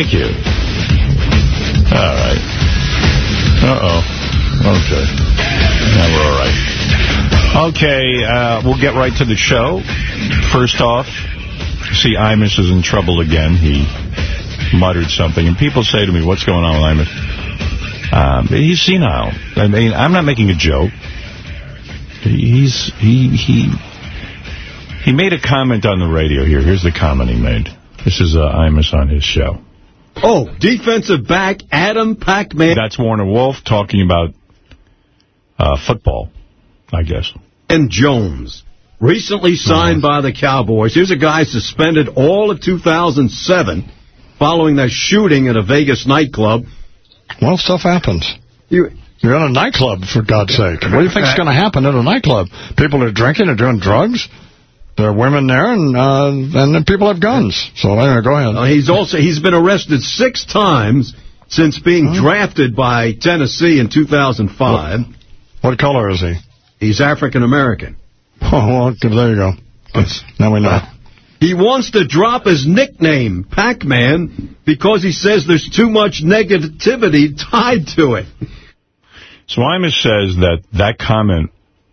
Thank you. All right. Uh-oh. Okay. Now we're all right. Okay, uh, we'll get right to the show. First off, see, Imus is in trouble again. He muttered something, and people say to me, what's going on with Imus? Um, he's senile. I mean, I'm not making a joke. He's he he he made a comment on the radio here. Here's the comment he made. This is uh, Imus on his show. Oh, defensive back Adam Pac-Man. That's Warner Wolf talking about uh, football, I guess. And Jones, recently signed by the Cowboys. Here's a guy suspended all of 2007 following that shooting at a Vegas nightclub. Well, stuff happens. You, You're in a nightclub, for God's sake. What do you think's going to happen in a nightclub? People are drinking and doing drugs. There are women there, and uh, and then people have guns. So anyway, go ahead. Uh, he's also he's been arrested six times since being drafted by Tennessee in 2005. What color is he? He's African American. Oh, well, there you go. That's, now we know. He wants to drop his nickname, Pac-Man, because he says there's too much negativity tied to it. So Imus says that that comment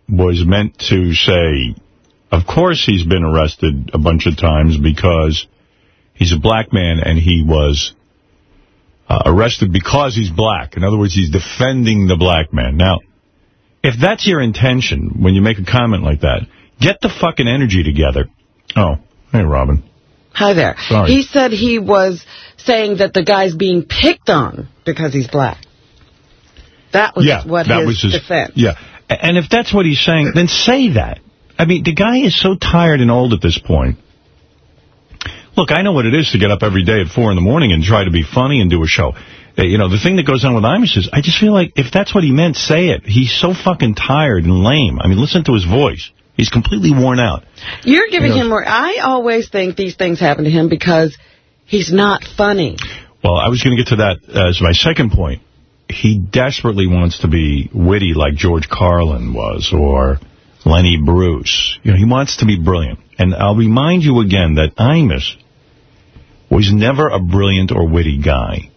was meant to say, of course he's been arrested a bunch of times because he's a black man and he was uh, arrested because he's black. In other words, he's defending the black man. Now, if that's your intention when you make a comment like that, get the fucking energy together. Oh, hey, Robin. Hi there. Sorry. He said he was saying that the guy's being picked on because he's black. That was yeah, what that his, was his defense. Yeah, and if that's what he's saying, then say that. I mean, the guy is so tired and old at this point. Look, I know what it is to get up every day at 4 in the morning and try to be funny and do a show. Uh, You know, the thing that goes on with Imus is, I just feel like if that's what he meant, say it. He's so fucking tired and lame. I mean, listen to his voice. He's completely worn out. You're giving Yes. him more. I always think these things happen to him because he's not funny. Well, I was going to get to that as my second point. He desperately wants to be witty like George Carlin was or Lenny Bruce. You know, he wants to be brilliant. And I'll remind you again that Imus was never a brilliant or witty guy.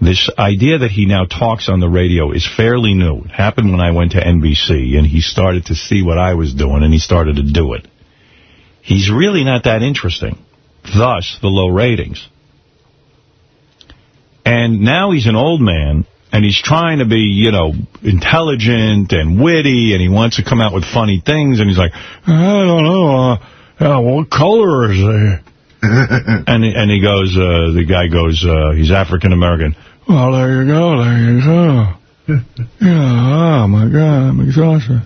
This idea that he now talks on the radio is fairly new. It happened when I went to NBC, and he started to see what I was doing, and he started to do it. He's really not that interesting. Thus, the low ratings. And now he's an old man, and he's trying to be, you know, intelligent and witty, and he wants to come out with funny things, and he's like, I don't know, uh, uh, what color is he? and, he- and he goes, uh, the guy goes, uh, he's African-American. Well, there you go, there you go. Yeah, oh, my God, I'm exhausted.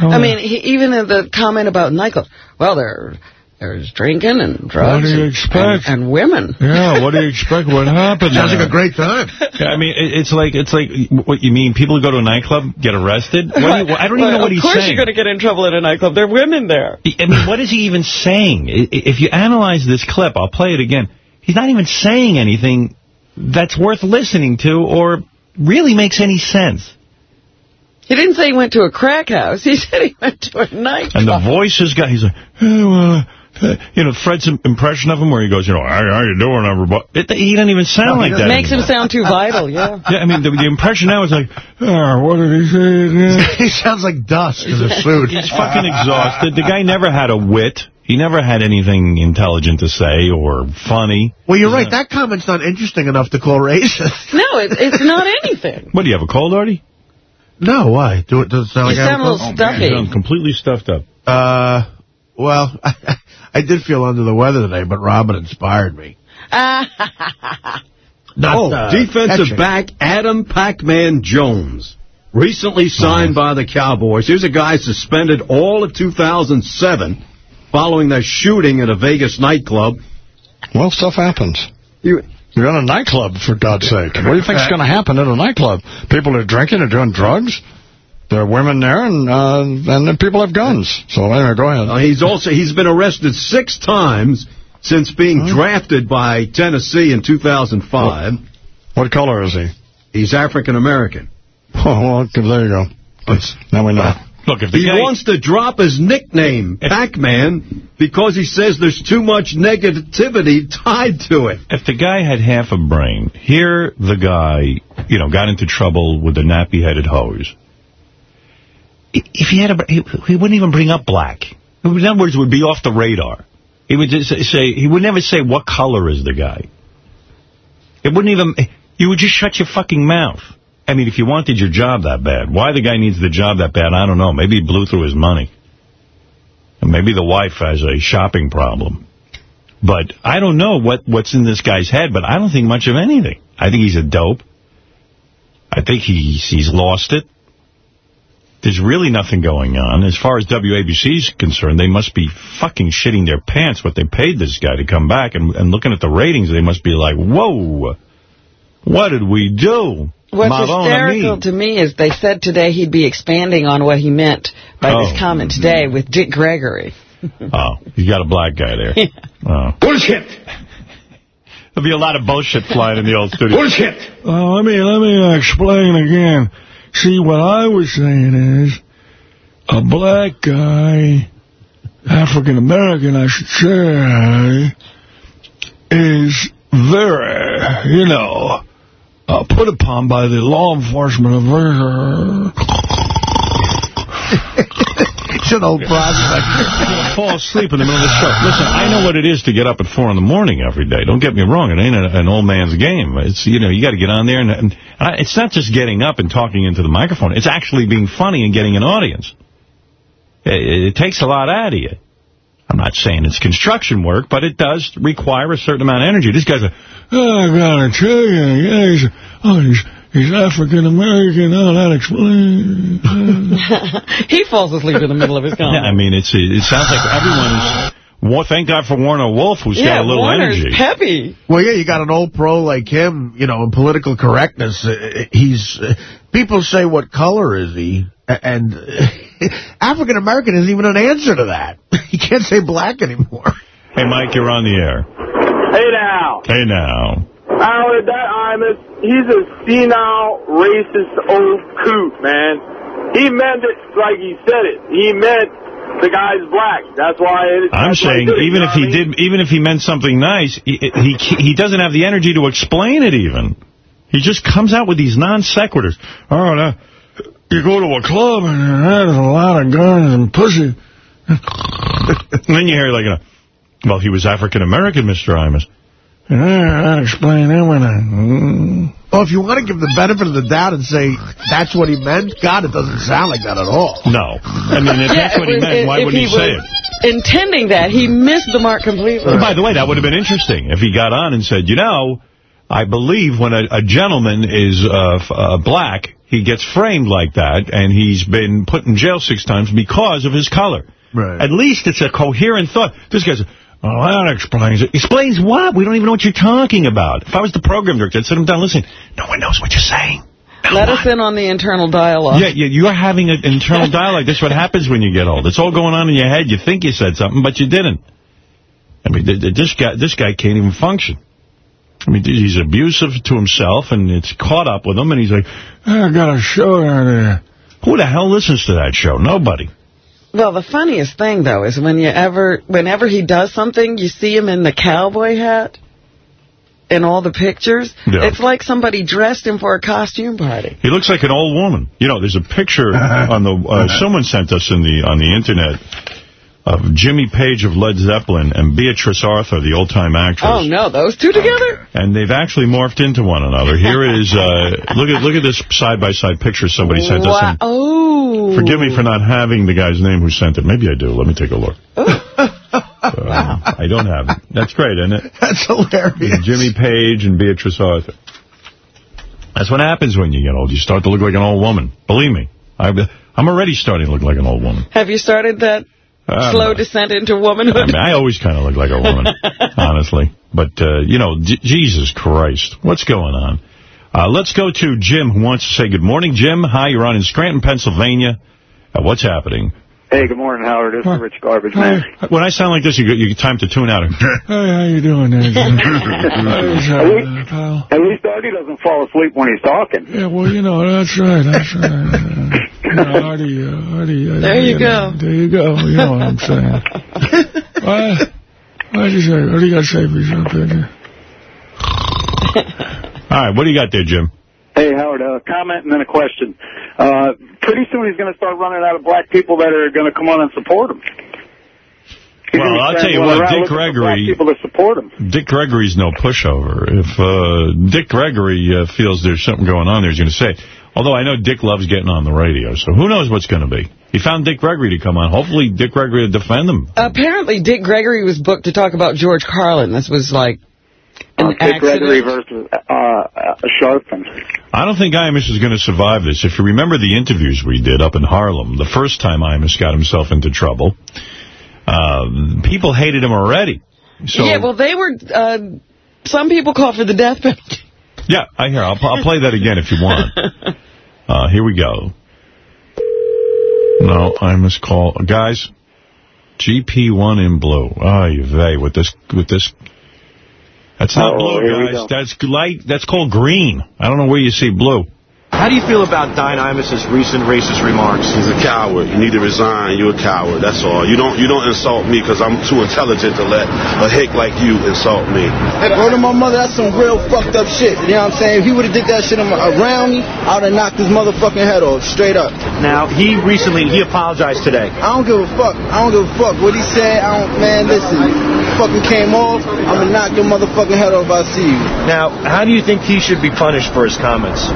Oh, I mean, he, even in the comment about nightclubs, well, there, there's drinking and drugs What do you and, expect? and, and women. Yeah, what do you expect would happen? Sounds like a great time. Yeah, I mean, it- it's like, it's like, what you mean, people who go to a nightclub get arrested? What do you, I don't even know what he's saying. Of course you're going to get in trouble at a nightclub. There are women there. I mean, what is he even saying? I- i- If you analyze this clip, I'll play it again. He's not even saying anything that's worth listening to or really makes any sense. He didn't say he went to a crack house. He said he went to a nightclub. And the voice has got, he's like, hey, well, you know, Fred's impression of him where he goes, you know, hey, how you doing, everybody? It, he doesn't even sound like that Makes him sound too vital, yeah. Yeah, I mean, the, the impression now is like, oh, what did he say again? he sounds like dust in a suit. He's fucking exhausted. The guy never had a wit. He never had anything intelligent to say or funny. Well, you're right. That comment's not interesting enough to call racist. No, it, it's not anything. What, do you have a cold, Artie? No, why? Do it? Does it sound You like I sound a have little cold? stuffy. You sound completely stuffed up. Uh, well, I did feel under the weather today, but Robin inspired me. Not oh, uh, defensive catching. back Adam Pac-Man Jones, recently signed by the Cowboys. Here's a guy suspended all of 2007 following that shooting at a Vegas nightclub. Well, stuff happens. You, You're in a nightclub, for God's sake. What do you think's going to happen at a nightclub? People are drinking and doing drugs. There are women there, and uh, and then people have guns. So anyway, go ahead. uh, he's also he's been arrested six times since being drafted by Tennessee in 2005. What color is he? He's African American. Oh, well, there you go. That's, now we know. Look, if the He guy... wants to drop his nickname, Pac-Man, because he says there's too much negativity tied to it. If the guy had half a brain, here the guy, you know, got into trouble with the nappy-headed hoes. If he had a, he, he wouldn't even bring up black. In other words, it would be off the radar. He would just say, he would never say what color is the guy. It wouldn't even, you would just shut your fucking mouth. I mean, if you wanted your job that bad, why the guy needs the job that bad, I don't know. Maybe he blew through his money. And maybe the wife has a shopping problem. But I don't know what, what's in this guy's head, but I don't think much of anything. I think he's a dope. I think he's, he's lost it. There's really nothing going on. As far as WABC's concerned, they must be fucking shitting their pants what they paid this guy to come back. And, and looking at the ratings, they must be like, whoa, what did we do? What's Madonna hysterical me. to me is they said today he'd be expanding on what he meant by Oh. this comment today with Dick Gregory. Oh, you got a black guy there. Oh. Bullshit! There'll be a lot of bullshit flying in the old studio. Bullshit! Uh, let me let me explain again. See, what I was saying is, a black guy, African American, I should say, is very, you know, uh, put upon by the law enforcement of. It's an old prospect. fall asleep in the middle of the show. Listen, I know what it is to get up at 4 in the morning every day. Don't get me wrong. It ain't a, an old man's game. It's, you know, you got to get on there. And, and I, it's not just getting up and talking into the microphone. It's actually being funny and getting an audience. It, it takes a lot out of you. I'm not saying it's construction work, but it does require a certain amount of energy. This guy's a, Oh, I tell you, yeah, he's, oh, he's, he's African American. Oh, that explains. he falls asleep in the middle of his yeah, I mean, it's it sounds like everyone's, well, thank God for Warner Wolf, who's yeah, got a little Warner's energy. peppy. Well, yeah, you got an old pro like him, you know, in political correctness. uh, He's uh, people say, "What color is he?" And African American isn't even an answer to that. You can't say black anymore. Hey, Mike, you're on the air. Hey now, Hey, now. Howard, that Imus, he's a senile, racist old coot, man. He meant it like he said it. He meant the guy's black. That's why it, I'm saying it, even if he mean? did, even if he meant something nice, he, he he doesn't have the energy to explain it. Even he just comes out with these non sequiturs. Oh, now, you go to a club and there's a lot of guns and pussy. And then you hear like, know, well, he was African American, Mr. Imus. Yeah, that explain everything. Well, if you want to give the benefit of the doubt and say that's what he meant, God, it doesn't sound like that at all. No, I mean if that's what he meant, why wouldn't he, say it? Intending that, he missed the mark completely. And by the way, that would have been interesting if he got on and said, you know, I believe when a, a gentleman is uh, f- uh, black, he gets framed like that, and he's been put in jail six times because of his color. Right. At least it's a coherent thought. This guy's, oh, that explains it. Explains what? We don't even know what you're talking about. If I was the program director, I'd sit him down, listen, no one knows what you're saying. Let us in on the internal dialogue. Yeah, yeah, you're having an internal dialogue. That's what happens when you get old. It's all going on in your head. You think you said something, but you didn't. I mean, th- th- this guy, this guy can't even function. I mean, he's abusive to himself, and it's caught up with him, and he's like, I got a show out there. who the hell listens to that show? Nobody. Well, the funniest thing, though, is when you ever, whenever he does something, you see him in the cowboy hat in all the pictures. Yeah. It's like somebody dressed him for a costume party. He looks like an old woman. You know, there's a picture on the, uh, someone sent us in the on the internet of Jimmy Page of Led Zeppelin and Beatrice Arthur, the old-time actress. Oh, no, those two together? And they've actually morphed into one another. Here is, uh, look at look at this side-by-side picture somebody sent us. Wow. And Oh. forgive me for not having the guy's name who sent it. Maybe I do. Let me take a look. Um, I don't have it. That's great, isn't it? That's hilarious. Jimmy Page and Beatrice Arthur. That's what happens when you get old. You start to look like an old woman. Believe me. I, I'm already starting to look like an old woman. Have you started that Slow descent into womanhood? I mean, I always kind of look like a woman, honestly. But, uh, you know, J Jesus Christ, what's going on? Uh, let's go to Jim, who wants to say good morning. Jim, hi, you're on in Scranton, Pennsylvania. Uh, what's happening? Hey, good morning, Howard. This is Rich Garbage Man. When I sound like this, you get you get time to tune out. Hey, how you doing there, Jim? How's, uh, pal? At least Dougie doesn't fall asleep when he's talking. Yeah, well, you know, that's right, that's right. No, Artie, uh, Artie, There you go. There you go. You know what I'm saying. what? What did you say? What do you got to say for yourself, Pedro? All right, what do you got there, Jim? Hey, Howard, a comment and then a question. Uh, pretty soon he's going to start running out of black people that are going to come on and support him. He's Well, I'll tell you what, Dick looking for black Gregory- people to support him. Dick Gregory's no pushover. If uh, Dick Gregory uh, feels there's something going on there, he's going to say it. Although I know Dick loves getting on the radio, so who knows what's going to be. He found Dick Gregory to come on. Hopefully Dick Gregory will defend him. Apparently, Dick Gregory was booked to talk about George Carlin. This was like an Uh, Dick Gregory versus uh, uh, Sharpton. I don't think Imus is going to survive this. If you remember the interviews we did up in Harlem, the first time Imus got himself into trouble, uh, people hated him already. So, yeah, well, they were. Uh, some people called for the death penalty. Yeah, I hear. I'll, I'll play that again if you want. Uh, here we go. No, I must call. Guys, GP1 in blue. Ay vey, with this, with this. That's not Oh, blue, guys. That's light, that's called green. I don't know where you see blue. How do you feel about Don Imus's recent racist remarks? He's a coward. You need to resign. You're a coward. That's all. You don't you don't insult me because I'm too intelligent to let a hick like you insult me. Word to my mother, that's some real fucked up shit. You know what I'm saying? If he would have did that shit around me, I would have knocked his motherfucking head off, straight up. Now, he recently, he apologized today. I don't give a fuck. I don't give a fuck what he said. I don't, man, listen. Fucking came off. I'm gonna knock your motherfucking head off if I see you. Now, how do you think he should be punished for his comments?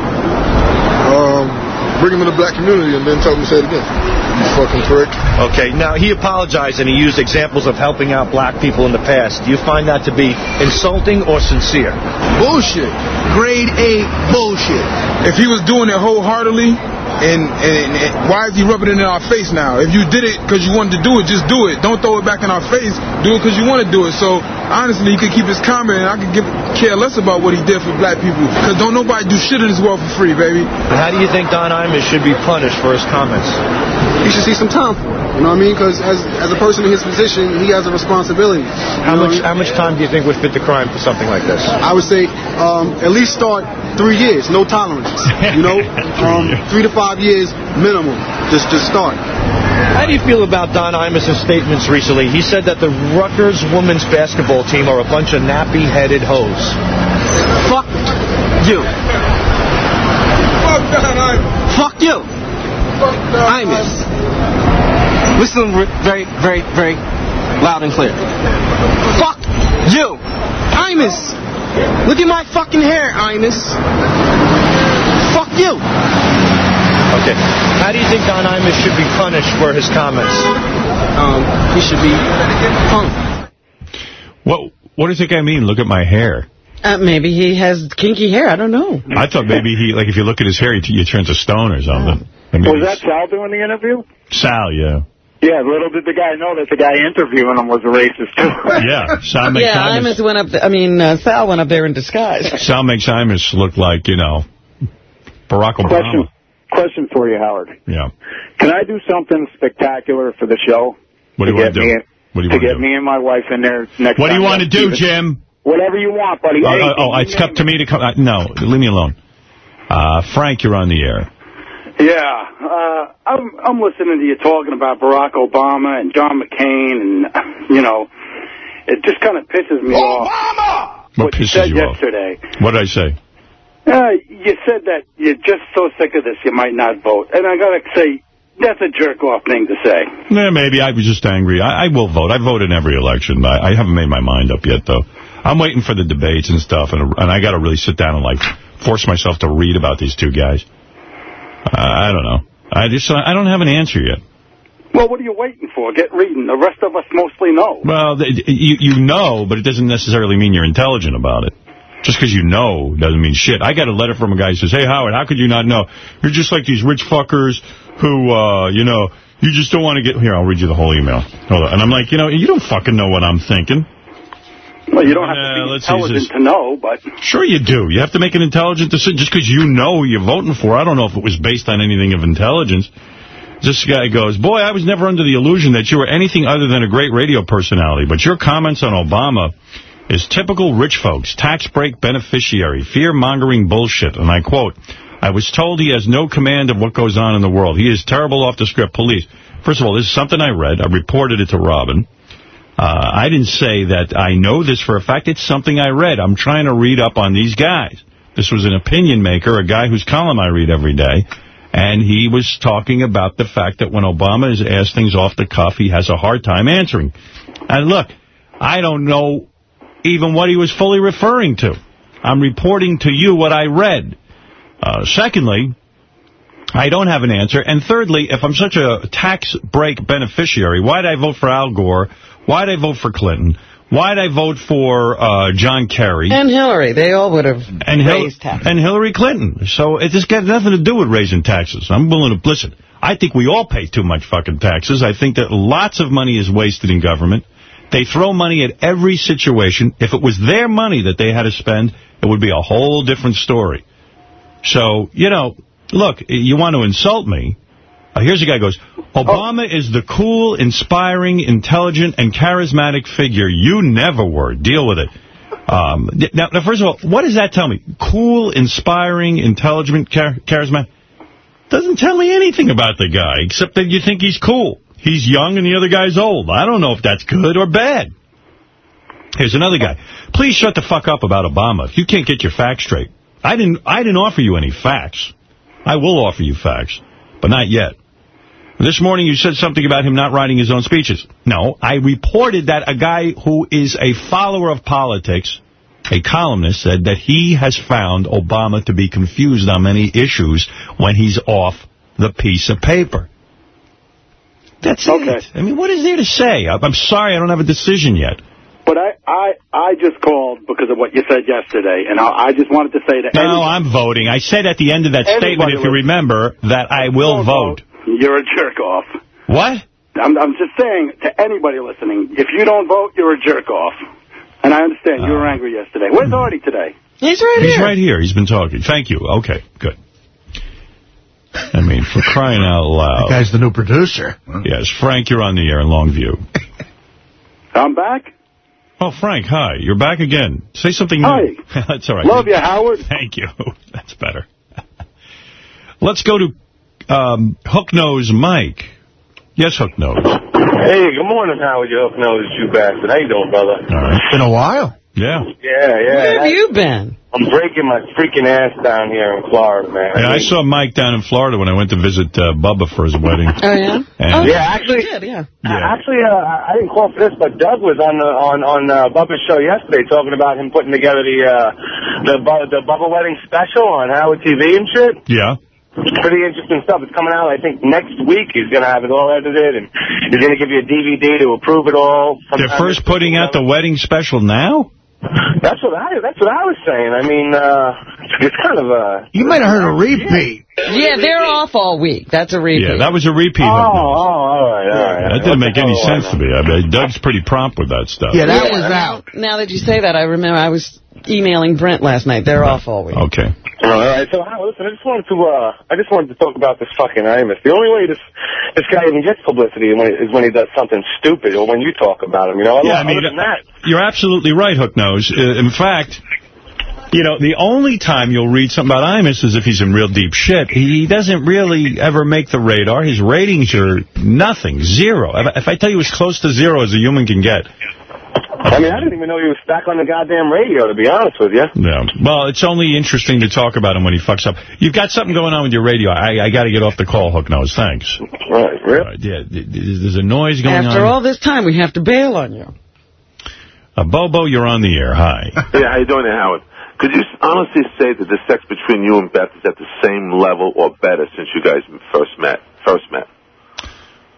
Um, bring him in the black community and then tell him to say it again. You fucking prick. Okay, now he apologized and he used examples of helping out black people in the past. Do you find that to be insulting or sincere? Bullshit. Grade A bullshit. If he was doing it wholeheartedly, and, and, and why is he rubbing it in our face now? If you did it because you wanted to do it, just do it. Don't throw it back in our face. Do it because you want to do it. So honestly, he could keep his comment, and I could give, care less about what he did for black people. Because don't nobody do shit in this world for free, baby. How do you think Don Imus should be punished for his comments? He should see some time for it. You know what I mean? Because as, as a person in his position, he has a responsibility. How much how much time do you think would fit the crime for something like this? I would say um, at least start three years, no tolerance. You know, um, three to five years minimum. Just to start. How do you feel about Don Imus's statements recently? He said that the Rutgers women's basketball team are a bunch of nappy-headed hoes. Fuck you. Fuck that, I. Fuck you. Fuck that. Imus. Listen very, very, very loud and clear. Fuck you. Imus. Look at my fucking hair, Imus. Fuck you. Okay. How do you think Don Imus should be punished for his comments? Um, he should be hung. What, what do you think I mean? Look at my hair. Uh, maybe he has kinky hair. I don't know. I thought maybe he, like, if you look at his hair, he, he turns to stone or something. I mean, Was that Sal doing the interview? Sal, yeah. Yeah, little did the guy know that the guy interviewing him was a racist, too. Yeah, Sal makes yeah, Imus, Imus went up. I mean, uh, Sal went up there in disguise. Sal makes Imus look like, you know, Barack Obama. question for you, Howard. Yeah. Can I do something spectacular for the show? What do you want to do? me- What do you to get do? me and my wife in there next What do you want to do. Jim? Whatever you want, buddy. Oh, Hey, oh, it's up to me to come. Uh, no, leave me alone. Uh, Frank, you're on the air. Yeah, uh, I'm I'm listening to you talking about Barack Obama and John McCain, and you know, it just kind of pisses me off. What you pisses said you off? yesterday. What did I say? Uh, you said that you're just so sick of this you might not vote, and I gotta say that's a jerk off thing to say. Yeah, maybe. I was just angry. I, I will vote. I vote in every election. I, I haven't made my mind up yet, though. I'm waiting for the debates and stuff, and, and I got to really sit down and, like, force myself to read about these two guys. I, I don't know. I just I don't have an answer yet. Well, what are you waiting for? Get reading. The rest of us mostly know. Well, you you know, but it doesn't necessarily mean you're intelligent about it. Just because you know doesn't mean shit. I got a letter from a guy who says, hey, Howard, how could you not know? You're just like these rich fuckers who, uh, you know, you just don't want to get... Here, I'll read you the whole email. Hold on. And I'm like, you know, you don't fucking know what I'm thinking. Well, you don't have to Uh, be see, intelligent to know, but Sure you do. You have to make an intelligent decision just because you know who you're voting for. I don't know if it was based on anything of intelligence. This guy goes, boy, I was never under the illusion that you were anything other than a great radio personality, but your comments on Obama is typical rich folks, tax break beneficiary, fear-mongering bullshit. And I quote, I was told he has no command of what goes on in the world. He is terrible off the script. Police. First of all, this is something I read. I reported it to Robin. Uh, I didn't say that I know this for a fact. It's something I read. I'm trying to read up on these guys. This was an opinion maker, a guy whose column I read every day. And he was talking about the fact that when Obama is asked things off the cuff, he has a hard time answering. And look, I don't know even what he was fully referring to. I'm reporting to you what I read. Uh, secondly, I don't have an answer. And thirdly, if I'm such a tax break beneficiary, why did I vote for Al Gore? Why did I vote for Clinton? Why did I vote for uh, John Kerry? And Hillary. They all would have and raised taxes. And Hillary Clinton. So it just got nothing to do with raising taxes. I'm willing to, listen, I think we all pay too much fucking taxes. I think that lots of money is wasted in government. They throw money at every situation. If it was their money that they had to spend, it would be a whole different story. So, you know, look, you want to insult me. Uh, here's a guy goes, Obama is the cool, inspiring, intelligent, and charismatic figure you never were. Deal with it. Um, now, now, first of all, what does that tell me? Cool, inspiring, intelligent, char charismatic? Doesn't tell me anything about the guy, except that you think he's cool. He's young and the other guy's old. I don't know if that's good or bad. Here's another guy. Please shut the fuck up about Obama. If you can't get your facts straight. I didn't I didn't offer you any facts. I will offer you facts, but not yet. This morning you said something about him not writing his own speeches. No, I reported that a guy who is a follower of politics, a columnist, said that he has found Obama to be confused on many issues when he's off the piece of paper. That's Okay. it. I mean, what is there to say? I- I'm sorry I don't have a decision yet. But I, I, I just called because of what you said yesterday, and I, I just wanted to say to No, any- I'm voting. I said at the end of that statement, if you remember, that I will vote. you're a jerk off. What? I'm, I'm just saying to anybody listening, if you don't vote, you're a jerk off. And I understand you were ah. angry yesterday. Where's Artie today? He's right He's here. right here. He's been talking. Thank you. Okay, good. I mean, for crying out loud. That guy's the new producer. Yes, Frank, you're on the air in Longview. I'm back. Oh, Frank, hi. You're back again. Say something new. Hi. That's all right. Love you, Howard. Thank you. That's better. Let's go to um, Hook Nose Mike. Yes, Hook Nose. Hey, good morning, Howard. You hook nose, you bastard. How you doing, brother? All right. Been a while. Yeah. Yeah, yeah. Where have I- you been? I'm breaking my freaking ass down here in Florida, man. Yeah, I saw Mike down in Florida when I went to visit uh, Bubba for his wedding. Oh, yeah? And- oh, Yeah, actually- did, yeah. Yeah. Actually, uh, I didn't call for this, but Doug was on the on on uh, Bubba's show yesterday talking about him putting together the uh, the Bu- the Bubba wedding special on Howard TV and shit. Yeah. Pretty interesting stuff. It's coming out, I think, next week. He's going to have it all edited, and he's going to give you a DVD to approve it all. They're first putting out the wedding special now? That's what I that's what I was saying. I mean, uh, it's kind of a You might have heard a repeat. Yeah, they're off all week. That's a repeat. Yeah, that was a repeat. Oh, oh, all right, all right. That didn't make any sense to me. I mean, Doug's pretty prompt with that stuff. Yeah, that Yeah, was out. Now that you say that, I remember I was emailing Brent last night. They're off all week. Okay. All right, so listen, I just wanted to, uh, I just wanted to talk about this fucking Imus. The only way this, this guy even gets publicity is when, is when he does something stupid or when you talk about him, you know? Yeah, I mean, Other than that, you're absolutely right, Hook Nose. Uh, in fact, you know, the only time you'll read something about Imus is if he's in real deep shit. He doesn't really ever make the radar. His ratings are nothing, zero. If, if I tell you as close to zero as a human can get. I mean, I didn't even know he was back on the goddamn radio, to be honest with you. Yeah. Well, it's only interesting to talk about him when he fucks up. You've got something going on with your radio. I, I got to get off the call, Hook Nose. Thanks. Right, really? Uh, yeah, th- th- there's a noise going After on. all this time, we have to bail on you. Uh, Bobo, you're on the air. Hi. Hey, how you doing there, Howard? Could you honestly say that the sex between you and Beth is at the same level or better since you guys first met? First met.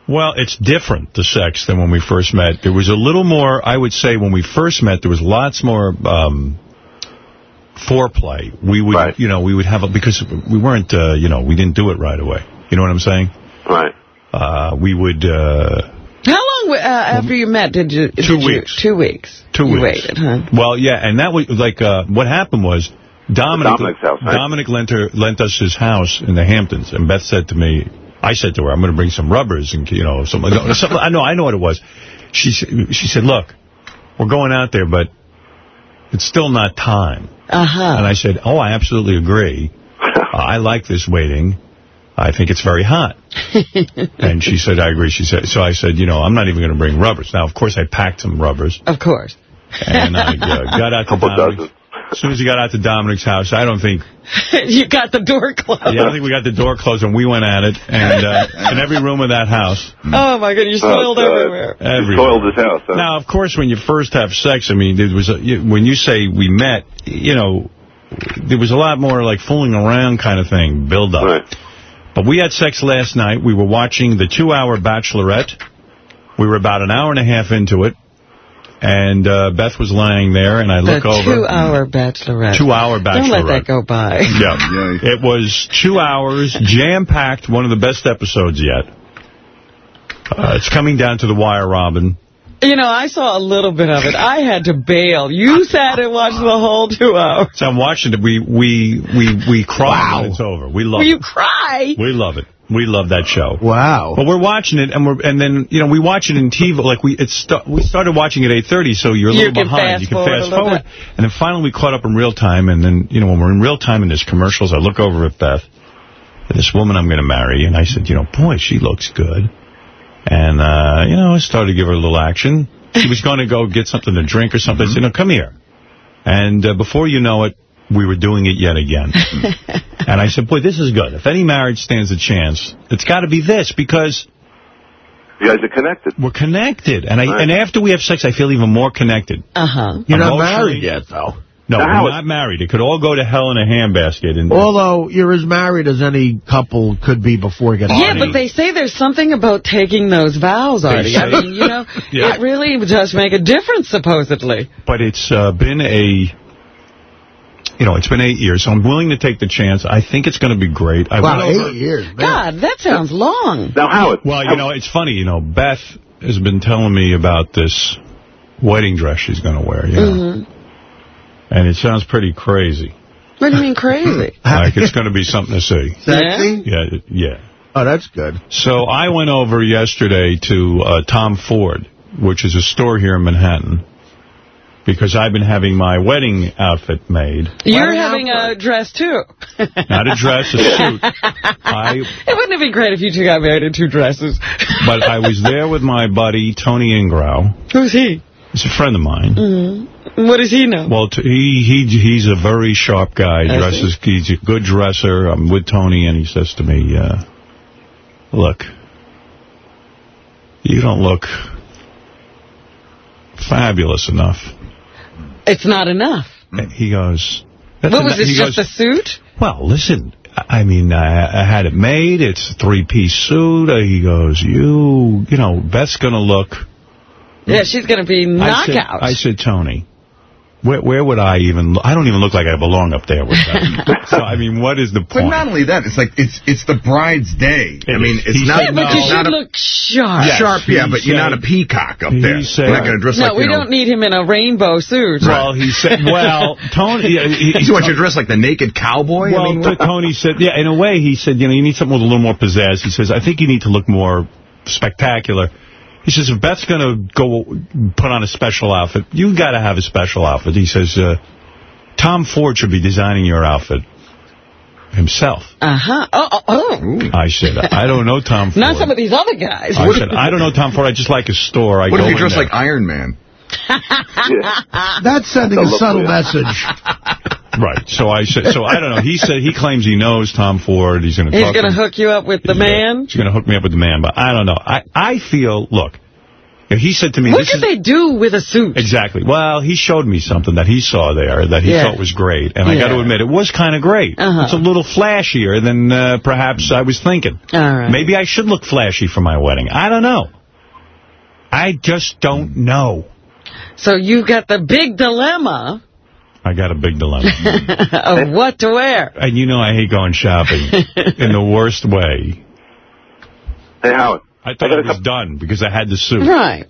Well, it's different, the sex, than when we first met. There was a little more, I would say, when we first met, there was lots more um, foreplay. We would, you know, we would have, a, because we weren't, uh, you know, we didn't do it right away. You know what I'm saying? Right. Uh, we would, uh, How long uh, after you met did you? Two did you- weeks. two weeks. two you weeks. waited, huh? Well, yeah, and that was, like, uh, what happened was, Dominic, Dominic's house, right? Dominic lent, her, lent us his house in the Hamptons, and Beth said to me, I said to her, I'm going to bring some rubbers, and you know, some, no, something, I know, I know what it was. She, she said, look, we're going out there, but it's still not time. Uh-huh. And I said, oh, I absolutely agree. I like this waiting. I think it's very hot. and she said, I agree. She said, so I said, you know, I'm not even going to bring rubbers. Now, of course, I packed some rubbers. Of course. And I uh, got out to Dominic's. As soon as he got out to Dominic's house, I don't think... you got the door closed. Yeah, I think we got the door closed, and we went at it. And uh, in every room of that house... Oh, my God, you soiled Oh, God. everywhere. Everywhere. Spoiled his house, huh? Now, of course, when you first have sex, I mean, there was a, you, when you say we met, you know, there was a lot more like fooling around kind of thing, build up. Right. But we had sex last night. We were watching the two-hour Bachelorette. We were about an hour and a half into it. And uh, Beth was lying there, and I The look over. The two-hour bachelorette. Two-hour bachelorette. Don't let that Bachelorette. go by. Yeah. It was two hours, jam-packed, one of the best episodes yet. Uh, it's coming down to the wire, Robin. You know, I saw a little bit of it. I had to bail. You sat and watched the whole two hours. So I'm watching it. We we we we cry when it's over. We love You it. cry. We love it. We love that show. Wow. But we're watching it, and we're and then you know we watch it in TV. Like we it's st we started watching it at 8:30, so you're a little can behind. you can fast little forward, bit. and then finally we caught up in real time. And then you know when we're in real time and there's commercials, I look over at Beth, this woman I'm going to marry, and I said, you know, boy, she looks good. And uh, you know I started to give her a little action. She was going to go get something to drink or something. I said, no, come here. And uh, before you know it, we were doing it yet again. and I said, boy, this is good. If any marriage stands a chance, it's got to be this because You guys are connected. we're connected. And I Right. and after we have sex, I feel even more connected. Uh-huh. You're not married yet, though. No, Now we're not married. It could all go to hell in a handbasket. And Although you're as married as any couple could be before getting married. Yeah, married. but they say there's something about taking those vows, Artie. I mean, you know, Yeah. it really does make a difference, supposedly. but it's uh, been a, you know, it's been eight years, so I'm willing to take the chance. I think it's going to be great. I Wow, went over- eight years, man. God, that sounds long. Now, Howard. Well, you know, it's funny. You know, Beth has been telling me about this wedding dress she's going to wear. You know, Mhm. and it sounds pretty crazy. What do you mean crazy? Like it's going to be something to see. Sexy? Yeah, yeah. Oh, that's good. So I went over yesterday to uh, Tom Ford, which is a store here in Manhattan, because I've been having my wedding outfit made. You're Wedding having a dress, too. Not a dress, a suit. I, It wouldn't have been great if you two got married in two dresses. but I was there with my buddy, Tony Ingrao. Who's he? He's a friend of mine. Mm. What does he know? Well, t he he he's a very sharp guy. I Dresses. He's a good dresser. I'm with Tony, and he says to me, uh, "Look, you don't look fabulous enough." It's not enough. He goes. "That's What was enough." this, He just goes, a suit? Well, listen. I mean, I, I had it made. It's a three-piece suit. Uh, he goes, you, you know, Beth's going to look. Yeah, she's going to be I said, knockout. I said, Tony, where, where would I even look? I don't even look like I belong up there with them. so, I mean, what is the point? But not only that, it's like it's it's the bride's day. I mean, it's He not. said but you it's should a, look sharp. Yes, sharp, yeah, he but you're not a peacock up he there. said- you're not going to dress No, like we know. don't need him in a rainbow suit. Well, he said, well, Tony... He, he, you want you to dress like the naked cowboy? Well, I mean, Tony said, yeah, in a way, he said, you know, you need something with a little more pizzazz. He says, I think you need to look more spectacular. He says, if Beth's going to go put on a special outfit, You've got to have a special outfit. He says, uh, Tom Ford should be designing your outfit himself. Uh-huh. Oh, oh, oh. I said, I don't know Tom Ford. Not some of these other guys. I said, I don't know Tom Ford. I just like his store. I what go if you in dress like Iron Man? That's sending a subtle message. Right. So I said, so I don't know. He said, he claims he knows Tom Ford. He's going to He's going to hook you up with the man. He's going to hook me up with the man, but I don't know. I, I feel, look, he said to me, What could they do with a suit? Exactly. Well, he showed me something that he saw there that he Yeah. thought was great. And I got to admit, it was kind of great. Uh-huh. It's a little flashier than uh, perhaps I was thinking. All right. Maybe I should look flashy for my wedding. I don't know. I just don't know. So you got the big dilemma I got a big dilemma. of what to wear. and you know I hate going shopping in the worst way. Hey, Howard. I thought it was done because I had the suit. Right.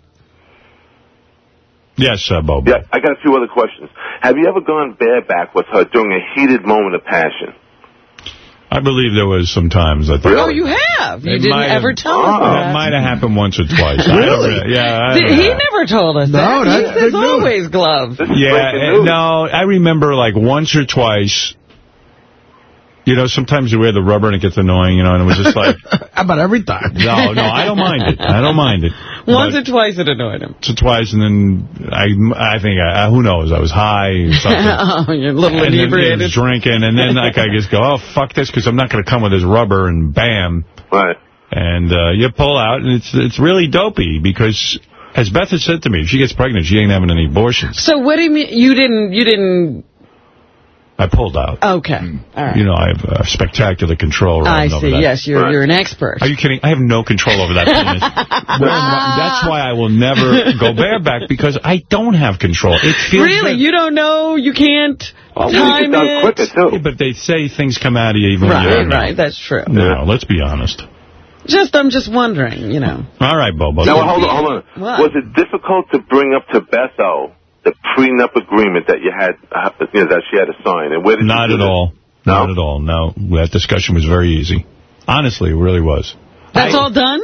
Yes, uh, Bob. Yeah, I got a few other questions. Have you ever gone bareback with her during a heated moment of passion? I believe there was some times that. Oh, you have. You It didn't might have- ever tell us That that. might have happened once or twice. I don't Really? Yeah. I don't He know. never told us No, that. that's he big says news. always gloves. Yeah, breaking uh, no, I remember like once or twice You know, sometimes you wear the rubber and it gets annoying, you know, and it was just like... How about every time? no, no, I don't mind it. I don't mind it. Once But- or twice it annoyed him. to twice, and then I, I think, I, who knows, I was high or something. oh, you're a little and then yeah, inebriated. was drinking, and then like I just go, oh, fuck this, because I'm not going to come with this rubber, and bam. Right. And uh, you pull out, and it's it's really dopey, because as Beth has said to me, if she gets pregnant, she ain't having any abortions. So what do you mean? You didn't, you didn't, I pulled out. okay. All right. You know, I have uh, spectacular control I see. that. Yes, you're, you're an expert. Are you kidding? I have no control over that penis. Where- That's why I will never go bareback, because I don't have control. It feels Really? good. You don't know? You can't time it? Yeah, but they say things come out of you even when you Right, right. That's true. No, let's be honest. Just, I'm just wondering, you know. All right, Bobo. Now, hold on, hold on. What? Was it difficult to bring up to Bethel the prenup agreement that you had, uh, you know, that she had to sign? And where did Not at do that? all. Not at all. No, that discussion was very easy. Honestly, it really was. That's all done?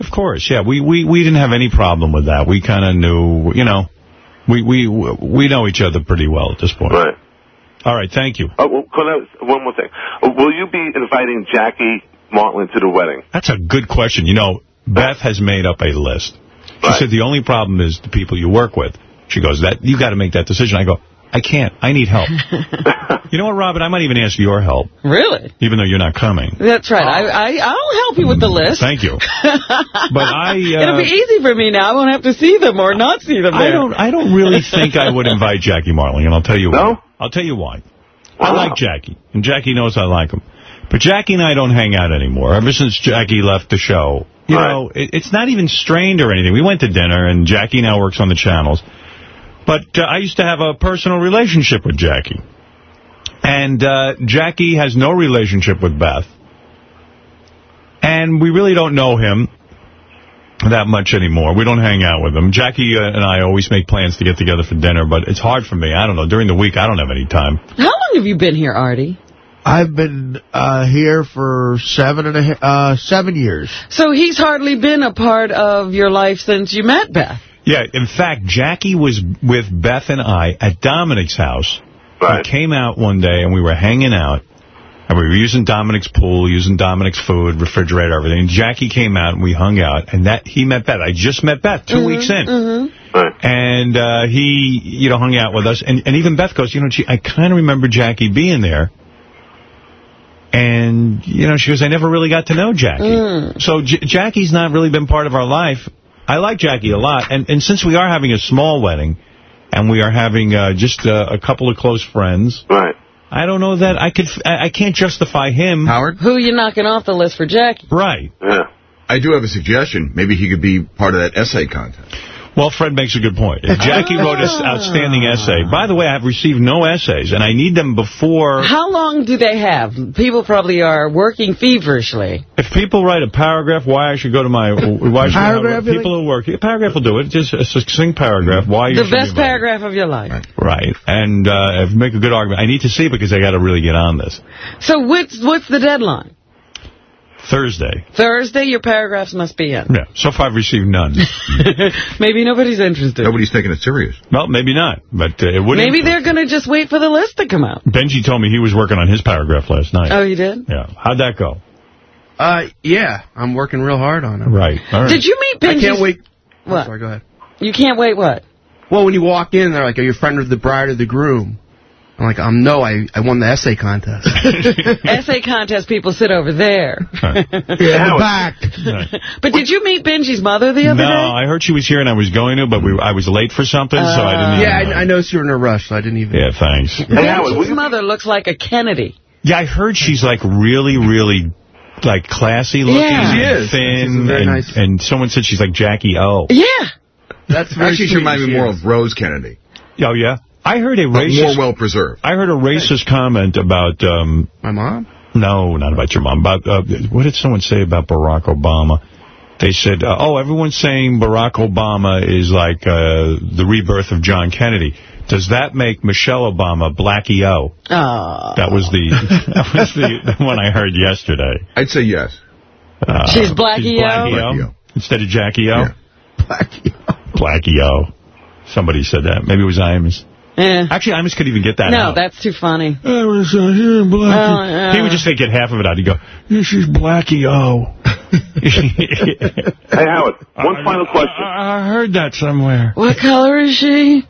Of course, yeah. We we we didn't have any problem with that. We kind of knew, you know, we we we know each other pretty well at this point. Right. All right, thank you. Oh, well, one more thing. Uh, Will you be inviting Jackie Martling to the wedding? That's a good question. You know, Beth has made up a list. She said the only problem is the people you work with. She goes, "That you got to make that decision." I go, "I can't. I need help." you know what, Robin? I might even ask your help, Really? even though you're not coming. That's right. I, I, I'll help you with the list. Thank you. But I... Uh, It'll be easy for me now. I won't have to see them or not see them I don't. I don't really think I would invite Jackie Martling, and I'll tell you why. I'll tell you why. I like Jackie, and Jackie knows I like him. But Jackie and I don't hang out anymore. Ever since Jackie left the show, you know, it, it's not even strained or anything. We went to dinner, and Jackie now works on the channels. But uh, I used to have a personal relationship with Jackie. And uh, Jackie has no relationship with Beth. And we really don't know him that much anymore. We don't hang out with him. Jackie uh, and I always make plans to get together for dinner, but it's hard for me. I don't know. During the week, I don't have any time. How long have you been here, Artie? I've been uh, here for seven and a uh, seven years. So he's hardly been a part of your life since you met Beth. Yeah, in fact, Jackie was with Beth and I at Dominic's house. Right. We came out one day and we were hanging out. And we were using Dominic's pool, using Dominic's food, refrigerator, everything. And Jackie came out and we hung out. And that he met Beth. I just met Beth 2 weeks in. Mm-hmm. And uh, he, you know, hung out with us. And, and even Beth goes, you know, gee, I kind of remember Jackie being there. And, you know, she goes, I never really got to know Jackie. Mm. So J Jackie's not really been part of our life. I like Jackie a lot. And, and since we are having a small wedding, and we are having uh, just uh, a couple of close friends, right? I don't know that I could. I I can't justify him. Howard? Who you knocking off the list for Jackie? Right. Yeah. I do have a suggestion. Maybe he could be part of that essay contest. Well, Fred makes a good point. Jackie wrote an outstanding essay, by the way, I've received no essays, and I need them before. How long do they have? People probably are working feverishly. If people write a paragraph, why I should go to my why Paragraph, I, people who work a paragraph will do it. Just a succinct paragraph. Why you The should be best paragraph of your life. Right, and uh, make a good argument. I need to see because I got to really get on this. So what's what's the deadline? Thursday. Thursday, your paragraphs must be in. Yeah. So far, I've received none. Maybe nobody's interested. Nobody's taking it serious. Well, maybe not, but uh, it wouldn't. Maybe they're going to just wait for the list to come out. Benji told me he was working on his paragraph last night. Oh, you did? Yeah. How'd that go? Uh, yeah, I'm working real hard on it. Right. All right. Did you meet Benji? I can't wait. I'm What? sorry, go ahead. You can't wait what? Well, when you walk in, they're like, are you a friend of the bride or the groom? I'm like, um, no, I, I won the essay contest. Essay contest people sit over there. Yeah, back. But did you meet Benji's mother the No, other day? No, I heard she was here and I was going to, but we, I was late for something, so I didn't yeah, even... I, I noticed you were in a rush, so I didn't even... Yeah, thanks. Benji's mother looks like a Kennedy. Yeah, I heard she's like really, really like classy looking, Yeah. She and is. thin, She's very and, nice- and someone said she's like Jackie O. Yeah. That's very Actually, she sweet reminded me more you. of Rose Kennedy, Oh yeah, I heard a but racist. more well preserved. I heard a racist comment about. um My mom? No, not about your mom. About uh, what did someone say about Barack Obama? They said, uh, "Oh, everyone's saying Barack Obama is like uh, the rebirth of John Kennedy. Does that make Michelle Obama Blackie O?" Oh. That was the that was the, the one I heard yesterday. I'd say yes. Uh, She's Blackie O? Blackie O. instead of Jackie O. Yeah. Blackie O. Blackie O. Somebody said that. Maybe it was Imus. Yeah. Actually, Imus could even get that no, out. that's too funny. I was uh, here in Blackie. Oh, yeah. He would just say, get half of it out. He'd go, This is Blackie O. Hey, Howard, one final question. I, I heard that somewhere. What color is she?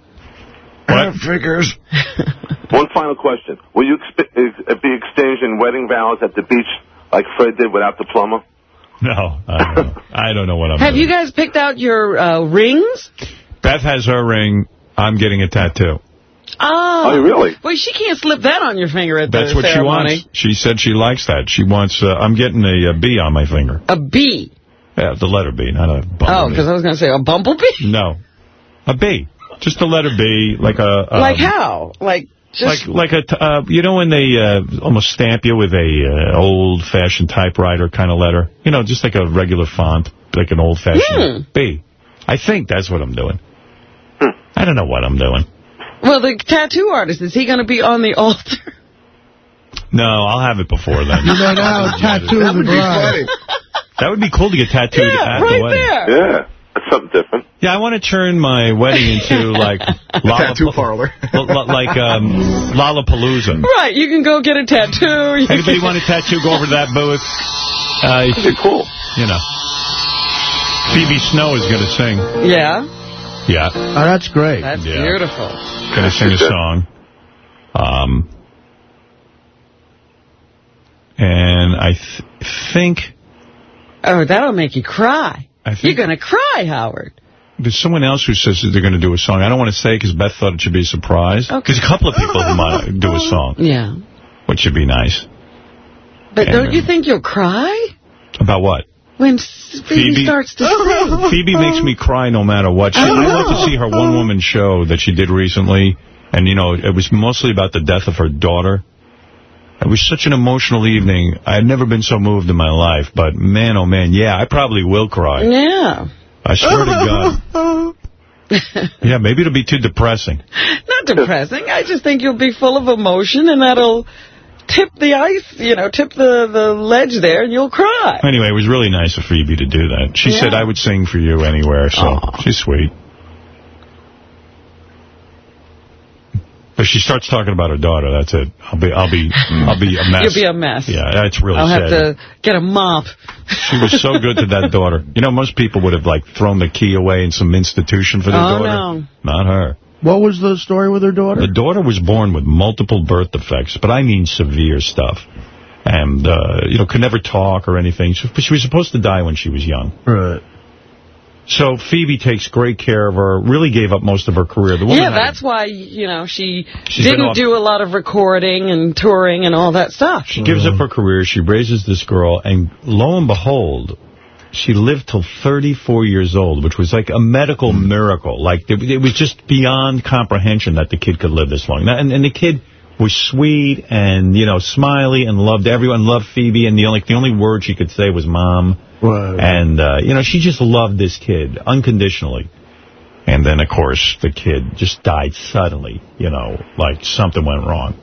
What? Figures. One final question. Will you expe- ex- be exchanging wedding vows at the beach like Fred did without the plumber? No, I don't know, I don't know what I'm Have doing. you guys picked out your uh, rings? Beth has her ring. I'm getting a tattoo. Oh. Oh, really? Well, she can't slip that on your finger at That's the That's what she ceremony. wants. She said she likes that. She wants, uh, I'm getting a, a B on my finger. A B. Yeah, the letter B, not a bumblebee. Oh, because I was going to say a bumblebee? No. A B. Just the letter B, like a... Um, like how? Like just... Like like a, t- uh, you know when they uh, almost stamp you with a uh, old-fashioned typewriter kind of letter? You know, just like a regular font, like an old-fashioned Hmm. B. I think that's what I'm doing. I don't know what I'm doing. Well, the tattoo artist, is he going to be on the altar? No, I'll have it before then. You know now, tattoo the bride. That would be cool to get tattooed Yeah, at the right wedding. there. Yeah, that's something different. Yeah, I want to turn my wedding into like Tattoo parlor. like um, Lollapalooza. Right, you can go get a tattoo. You Anybody want a tattoo? Go over to that booth. Uh, Okay, cool. you know, Phoebe Snow is going to sing. Yeah, Yeah, Oh, that's great. that's Yeah. beautiful. going to sing a song. Um, and I th think Oh, that'll make you cry. I You're going to cry, Howard. there's someone else who says that they're going to do a song. I don't want to say because Beth thought it should be a surprise. Okay. There's a couple of people who might do a song, Yeah. which should be nice. But And, don't you think you'll cry About what? When Phoebe, Phoebe- starts to sing? Phoebe makes me cry no matter what. She, I went to see her one-woman show that she did recently, and, you know, it was mostly about the death of her daughter. It was such an emotional evening. I had never been so moved in my life, but man, oh man, yeah, I probably will cry. Yeah. I swear to God. Yeah, maybe it'll be too depressing. Not depressing. I just think you'll be full of emotion, and that'll tip the ice, you know, tip the, the ledge there, and you'll cry. Anyway, it was really nice of Phoebe to do that. She Yeah. said I would sing for you anywhere, so she's sweet. But she starts talking about her daughter. That's it. I'll be, I'll be, mm. I'll be a mess. You'll be a mess. Yeah, that's really I'll sad. have to get a mop. She was so good to that daughter. You know, most people would have like thrown the key away in some institution for their Oh, daughter. no. Not her. What was the story with her daughter? The daughter was born with multiple birth defects, but I mean severe stuff. And, uh, you know, could never talk or anything. She, she was supposed to die when she was young. Right. So Phoebe takes great care of her, really gave up most of her career. The woman Yeah, had a- that's why, you know, she She's didn't off- do a lot of recording and touring and all that stuff. She gives up her career. She raises this girl, and lo and behold, she lived till 34 years old, which was like a medical miracle. Like, it, it was just beyond comprehension that the kid could live this long. And, and the kid was sweet and, you know, smiley and loved everyone, loved Phoebe, and the only, the only word she could say was mom. Right. And, uh, you know, she just loved this kid unconditionally. And then, of course, the kid just died suddenly, you know, like something went wrong.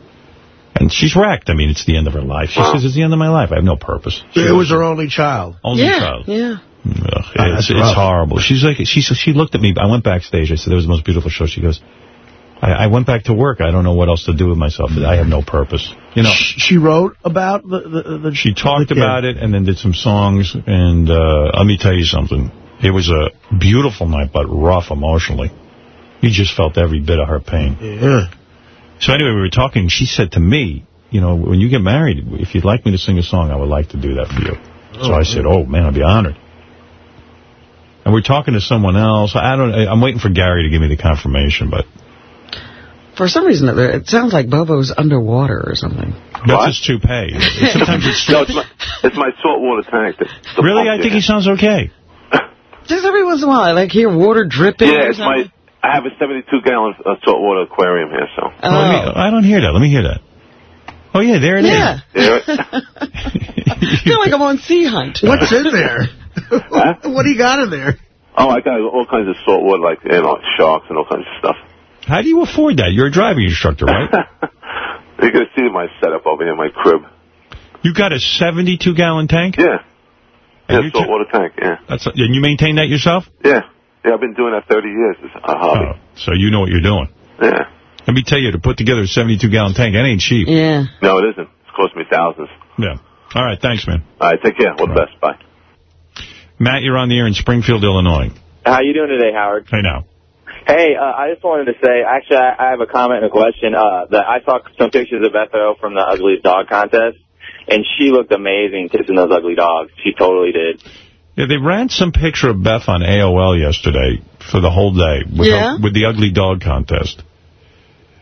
And she's wrecked. I mean, it's the end of her life. She says, it's the end of my life. I have no purpose. It was her only child. Only yeah, child. yeah. Ugh, Ah, it's, that's it's horrible. She's like, she she looked at me. I went backstage. I said, that was the most beautiful show. She goes, I, I went back to work. I don't know what else to do with myself. I have no purpose. You know, She wrote about the... the, the she talked the about it and then did some songs. And uh, let me tell you something. It was a beautiful night, but rough emotionally. You just felt every bit of her pain. Yeah. So anyway, we were talking. She said to me, you know, when you get married, if you'd like me to sing a song, I would like to do that for you. So I oh. said, oh, man, I'd be honored. And we're talking to someone else. I don't. I'm waiting for Gary to give me the confirmation, but For some reason, it it sounds like Bobo's underwater or something. that's his toupee. Sometimes it's No, it's my, it's my saltwater tank. Really. I think there. he sounds okay. Just every once in a while, I like hear water dripping. Yeah, it's my. Something. I have a 72 gallon uh, saltwater aquarium here, so. Oh. Let me, I don't hear that. Let me hear that. Oh yeah, there it is. yeah. Yeah. I feel like I'm on sea hunt. What's in there? Huh? what do you got in there? Oh, I got all kinds of saltwater, like you know, sharks and all kinds of stuff. How do you afford that? You're a driving instructor, right? You can see my setup over here, my crib. you got a 72 gallon tank. Yeah. And Yeah, you saltwater tank. Yeah. That's and you maintain that yourself. Yeah. Yeah, I've been doing that 30 years. It's a hobby. Oh, so you know what you're doing. Yeah. Let me tell you, to put together a 72-gallon tank, that ain't cheap. Yeah. No, it isn't. It's cost me thousands. Yeah. All right, thanks, man. All right, take care. All the best. Bye. Matt, you're on the air in Springfield, Illinois. How you doing today, Howard? Hey, now. Hey, uh, I just wanted to say, actually, I, I have a comment and a question. Uh, that I saw some pictures of Bethel from the Ugliest Dog Contest, and she looked amazing kissing those ugly dogs. She totally did. Yeah, they ran some picture of Beth on AOL yesterday for the whole day with, Yeah? the, with the ugly dog contest.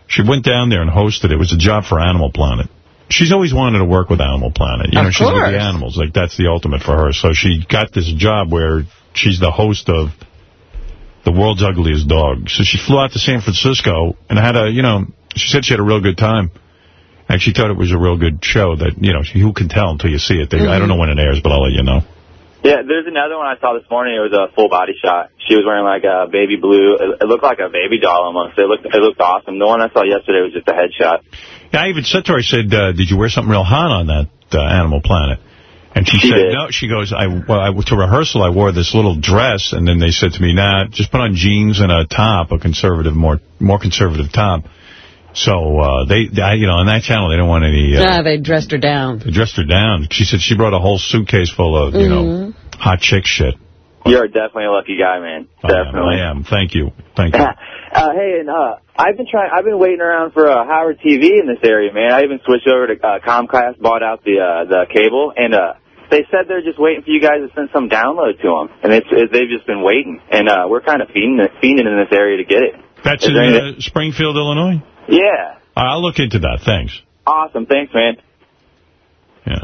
She went down there and hosted it. It was a job for Animal Planet. She's always wanted to work with Animal Planet. You Of know, she's with the animals. Like, that's the ultimate for her. So she got this job where she's the host of the world's ugliest dog. So she flew out to San Francisco and had a, you know, she said she had a real good time. And she thought it was a real good show that, you know, who can tell until you see it. They, I don't mm-hmm. know when it airs, but I'll let you know. Yeah, there's another one I saw this morning. It was a full body shot. She was wearing like a baby blue. It, looked like a baby doll almost. It looked it looked awesome. The one I saw yesterday was just a headshot. Yeah, I even said to her, I said, uh, did you wear something real hot on that uh, Animal Planet? And she, She said, did. no. She goes, I, well, I, to rehearsal, I wore this little dress, and then they said to me, nah, just put on jeans and a top, a conservative, more more conservative top. So, uh, they, they, you know, on that channel, they don't want any, uh, Yeah, they dressed her down. they dressed her down. She said she brought a whole suitcase full of, you know, Mhm. hot chick shit. You're definitely a lucky guy, man. Definitely. I am. Thank you. Thank you. Uh, hey, and uh, I've been trying. I've been waiting around for uh, Howard TV in this area, man. I even switched over to uh, Comcast, bought out the uh, the cable, and uh, they said they're just waiting for you guys to send some download to them, and it's it, they've just been waiting, and uh, we're kind of feeding it, feeding in this area to get it. That's in uh, Springfield, Illinois? Yeah, I'll look into that. Thanks. awesome. Thanks, man. Yeah.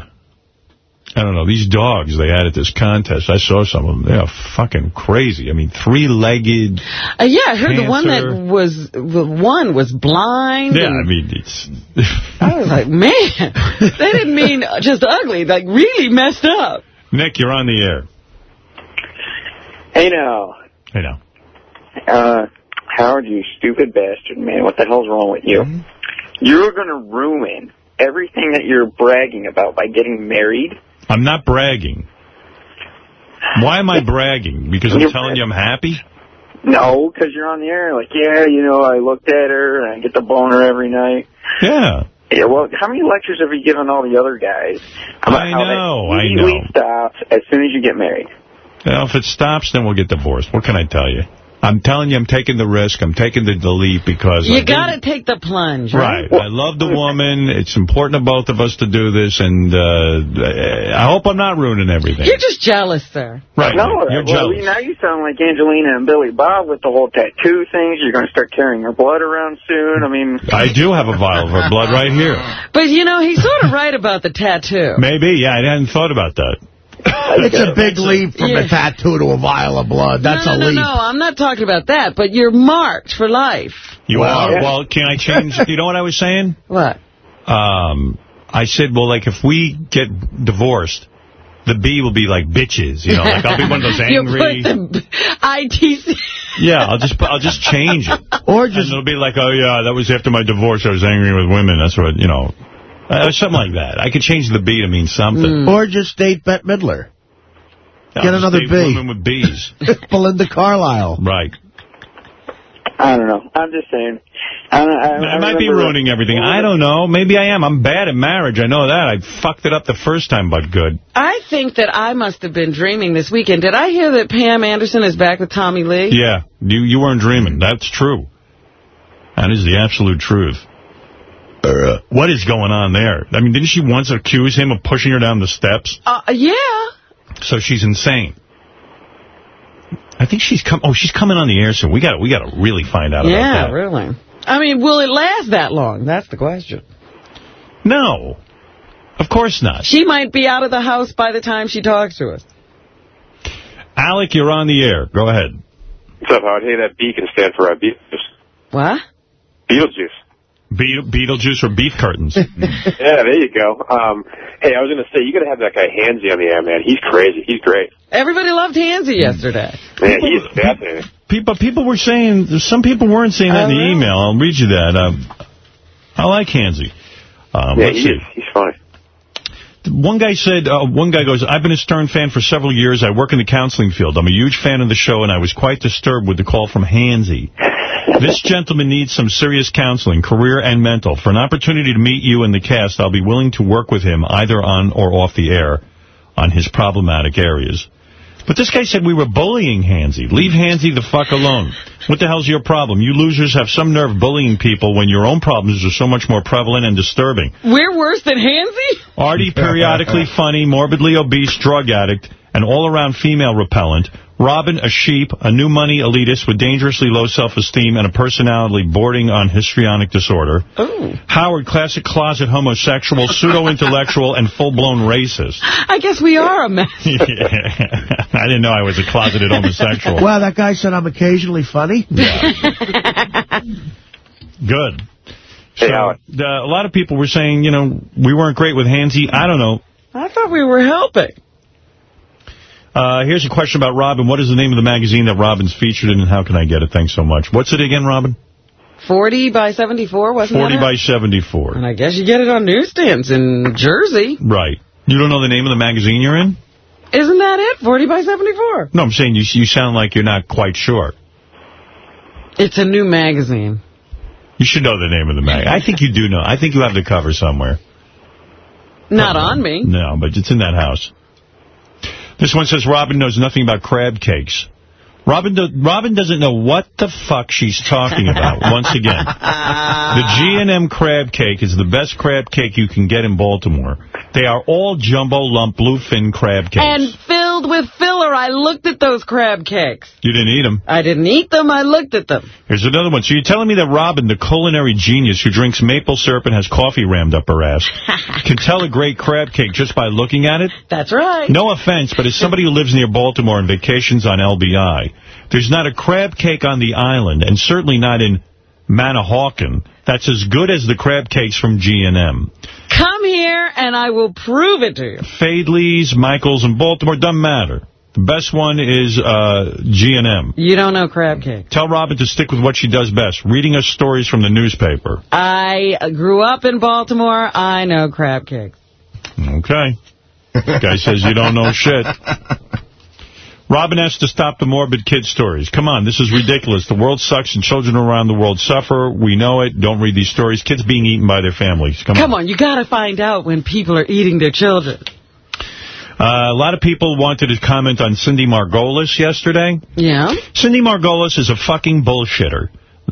I don't know. These dogs they had at this contest, I saw some of them. They are fucking crazy. I mean, three-legged. Uh, yeah, I heard the one that was, one was blind. Yeah, I mean, it's... I was like, man, they didn't mean just ugly, like really messed up. Nick, you're on the air. Hey now, Hey, now. uh, Howard, you stupid bastard, man. What the hell's wrong with you? Mm-hmm. You're gonna ruin everything that you're bragging about by getting married. I'm not bragging. Why am I bragging? Because I'm You're telling you I'm happy? No, because you're on the air, like, yeah, you know, I looked at her and I get the boner every night. Yeah. Yeah, well, how many lectures have you given all the other guys about I know, I know. stops as soon as you get married? Well, if it stops, then we'll get divorced. What can I tell you? I'm telling you I'm taking the risk. I'm taking the, the leap because... You got to take the plunge, Right. right? I love the woman. It's important to both of us to do this, and uh, I hope I'm not ruining everything. You're just jealous, sir. Right. No, You're well, jealous. now you sound like Angelina and Billy Bob with the whole tattoo things. You're going to start carrying her blood around soon. I mean, I do have a vial of her blood right here. But, you know, he's sort of right about the tattoo. Maybe. Yeah, I hadn't thought about that. It's a big leap from Yeah. a tattoo to a vial of blood. That's no, a leap. no, no, I'm not talking about that, but you're marked for life. You Well, are. yeah. Well, can I change? you know what I was saying? What? Um, I said, well, like, if we get divorced, the B will be like bitches. You know, like I'll be one of those You angry. put the ITC. Yeah, I'll just I'll just change it. Or And just it'll be like, oh, yeah, that was after my divorce. I was angry with women. That's what, you know, uh, something like that. I could change the B to mean something. or just date Bette Midler. I'll Get another B. Women with B's. Belinda Carlisle. right. I don't know. I'm just saying. I, don't, I, I might be ruining everything. I don't know. Maybe I am. I'm bad at marriage. I know that. I fucked it up the first time, but good. I think that I must have been dreaming this weekend. Did I hear that Pam Anderson is back with Tommy Lee? Yeah, you you weren't dreaming. That's true. That is the absolute truth. Uh, what is going on there? I mean, didn't she once accuse him of pushing her down the steps? Uh, yeah. So she's insane. I think she's come. Oh, she's coming on the air soon. We got we got to really find out Yeah, about that. really. I mean, will it last that long? That's the question. No, of course not. She might be out of the house by the time she talks to us. Alec, you're on the air. Go ahead. What's up, Howard? Hey, that B can stand for uh, Beetlejuice. What? Beetlejuice. Be Beetlejuice or beef curtains? Yeah, there you go. Um, hey, I was going to say, you got to have that guy Hansy on the air, man. He's crazy. He's great. Everybody loved Hansy yesterday. Man, he is fascinating. People people were saying, some people weren't saying that in the email. I'll read you that. Um, I like Hansy. Um, yeah, let's he see. is. He's funny. One guy said, uh, one guy goes, I've been a Stern fan for several years. I work in the counseling field. I'm a huge fan of the show, and I was quite disturbed with the call from Hansy. This gentleman needs some serious counseling, career and mental. For an opportunity to meet you and the cast, I'll be willing to work with him either on or off the air on his problematic areas. But this guy said we were bullying Hansy. Leave Hansy the fuck alone. What the hell's your problem? You losers have some nerve bullying people when your own problems are so much more prevalent and disturbing. We're worse than Hansy? Artie, periodically funny, morbidly obese, drug addict, and all-around female repellent. Robin, a sheep, a new money elitist with dangerously low self-esteem and a personality bordering on histrionic disorder. Ooh. Howard, classic closet homosexual, pseudo-intellectual, and full-blown racist. I guess we are a mess. Yeah. I didn't know I was a closeted homosexual. Wow, that guy said I'm occasionally funny? Yeah. Good. So, the, uh, a lot of people were saying, you know, we weren't great with Hansy. I don't know. I thought we were helping. Uh, here's a question about Robin. What is the name of the magazine that Robin's featured in, and how can I get it? Thanks so much. What's it again, Robin? 40 by 74, wasn't 40 that by 74. And I guess you get it on newsstands in Jersey. Right. You don't know the name of the magazine you're in? Isn't that it? 40 by 74. No, I'm saying you, you sound like you're not quite sure. It's a new magazine. You should know the name of the magazine. I think you do know. I think you have the cover somewhere. Not on me. No, but it's in that house. This one says Robin knows nothing about crab cakes. Robin do, Robin doesn't know what the fuck she's talking about, once again. The G&M crab cake is the best crab cake you can get in Baltimore. They are all jumbo lump bluefin crab cakes. And filled with filler. I looked at those crab cakes. you didn't eat them. I didn't eat them. I looked at them. Here's another one. So you're telling me that Robin, the culinary genius who drinks maple syrup and has coffee rammed up her ass, can tell a great crab cake just by looking at it? That's right. No offense, but as somebody who lives near Baltimore and vacations on LBI, there's not a crab cake on the island, and certainly not in Manahawkin, that's as good as the crab cakes from G&M. Come here and I will prove it to you. Faidley's, Michael's, and Baltimore, doesn't matter. The best one is uh, G&M. You don't know crab cake. Tell Robin to stick with what she does best, reading us stories from the newspaper. I grew up in Baltimore. I know crab cakes. Okay. Guy says you don't know shit. Robin has to stop the morbid kid stories. Come on, this is ridiculous. The world sucks and children around the world suffer. We know it. Don't read these stories. Kids being eaten by their families. Come, Come on. on, you got to find out when people are eating their children. Uh, a lot of people wanted to comment on Cindy Margolis yesterday. Yeah? Cindy Margolis is a fucking bullshitter.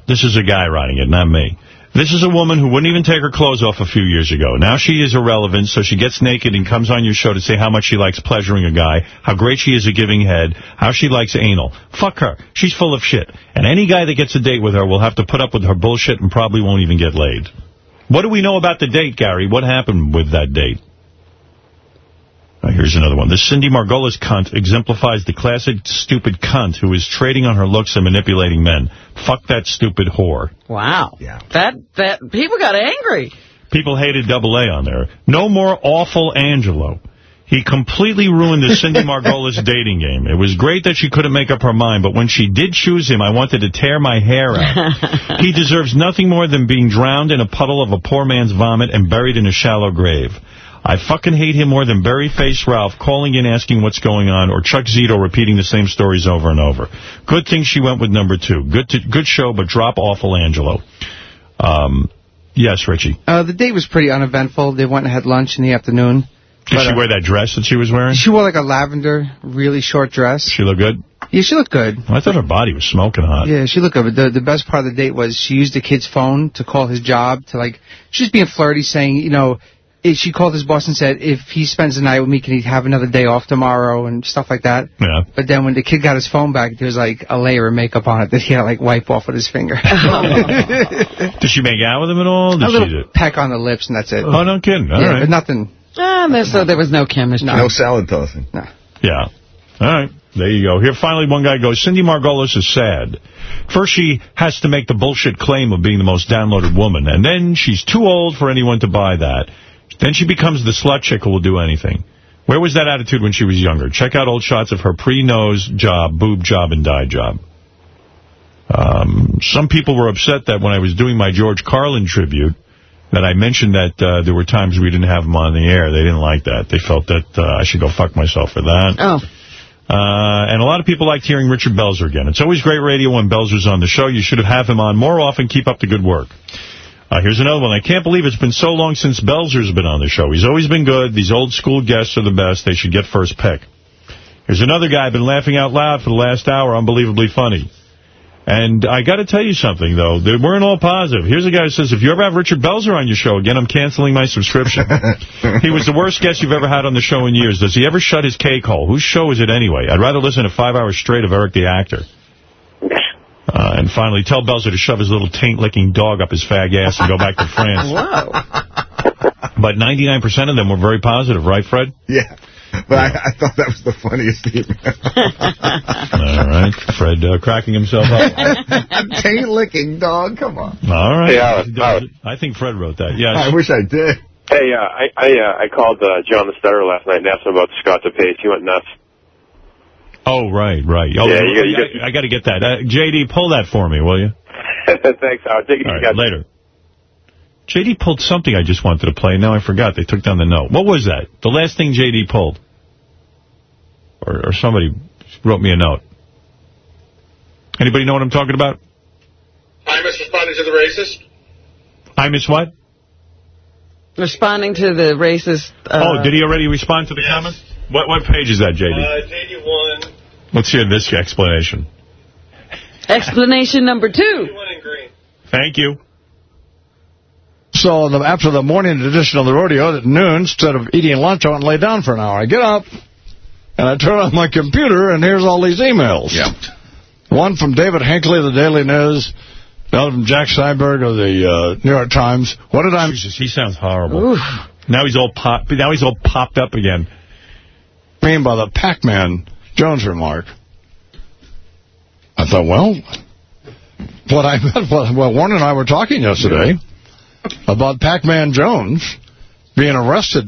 This is a guy writing it, not me. This is a woman who wouldn't even take her clothes off a few years ago. Now she is irrelevant, so she gets naked and comes on your show to say how much she likes pleasuring a guy, how great she is at giving head, how she likes anal. Fuck her. She's full of shit. And any guy that gets a date with her will have to put up with her bullshit and probably won't even get laid. What do we know about the date, Gary? What happened with that date? Here's another one. The Cindy Margolis cunt exemplifies the classic stupid cunt who is trading on her looks and manipulating men. Fuck that stupid whore. Wow. Yeah. That, that, people got angry. People hated Double A on there. No more awful Angelo. He completely ruined the Cindy Margolis dating game. It was great that she couldn't make up her mind, but when she did choose him, I wanted to tear my hair out. he deserves nothing more than being drowned in a puddle of a poor man's vomit and buried in a shallow grave. I fucking hate him more than Berry-Face Ralph calling in asking what's going on or Chuck Zito repeating the same stories over and over. Good thing she went with number two. Good to, good show, but drop awful Angelo. Um, yes, Richie. Uh, the date was pretty uneventful. They went and had lunch in the afternoon. Did But, she uh, wear that dress that she was wearing? She wore like a lavender, really short dress. She looked good? Yeah, she looked good. I thought her body was smoking hot. Yeah, she looked good. But the, the best part of the date was she used the kid's phone to call his job to like, she was being flirty saying, you know, she called his boss and said, if he spends the night with me, can he have another day off tomorrow and stuff like that. Yeah. But then when the kid got his phone back, there was like a layer of makeup on it that he had to like wipe off with his finger. Did she make out with him at all? Did a she little peck on the lips and that's it. Oh, no kidding. All yeah, right. but nothing. Ah, there- so there was no chemistry. No salad tossing. No. Yeah. All right. There you go. Here, finally, one guy goes, Cindy Margolis is sad. First, she has to make the bullshit claim of being the most downloaded woman, and then she's too old for anyone to buy that. Then she becomes the slut chick who will do anything. Where was that attitude when she was younger? Check out old shots of her pre-nose job, boob job, and dye job. Um, some people were upset that when I was doing my George Carlin tribute, that I mentioned that uh, there were times we didn't have him on the air. They didn't like that. They felt that uh, I should go fuck myself for that. Oh. Uh, and a lot of people liked hearing Richard Belzer again. It's always great radio when Belzer's on the show. You should have him on more often. Keep up the good work. Uh, here's another one. I can't believe it's been so long since Belzer's been on the show. He's always been good. These old school guests are the best. They should get first pick. Here's another guy been laughing out loud for the last hour. Unbelievably funny. And I got to tell you something, though. They weren't all positive. Here's a guy who says, if you ever have Richard Belzer on your show again, I'm canceling my subscription. he was the worst guest you've ever had on the show in years. Does he ever shut his cake hole? Whose show is it anyway? I'd rather listen to five hours straight of Eric the Actor. Uh, and finally, tell Belzer to shove his little taint-licking dog up his fag ass and go back to France. Whoa. But 99% of them were very positive, right, Fred? Yeah. But I, I thought that was the funniest email. All right. Fred uh, cracking himself up. taint licking dog. Come on. All right. Yeah, I think Fred wrote that. Yes. I wish I did. Hey, uh, I I, uh, I called uh, John the Stutter last night and asked him about Scott DePace. He went nuts. Oh, right, right. Oh, Yeah, you got- you got- I, got to get that. Uh, JD, pull that for me, will you? Thanks. I'll take it. All right, later. JD pulled something I just wanted to play. Now I forgot. They took down the note. What was that? The last thing JD pulled? Or, or somebody wrote me a note. Anybody know what I'm talking about? Imus responding to the racist. I miss what? Responding to the racist... Uh, oh, did he already respond to the comment? What what page is that, JD? Uh, JD1. Let's hear this explanation. Explanation number two. Thank you. So the, after the morning edition of the rodeo at noon, instead of eating lunch, I went and lay down for an hour. I get up, and I turn on my computer, and here's all these emails. Yeah. One from David Hinckley of the Daily News. Another from Jacques Steinberg of the uh, New York Times. What did I... Jesus, he sounds horrible. Now he's all pop. Now he's all popped up again. I mean by the Pac-Man Jones remark? I thought, well, what I meant well, Warner and I were talking yesterday about Pac-Man Jones being arrested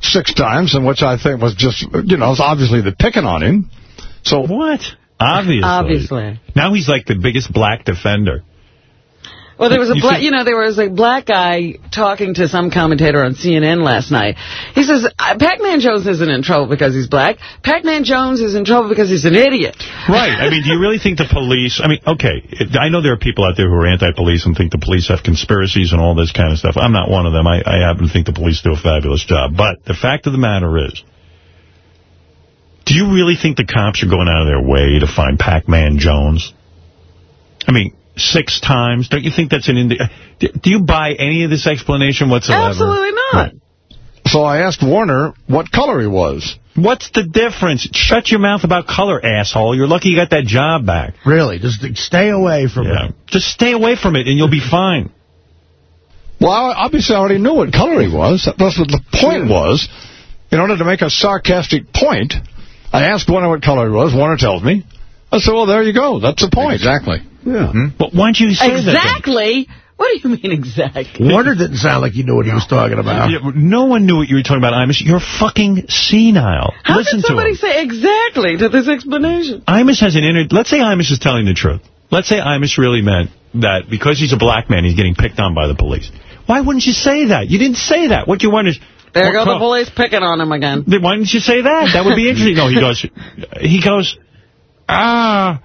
six times, and which I think was just, you know, it's obviously the picking on him. So What? Obviously. Obviously. Now he's like the biggest black defender. Well, there was a You black, you know, there was a black guy talking to some commentator on CNN last night. He says, "Uh, Pac-Man Jones isn't in trouble because he's black. Pac-Man Jones is in trouble because he's an idiot. Right. I mean, do you really think the police... I mean, okay, I know there are people out there who are anti-police and think the police have conspiracies and all this kind of stuff. I'm not one of them. I, I happen to think the police do a fabulous job. But the fact of the matter is, do you really think the cops are going out of their way to find Pac-Man Jones? I mean, six times? Don't you think that's an... Indi do, do you buy any of this explanation whatsoever? Absolutely not. So I asked Warner what color he was. What's the difference? Shut your mouth about color, asshole. You're lucky you got that job back. Really, just stay away from Yeah. it. Just stay away from it and you'll be fine. Well, obviously I already knew what color he was. That's what the point was. In order to make a sarcastic point, I asked Warner what color he was. Warner tells me. I said, well, there you go. That's the point. Exactly. Yeah. Hmm? But why don't you say that? Exactly. What do you mean exactly? Warner didn't sound like he knew what he was talking about. Yeah, no one knew what you were talking about, Imus. You're fucking senile. How Listen did to somebody him. say exactly to this explanation? Imus has an inner... Let's say Imus is telling the truth. Let's say Imus really meant that because he's a black man, he's getting picked on by the police. Why wouldn't you say that? You didn't say that. What you want is... There go the police picking on him again. Why didn't you say that? That would be interesting. No, he goes... He goes... Ah...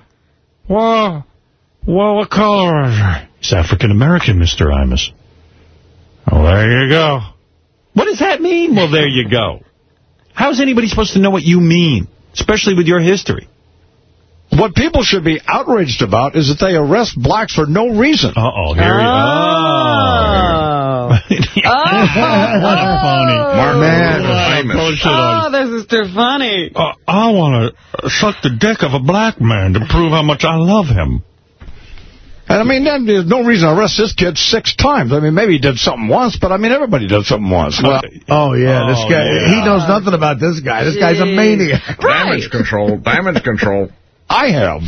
Well... Well, what color is he? He's African-American, Mr. Imus. Well, there you go. What does that mean? Well, there you go. How's anybody supposed to know what you mean? Especially with your history. What people should be outraged about is that they arrest blacks for no reason. Uh-oh, here he... Oh. what a phony. Mark Man. famous. Oh, this is too funny. Uh, I want to suck the dick of a black man to prove how much I love him. And I mean, then there's no reason to arrest this kid six times. I mean, maybe he did something once, but I mean, everybody did something once. Well, Oh, yeah, this Oh, guy, yeah. he knows nothing about this guy. This guy's a Jeez. maniac. Damage control. Damage control. I have.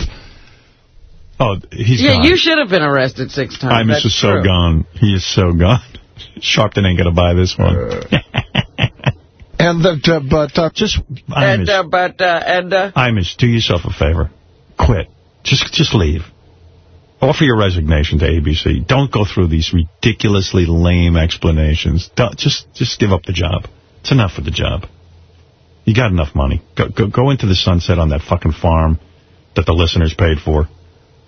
Oh, he's Yeah, gone. you should have been arrested six times. Imus That's is so true. gone. He is so gone. Sharpton ain't going to buy this one. And that, uh, but uh, just, And, uh, but, uh, and, uh, Imus, do yourself a favor. Quit. Just, just leave. Offer your resignation to ABC. Don't go through these ridiculously lame explanations. Don't, just, just give up the job. It's enough for the job. You got enough money. Go, go, go into the sunset on that fucking farm that the listeners paid for.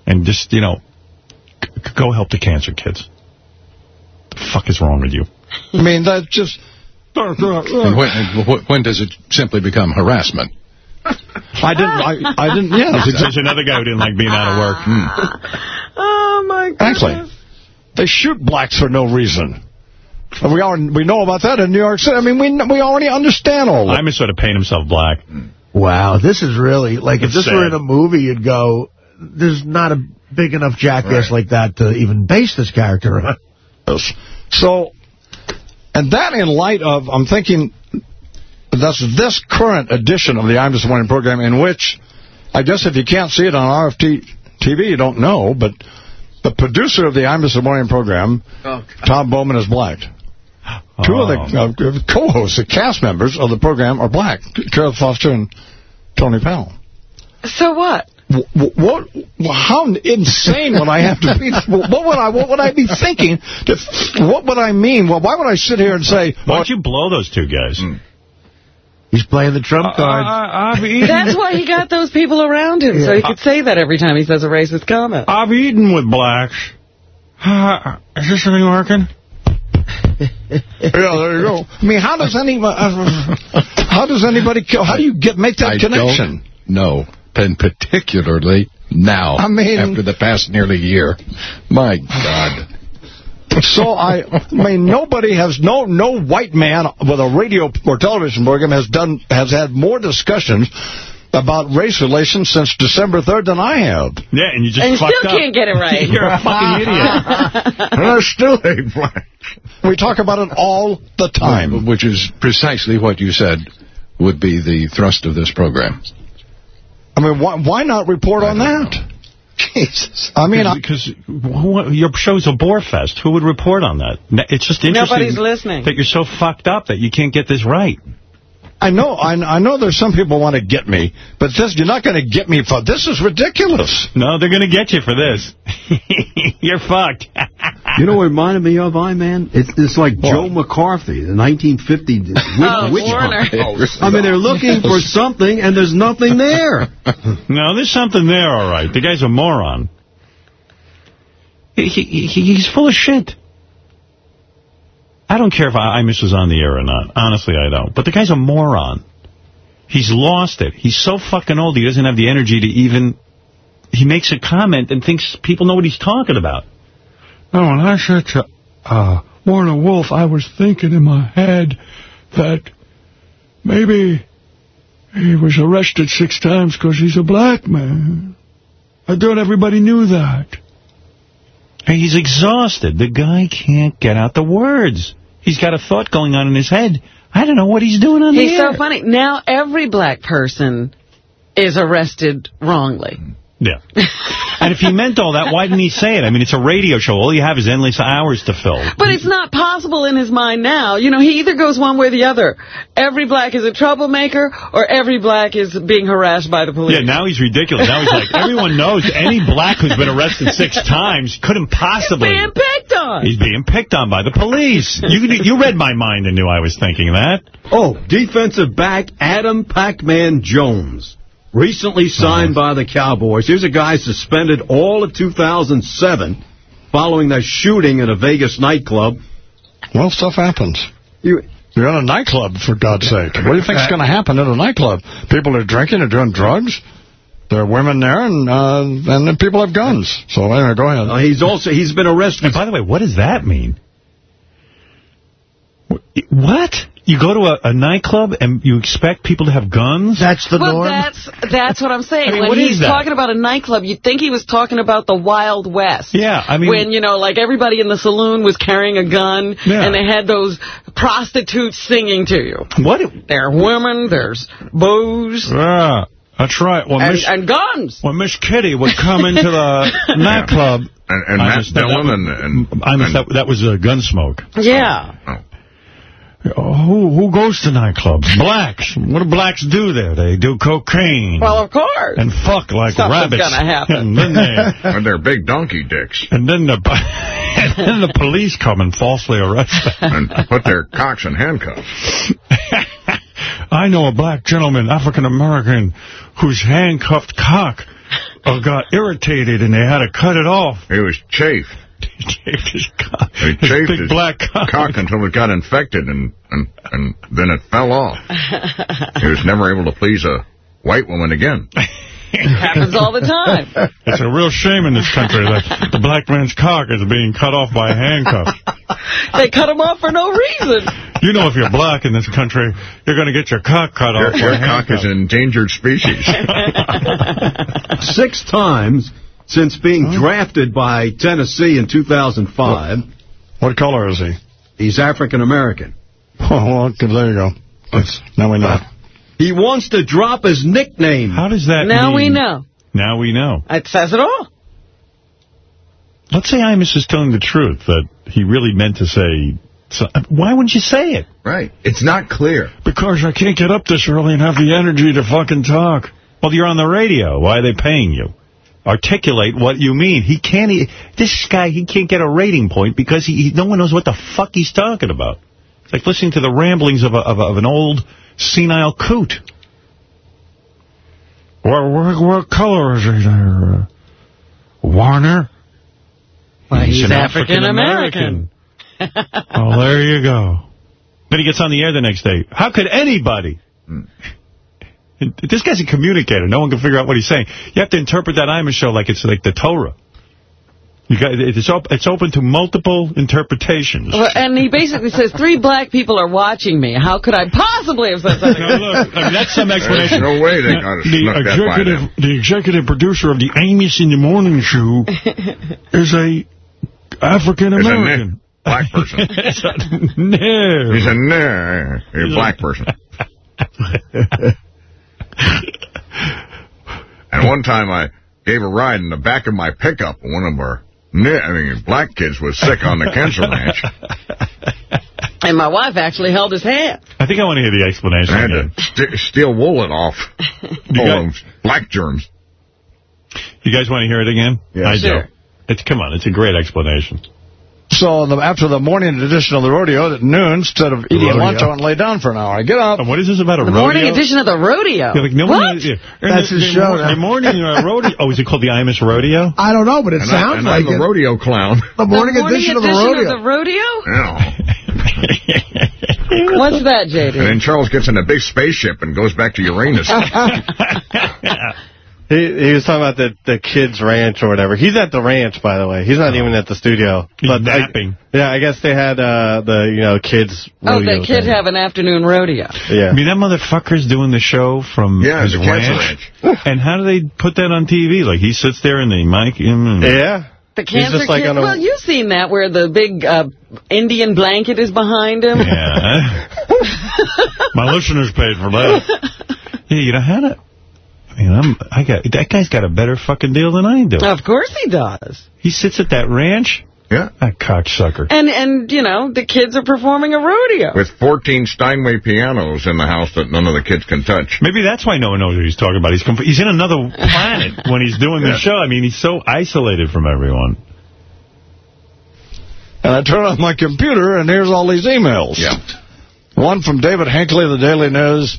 And just, you know, go help the cancer kids. The fuck is wrong with you? I mean, that just... Uh, uh, uh. And when, when does it simply become harassment? I didn't, I, I didn't, yeah. There's another guy who didn't like being out of work. Hmm. Oh, my God. Actually, they shoot blacks for no reason. We are, we know about that in New York City. I mean, we we already understand all that. I'm sort of paint himself black. Wow, this is really, like, if It's this were in a movie, you'd go, there's not a big enough jackass like that to even base this character on. Yes. So, and that in light of, I'm thinking, that's this current edition of the I'm Just Morning program in which, I guess if you can't see it on RFD TV, you don't know, but the producer of the I'm Just Morning program, Tom Bowman, is black. Two of the uh, co-hosts, the cast members of the program are black, Karith Foster and Tony Powell. So what? What, what, how insane would I have to be? What would I, what would I be thinking? To, what would I mean? Well, why would I sit here and say, Why don't you blow those two guys? Hmm. He's playing the trump uh, card. Uh, uh, That's why he got those people around him, so he could say that every time he says a racist comment. I've eaten with blacks. Uh, is this thing working? yeah, there you go. I mean, how does anybody, how does anybody, how do you get make that I connection? don't know, and particularly now, I mean- after the past nearly year. My God. So I, I mean, nobody has no no white man with a radio or television program has done has had more discussions about race relations since December 3rd than I have. Yeah, and you just And you fucked still up. can't get it right. You're a fucking idiot. and I still hate black. We talk about it all the time. Which is precisely what you said would be the thrust of this program. I mean, why why not report on that? Jesus. I mean, because your show's a bore fest. Who would report on that? It's just interesting Nobody's listening. that you're so fucked up that you can't get this right. I know, I, I know there's some people want to get me, but this, you're not going to get me for, this is ridiculous. No, they're going to get you for this. you're fucked. You know what it reminded me of, I man? It's, it's like Joe McCarthy, the 1950 witch, Oh, witch hunt. Oh, I mean, they're looking for something, and there's nothing there. no, there's something there, all right. The guy's a moron. He, he, he- he's full of shit. I don't care if I, Imus was on the air or not. Honestly, I don't. But the guy's a moron. He's lost it. He's so fucking old, he doesn't have the energy to even... He makes a comment and thinks people know what he's talking about. No, when I said to uh, Warner Wolf, I was thinking in my head that maybe he was arrested six times because he's a black man. I thought everybody knew that. Hey, he's exhausted. The guy can't get out the words. He's got a thought going on in his head. I don't know what he's doing on He's the air. so funny. Now every black person is arrested wrongly. Yeah. and if he meant all that, why didn't he say it? I mean, it's a radio show. All you have is endless hours to fill. But it's not possible in his mind now. You know, he either goes one way or the other. Every black is a troublemaker, or every black is being harassed by the police. Yeah, now he's ridiculous. Now he's like, everyone knows any black who's been arrested six times couldn't possibly... being picked on. He's being picked on by the police. You you read my mind and knew I was thinking that. Oh, defensive back Adam Pac-Man Jones. Recently signed by the Cowboys. Here's a guy suspended all of 2007 following that shooting in a Vegas nightclub. Well, stuff happens. You, You're in a nightclub, for God's sake. What do you think is going to happen at a nightclub? People are drinking and doing drugs. There are women there, and uh, and then people have guns. So anyway, go ahead. uh, he's also he's been arrested. And by the way, what does that mean? What? You go to a, a nightclub and you expect people to have guns? That's the Well, that's that's what I'm saying. I mean, when what he's is that? talking about a nightclub, you'd think he was talking about the Wild West. Yeah, I mean... when, you know, like everybody in the saloon was carrying a gun, Yeah. and they had those prostitutes singing to you. What? There are women, there's booze, Yeah, that's right. Well, and, Miss, and guns. when Miss Kitty would come into the nightclub... And, and Matt that- Dillon that, and, and, I missed that, that was a Gunsmoke. Yeah. Oh. Who who goes to nightclubs? Blacks. What do blacks do there? They do cocaine. Well, of course. and fuck like Something's rabbits. gonna happen. And then they, and they're big donkey dicks. and then the and then the police come and falsely arrest them. And put their cocks in handcuffs. I know a black gentleman, African-American, whose handcuffed cock uh, got irritated and they had to cut it off. He was chafed. He chafed his cock. He His chafed big his black cock. until it got infected, and, and, and then it fell off. He was never able to please a white woman again. It Happens all the time. It's a real shame in this country that the black man's cock is being cut off by handcuffs. They cut him off for no reason. You know if you're black in this country, you're going to get your cock cut Your, off. your by cock is an endangered species. Six times since being drafted by Tennessee in 2005. What color is he? He's African-American. Oh, well, good, there you go. That's, now we know. He wants to drop his nickname. How does that Now we know. Now we know. It says it all. Let's say Imus is telling the truth, that he really meant to say... So, why wouldn't you say it? right. It's not clear. Because I can't get up this early and have the energy to fucking talk. Well, you're on the radio. Why are they paying you? Articulate what you mean. He can't... e this guy, he can't get a rating point because he, he no one knows what the fuck he's talking about. It's like listening to the ramblings of, a, of, a, of an old senile coot. What, what, what color is he there? Warner? Well, he's an African-American. oh, there you go. Then he gets on the air the next day. How could anybody? Hmm. This guy's a communicator. No one can figure out what he's saying. You have to interpret that Imus show like it's like the Torah. You got, it's, op it's open to multiple interpretations. Well, and he basically says, three black people are watching me. How could I possibly have said something? Now, look, I mean, that's some explanation. There's no way they got to the snuck that by executive, the executive producer of the Imus in the Morning Show is a African American. Black person. no. He's a nah, He's a black person. And one time I gave a ride in the back of my pickup. One of our I mean, black kids was sick on the cancer ranch. And my wife actually held his hand. I think I want to hear the explanation I had again. to st steal woolen off all those black germs. You guys want to hear it again? Yeah. I Sure. do. It's Come on, it's a great explanation. So the, after the morning edition of the rodeo at noon, instead of eating Rodeo. lunch, I went and lay down for an hour. I get up. And what is this about, a The rodeo? The morning edition of the rodeo. Yeah, like no what? one yeah. That's the, his the, show The morning uh, rodeo. Oh, is it called the Imus Rodeo? I don't know, but it And, I, sounds and like I'm the rodeo clown. the morning, the morning edition, of the edition rodeo. of the rodeo? Yeah. What's that, J.D.? And then Charles gets in a big spaceship and goes back to Uranus. He, he was talking about the the kids' ranch or whatever. He's at the ranch, by the way. He's not even at the studio. He's But I- napping. yeah, I guess they had uh, the you know kids. Oh, rodeo the kid have an afternoon rodeo. Yeah. I mean, that motherfucker's doing the show from Yeah, his the cancer ranch. And how do they put that on TV? Like, he sits there and they mic him. Yeah. The He's cancer just like kid. on a- Well, you've seen that where the big uh, Indian blanket is behind him. Yeah. My listeners paid for that. Yeah, you know how to... I mean, I'm, I got that guy's got a better fucking deal than I do. Of course he does. He sits at that ranch. Yeah. That cocksucker. And, and you know, the kids are performing a rodeo. With 14 Steinway pianos in the house that none of the kids can touch. Maybe that's why no one knows what he's talking about. He's he's in another planet when he's doing the show. I mean, he's so isolated from everyone. And I turn on my computer, and here's all these emails. Yeah. One from David Hinckley of the Daily News.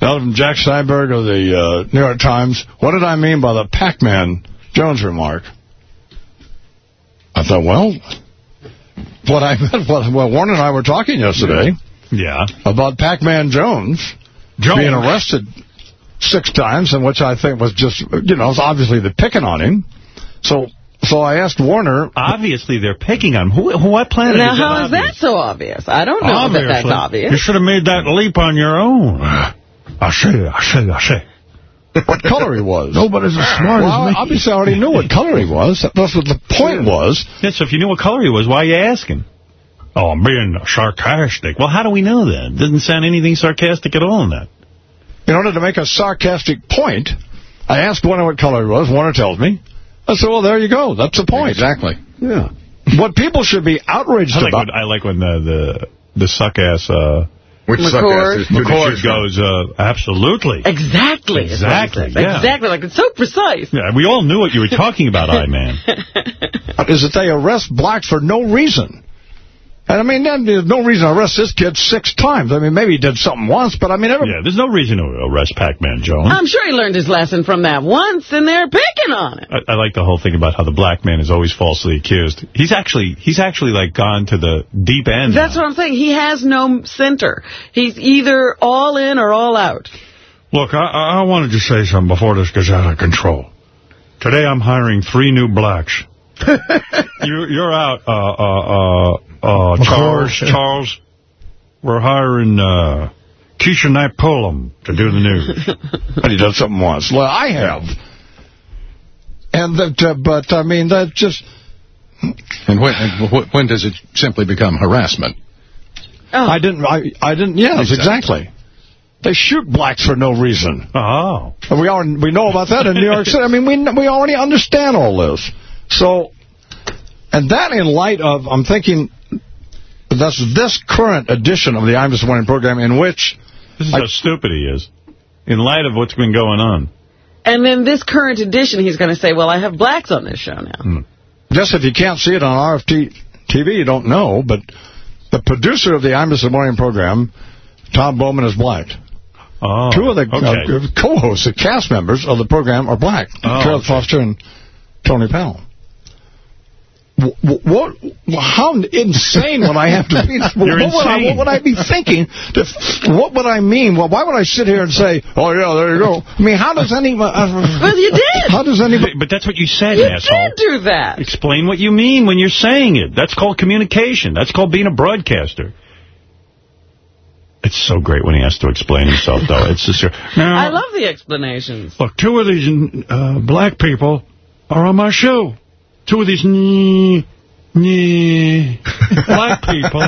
Another from Jacques Steinberg of the uh, New York Times. What did I mean by the Pac-Man Jones remark? I thought, well, what I meant, what, well, Warner and I were talking yesterday Yeah. about Pac-Man Jones, Jones. being arrested six times, and which I think was just, you know, it's obviously the picking on him. So, so I asked Warner, Obviously, they're picking on him. Who, who, what planet Now, is that how is that so obvious? I don't know that that's obvious. You should have made that leap on your own. I say, I say, I say. what color he was. Nobody's as smart well, as me. obviously I already knew what color he was. That's what the point was. Yeah, so if you knew what color he was, why are you asking? Oh, I'm being sarcastic. Well, how do we know that? Doesn't sound anything sarcastic at all in that. In order to make a sarcastic point, I asked Warner what color he was. Warner tells me. I said, well, there you go. That's the point. Exactly. Yeah. What people should be outraged I like about... when, I like when the, the, the suck-ass... Uh, Which McCord. suck-ass McCord McCord goes, uh, absolutely. Exactly. is what he Exactly, yeah. Exactly. Like, it's so precise. Yeah, we all knew what you were talking about, I-Man. is that they arrest blacks for no reason. And I mean, then there's no reason to arrest this kid six times. I mean, maybe he did something once, but I mean, every, Yeah, there's no reason to arrest Pac-Man Jones. I'm sure he learned his lesson from that once, and they're picking on him. I, I like the whole thing about how the black man is always falsely accused. He's actually, he's actually like gone to the deep end. That's what I'm saying. He has no center. He's either all in or all out. Look, I, I I wanted to say something before this gets out of control. Today I'm hiring three new blacks. You, you're out, uh, uh, uh, uh, Charles. Charles, we're hiring uh, Keshia Knight Pulliam to do the news. and he does something once. Well, I have. And that, uh, but I mean, that just. And when, and when does it simply become harassment? I didn't. I, I didn't. Yes, exactly. They shoot blacks for no reason. Oh. And we are. We know about that in New York City. I mean, we we already understand all this. So, and that in light of, I'm thinking, that's this current edition of the Imus Morning program in which. This is how stupid he is. In light of what's been going on. And then this current edition, he's going to say, well, I have blacks on this show now. Just if you can't see it on RFD TV, you don't know, but the producer of the Imus Morning program, Tom Bowman, is black. Oh, Two of the okay. uh, co-hosts, the cast members of the program are black. Oh, Karith okay. Foster and Tony Powell. Wh- wh- What, how insane would I have to be? You're what, would I, insane. what would I be thinking? To, what would I mean? Well, why would I sit here and say, oh, yeah, there you go? I mean, how does anyone... Uh, Well, you did. How does anybody... But that's what you said, You asshole. did do that. Explain what you mean when you're saying it. That's called communication. That's called being a broadcaster. It's so great when he has to explain himself, though. It's just... Now, I love the explanations. look, two of these uh, black people are on my show. Two of these nee, nee, black people.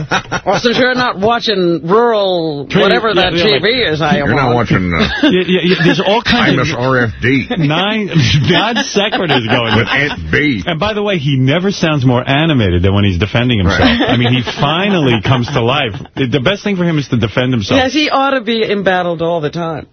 Well, since you're not watching rural, whatever that yeah, TV like- is, I am You're not watching uh, Yeah, yeah, yeah, there's all kinds Imus of... RFD Nine non sequiturs going with Aunt B. And by the way, he never sounds more animated than when he's defending himself. I mean, he finally comes to life. The best thing for him is to defend himself. Yes, he ought to be embattled all the time.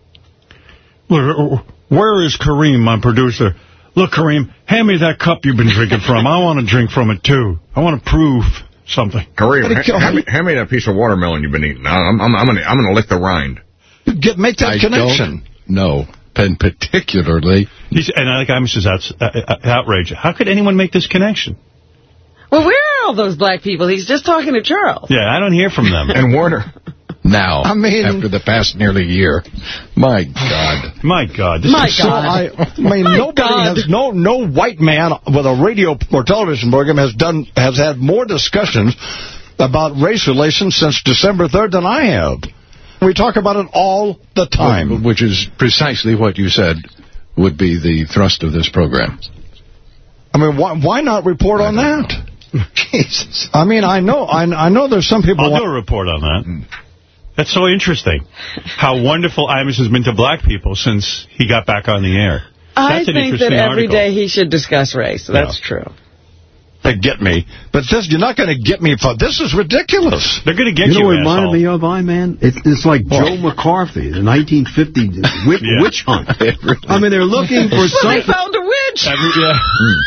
Look, where is Kareem, my producer? Look, Kareem, hand me that cup you've been drinking from. I want to drink from it, too. I want to prove something. Kareem, ha- hand, me, hand me that piece of watermelon you've been eating. I'm, I'm, I'm gonna, I'm gonna lick the rind. Get, make that I connection. don't. And particularly, He's, and I like Imus's out, uh, uh, outrage. How could anyone make this connection? Well, where are all those black people? He's just talking to Charles. Yeah, I don't hear from them. And Warner. Now, I mean- after the past nearly year, my God. My God. This My is So so- God. I, I mean, My nobody God. has no no white man with a radio or television program has done has had more discussions about race relations since December 3rd than I have. We talk about it all the time. Which is precisely what you said would be the thrust of this program. I mean, why why not report on that? Jesus. I mean, I know I, I know there's some people. I'll do a report on that. Hmm. That's so interesting. How wonderful Imus has been to black people since he got back on the air. I That's an think that interesting every article. day he should discuss race. That's true. They get me, but this you're not going to get me for this is ridiculous. They're going to get You you, know what reminded me of, I man? It's, it's like Joe McCarthy, the 1950 witch, Yeah. witch hunt. I mean, they're looking for Well, they found a witch. Every, yeah. Hmm.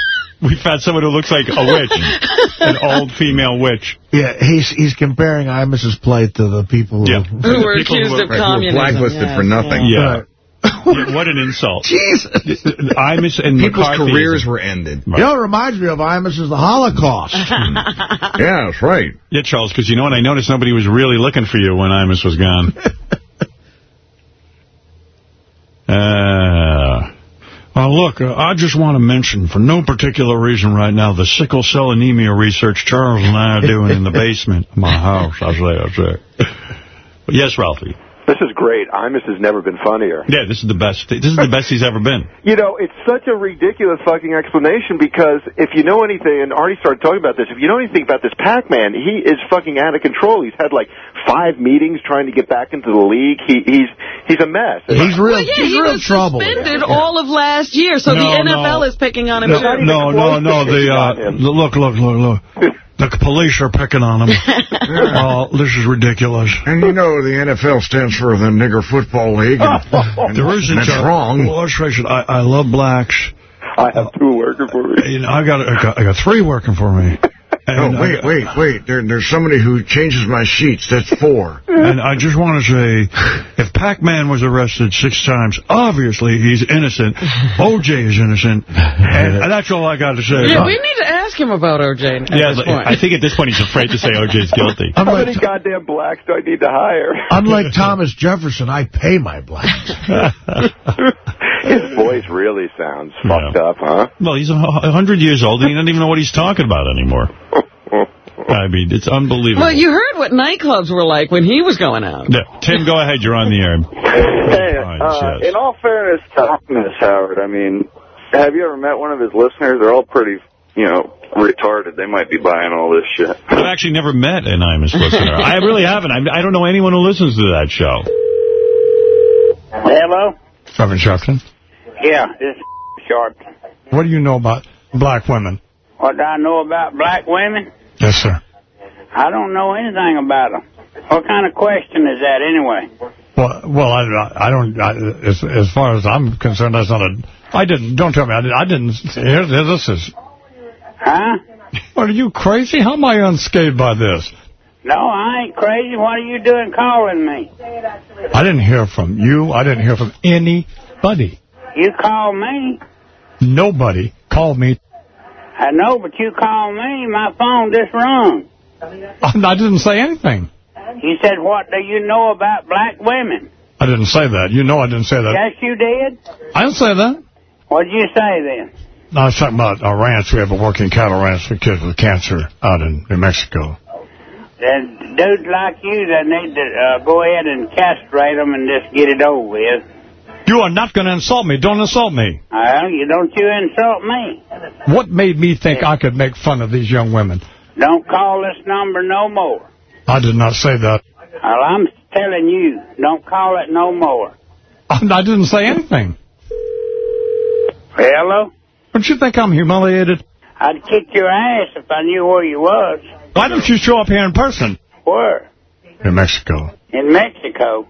We found someone who looks like a witch, an old female witch. Yeah, he's he's comparing Imus's plight to the people who... Yeah. Who were People accused who of were- Who were communism. blacklisted yes, for nothing. Yeah. Yeah, what an insult. Jesus. Imus and People's McCarthy. careers were ended. You know, it reminds me of Imus is the Holocaust. Yeah, that's right. Yeah, Charles, because you know what? I noticed nobody was really looking for you when Imus was gone. uh, Uh, look, uh, I just want to mention, for no particular reason right now, the sickle cell anemia research Charles and I are doing in the basement of my house. I say, I say. yes, Ralphie. This is great. Imus has never been funnier. Yeah, this is the best. This is the best he's ever been. You know, it's such a ridiculous fucking explanation because if you know anything, and Artie started talking about this, if you know anything about this Pac-Man, he is fucking out of control. He's had like five meetings trying to get back into the league. He, he's he's a mess. He's real, Well, yeah, he's he real was trouble. suspended all of last year, so No, the NFL no. is picking on him. No, no, no, no. The uh, look, look, look, look. The police are picking on him. oh, this is ridiculous. And you know the NFL stands for the Nigger Football League. And, and There isn't that's a- wrong. Well, let's face it. I, I love blacks. I have two working for me. You know, I got, I got I got three working for me. And oh, wait, I- wait, wait. There, there's somebody who changes my sheets. That's four. And I just want to say, if Pac-Man was arrested six times, obviously he's innocent. O.J. is innocent. And that's all I got to say. Yeah, we need to ask him about O.J. at Yeah, this point. I think at this point he's afraid to say OJ's guilty. How many goddamn blacks do I need to hire? Unlike Thomas Jefferson, I pay my blacks. His voice really sounds fucked up, huh? Well, he's a hundred years old and he doesn't even know what he's talking about anymore. I mean, it's unbelievable. Well, you heard what nightclubs were like when he was going out. Yeah, Tim, go ahead. You're on the air. Hey, uh, yes. in all fairness to Miss Howard, I mean, have you ever met one of his listeners? They're all pretty, you know, retarded. They might be buying all this shit. I've actually never met an Imus listener. I really haven't. I, I don't know anyone who listens to that show. Hello? Reverend Sharpton, Yeah, this is Sharp. what do you know about black women? What do I know about black women? Yes, sir. I don't know anything about them. What kind of question is that anyway? Well, well, I, I don't. I, as as far as I'm concerned, that's not a. I didn't. Don't tell me. I, did, I didn't. Here, here, this is. Huh? What are you crazy? How am I unscathed by this? No, I ain't crazy. What are you doing calling me? I didn't hear from you. I didn't hear from anybody. You called me. Nobody called me. I know, but you call me. My phone just rung. I didn't say anything. He said, what do you know about black women? I didn't say that. You know I didn't say that. Yes, you did. I didn't say that. What did you say then? No, I was talking about a ranch. We have a working cattle ranch for kids with cancer out in New Mexico. And dudes like you that need to uh, go ahead and castrate them and just get it over with. You are not going to insult me. Don't insult me. Well, you don't you insult me. What made me think I could make fun of these young women? Don't call this number no more. I did not say that. Well, I'm telling you, don't call it no more. I didn't say anything. Hello? Don't you think I'm humiliated? I'd kick your ass if I knew where you was. Why don't you show up here in person? Where? In Mexico. In Mexico.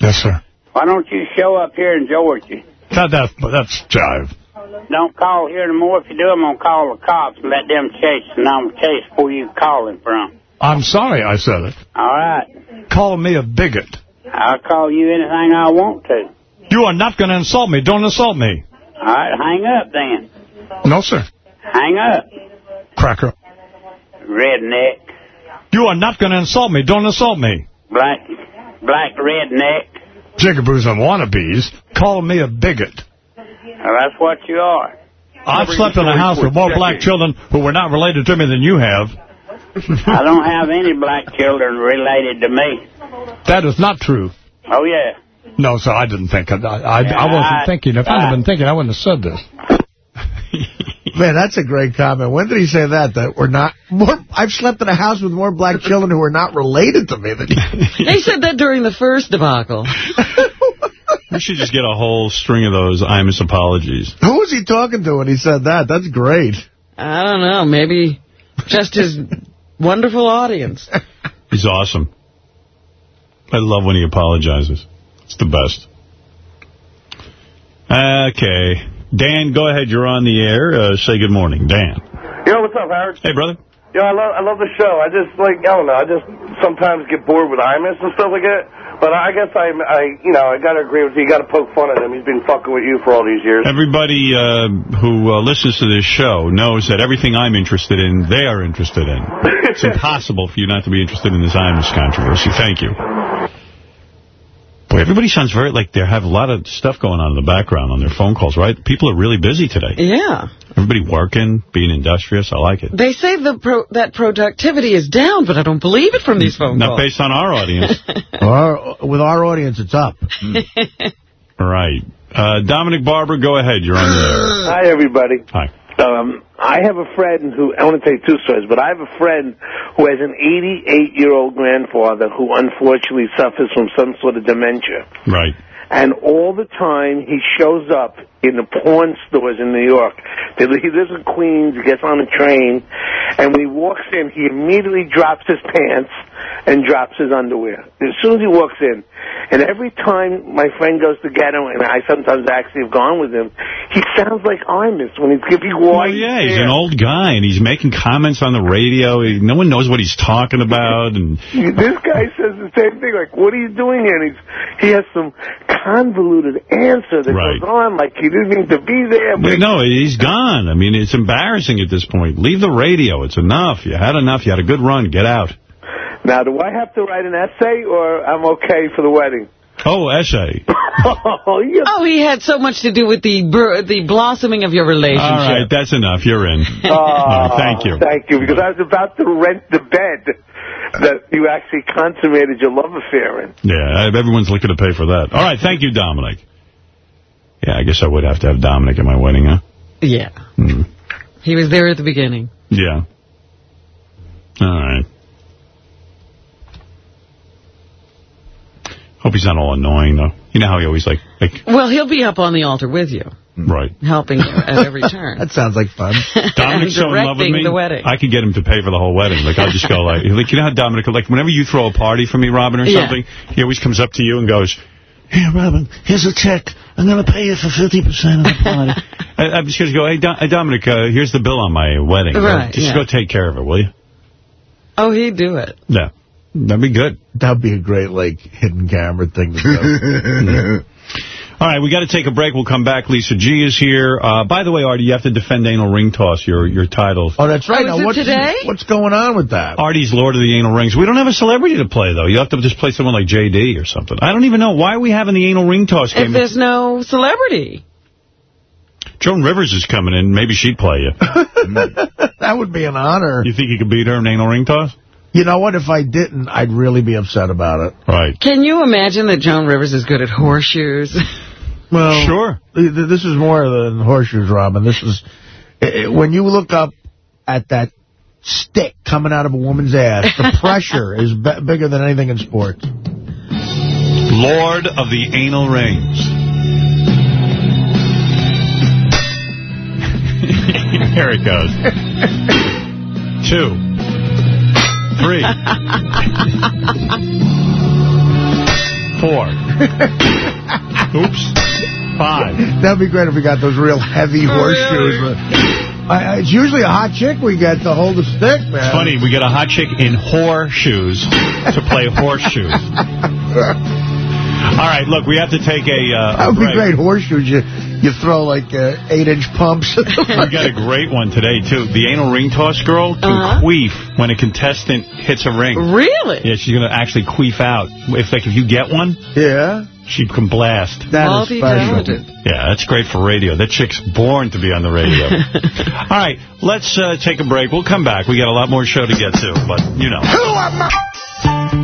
Yes, sir. Why don't you show up here in Georgia? That, that, that's jive. Don't call here no more. If you do, I'm going to call the cops and let them chase, and I'm going to chase where you calling from. I'm sorry I said it. All right. Call me a bigot. I'll call you anything I want to. You are not going to insult me. Don't insult me. All right, hang up then. No, sir. Hang up, Cracker. redneck. You are not going to insult me. Don't insult me. Black, black redneck. Jigaboos and wannabes. Call me a bigot. Well, that's what you are. I've slept in a house with more black children who were not related to me than you have. I don't have any black children related to me. That is not true. Oh, yeah. No, sir, I didn't think. I, I, I wasn't I- thinking. If I'd have been thinking, I wouldn't have said this. Man, that's a great comment. When did he say that? That we're not more. I've slept in a house with more black children who are not related to me than you. They said that during the first debacle. We should just get a whole string of those Imus apologies. Who was he talking to when he said that? That's great. I don't know. Maybe just his wonderful audience. He's awesome. I love when he apologizes. It's the best. Okay. Dan, go ahead. You're on the air. Uh, say good morning. Dan. Yo, what's up, Howard? Hey, brother. Yo, I love I love the show. I just like I don't know. I just sometimes get bored with Imus and stuff like that. But I guess I I you know I got to agree with you. You got to poke fun at him. He's been fucking with you for all these years. Everybody uh, who uh, listens to this show knows that everything I'm interested in, they are interested in. It's impossible for you not to be interested in this Imus controversy. Thank you. Boy, everybody sounds very like they have a lot of stuff going on in the background on their phone calls, right? People are really busy today. Yeah. Everybody working, being industrious. I like it. They say the pro that productivity is down, but I don't believe it from these phone Not calls. based on our audience. Our, with our audience, it's up. right. Uh, Dominic Barbara, go ahead. You're on the air. Hi, everybody. Hi. Um, I have a friend who, I want to tell you two stories, but I have a friend who has an 88-year-old grandfather who unfortunately suffers from some sort of dementia. Right. And all the time he shows up in the porn stores in New York. He lives in Queens, he gets on a train, and when he walks in, he immediately drops his pants and drops his underwear. As soon as he walks in. And every time my friend goes to get him, and I sometimes actually have gone with him, he sounds like Imus when he's giving Well, white yeah, he's an old guy, and he's making comments on the radio. He, no one knows what he's talking about. And This guy says the same thing, like, what are you doing here? And he's, he has some convoluted answer that Right. goes on, like he didn't mean to be there. But No, he's gone. I mean, it's embarrassing at this point. Leave the radio. It's enough. You had enough. You had a good run. Get out. Now, do I have to write an essay, or I'm okay for the wedding? Oh, essay. oh, yeah. Oh, he had so much to do with the the blossoming of your relationship. All right, that's enough. You're in. Oh, All right, thank you. Thank you, because I was about to rent the bed that you actually consummated your love affair in. Yeah, everyone's looking to pay for that. All right, thank you, Dominic. Yeah, I guess I would have to have Dominic at my wedding, huh? Yeah. Hmm. He was there at the beginning. Yeah. All right. Hope he's not all annoying, though. You know how he always, like, like Well, he'll be up on the altar with you, right. helping you at every turn. That sounds like fun. Dominic's so in love with Directing me, the wedding. I could get him to pay for the whole wedding. Like, I'll just go like, like you know how Dominic, like, whenever you throw a party for me, Robin, or Yeah. something, he always comes up to you and goes, Here, Robin, here's a check. I'm going to pay you for 50% of the party. I, I'm just going to go, hey, Do- hey, Dominic, uh, here's the bill on my wedding. Right, Just yeah. go take care of it, will you? Oh, he'd do it. Yeah. That'd be good. That'd be a great, like, hidden camera thing to do. All right, we got to take a break. We'll come back. Lisa G is here. Uh, by the way, Artie, you have to defend anal ring toss, your your title. Oh, that's right. Oh, now, what's, today? what's going on with that? Artie's Lord of the Anal Rings. We don't have a celebrity to play, though. You have to just play someone like J.D. or something. I don't even know. Why are we having the anal ring toss If game? there's no celebrity. Joan Rivers is coming in. Maybe she'd play you. that would be an honor. You think you could beat her in anal ring toss? You know what? If I didn't, I'd really be upset about it. Right. Can you imagine that Joan Rivers is good at horseshoes? Well, Sure. th- th- This is more than horseshoes, Robin. This is when you look up at that stick coming out of a woman's ass. The pressure is b bigger than anything in sports. Lord of the Anal Rings. Here it goes. Two. Three. Four. Oops. Five. That'd be great if we got those real heavy horseshoes. I, I- it's usually a hot chick we get to hold the stick, man. It's funny, we get a hot chick in horseshoes to play horseshoes. All right, look, we have to take a, uh, That a would be break. great. Horseshoes, you, you throw like uh, eight-inch pumps. We got a great one today, too. The anal ring toss girl can Uh-huh. queef when a contestant hits a ring. Really? Yeah, she's going to actually queef out. If like if you get one, yeah, she can blast. That is special. Multi-talented. Yeah, that's great for radio. That chick's born to be on the radio. All right, let's uh, take a break. We'll come back. We got a lot more show to get to, but, you know.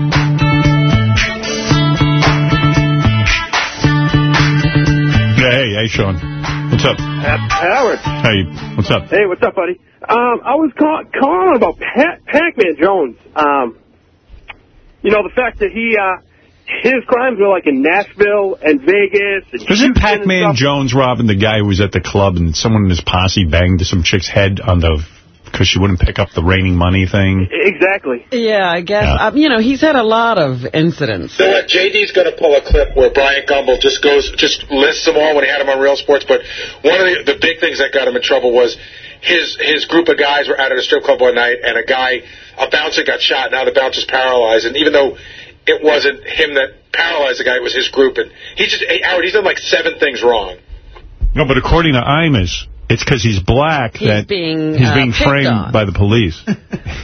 Yeah, hey, hey, Sean. What's up? Howard. Hey, what's up? Hey, what's up, buddy? Um, I was call calling about Pac- Pac-Man Jones. Um, you know, the fact that he, uh, his crimes were like in Nashville and Vegas. And Isn't Pac-Man. Jones robbing the guy who was at the club and someone in his posse banged some chick's head on the... Because she wouldn't pick up the raining money thing? Exactly. Yeah, I guess. Yeah. Um, you know, he's had a lot of incidents. You know what? JD's going to pull a clip where Bryant Gumbel just goes, just lists them all when he had him on Real Sports. But one of the, the big things that got him in trouble was his his group of guys were out at a strip club one night, and a guy, a bouncer, got shot. Now the bouncer's paralyzed, and even though it wasn't him that paralyzed the guy, it was his group, and he just, Howard, he's done like seven things wrong. No, but according to Imus, it's because he's black He's that being, he's uh, being framed on. by the police.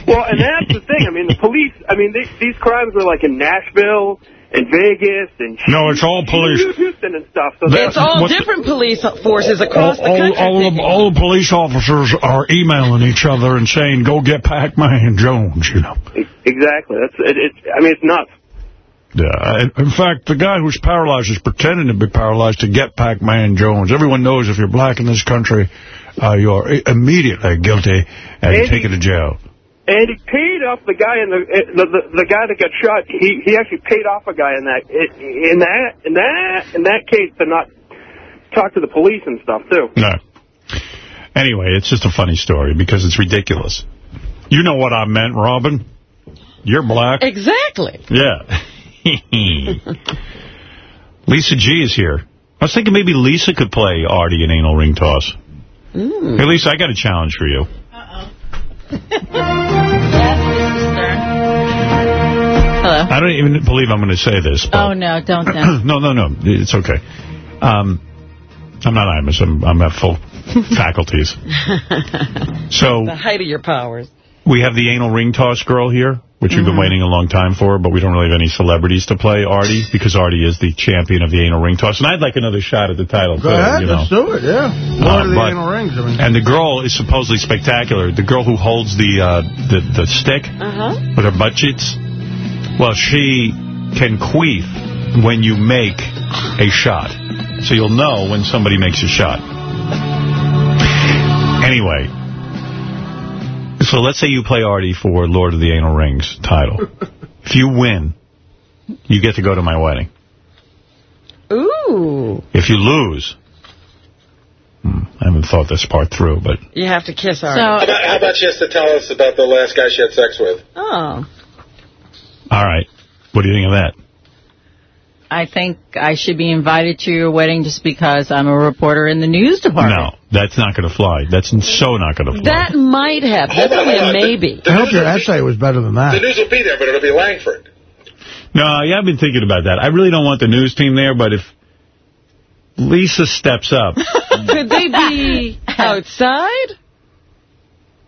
Well, and that's the thing. I mean, the police. I mean, they, these crimes were like in Nashville and Vegas and No, it's all police. Houston and stuff. So That- It's all What's the- different police forces across the all, country. all, taking- the, all the police officers are emailing each other and saying, go get Pac-Man Jones, you know. exactly. That's it, it's. I mean, it's nuts. Yeah, in- in fact, the guy who's paralyzed is pretending to be paralyzed to get Pac-Man Jones. Everyone knows if you're black in this country, uh, you're immediately guilty and Andy- taken to jail. And he paid off the guy in the the, the the guy that got shot. He he actually paid off a guy in that in that in that in that case to not talk to the police and stuff too. No. Anyway, it's just a funny story because it's ridiculous. You know what I meant, Robin? You're black. Exactly. Yeah. Lisa G is here. I was thinking maybe Lisa could play Artie in anal ring toss. Mm. Hey, Lisa, I got a challenge for you. Uh-oh. Hello. I don't even believe I'm going to say this. But Oh, no, don't no, no, no. It's okay. Um, I'm not Imus. I'm, I'm at full faculties. So the height of your powers. we have the anal ring toss girl here, which we've been Mhm. waiting a long time for, but we don't really have any celebrities to play Artie because Artie is the champion of the anal ring toss. And I'd like another shot at the title, Go too. ahead, you know. let's do it, yeah. Uh, of the but- anal rings, I mean. And the girl is supposedly spectacular. The girl who holds the uh, the, the stick Uh-huh. with her butt cheeks, well, she can queef when you make a shot. So you'll know when somebody makes a shot. Anyway, so let's say you play Artie for Lord of the Anal Rings title. if you win, you get to go to my wedding. Ooh. If you lose, hmm, I haven't thought this part through, but You have to kiss Artie. how, about, how about she has to tell us about the last guy she had sex with? Oh. all right. What do you think of that? I think I should be invited to your wedding just because I'm a reporter in the news department. No, that's not going to fly. That's so not going to fly. That might happen. That's only a maybe. I hope your essay was better than that. The news will be there, but it'll be Langford. No, yeah, I've been thinking about that. I really don't want the news team there, but if Lisa steps up, Could they be outside?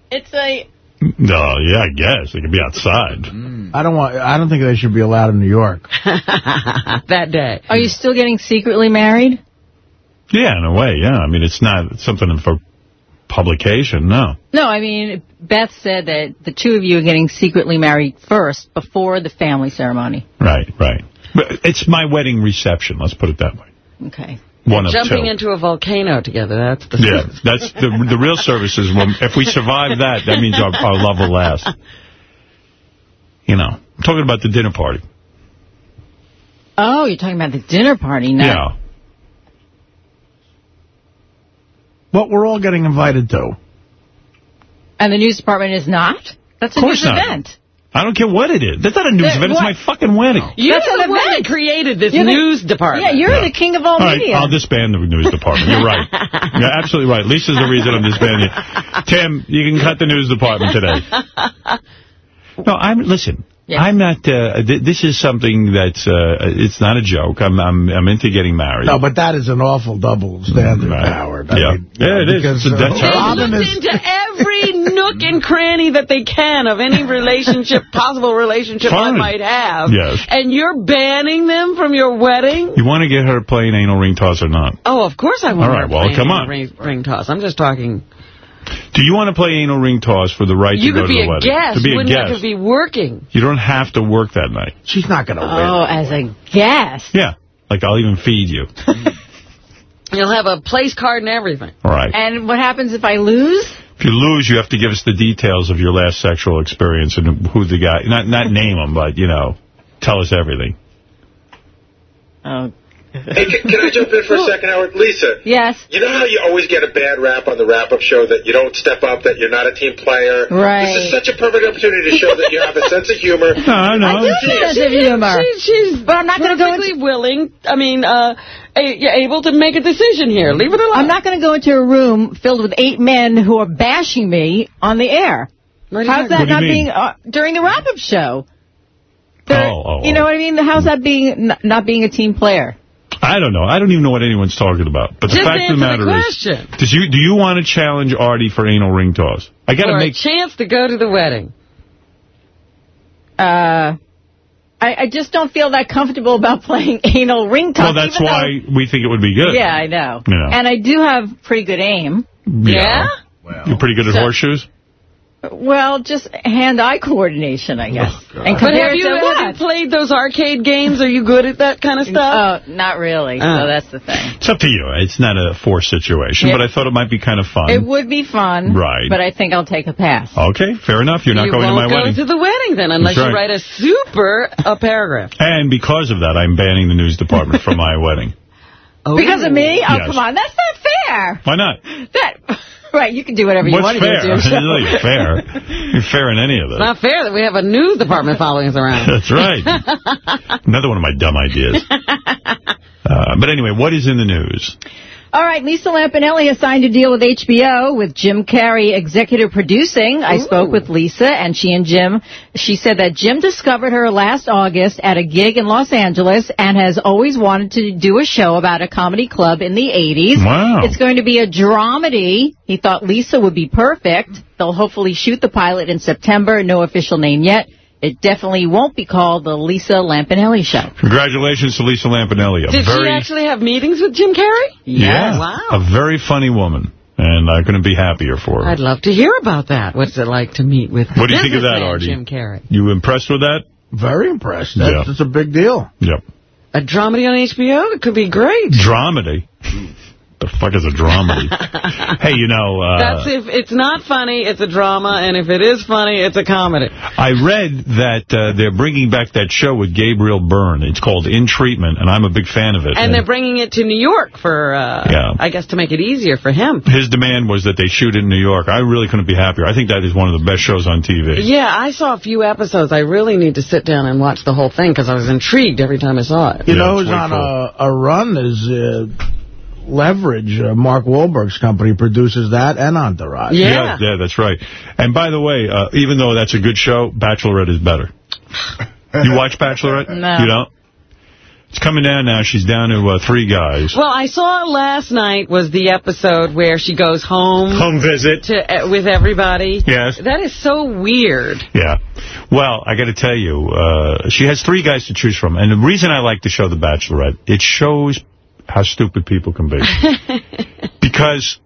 It's a... no, yeah, I guess they could be outside. Mm. I don't want. I don't think they should be allowed in New York. that day. Are you still getting secretly married? Yeah, in a way, yeah. I mean, it's not something for publication, no. No, I mean, Beth said that the two of you are getting secretly married first before the family ceremony. Right, right. But it's my wedding reception. Let's put it that way. Okay. One of Jumping two. into a volcano together. That's the Yeah, that's the the real service is when if we survive that, that means our, our love will last. You know, I'm talking about the dinner party. Oh, you're talking about the dinner party now. Yeah. What we're all getting invited to. And the news department is not? That's a Of news not. event. I don't care what it is. That's not a news That- event. It's my fucking wedding. You're That's the an one event. that created this You're the- news department. Yeah, you're Yeah. the king of all, All right, media. I'll disband the news department. You're right. You're absolutely right. Lisa's the reason I'm disbanding. it. Tim, you can cut the news department today. No, I'm listen. I'm not. Uh, th this is something that's. Uh, it's not a joke. I'm. I'm. I'm into getting married. No, but that is an awful double standard, Right. Howard. I Yeah. mean, Yeah, it is. because, It's a- uh, that's They Robin looked is- into every nook and cranny that they can of any relationship, possible relationship I might have. Yes. And you're banning them from your wedding? You want to get her playing anal ring toss or not? Oh, of course I want All right, her well, playing come a on. Ring, ring toss. I'm just talking. Do you want to play anal ring toss for the right you to go could to be the a wedding? guest. To be a Wouldn't guest. you could be working? You don't have to work that night. She's not going to Oh, as a guest. Yeah. Like, I'll even feed you. You'll have a place card and everything. All right. And what happens if I lose? If you lose, you have to give us the details of your last sexual experience and who the guy, not not name him, but, you know, tell us everything. Oh. Hey, can, can I jump in for a second, Howard? Lisa. Yes. You know how you always get a bad rap on the wrap-up show that you don't step up, that you're not a team player? Right. This is such a perfect opportunity to show that you have a sense of humor. No, I know. I do have a sense of humor. She, she's But I'm not going to go into... willing, I mean, uh, a, you're able to make a decision here. Leave it alone. I'm not going to go into a room filled with eight men who are bashing me on the air. What How's that What do you not mean? being uh, during the wrap-up show? They're- Oh, oh, you know oh. what I mean? How's that being not being a team player? I don't know. I don't even know what anyone's talking about. But the Just fact of the answer the matter is, question. does you, do you want to challenge Artie for anal ring toss? I got to make... a chance to go to the wedding. Uh, I, I just don't feel that comfortable about playing anal ring toss. Well, that's even why though- we think it would be good. Yeah, I know. Yeah. And I do have pretty good aim. Yeah? You're pretty good at horseshoes? Well, just hand-eye coordination, I guess. and But have you, to have played those arcade games? Are you good at that kind of stuff? Oh, not really. Uh. so that's the thing. It's up to you. It's not a forced situation, Yeah. but I thought it might be kind of fun. It would be fun. Right. But I think I'll take a pass. Okay, fair enough. You're not you going to my wedding. You won't go to the wedding then, unless That's you write a super a paragraph. And because of that, I'm banning the news department from my wedding. Because of me? Oh, Yes. come on. That's not fair. Why not? That Right, you can do whatever you What's want fair? to do. It's not like fair. You're fair in any of this. It's not fair that we have a news department following us around. That's right. Another one of my dumb ideas. Uh, but anyway, what is in the news? All right, Lisa Lampanelli has signed a deal with HBO with Jim Carrey executive producing. I spoke with Lisa, and she and Jim, she said that Jim discovered her last August at a gig in Los Angeles and has always wanted to do a show about a comedy club in the 80s. Wow. It's going to be a dramedy. He thought Lisa would be perfect. They'll hopefully shoot the pilot in September. No official name yet. It definitely won't be called the Lisa Lampanelli Show. Congratulations to Lisa Lampanelli. A Did very, she actually have meetings with Jim Carrey? Yeah. Wow. A very funny woman. And I couldn't be happier for her. I'd love to hear about that. What's it like to meet with What do you think of that, businessman Artie? Jim Carrey? You impressed with that? Very impressed. That's, Yeah. that's a big deal. Yep. A dramedy on HBO? It could be great. Dramedy. Hmm. The fuck is a dramedy? hey, you know, uh, That's if it's not funny, it's a drama, and if it is funny, it's a comedy. I read that uh, they're bringing back that show with Gabriel Byrne. It's called In Treatment, and I'm a big fan of it. And they're bringing it to New York for, uh, Yeah. I guess, to make it easier for him. His demand was that they shoot in New York. I really couldn't be happier. I think that is one of the best shows on TV. Yeah, I saw a few episodes. I really need to sit down and watch the whole thing because I was intrigued every time I saw it. You know who's on a, a run is uh, Leverage. Uh, Mark Wahlberg's company produces that and Entourage. yeah. Yeah, that's right. And by the way, uh, even though that's a good show, Bachelorette is better. you watch Bachelorette? No. You don't? It's coming down now. She's down to uh, three guys. Well, I saw last night was the episode where she goes home. Home visit. To, uh, with everybody. Yes. That is so weird. Yeah. Well, I got to tell you, uh, she has three guys to choose from. And the reason I like the show The Bachelorette, it shows how stupid people can be. because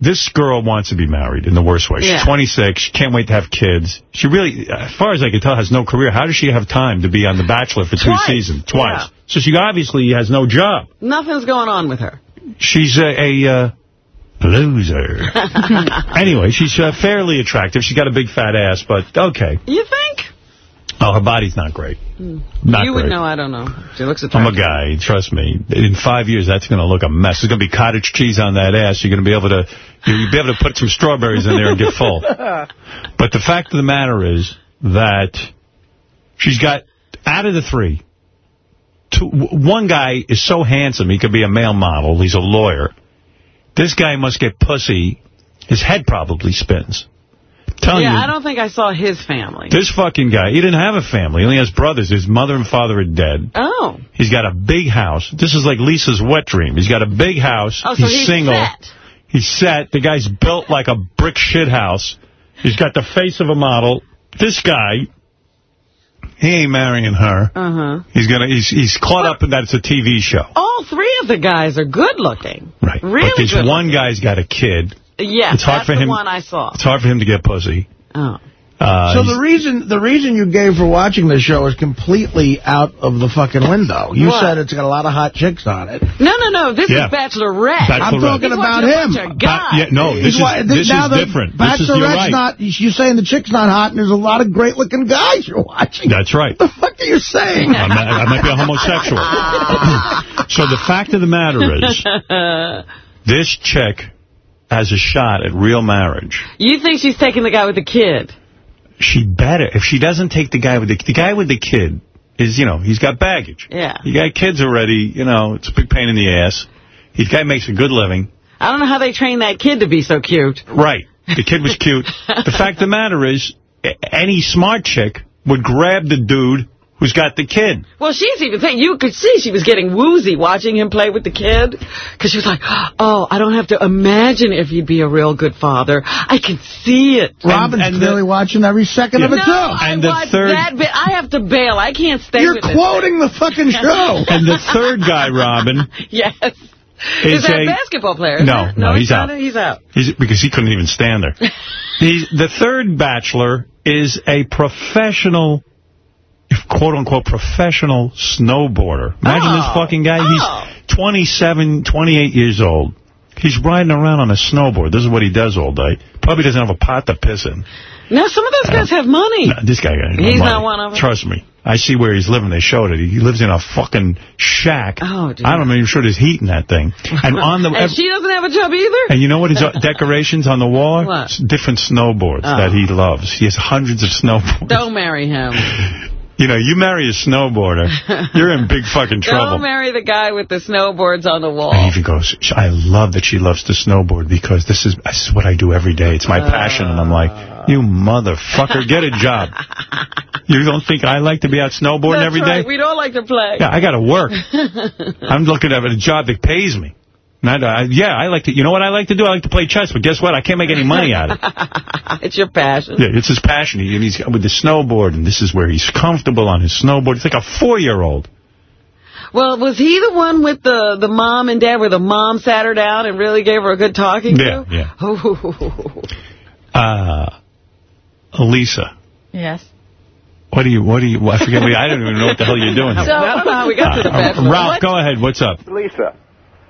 this girl wants to be married in the worst way. She's Yeah. 26. She can't wait to have kids. She really, as far as I can tell, has no career. How does she have time to be on The Bachelor for two Twice. seasons? Twice. Yeah. So she obviously has no job. Nothing's going on with her. She's a, a uh, loser. anyway, she's uh, fairly attractive. She's got a big fat ass, but okay. You think? Oh, her body's not great. Hmm. Not you would know, I don't know. She looks at I'm a guy, trust me. In five years, that's going to look a mess. There's going to be cottage cheese on that ass. You're going to be able to you'll be able to put some strawberries in there and get full. But the fact of the matter is that she's got, out of the three, one guy is so handsome, he could be a male model. He's a lawyer. This guy must get pussy. His head probably spins. Telling yeah, you, I don't think I saw his family. this fucking guy, he didn't have a family. He only has brothers. His mother and father are dead. Oh. He's got a big house. This is like Lisa's wet dream. He's got a big house. Oh, so he's single. set. He's set. The guy's built like a brick shit house. He's got the face of a model. This guy, he ain't marrying her. Uh-huh. He's gonna. He's he's caught up in that it's a TV show. All three of the guys are good looking. Right. Really but this one guy's got a kid. Yeah, It's hard that's for the him- one I saw. It's hard for him to get pussy. Oh. Uh, so the reason the reason you gave for watching the show is completely out of the fucking window. You What? said it's got a lot of hot chicks on it. No, no, no. This Yeah. is Bachelorette. Bachelorette. I'm talking He's about watching a him. bunch of guys. yeah, no, this is this now is the different. This is you're right. not. You're saying the chick's not hot, and there's a lot of great looking guys you're watching. That's right. What the fuck are you saying? I might, I might be a homosexual. so the fact of the matter is, this chick has a shot at real marriage. you think she's taking the guy with the kid? She better. If she doesn't take the guy with the the guy with the kid is, you know, he's got baggage. Yeah. You got kids already. You know, it's a big pain in the ass. The guy makes a good living. I don't know how they train that kid to be so cute. Right. The kid was cute. the fact of the matter is, any smart chick would grab the dude who's got the kid. Well, she's even saying, you could see she was getting woozy watching him play with the kid. Because she was like, oh, I don't have to imagine if he'd be a real good father. I can see it. Robin's and the- clearly watching every second of it no, too. I And the third- that bit. I have to bail. I can't stay You're with this. quoting the fucking show. And the third guy, Robin, Yes. is Is that a... basketball player? No, isn't no, he's not. out. He's out. He's, because he couldn't even stand there. The third bachelor is a professional, quote-unquote, professional snowboarder. Imagine Oh. this fucking guy. Oh. He's 27, 28 years old. He's riding around on a snowboard. This is what he does all day. Probably doesn't have a pot to piss in. Now, some of those guys have money. No, this guy got no He's money. not one of them? Trust me. I see where he's living. They showed it. He lives in a fucking shack. Oh. I don't even sure there's heat in that thing. And on the and she doesn't have a job either? and you know what his uh, decorations on the wall are? What? Different snowboards Oh. that he loves. He has hundreds of snowboards. Don't marry him. You know, you marry a snowboarder, you're in big fucking trouble. Don't marry the guy with the snowboards on the wall. And he goes, I love that she loves to snowboard because this is this is what I do every day. It's my passion. And I'm like, uh. you motherfucker, get a job. You don't think I like to be out snowboarding That's every day? right. We don't like to play. Yeah, I got to work. I'm looking at a job that pays me. Not, uh, yeah, I like to, you know what I like to do? I like to play chess, but guess what? I can't make any money out of it. it's your passion. Yeah, it's his passion. He, and he's with the snowboard, and this is where he's comfortable on his snowboard. He's like a four-year-old. Well, was he the one with the, the mom and dad where the mom sat her down and really gave her a good talking Yeah, to? yeah. Oh. Uh, Elisa, Yes. what do you, what do you, I forget, I don't even know what the hell you're doing. So, I don't know how we got to the Uh, bedroom. Ralph, What? go ahead. What's up? Lisa.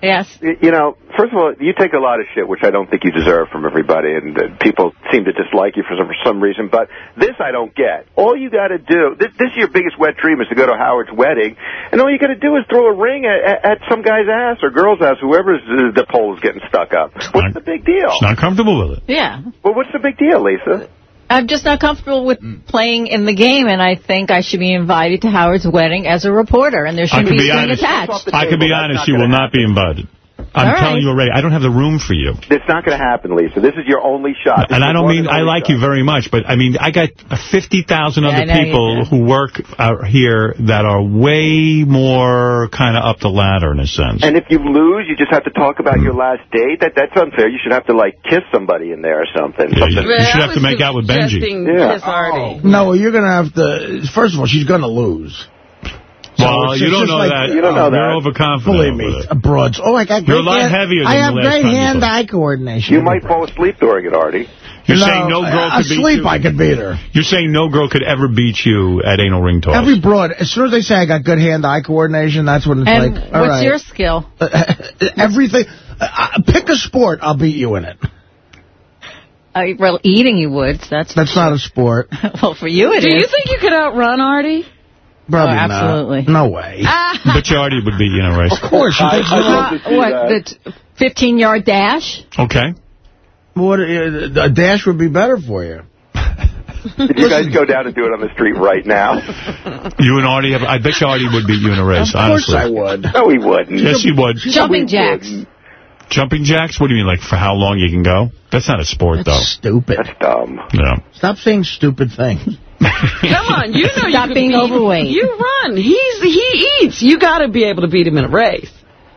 Yes. You know, first of all, you take a lot of shit, which I don't think you deserve from everybody, and uh, people seem to dislike you for some, for some reason. But this I don't get. All you got to do, this, this is your biggest wet dream, is to go to Howard's wedding, and all you got to do is throw a ring at, at, at some guy's ass or girl's ass, whoever's uh, the pole is getting stuck up. What's the big deal? She's not comfortable with it. Yeah. Well, what's the big deal, Lisa? I'm just not comfortable with mm. playing in the game, and I think I should be invited to Howard's wedding as a reporter, and there should could be be a string honest. attached. I can be honest. You will not be invited. I'm All right. telling you already. I don't have the room for you. It's not going to happen, Lisa. This is your only shot. This And I don't mean I like shot. you very much, but I mean I got 50,000 Yeah, other I know you people who work out here that are way more kind of up the ladder in a sense. And if you lose, you just have to talk about your last date. That that's unfair. You should have to like kiss somebody in there or something. Yeah, you, something. you should have to make out with Benji. Yeah. Artie. No, you're going to have to... First of all, she's going to lose. Well, it's you just- don't know like- that. you don't know that. You're that. overconfident. Believe me, over it. broads. Oh, I got great You're a lot hand- heavier than I have great hand-eye coordination. You might fall asleep during it, Artie. You're No, saying no girl could beat you. I could beat her. You're saying no girl could ever beat you at anal ring toss. Every broad, as soon as they say I got good hand-eye coordination, that's when it's And like, all what's right. your skill? Everything. Uh, uh, pick a sport, I'll beat you in it. Uh, well, eating you would. so That's That's not a sport. well for you. It Do is. you think you could outrun Artie? Probably Oh, not. absolutely. No way. but you already would be you in a race. Of course. You think Uh, what the 15 yard dash? Okay. what, uh, a dash would be better for you. If you guys go down and do it on the street right now. You and Artie have. I bet you Artie would beat you in a race. Of course honestly. I would. No, he wouldn't. Yes, he would. Jumping jacks. Jumping jacks? What do you mean, like for how long you can go? That's not a sport, though. Stupid. That's dumb. Yeah. Stop saying stupid things. Come on, you know Stop you being could beat- overweight. You run. He's he eats. You got to be able to beat him in a race.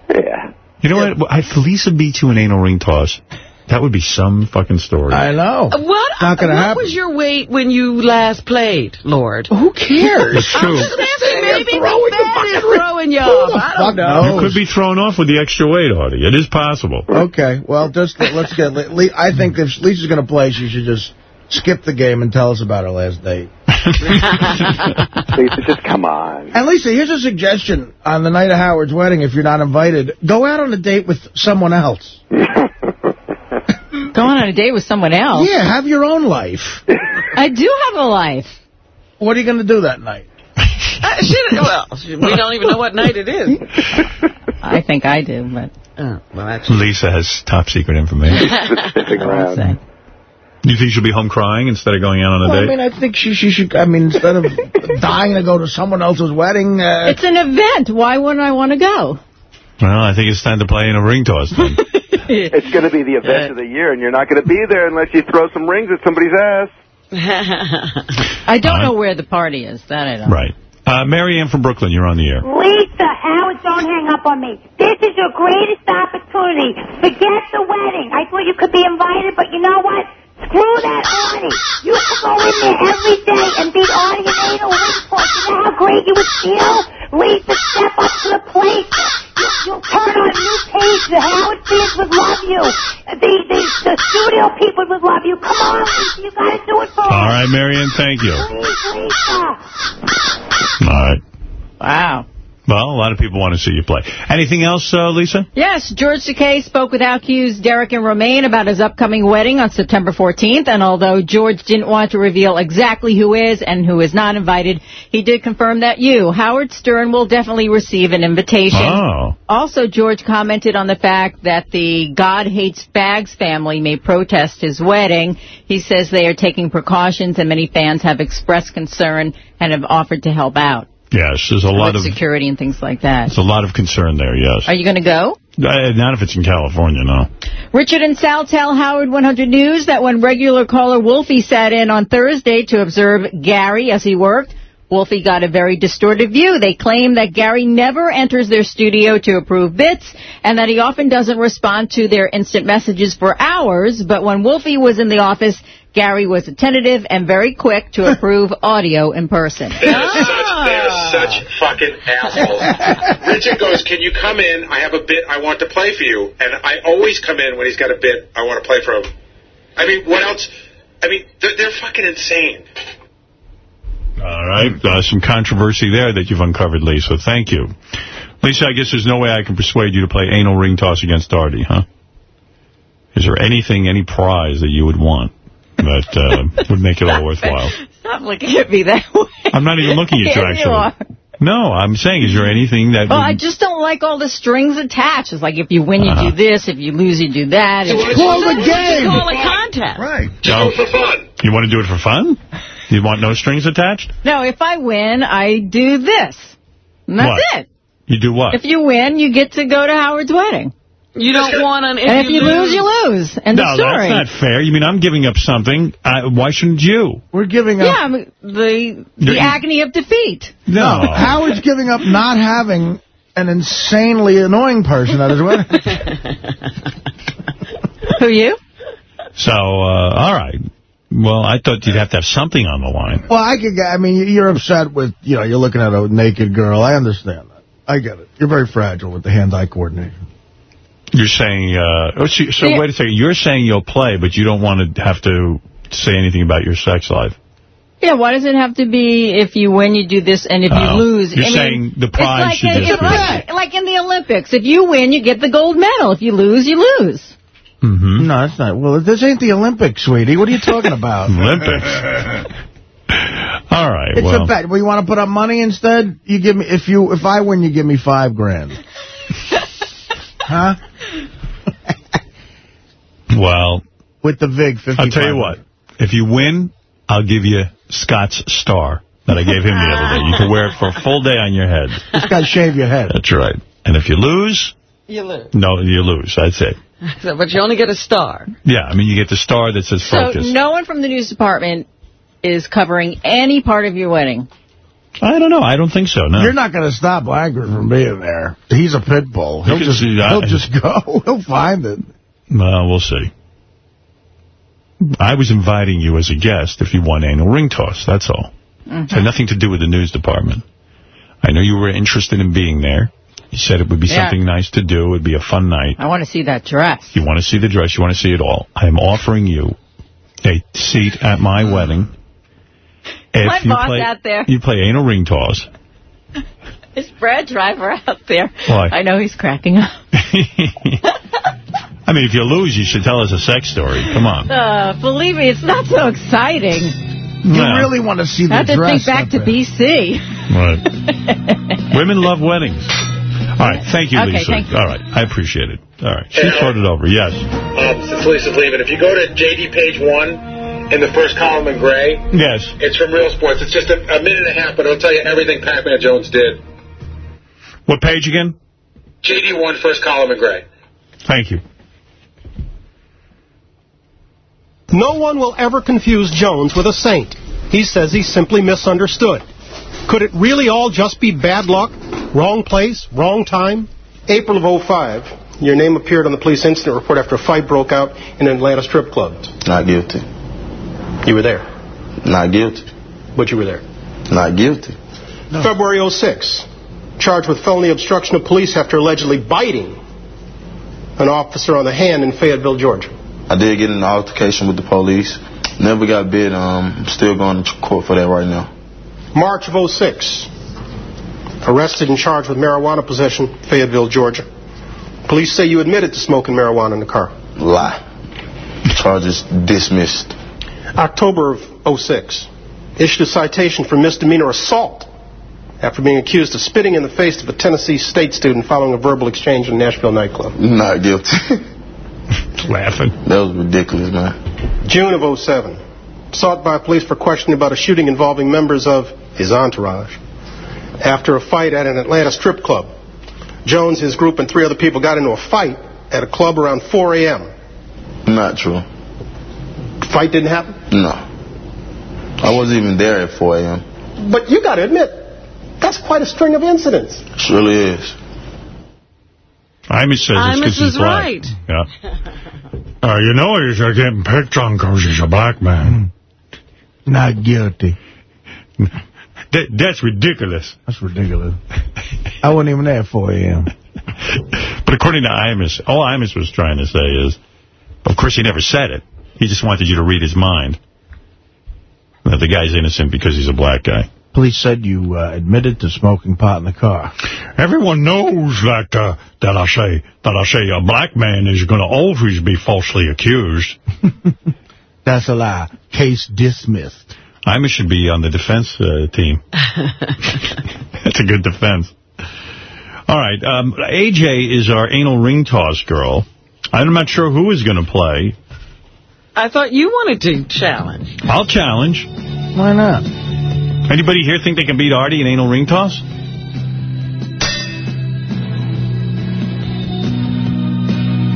Yeah. You know what? If Lisa beat you in anal ring toss, that would be some fucking story. I know. Uh, what? Not gonna what happen. was your weight when you last played, Lord? Who cares? That's true. I'm just asking, maybe throwing the the fat is throwing you off. I don't know. You could be thrown off with the extra weight, Artie. It is possible. Okay, well, just let's get. Le- I think if Lisa's going to play, she should just skip the game and tell us about her last date. Lisa, just come on. And Lisa, here's a suggestion on the night of Howard's wedding. If you're not invited, go out on a date with someone else. Going on a date with someone else. Yeah, have your own life. I do have a life. What are you going to do that night? Uh, shit, well, we don't even know what night it is. I think I do, but Oh, well, that's Lisa has top secret information. Sniffing I'll around. say. You think she'll be home crying instead of going out on a Well, I mean, I think she, she should. I mean, instead of dying to go to someone else's wedding, uh, It's an event. Why wouldn't I want to go? Well, I think it's time to play in a ring toss then. It's going to be the event of the year, and you're not going to be there unless you throw some rings at somebody's ass. I don't know where the party is. That I don't. right. Uh, Mary Ann from Brooklyn, you're on the air. Lisa, Howard, don't hang up on me. This is your greatest opportunity. Forget the wedding. I thought you could be invited, but you know what? Screw that Artie. You could go in there every day and beat Artie and Ada ring toss. You know how great you would feel? Lisa, step up to the plate. You, you'll turn on a new page. The Howard fans would love you. The, the, the studio people would love you. Come on, Lisa. You got to do it for All us. right, Mary Ann, thank you. Please, Lisa. All right. Wow. Well, a lot of people want to see you play. Anything else, uh, Lisa? Yes, George Takei spoke with OutQ's Derek and Romaine about his upcoming wedding on September 14th, and although George didn't want to reveal exactly who is and who is not invited, he did confirm that you, Howard Stern, will definitely receive an invitation. Oh. Also, George commented on the fact that the God Hates Fags family may protest his wedding. He says they are taking precautions, and many fans have expressed concern and have offered to help out Yes, there's a lot of security and things like that. there's a lot of concern there. Yes. Are you going to go? Uh, not if it's in California, no. Richard and Sal tell Howard 100 News that when regular caller Wolfie sat in on Thursday to observe Gary as he worked, Wolfie got a very distorted view. They claim that Gary never enters their studio to approve bits and that he often doesn't respond to their instant messages for hours, but when Wolfie was in the office, Gary was attentive and very quick to approve audio in person. They are such, they are such fucking assholes. Richard goes, can you come in? I have a bit I want to play for you. And I always come in when he's got a bit I want to play for him. I mean, what else? I mean, they're, they're fucking insane. All right. Uh, some controversy there that you've uncovered, Lisa. Thank you. Lisa, I guess there's no way I can persuade you to play anal ring toss against Artie, huh? Is there anything, any prize that you would want that uh, would make it all worthwhile? Stop looking at me that way. I'm not even looking at you, Yes, actually. are. No, I'm saying, is there anything that... Well, I just don't like all the strings attached. It's like if you win, you Uh-huh. do this. If you lose, you do that. So it's called a It's game. called a contest. Right. No. You want to do it for fun? You want no strings attached? No, if I win, I do this. And that's What? it. You do what? If you win, you get to go to Howard's wedding. You don't want an... and if you lose, you lose. End no, of story. that's not fair. You mean I'm giving up something? Uh, why shouldn't you? We're giving up... Yeah, I mean, the You- the agony of defeat. No. Howard's giving up not having an insanely annoying person at his wedding. Who you? So, uh, all right. Well, I thought you'd have to have something on the line. Well, I could. get- I mean, you're upset with, you know, you're looking at a naked girl. I understand that. I get it. You're very fragile with the hand-eye coordination. You're saying, uh, oh, so, so Yeah. wait a second. You're saying you'll play, but you don't want to have to say anything about your sex life. Yeah, why does it have to be if you win, you do this, and if Oh. you lose... You're I mean, saying the prize it's should like, in, just be- like, like in the Olympics. If you win, you get the gold medal. If you lose, you lose. Mm-hmm. No, that's not. Well, this ain't the Olympics, sweetie. What are you talking about? Olympics. All right, It's well. a bet. Well, you want to put up money instead? You give me if you if I win, you give me five grand. huh? Well, with the Vig, 55. I'll tell you what. If you win, I'll give you Scott's star that I gave him the other day. You can wear it for a full day on your head. Just got to shave your head. That's right. And if you lose, You lose. no, you lose. That's it. So, but you only get a star. Yeah, I mean, you get the star that says So focus. no one from the news department is covering any part of your wedding. I don't know. I don't think so, no. You're not going to stop Langford from being there. He's a pit bull. He'll can just see he'll just go. He'll find it. Well, we'll see. I was inviting you as a guest if you won anal ring toss. That's all. It had mm-hmm. nothing to do with the news department. I know you were interested in being there. You said it would be Yeah. something nice to do. It would be a fun night. I want to see that dress. You want to see the dress. You want to see it all. I am offering you a seat at my wedding. If My you boss play, out there. You play anal ring toss. Is Brad Driver out there? Why? I know he's cracking up. I mean, if you lose, you should tell us a sex story. Come on. Uh, believe me, it's not so exciting. You No. really want to see the I have to dress think back to. BC. Right. Women love weddings. All right. Thank you, Okay, Lisa. thank you. All right. I appreciate it. All right. She Hey, Howard. started over. Yes. Um, since Lisa's leaving, if you go to JD page one in the first column in gray, Yes. it's from Real Sports. It's just a, a minute and a half, but it'll tell you everything Pac-Man Jones did. What page again? JD one, first column in gray. Thank you. No one will ever confuse Jones with a saint. He says he's simply misunderstood. Could it really all just be bad luck? Wrong place, wrong time? April of 05, your name appeared on the police incident report after a fight broke out in an Atlanta strip club. Not guilty. You were there, Not guilty. but you were there. Not guilty. February 06, charged with felony obstruction of police after allegedly biting an officer on the hand in Fayetteville, Georgia. I did get in an altercation with the police. Never got bit. Um, I'm still going to court for that right now. March of 06, arrested and charged with marijuana possession, Fayetteville, Georgia. Police say you admitted to smoking marijuana in the car. Lie. Charges dismissed. October of 06, issued a citation for misdemeanor assault after being accused of spitting in the face of a Tennessee State student following a verbal exchange in a Nashville nightclub. Not guilty. Laughing. That was ridiculous, man. June of 07, sought by police for questioning about a shooting involving members of his entourage. After a fight at an Atlanta strip club, Jones, his group, and three other people got into a fight at a club around 4 a.m. Not true. Fight didn't happen? No. I wasn't even there at 4 a.m. But you got to admit, that's quite a string of incidents. It really is. Imus says it's 'cause Imus he's is black. right. Yeah. Uh, you know he's uh, getting picked on because he's a black man. Not guilty. That, that's ridiculous. That's ridiculous. I wasn't even there at 4 a.m. But according to Imus, all Imus was trying to say is, of course he never said it. He just wanted you to read his mind. That the guy's innocent because he's a black guy. Police said you uh, admitted to smoking pot in the car. Everyone knows that uh, that I say that I say a black man is going to always be falsely accused. That's a lie. Case dismissed. Imus should be on the defense uh, team. That's a good defense. All right. Um, AJ is our anal ring toss girl. I'm not sure who is going to play. I thought you wanted to challenge. I'll challenge. Why not? Anybody here think they can beat Artie in anal ring toss?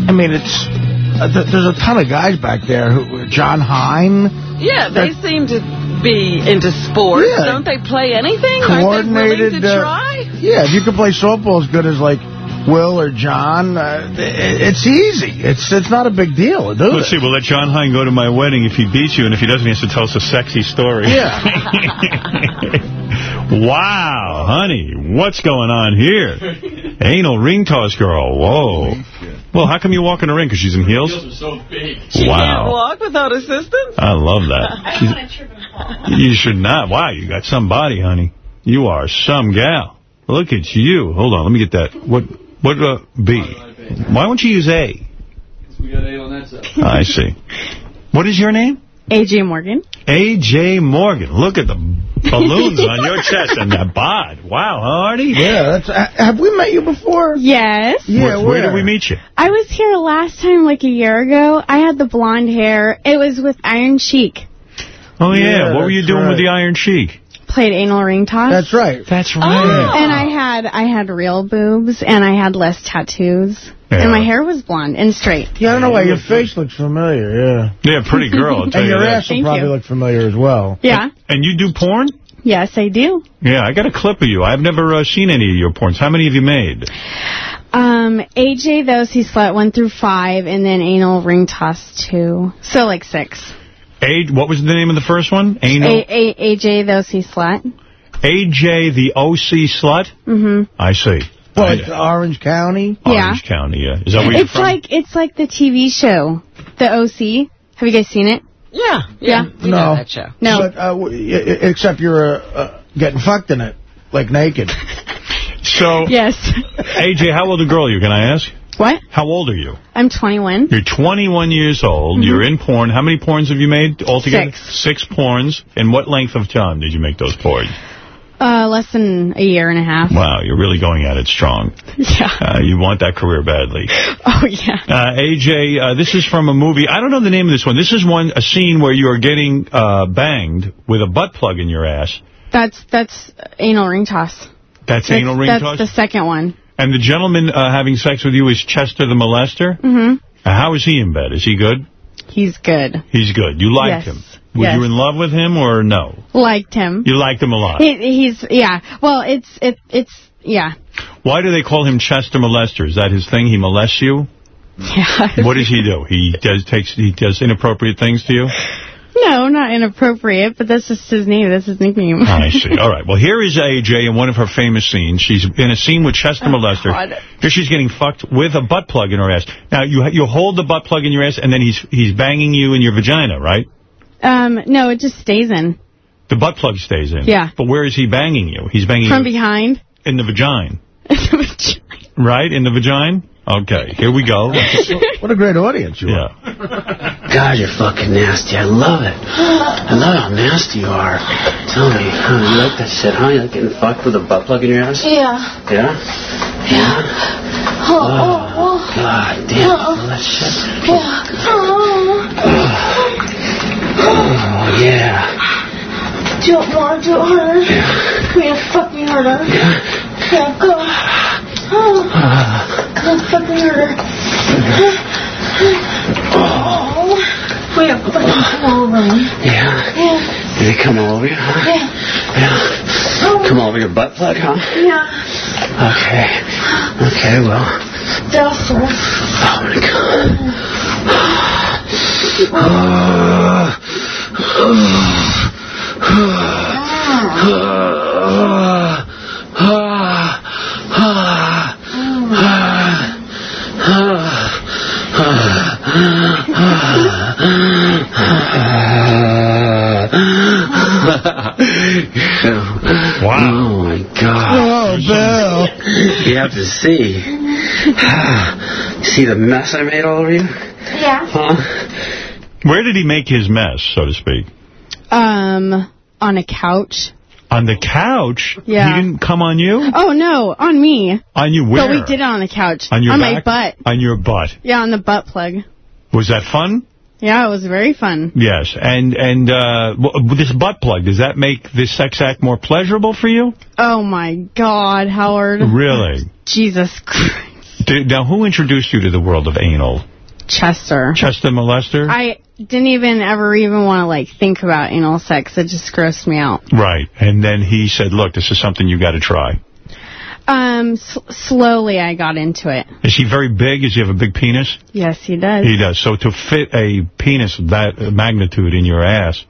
I mean, it's uh, th there's a ton of guys back there. Who, Jon Hein, Yeah, they seem to be into sports. Yeah. Don't they play anything? Aren't they willing coordinated. to uh, try? yeah, if you can play softball as good as like Will or John, uh, it's easy. It's it's not a big deal to do Let's it. see. We'll let Jon Hein go to my wedding if he beats you, and if he doesn't, he has to tell us a sexy story. Yeah. wow, honey, what's going on here? Anal ring toss girl. Whoa. Well, how come you walk in a ring? Because she's in heels? Heels are so big. She Wow. can't walk without assistance? I love that. She's- You should not. Wow, you got some body, honey. You are some gal. Look at you. Hold on, let me get that. What, what, uh, B? Why won't you use A? Because We got eight on that side. I see. What is your name? AJ Morgan. A.J. Morgan. Look at the balloons on your chest and that bod. Wow, huh, Artie? Yeah, that's. Uh, have we met you before? Yes. where, where did we meet you? I was here last time like a year ago. I had the blonde hair. It was with Iron Sheik. Oh, yeah. Yeah, what were you that's doing with the Iron Sheik? Played anal ring toss. That's right. That's right. And I had I had real boobs and I had less tattoos. Yeah. And my hair was blonde and straight. Yeah, I don't know why your face looks familiar. Yeah. Yeah, pretty girl, I'll tell and you your that. ass will Thank probably you. look familiar as well. Yeah. And you do porn? Yes, I do. Yeah, I got a clip of you. I've never uh, seen any of your porns. How many have you made? Um, AJ the OC slut one through five, and then anal ring toss two. So like six. A, what was the name of the first one? Anal? A, A, AJ the OC slut. AJ the OC slut? Mm-hmm. I see. Well, like Orange County? Yeah. Orange County, yeah. Is that where you're It's from? like it's like the TV show, the OC. Have you guys seen it? Yeah. Yeah. We no. know that show. No. But, uh, w- y- y- except you're uh, uh, getting fucked in it, like naked. So, Yes. AJ, how old a girl are you, can I ask? What? How old are you? I'm 21. You're 21 years old. You're in porn. How many porns have you made altogether? Six. Six porns. In what length of time did you make those porns? Uh, less than a year and a half. Wow, you're really going at it strong. Yeah. Uh, you want that career badly. Oh, yeah. Uh, AJ, uh, this is from a movie. I don't know the name of this one. This is one a scene where you are getting uh, banged with a butt plug in your ass. That's that's anal ring toss. That's, That's, anal ring that's toss? the second one. And the gentleman uh, having sex with you is Chester the molester? hmm Uh, how is he in bed? Is he good? He's good. He's good. You liked Yes. him. Were Yes. you in love with him or no? Liked him. You liked him a lot. He, he's yeah. Well, it's it it's yeah. Why do they call him Chester molester? Is that his thing? He molests you? Yeah. What does he do? He does takes he does inappropriate things to you? No, not inappropriate, but that's just his name. That's his nickname. I see. All right. Well, here is AJ in one of her famous scenes. She's in a scene with Chester Molester. Oh, God. Here she's getting fucked with a butt plug in her ass. Now, you you hold the butt plug in your ass, and then he's he's banging you in your vagina, right? Um, no, it just stays in The butt plug stays in. Yeah. But where is he banging you? He's banging from behind. In the vagina. Right? In the vagina? Okay, here we go. What a great audience you yeah. God, you're fucking nasty. I love it. I love how nasty you are. Tell me, huh, you like that shit, huh? You like getting fucked with a butt plug in your ass? Yeah. Yeah? Yeah? Oh, oh, oh. oh. God damn, all that shit. Yeah. Oh. Oh, yeah. Do you want to do it harder? Yeah. Come here, fuck me harder. Yeah. Yeah, go. Oh. Come fuck me harder. Oh. Wait, fucking come over me. Yeah. Yeah. Did it come all over you, huh? Yeah. Yeah. Come all over your butt plug, huh? Yeah. Okay. Okay, well. Dustin. Oh, my God. Wow. Oh, my God. Oh, Bill. You have to see. see the mess I made all over you? Yeah. Huh? Where did he make his mess, so to speak? Um, on a couch. On the couch? Yeah. He didn't come on you? Oh, no, on me. On you where? But we did it on the couch. On your on back? my butt. On your butt. Yeah, on the butt plug. Was that fun? Yeah, it was very fun. Yes. And and uh, this butt plug, does that make this sex act more pleasurable for you? Oh, my God, Howard. Really? Jesus Christ. Did, now, who introduced you to the world of anal? Chester. Chester Molester? I didn't even ever even want to, like, think about anal sex. It just grossed me out. Right. And then he said, look, this is something you got to try. Um, slowly I got into it. Is he very big? Does he have a big penis? Yes, he does. He does. So to fit a penis of that magnitude in your ass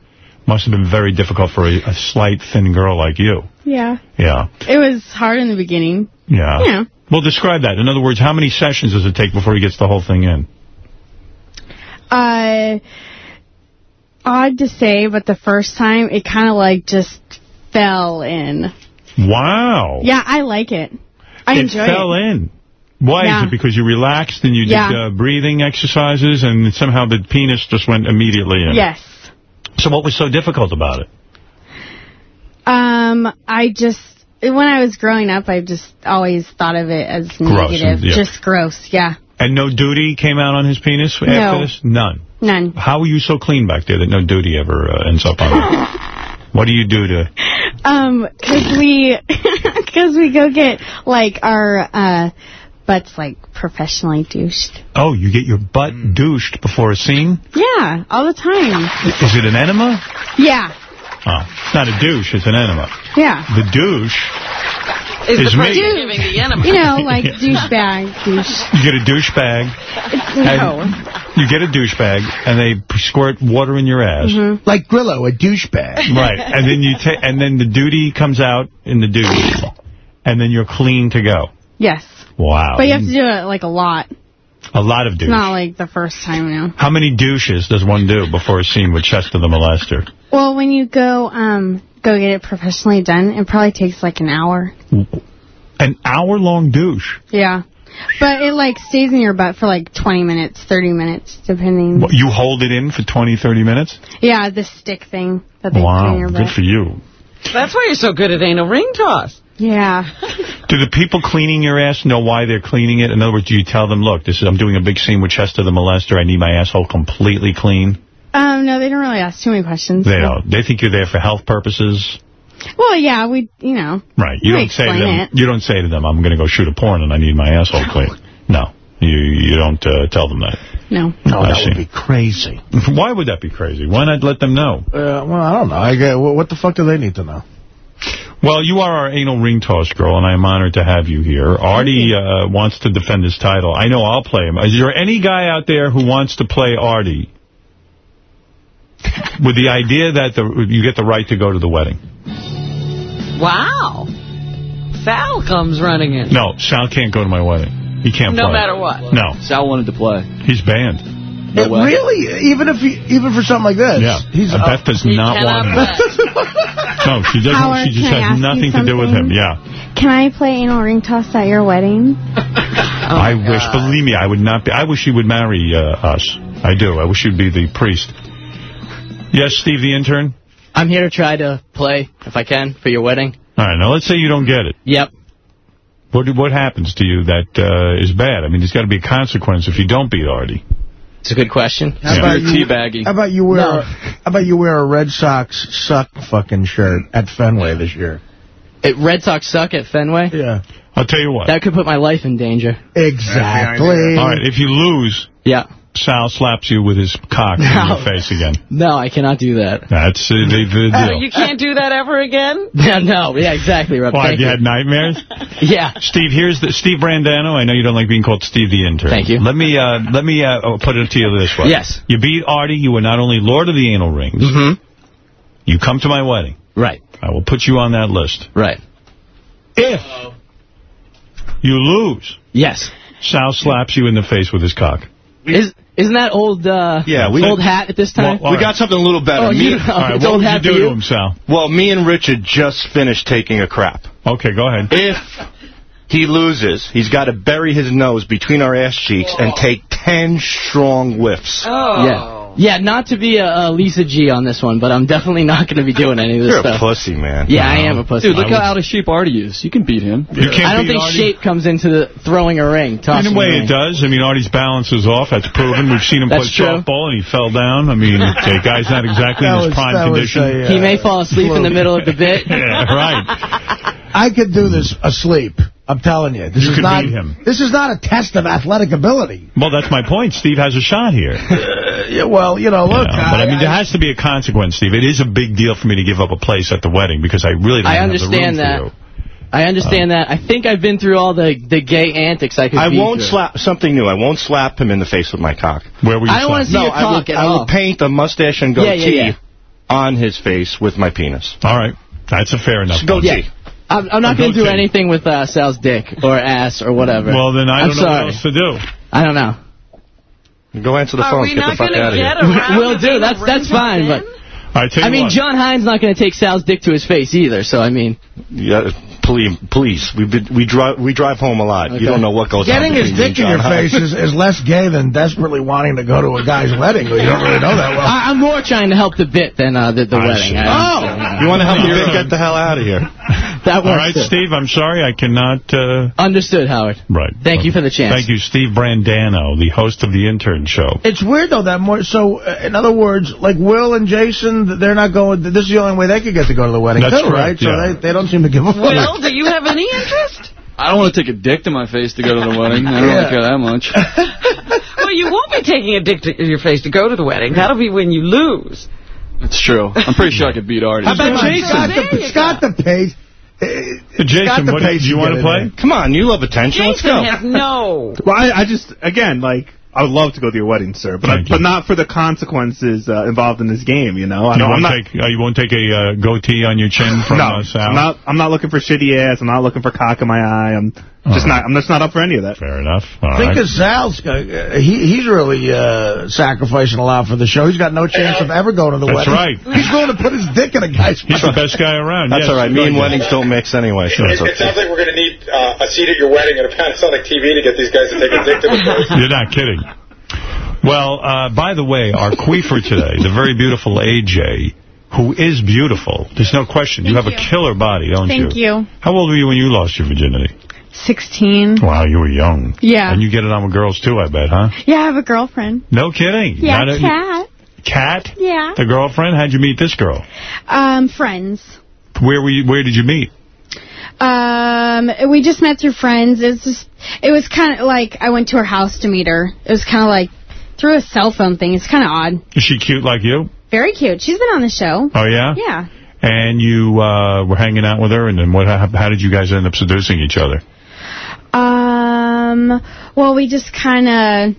must have been very difficult for a, a slight, thin girl like you. Yeah. Yeah. It was hard in the beginning. Yeah. Yeah. Well, describe that. In other words, how many sessions does it take before he gets the whole thing in? Uh, odd to say, but the first time it kind of like just fell in. Wow. Yeah, I like it. I it enjoy fell it. in. Why Yeah. is it? Because you relaxed and you Yeah. did uh, breathing exercises and somehow the penis just went immediately in? Yes. So what was so difficult about it? Um, I just when I was growing up, I just always thought of it as Gross, negative, yeah. just gross. Yeah, And no duty came out on his penis after No. this? None. none. How were you so clean back there that no duty ever uh, ends up on it? what do you do to... Um, cause we, cause we go get like our uh butts like professionally douched. Oh, you get your butt douched before a scene? Yeah, all the time. Is it an enema? Yeah, Oh, it's not a douche, it's an enema. yeah. The douche Is is the me. person giving the enema. You know, like douchebag, douche. You get a douchebag. No. You get a douchebag, and they squirt water in your ass. Mm-hmm. Like Grillo, a douchebag. Right, and then you take, and then the duty comes out in the douche, and then you're clean to go. Yes. Wow. But you have to do it like a lot. A lot of It's douche. not like the first time now. How many douches does one do before a scene with Chester the Molester? Well, when you go um go get it professionally done, it probably takes like an hour. An hour-long douche. Yeah. But it like stays in your butt for like 20 minutes, 30 minutes, depending. What, you hold it in for 20, 30 minutes? Yeah, the stick thing that they put in Wow, good for you. That's why you're so good at anal ring toss. Yeah. Do the people cleaning your ass know why they're cleaning it? In other words, do you tell them, look, this is I'm doing a big scene with Chester the Molester. I need my asshole completely clean? Um, no, they don't really ask too many questions. They don't. They think you're there for health purposes. Well, yeah, we, you know. Right. You don't say to them. it. You don't say to them, I'm going to go shoot a porn and I need my asshole clean. No. You you don't uh, tell them that. No. No, I that see. would be crazy. Why would that be crazy? Why not let them know? Uh, well, I don't know. I get, what the fuck do they need to know? Well, you are our anal ring toss girl, and I am honored to have you here. Artie uh, wants to defend his title. I know I'll play him. Is there any guy out there who wants to play Artie with the idea that the, you get the right to go to the wedding? Wow. Sal comes running in. No, Sal can't go to my wedding. He can't No play. matter what. No. Sal wanted to play. He's banned. No way. really? Even if he, even for something like this? Yeah. He's, Beth does not cannot want him. No, she doesn't. Howard, she just has nothing to do with him. Yeah. Can I play anal ring toss at your wedding? I wish, believe me, I would not be. I wish you would marry uh, us. I do. I wish you'd be the priest. Yes, Steve, the intern. I'm here to try to play, if I can, for your wedding. All right, now let's say you don't get it. Yep. What what happens to you that uh, is bad? I mean, there's got to be a consequence if you don't beat Artie. It's a good question. How about, you, how about you wear a, how about you wear a Red Sox suck fucking shirt at Fenway this year? It, Red Sox suck at Fenway? Yeah. I'll tell you what. That could put my life in danger. Exactly. All right, if you lose, yeah, Sal slaps you with his cock in your face again. No, I cannot do that. That's uh, the, the Uh, deal. you can't do that ever again? Yeah, no, yeah, exactly, Rob. Why, have you you. had nightmares? Yeah. Steve, here's the Steve Brandano. I know you don't like being called Steve the intern. Thank you. Let me uh, let me uh, oh, put it to you this way. Yes. You beat Artie. You were not only Lord of the Anal Rings. Mm-hmm. You come to my wedding. Right. I will put you on that list. Right. If you lose, Yes. Sal slaps you in the face with his cock. Is, isn't that old, uh, Yeah, we- old hat at this time? we got something a little better. Oh, me, you- oh, it's old hat for you? Sal? Well, me and Richard just finished taking a crap. Okay, go ahead. If he loses, he's got to bury his nose between our ass cheeks and take 10 strong whiffs. Oh. Yeah. Yeah, not to be a, a Lisa G on this one, but I'm definitely not going to be doing any of this You're stuff. a pussy, man. Yeah, I am a pussy. Dude, look how out of shape Artie is. You can beat him. You can't I don't beat think Artie. shape comes into the throwing a ring, In tossing a way, a ring. it does. I mean, Artie's balance is off. That's proven. We've seen him play That's true. softball, and he fell down. I mean, the guy's not exactly That in his was- prime condition. a, uh, He may fall asleep in the middle of the bit. yeah, right. I could do this asleep. I'm telling you. This You is could not, beat him. This is not a test of athletic ability. Well, that's my point. Steve has a shot here. Uh, yeah, well, you know, look. You know, but I mean, there has to be a consequence, Steve. It is a big deal for me to give up a place at the wedding because I really don't I have understand the that. for you. I understand that. I think I've been through all the, the gay antics I could I won't through. slap something new. I won't slap him in the face with my cock. Where were I don't want to see no, your I will, cock at I all. will paint a mustache and Yeah, goatee yeah, yeah. on his face with my penis. All right. That's a fair enough. Goatee. Point. Yeah. I'm, I'm not going to do goatee. anything with uh, Sal's dick or ass or whatever. Well, then I I'm don't know sorry. what else to do. I don't know. Go answer the Are phone. we Get the not fuck going to out of get here. around Will do. That's that's fine, but I tell you I mean, what. Jon Hein's not going to take Sal's dick to his face either. So I mean, Yeah, please, please. We we drive we drive home a lot. Okay. You don't know what goes Getting on. Getting his dick in your Hines. face is, is less gay than desperately wanting to go to a guy's wedding. You don't really know that well. I, I'm more trying to help the bit than uh, the, the I wedding. see. I Oh! understand. You want to help the bit? get the hell out of here? That All works. right, too. Steve, I'm sorry. I cannot... Uh, Understood, Howard. right. Thank you for the chance. Thank you, Steve Brandano, the host of the Intern Show. It's weird, though, that more... So, uh, in other words, like Will and Jason, they're not going... This is the only way they could get to go to the wedding, That's too, right? correct, So they, they don't seem to give a fuck. Will, do you have any interest? I don't want to take a dick to my face to go to the wedding. I don't Yeah. really care that much. Well, you won't be taking a dick to your face to go to the wedding. That'll be when you lose. It's true. I'm pretty sure I could beat Artie. How about Jason? Scott There the, Scott the Page. Jason, the what, do pace you want get to in play? Come on, you love attention. Let's go. has no. Well, I, I just, again, like, I would love to go to your wedding, sir, but I, you. but not for the consequences uh, involved in this game, you know? I You don't, I'm won't, not, take, uh, you won't take a uh, goatee on your chin from no, uh, Sal? I'm not, I'm not looking for shitty ass. I'm not looking for cock in my eye. I'm just right. not, I'm just not up for any of that. Fair enough. All I think right. that Sal's, uh, he, he's really uh, sacrificing a lot for the show. He's got no chance of ever going to the That's wedding. right. He's going to put his dick in a guy's He's the best guy around. That's yes, all right. Me and Go ahead. weddings don't mix anyway, so It, it's it sounds like we're going to need uh, a seat at your wedding and a Panasonic TV to get these guys to take a dick to the face. You're not kidding. Well, uh, by the way, our queefer today, the very beautiful AJ, who is beautiful. There's no question. you have a killer body, don't you? Thank you. How old were you when you lost your virginity? 16. Wow, you were young. Yeah. And you get it on with girls, too, I bet, huh? Yeah, I have a girlfriend. No kidding. Yeah, Not a- cat. Cat? Yeah. The girlfriend? How'd you meet this girl? Um, friends. Where were you? Where did you meet? Um, we just met through friends. It's just, it was kind of like I went to her house to meet her. It was kind of like through a cell phone thing. It's kind of odd. Is she cute like you? Very cute. She's been on the show. Oh, yeah? Yeah. And you uh, were hanging out with her, and then what? How, how did you guys end up seducing each other? Um, well, we just kind of,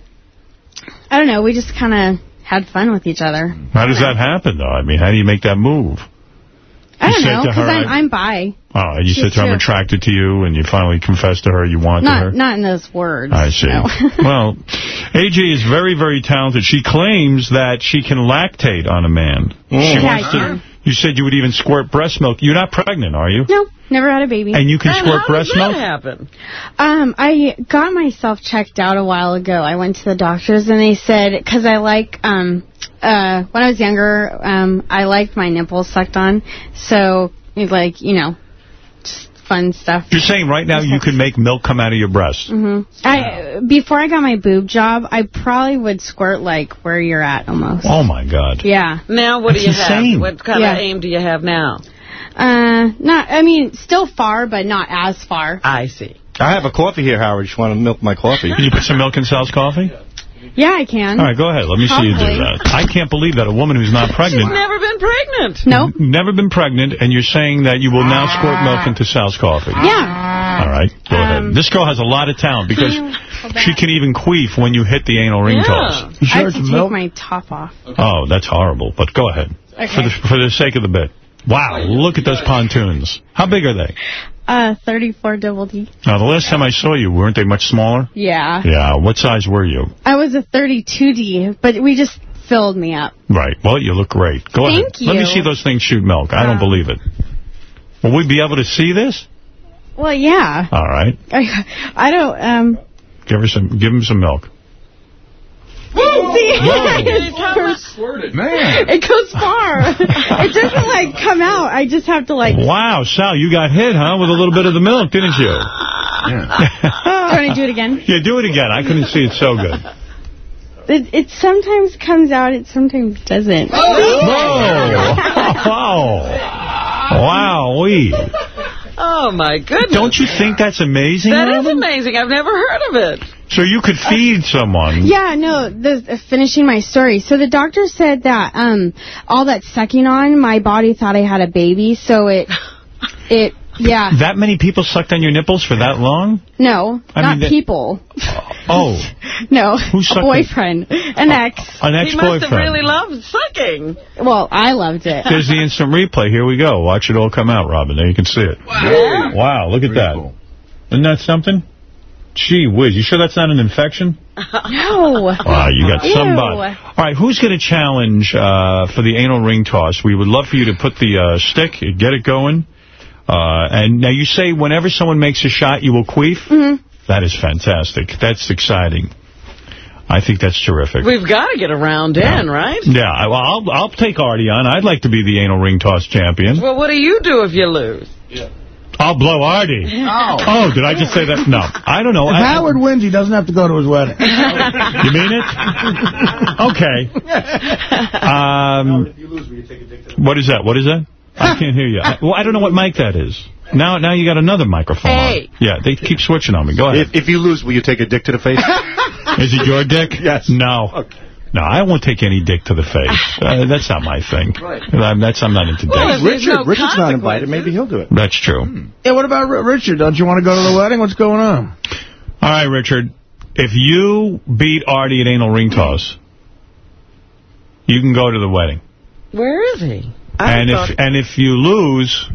I don't know, we just kind of had fun with each other. How does that happen, though? I mean, how do you make that move? I You don't know, because I'm, I- I'm bi. Oh, and you She's said to her, I'm attracted to you, and you finally confessed to her you wanted her? Not, not in those words. I see. no. well, AJ is very, very talented. She claims that she can lactate on a man. She Yeah, wants to. You said you would even squirt breast milk. You're not pregnant, are you? No, never had a baby. And you can squirt breast milk? happen? Um, I got myself checked out a while ago. I went to the doctors and they said because I like um uh when I was younger um I liked my nipples sucked on, so it's like you know just fun stuff. You're saying right now you can make milk come out of your breast. hmm I before I got my boob job, I probably would squirt like where you're at almost. Oh, my God. Yeah. Now what do you insane. have? What kind Yeah. of aim do you have now? Uh, not. I mean, still far, but not as far. I see. I have a coffee here, Howard. You want to milk my coffee? Can you put some milk in Sal's coffee? Yeah, I can. All right, go ahead. Let me see you do that. I can't believe that a woman who's not pregnant. She's pregnant, never been pregnant. No. never been pregnant, and you're saying that you will now squirt milk into Sal's coffee. Yeah. All right, go ahead. This girl has a lot of talent because she can even queef when you hit the anal ring toss. I have to take my top off. Oh, that's horrible. But go ahead. Okay. For the for the sake of the bit. Wow, look at those pontoons. How big are they? Uh, 34 double D. Now, the last time I saw you, weren't they much smaller? Yeah. Yeah. What size were you? I was a 32D, but we just filled me up. Right. Well, you look great. Go ahead. Thank Let me see those things shoot milk. I don't believe it. Will we be able to see this? Well, yeah. All right. I, I don't, um... Give her some. Give him some milk. See, it goes, Man. it goes far. it doesn't, like, come out. I just have to, like... Wow, Sal, you got hit, huh, with a little bit of the milk, didn't you? Trying to do it again? yeah, do it again. I couldn't see it so good. It, it sometimes comes out, it sometimes doesn't. Oh! Whoa. wow. Wee. Oh, my goodness. Don't you think that's amazing, That is Robin? amazing. I've never heard of it. So you could feed someone. Yeah, no, the, uh, finishing my story. So the doctor said that um all that sucking on, my body thought I had a baby, so it, it, yeah. That many people sucked on your nipples for that long? No, I not mean, that- people. Oh, No, Who a sucked boyfriend, an ex. an He must have ex-boyfriend. really loved sucking. Well, I loved it. There's the instant replay. Here we go. Watch it all come out, Robin. There you can see it. Wow. Wow, look at that. Isn't that something? Gee whiz, you sure that's not an infection? No. Wow, you got Ew. somebody. All right, who's going to challenge uh, for the anal ring toss? We would love for you to put the uh, stick, get it going. Uh, and now you say whenever someone makes a shot, you will queef? Mhm. That is fantastic. That's exciting. I think that's terrific. We've got to get a round in, right? Yeah, I, well, I'll, I'll take Artie on. I'd like to be the anal ring toss champion. Well, what do you do if you lose? Yeah. I'll blow Artie. Oh. Oh, did I just say that? No. I don't know. If I- Howard wins, he doesn't have to go to his wedding. You mean it? Okay. Um, what is that? What is that? I can't hear you. I, well, I don't know what mic that is. Now now you got another microphone Hey. on. Yeah, they keep switching on me. Go ahead. If, if you lose, will you take a dick to the face? Is it your dick? Yes. No. No, I won't take any dick to the face. Uh, that's not my thing. I'm, that's I'm not into Well, dicks. if Richard- no Richard's not invited. Maybe he'll do it. That's true. Yeah, what about R- Richard? Don't you want to go to the wedding? What's going on? All right, Richard. If you beat Artie at anal ring toss, you can go to the wedding. Where is he? I And if and if you lose,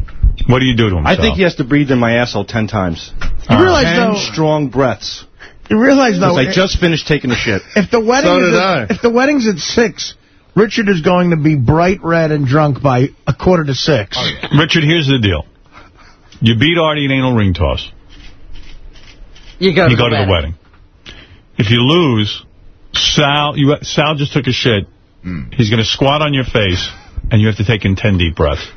what do you do to him? I think he has to breathe in my asshole ten times. You realize, ten though- strong breaths. You realize, though, I just finished taking a shit. if the wedding So is did at, I. if the wedding's at six, Richard is going to be bright red and drunk by a quarter to six. Richard, here's the deal. You beat Artie in anal ring toss. You go you to go the to the wedding. If you lose, Sal you Sal just took a shit. Hmm. He's going to squat on your face, and you have to take in 10 deep breaths.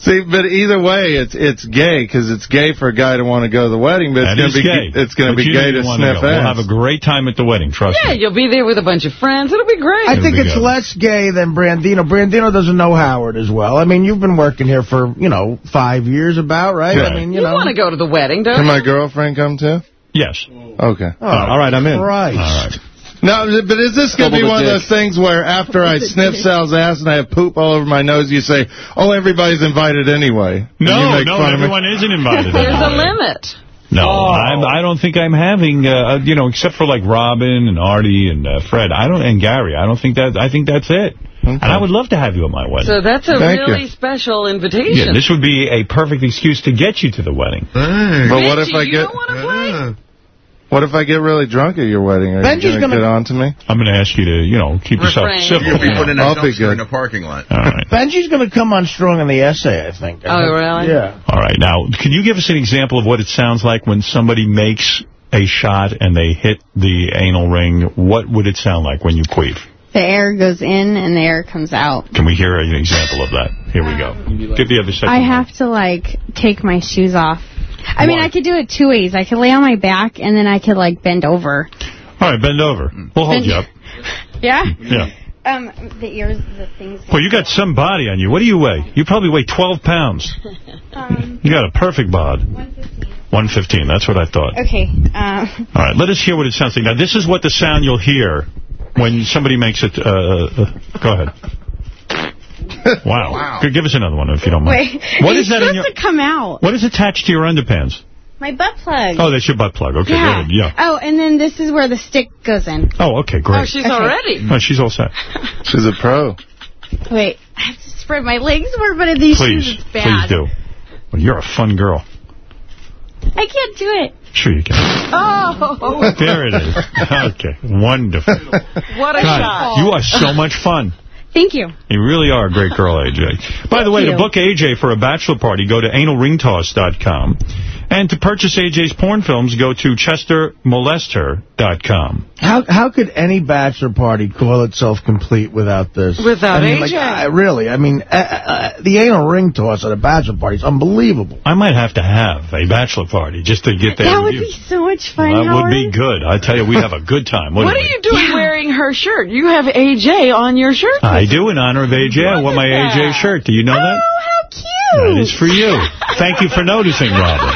See, but either way, it's it's gay because it's gay for a guy to want to go to the wedding, but That it's going to be gay. it's going to But be gay to wanna sniff go. We'll have a great time at the wedding, trust Yeah, me. you'll be there with a bunch of friends. It'll be great. I think It'll be it's good. less gay than Brandano. Brandano doesn't know Howard as well. I mean, you've been working here for, you know, five years about, right? Yeah. I mean, you, You know. want to go to the wedding, don't Can you? my girlfriend come too? Yes. Okay. Oh, all right, I'm in. Christ. All right. No, but is this going to be Double the one of those things where after I sniff Sal's ass and I have poop all over my nose, you say, oh, everybody's invited anyway? No, no, fun of me? everyone isn't invited. There's a limit. No, Oh. I'm, I don't think I'm having, uh, you know, except for like Robin and Artie and uh, Fred. I don't, and Gary. I don't think that. I think that's it. And I would love to have you at my wedding. So that's a Thank really you. special yeah, this would be a perfect excuse to get you to the wedding. But what if I you get... don't want to play? What if I get really drunk at your wedding? Are Benjy's you going to gonna- get on to me? I'm going to ask you to, you know, keep yourself Refrain. civil. You'll be you know. put in a I'll be dumpster good. in a parking lot. All right. Benjy's going to come on strong in the essay, I think. Oh, really? Yeah. All right. Now, can you give us an example of what it sounds like when somebody makes a shot and they hit the anal ring? What would it sound like when you queef? The air goes in and the air comes out. Can we hear an example of that? Here we go. Give the other second. I have to, like, take my shoes off. I mean, I could do it two ways. I could lay on my back, and then I could, like, bend over. All right, bend over. We'll hold Bend- you up. Yeah? Yeah. Um, the ears, the things. Well, you got some body on you. What do you weigh? You probably weigh 12 pounds. Um, You got a perfect bod. 115. 115. That's what I thought. okay. Um, All right, let us hear what it sounds like. Now, this is what the sound you'll hear when somebody makes it. Uh, uh, go ahead. Wow. Good, Give us another one if you don't mind. wait. What it's is that in supposed your? to come out. What is attached to your underpants? My butt plug. Oh, that's your butt plug. Okay, yeah. good. Yeah. Oh, and then this is where the stick goes in. Oh, okay, great. Oh, she's Okay. already. Oh, she's all set. She's a pro. Wait, I have to spread my legs more, but in these Please, shoes it's please bad. do. Well, you're a fun girl. I can't do it. Sure you can. Oh. There it is. Okay, wonderful. What a God, shot. you are so much fun. Thank you. You really are a great girl, AJ. By the way, you. to book AJ for a bachelor party, go to analringtoss.com. And to purchase AJ's porn films, go to chestermolester.com. How how could any bachelor party call itself complete without this? Without I mean, like, AJ. I- really, I mean, uh, uh, the anal ring toss at a bachelor party is unbelievable. I might have to have a bachelor party just to get that. That would you. be so much fun, that Howard. would be good. I tell you, we'd have a good time, wouldn't What are you doing wearing her shirt? You have AJ on your shirt. I do in honor of AJ. I wore my at AJ shirt. Do you know that? Oh, how cute. That is for you. Thank you for noticing, Robin.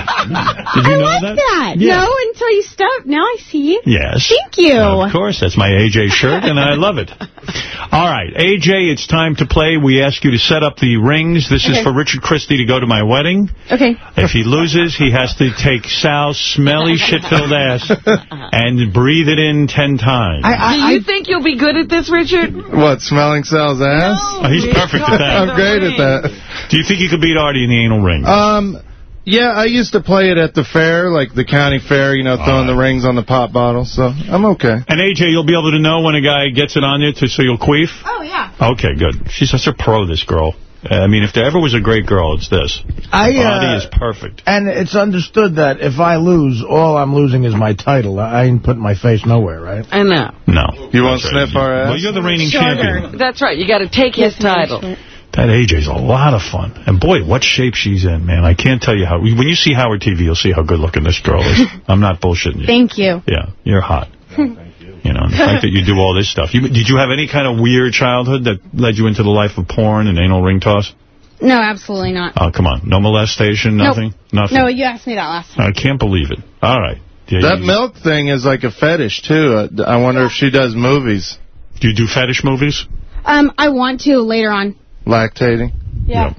Did you I know like that? that. Yeah. No, until you stop. Now I see. Yes. Thank you. Of course, that's my AJ shirt, and I love it. All right, AJ, it's time to play. We ask you to set up the rings. This is for Richard Christie to go to my wedding. Okay. If he loses, he has to take Sal's smelly, shit-filled ass uh-huh. and breathe it in ten times. Do you think you'll be good at this, Richard? What, smelling Sal's ass? Oh, he's perfect at that. I'm great at that. Do you think you could beat Artie in the anal ring? Um, yeah, I used to play it at the fair, like the county fair, you know, throwing the rings on the pop bottle, so I'm okay. and AJ, you'll be able to know when a guy gets it on you, to, so you'll queef? Oh, yeah. Okay, good. She's such a pro, this girl. Uh, I mean, if there ever was a great girl, it's this. I, Her body uh, is perfect. And it's understood that if I lose, all I'm losing is my title. I ain't putting my face nowhere, right? I know. No. You won't That's right. sniff our ass? Well, you're the reigning champion. That's right. You got to take his title. That AJ's a lot of fun. And boy, what shape she's in, man. I can't tell you how. When you see Howard TV, you'll see how good looking this girl is. I'm not bullshitting you. Thank you. Yeah, you're hot. Thank you You know, the fact that you do all this stuff. You, did you have any kind of weird childhood that led you into the life of porn and anal ring toss? No, absolutely not. Oh, come on. No molestation, Nope. nothing? Nothing? No, you asked me that last time. I can't believe it. All right. Yeah, That you- milk thing is like a fetish, too. Uh, I wonder if she does movies. Do you do fetish movies? Um, I want to later on. Lactating. Yeah.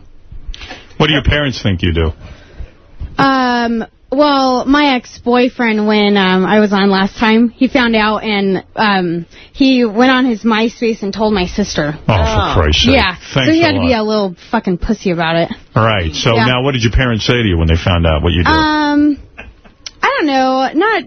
What do your parents think you do? Um, well, my ex-boyfriend, when um, I was on last time, he found out and um, he went on his MySpace and told my sister. Oh, for Christ's sake. Yeah, Thanks so he a had to lot. be a little fucking pussy about it. All right. So Yeah. now what did your parents say to you when they found out what you did? Um, I don't know. Not.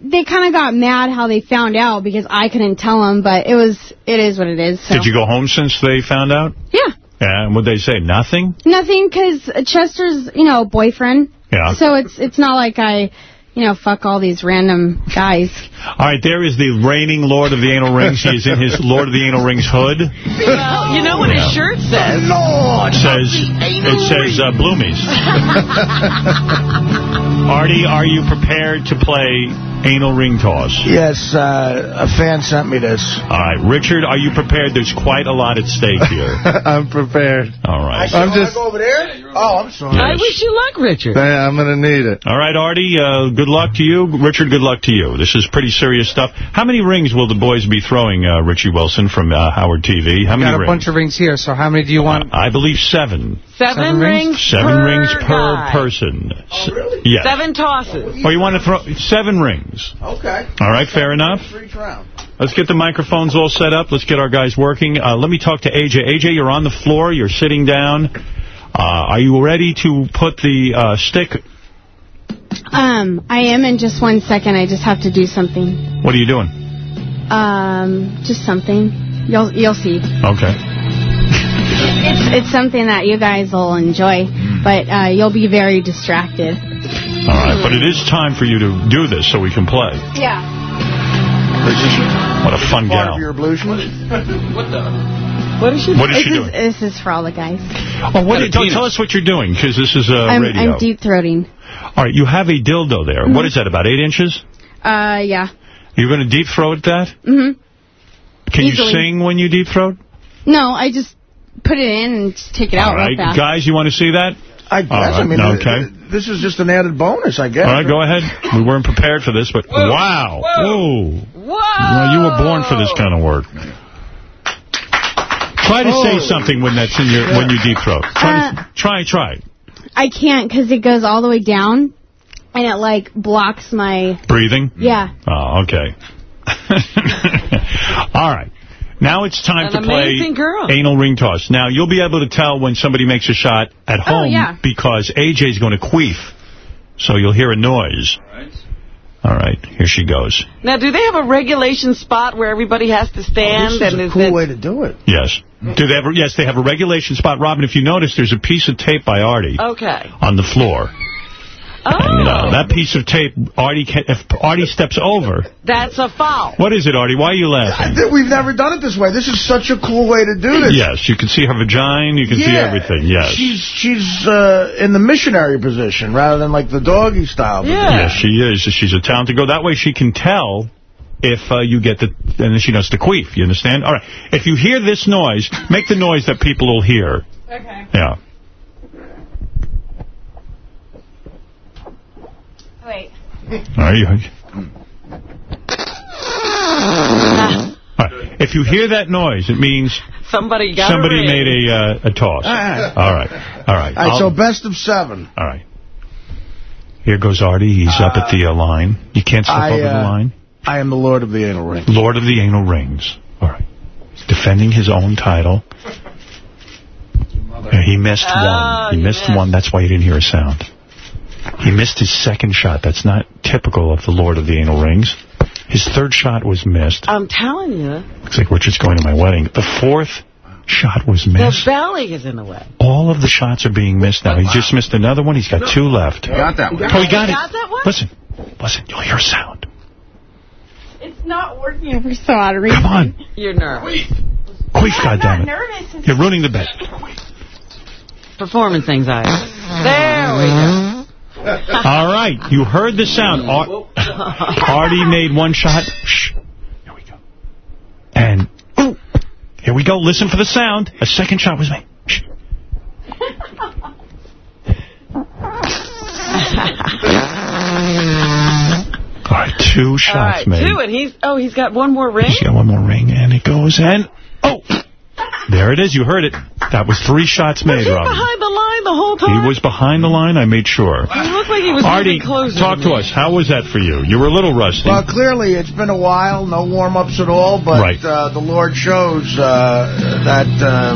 They kind of got mad how they found out because I couldn't tell them, but it was. It is what it is. So. Did you go home since they found out? Yeah. Yeah, and would they say nothing? Nothing, because Chester's, you know, boyfriend. Yeah. So it's it's not like I, you know, fuck all these random guys. All right, there is the reigning Lord of the Anal Rings. He is in his Lord of the Anal Rings hood. Well, you know what his shirt says? It says, it says uh, Bloomies. Artie, are you prepared to play anal ring toss? Yes, uh, a fan sent me this. All right, Richard, are you prepared? There's quite a lot at stake here. I'm prepared. All right. I'm just... go over there? Oh, I'm sorry. I wish you luck, Richard. Yeah, I'm going to need it. All right, Artie, uh, good luck to you. Richard, good luck to you. This is pretty serious stuff. How many rings will the boys be throwing, uh, Richie Wilson from uh, Howard TV? How many Got a rings? bunch of rings here, so how many do you want? I believe seven. Seven, Seven rings? rings, Seven per rings per guy. person. S- Yes. Seven tosses. Or you want to throw seven rings? Okay. All right, fair enough. For each. Let's get the microphones all set up. Let's get our guys working. Uh, let me talk to AJ. AJ, you're on the floor. You're sitting down. Uh, are you ready to put the uh, stick Um, I am in just one second. I just have to do something. What are you doing? Um, just something. You'll you'll see. Okay. It's it's something that you guys will enjoy, but uh, you'll be very distracted. All right, but it is time for you to do this so we can play. Yeah. What a fun Part gal. of your ablution? What the? What is she? What is this doing? Is, this is for all the guys. Oh, what, tell, tell us what you're doing, because this is uh, I'm radio. I'm deep throating. All right, you have a dildo there. What is that, about eight inches? Uh, yeah. You're going to deep throat that? Mm-hmm. Can Easily. you sing when you deep throat? No, I just put it in and take it out All right, real fast. guys, you want to see that? I guess. All right, I mean, okay. this is just an added bonus, I guess. All right, go ahead. We weren't prepared for this, but wow. Whoa. Well, you were born for this kind of work. Try to say something when that's in your when you deep throat. Try, to, uh, try, try. I can't because it goes all the way down, and it like blocks my. Breathing. Yeah. Oh, okay. All right. Now it's time An to play girl. anal ring toss. Now, you'll be able to tell when somebody makes a shot at Oh, home yeah. because AJ's going to queef. So you'll hear a noise. All right, here she goes. Now, do they have a regulation spot where everybody has to stand? Oh, this is and a is cool it- way to do it. Yes. Do they have a, yes, they have a regulation spot. Robin, if you notice, there's a piece of tape by Artie Okay. on the floor. And uh, that piece of tape, Artie, can, if Artie steps over, That's a foul. what is it, Artie? Why are you laughing? We've never done it this way. This is such a cool way to do this. Yes, you can see her vagina, you can see everything, yes. She's she's uh, in the missionary position rather than like the doggy style. position. Yes, she is. She's a talented girl. That way she can tell if uh, you get the... And then she knows to queef, you understand? All right. If you hear this noise, make the noise that people will hear. Okay. Yeah. Wait. All right. You, All right. If you hear that noise, it means Somebody got somebody a made a uh, a toss. Ah. All right. All right. All right, so best of seven. All right. Here goes Artie. He's up at the uh, line. You can't step I, over the uh, line. I am the Lord of the Anal Rings. Lord of the Anal Rings. All right. He's defending his own title. Yeah, he missed Oh, one. He he missed, missed. one. That's why he didn't hear a sound. He missed his second shot. That's not typical of the Lord of the Anal Rings. His third shot was missed. I'm telling you, Looks like Richard's going to my wedding. The fourth shot was missed. the belly is in the way. All of the shots are being missed now. He just missed another one. He's got two left. Got that one. Oh, he got You it. got that one? Listen. Listen. You'll hear sound. It's not working for so odd reason. Come on. You're nervous. Queef, goddammit. nervous. It's You're ruining the bet. Performance anxiety. There we go. All right. You heard the sound. Ar Artie made one shot. Shh. Here we go. And, ooh. Here we go. Listen for the sound. A second shot was made. Shh. All right. Two shots right, made. two, and he's, oh, he's got one more ring? He's got one more ring, and it goes, and, oh. There it is. You heard it. That was three shots made, Robin. behind the the whole time? He was behind the line. I made sure. He looked like he was Artie, moving closer talk to us. How was that for you? You were a little rusty. Well, clearly it's been a while, no warm-ups at all, but Right. uh, the Lord shows uh, that uh,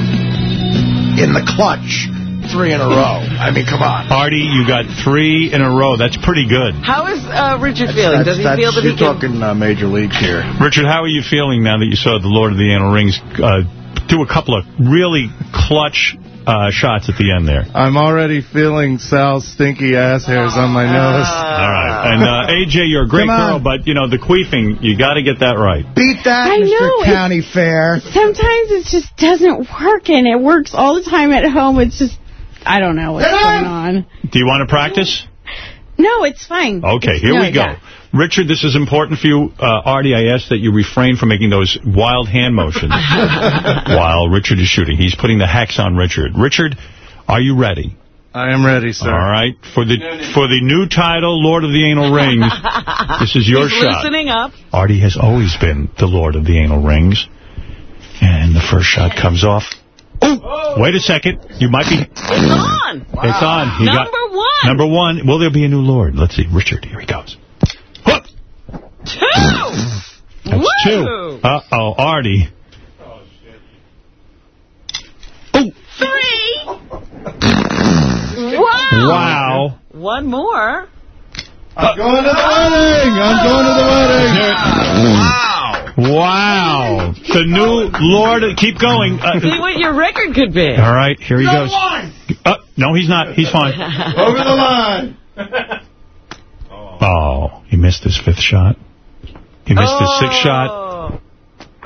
in the clutch, three in a row. I mean, come on. Artie, you got three in a row. That's pretty good. How is uh, Richard feeling? Does he feel that he you're can... talking uh, major leagues here. Richard, how are you feeling now that you saw the Lord of the Anal Rings uh, do a couple of really clutch uh, shots at the end there? I'm already feeling Sal's stinky ass hairs on my nose. All right. And uh, AJ, you're a great girl, but, you know, the queefing, you got to get that right. Beat that, I Mr. know, County Fair. Sometimes it just doesn't work, and it works all the time at home. It's just, I don't know what's going on. Do you want to practice? No, it's fine. Okay, It's- here no, we go. yeah. Richard, this is important for you. Uh, Artie, I ask that you refrain from making those wild hand motions while Richard is shooting. He's putting the hex on Richard. Richard, are you ready? I am ready, sir. All right. For the for the new title, Lord of the Anal Rings, this is your He's shot. loosening up. Artie has always been the Lord of the Anal Rings. And the first shot comes off. Oh, wait a second. You might be... It's on. It's on. He got- Number one. Number one. Will there be a new Lord? Let's see. Richard, here he goes. Whoop. Two. That's Woo. two. Uh-oh, Artie. Oh, shit. Three. Wow. Wow. One more. I'm going to the wedding. I'm going to the wedding. Wow. Wow. The new Lord. Keep going. Uh, See what your record could be. all right, here he goes. Uh, no, he's not. He's fine. Over the line. Oh, he missed his fifth shot. He missed his sixth shot.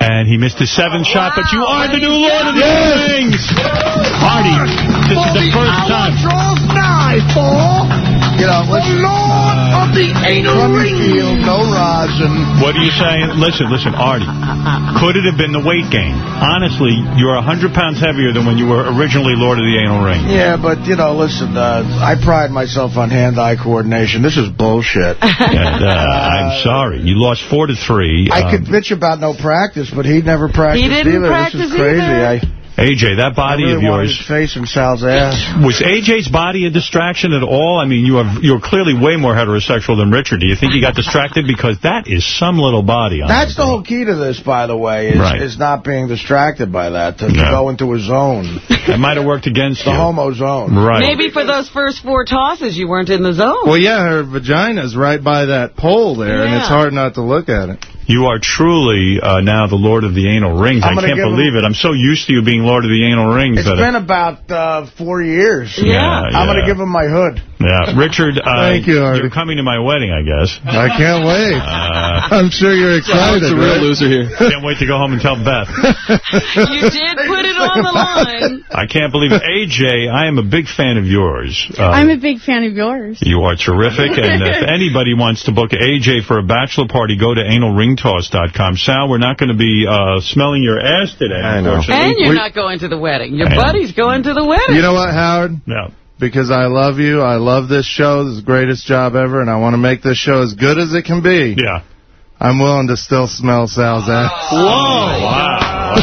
And he missed his seventh shot, but you are the new Lord of the Rings! Artie, this is the first time. Draws nigh for, you know, the Lord of the Anal Ring. Field, no rosin. What are you saying? Listen, listen, Artie. Could it have been the weight gain? Honestly, you're 100 pounds heavier than when you were originally Lord of the Anal Ring. Yeah, but, you know, listen, uh, I pride myself on hand-eye coordination. This is bullshit. And, uh, I'm sorry. You lost four to three. I Um, could bitch about no practice, but he never practiced didn't either. practice this is crazy. either? I, AJ, that body really of yours. his face in Sal's ass. Was AJ's body a distraction at all? I mean, you are you're clearly way more heterosexual than Richard. Do you think he got distracted? Because that is some little body on That's the whole key to this, by the way, is, Right. is not being distracted by that, to, to go into a zone. That might have worked against the you. homo zone. Right. Maybe for those first four tosses, you weren't in the zone. Well, yeah, her vagina's right by that pole there, and it's hard not to look at it. You are truly uh, now the Lord of the Anal Rings. I can't believe it. I'm so used to you being Lord of the Anal Rings. It's been about uh, four years. Yeah, I'm going to give him my hood. Yeah. Richard, uh, Thank you, Artie. you're coming to my wedding, I guess. I can't wait. Uh, I'm sure you're excited. Alex, the real right? loser here. can't wait to go home and tell Beth. You did put it on the line. I can't believe it. AJ, I am a big fan of yours. Uh, I'm a big fan of yours. You are terrific, and if anybody wants to book AJ for a bachelor party, go to analringtoss.com. Sal, we're not going to be uh, smelling your ass today, I know. And you're We- not going to the wedding. Your And- buddy's going to the wedding. You know what, Howard? No. Because I love you, I love this show, this is the greatest job ever, and I want to make this show as good as it can be. Yeah. I'm willing to still smell Sal's ass. Whoa! wow.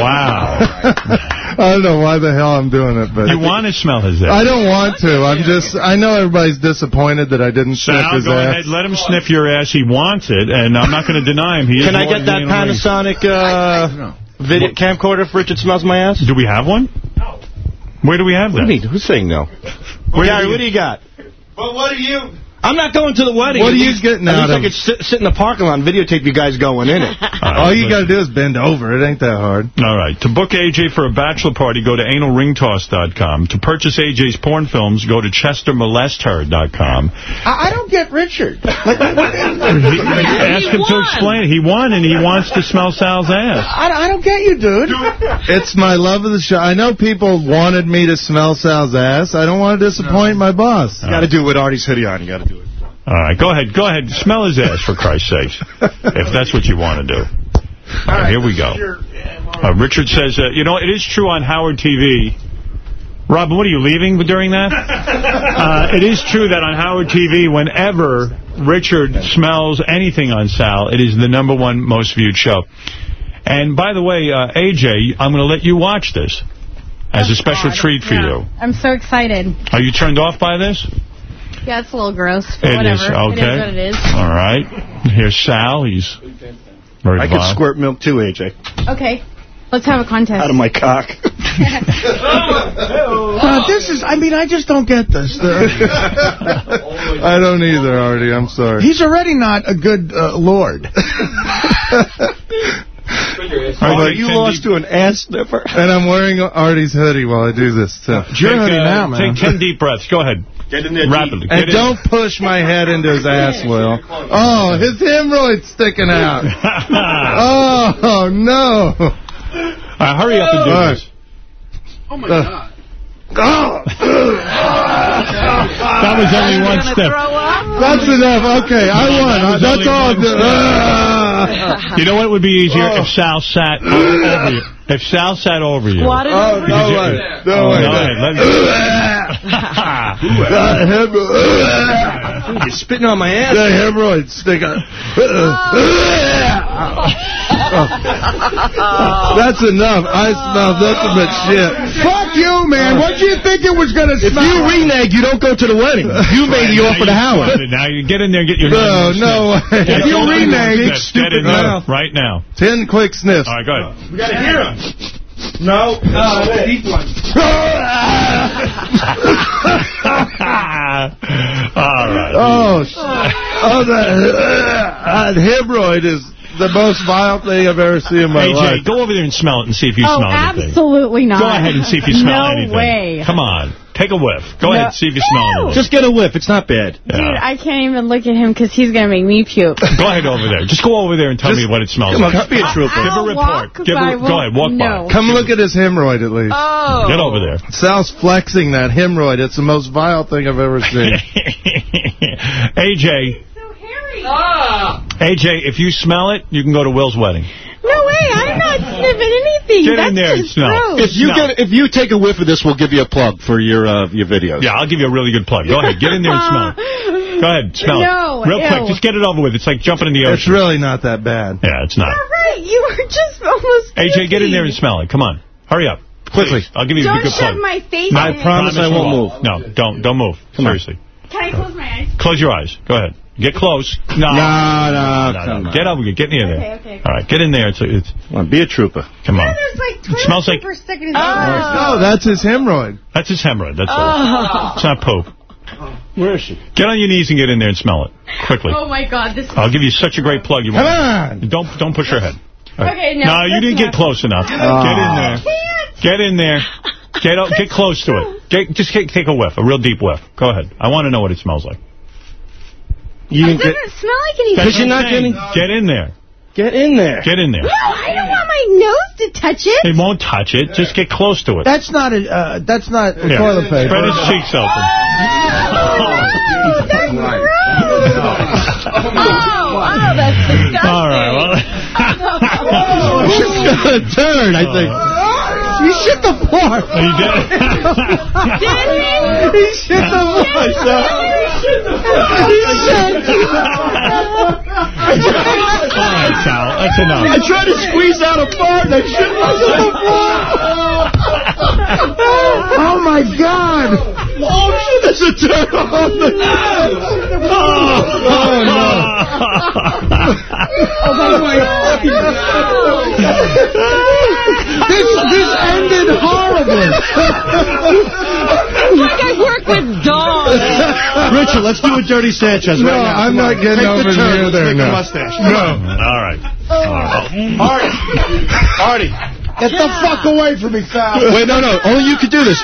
Wow. I don't know why the hell I'm doing it, but You want to smell his ass. I don't want to. I'm just. I know everybody's disappointed that I didn't sniff Sal, his go ass. ahead. Let him sniff your ass. He wants it, and I'm not going to deny him. He is Can I get that Anal Rings. Panasonic uh, video camcorder if Richard smells my ass? Do we have one? No. Where do we have that? What do you mean? Who's saying no? Where Gary, what do you got? But what are you? I'm not going to the wedding. What are you least- getting at out least of I could sit, sit in the parking lot and videotape you guys going in it. All you got to do is bend over. It ain't that hard. All right. To book AJ for a bachelor party, go to analringtoss.com. To purchase AJ's porn films, go to chestermolesther.com. I, I don't get Richard. Like, Ask him to explain it. He won, and he wants to smell Sal's ass. I, I don't get you, dude. It's my love of the show. I know people wanted me to smell Sal's ass. I don't want to disappoint my boss. You got to do it with Artie's hoodie on. You got to do it. All right, go ahead. Go ahead. Smell his ass, for Christ's sakes, if that's what you want to do. All right, here we go. Uh, Richard says, uh, you know, it is true on Howard TV. Robin, what are you, leaving during that? Uh, it is true that on Howard TV, whenever Richard smells anything on Sal, it is the number one most viewed show. And by the way, uh, AJ, I'm going to let you watch this as a special treat for you. I'm so excited. Are you turned off by this? Yeah, it's a little gross, but It whatever. is, okay. is what it is. All right. Here's Sal. He's very I could squirt milk too, AJ. Okay. Let's have a contest. Out of my cock. Uh, this is, I mean, I just don't get this. I don't either, Artie. I'm sorry. He's already not a good uh, lord. Are you lost to an ass sniffer? And I'm wearing Artie's hoodie while I do this, too. Take, uh, Take 10 deep breaths. Go ahead. Get in there Rapidly. And in. don't push my head into his ass, Will. Oh, his hemorrhoid's sticking out. oh, no. All right, hurry up and do All right. this. Oh, my God. Oh. That was only one step. That's enough. Okay, I won. That That's all. one. Ah. You know what would be easier Oh. if Sal sat over you? If Sal sat over you. What is Oh, no you- way. Oh, No way. go ahead, let me- You're spitting on my ass. The hemorrhoids stick out. Oh. That's enough. I smell nothing but shit. Fuck you, man. What do you think it was going to If you renege, you don't go to the wedding. You made the offer to Howard. Now you get in there and get your No, no way. If you your renege, sniffs. Get in stupid mouth. right now. Ten quick sniffs. All right, go ahead. We got to hear him. No, no, deep one. All right. Oh, sh- oh, the uh, hemorrhoid is the most vile thing I've ever seen in my AJ, life. go over there and smell it and see if you oh, smell anything. absolutely not. Go ahead and see if you smell no anything. way. Come on. Take a whiff. Go No. ahead see if you smell anything. Just get a whiff. It's not bad. Dude, I can't even look at him because he's going to make me puke. Go ahead over there. Just go over there and tell me what it smells come on, like. be a trooper. Give a I'll report. walk, Give but I a, go ahead, walk know. by. Come look at his hemorrhoid at least. Oh. Get over there. Sal's flexing that hemorrhoid. It's the most vile thing I've ever seen. AJ. So hairy. Ah. Oh. AJ, if you smell it, you can go to Will's wedding. No way, I'm not sniffing anything. Get That's in there and smell. gross. If you No. get, if you take a whiff of this, we'll give you a plug for your uh, your videos. Yeah, I'll give you a really good plug. Go ahead. Get in there and smell it. Go ahead. Smell No, it. Real ew. quick. Just get it over with. It's like jumping in the ocean. It's really not that bad. Yeah, it's not. Right, you were just almost AJ, get in there and smell it. Come on. Hurry up. Quickly. I'll give you a Don't good plug. shove my face No, in it. promise I won't move. No, don't. Don't move. Seriously. Can I close my eyes? Close your eyes. Go ahead. Get close. No. No, no, No, no. Get over. Get near there. Okay, okay. All right. Get in there. It's, it's, Come on, be a trooper. come on. There's like toilet smells like- paper sticking in oh, his No, that's his hemorrhoid. That's his hemorrhoid. That's Oh. all. It's not poop. Where is she? Get on your knees and get in there and smell it. Quickly. Oh my god, this I'll give you such a great plug. You Come won't. on. Don't don't push your head. Okay, no. No, you didn't get close enough. Oh. Get in there. Get in there. Get o- get close to it. Get, just take, take a whiff, a real deep whiff. Go ahead. I want to know what it smells like. You It doesn't get smell like anything. Because you're not Saying, getting- Get in there. get in there. Get in there. No, I don't want my nose to touch it. It won't touch it. Just get close to it. That's not a, uh, that's not Yeah. toilet paper. Spread his cheeks open. Oh, that's gross. Oh, oh, that's disgusting. All right. Well, She's gonna turn, I think. You shit the floor. you did. Did he? He shit the floor, son. He shit. All right, Sal. That's enough. I tried to squeeze out a fart and I shit myself. Oh, Oh my God! Oh shit, there's a turn on the Oh, no. This this ended horribly. like I work with dogs. Richard, let's do a Dirty Sanchez No, right now. I'm not getting Take the over turn. near Let's there make a now. mustache. No. All right. Artie. Artie. Get the fuck away from me, Sal. Wait, no, no. Only you could do this.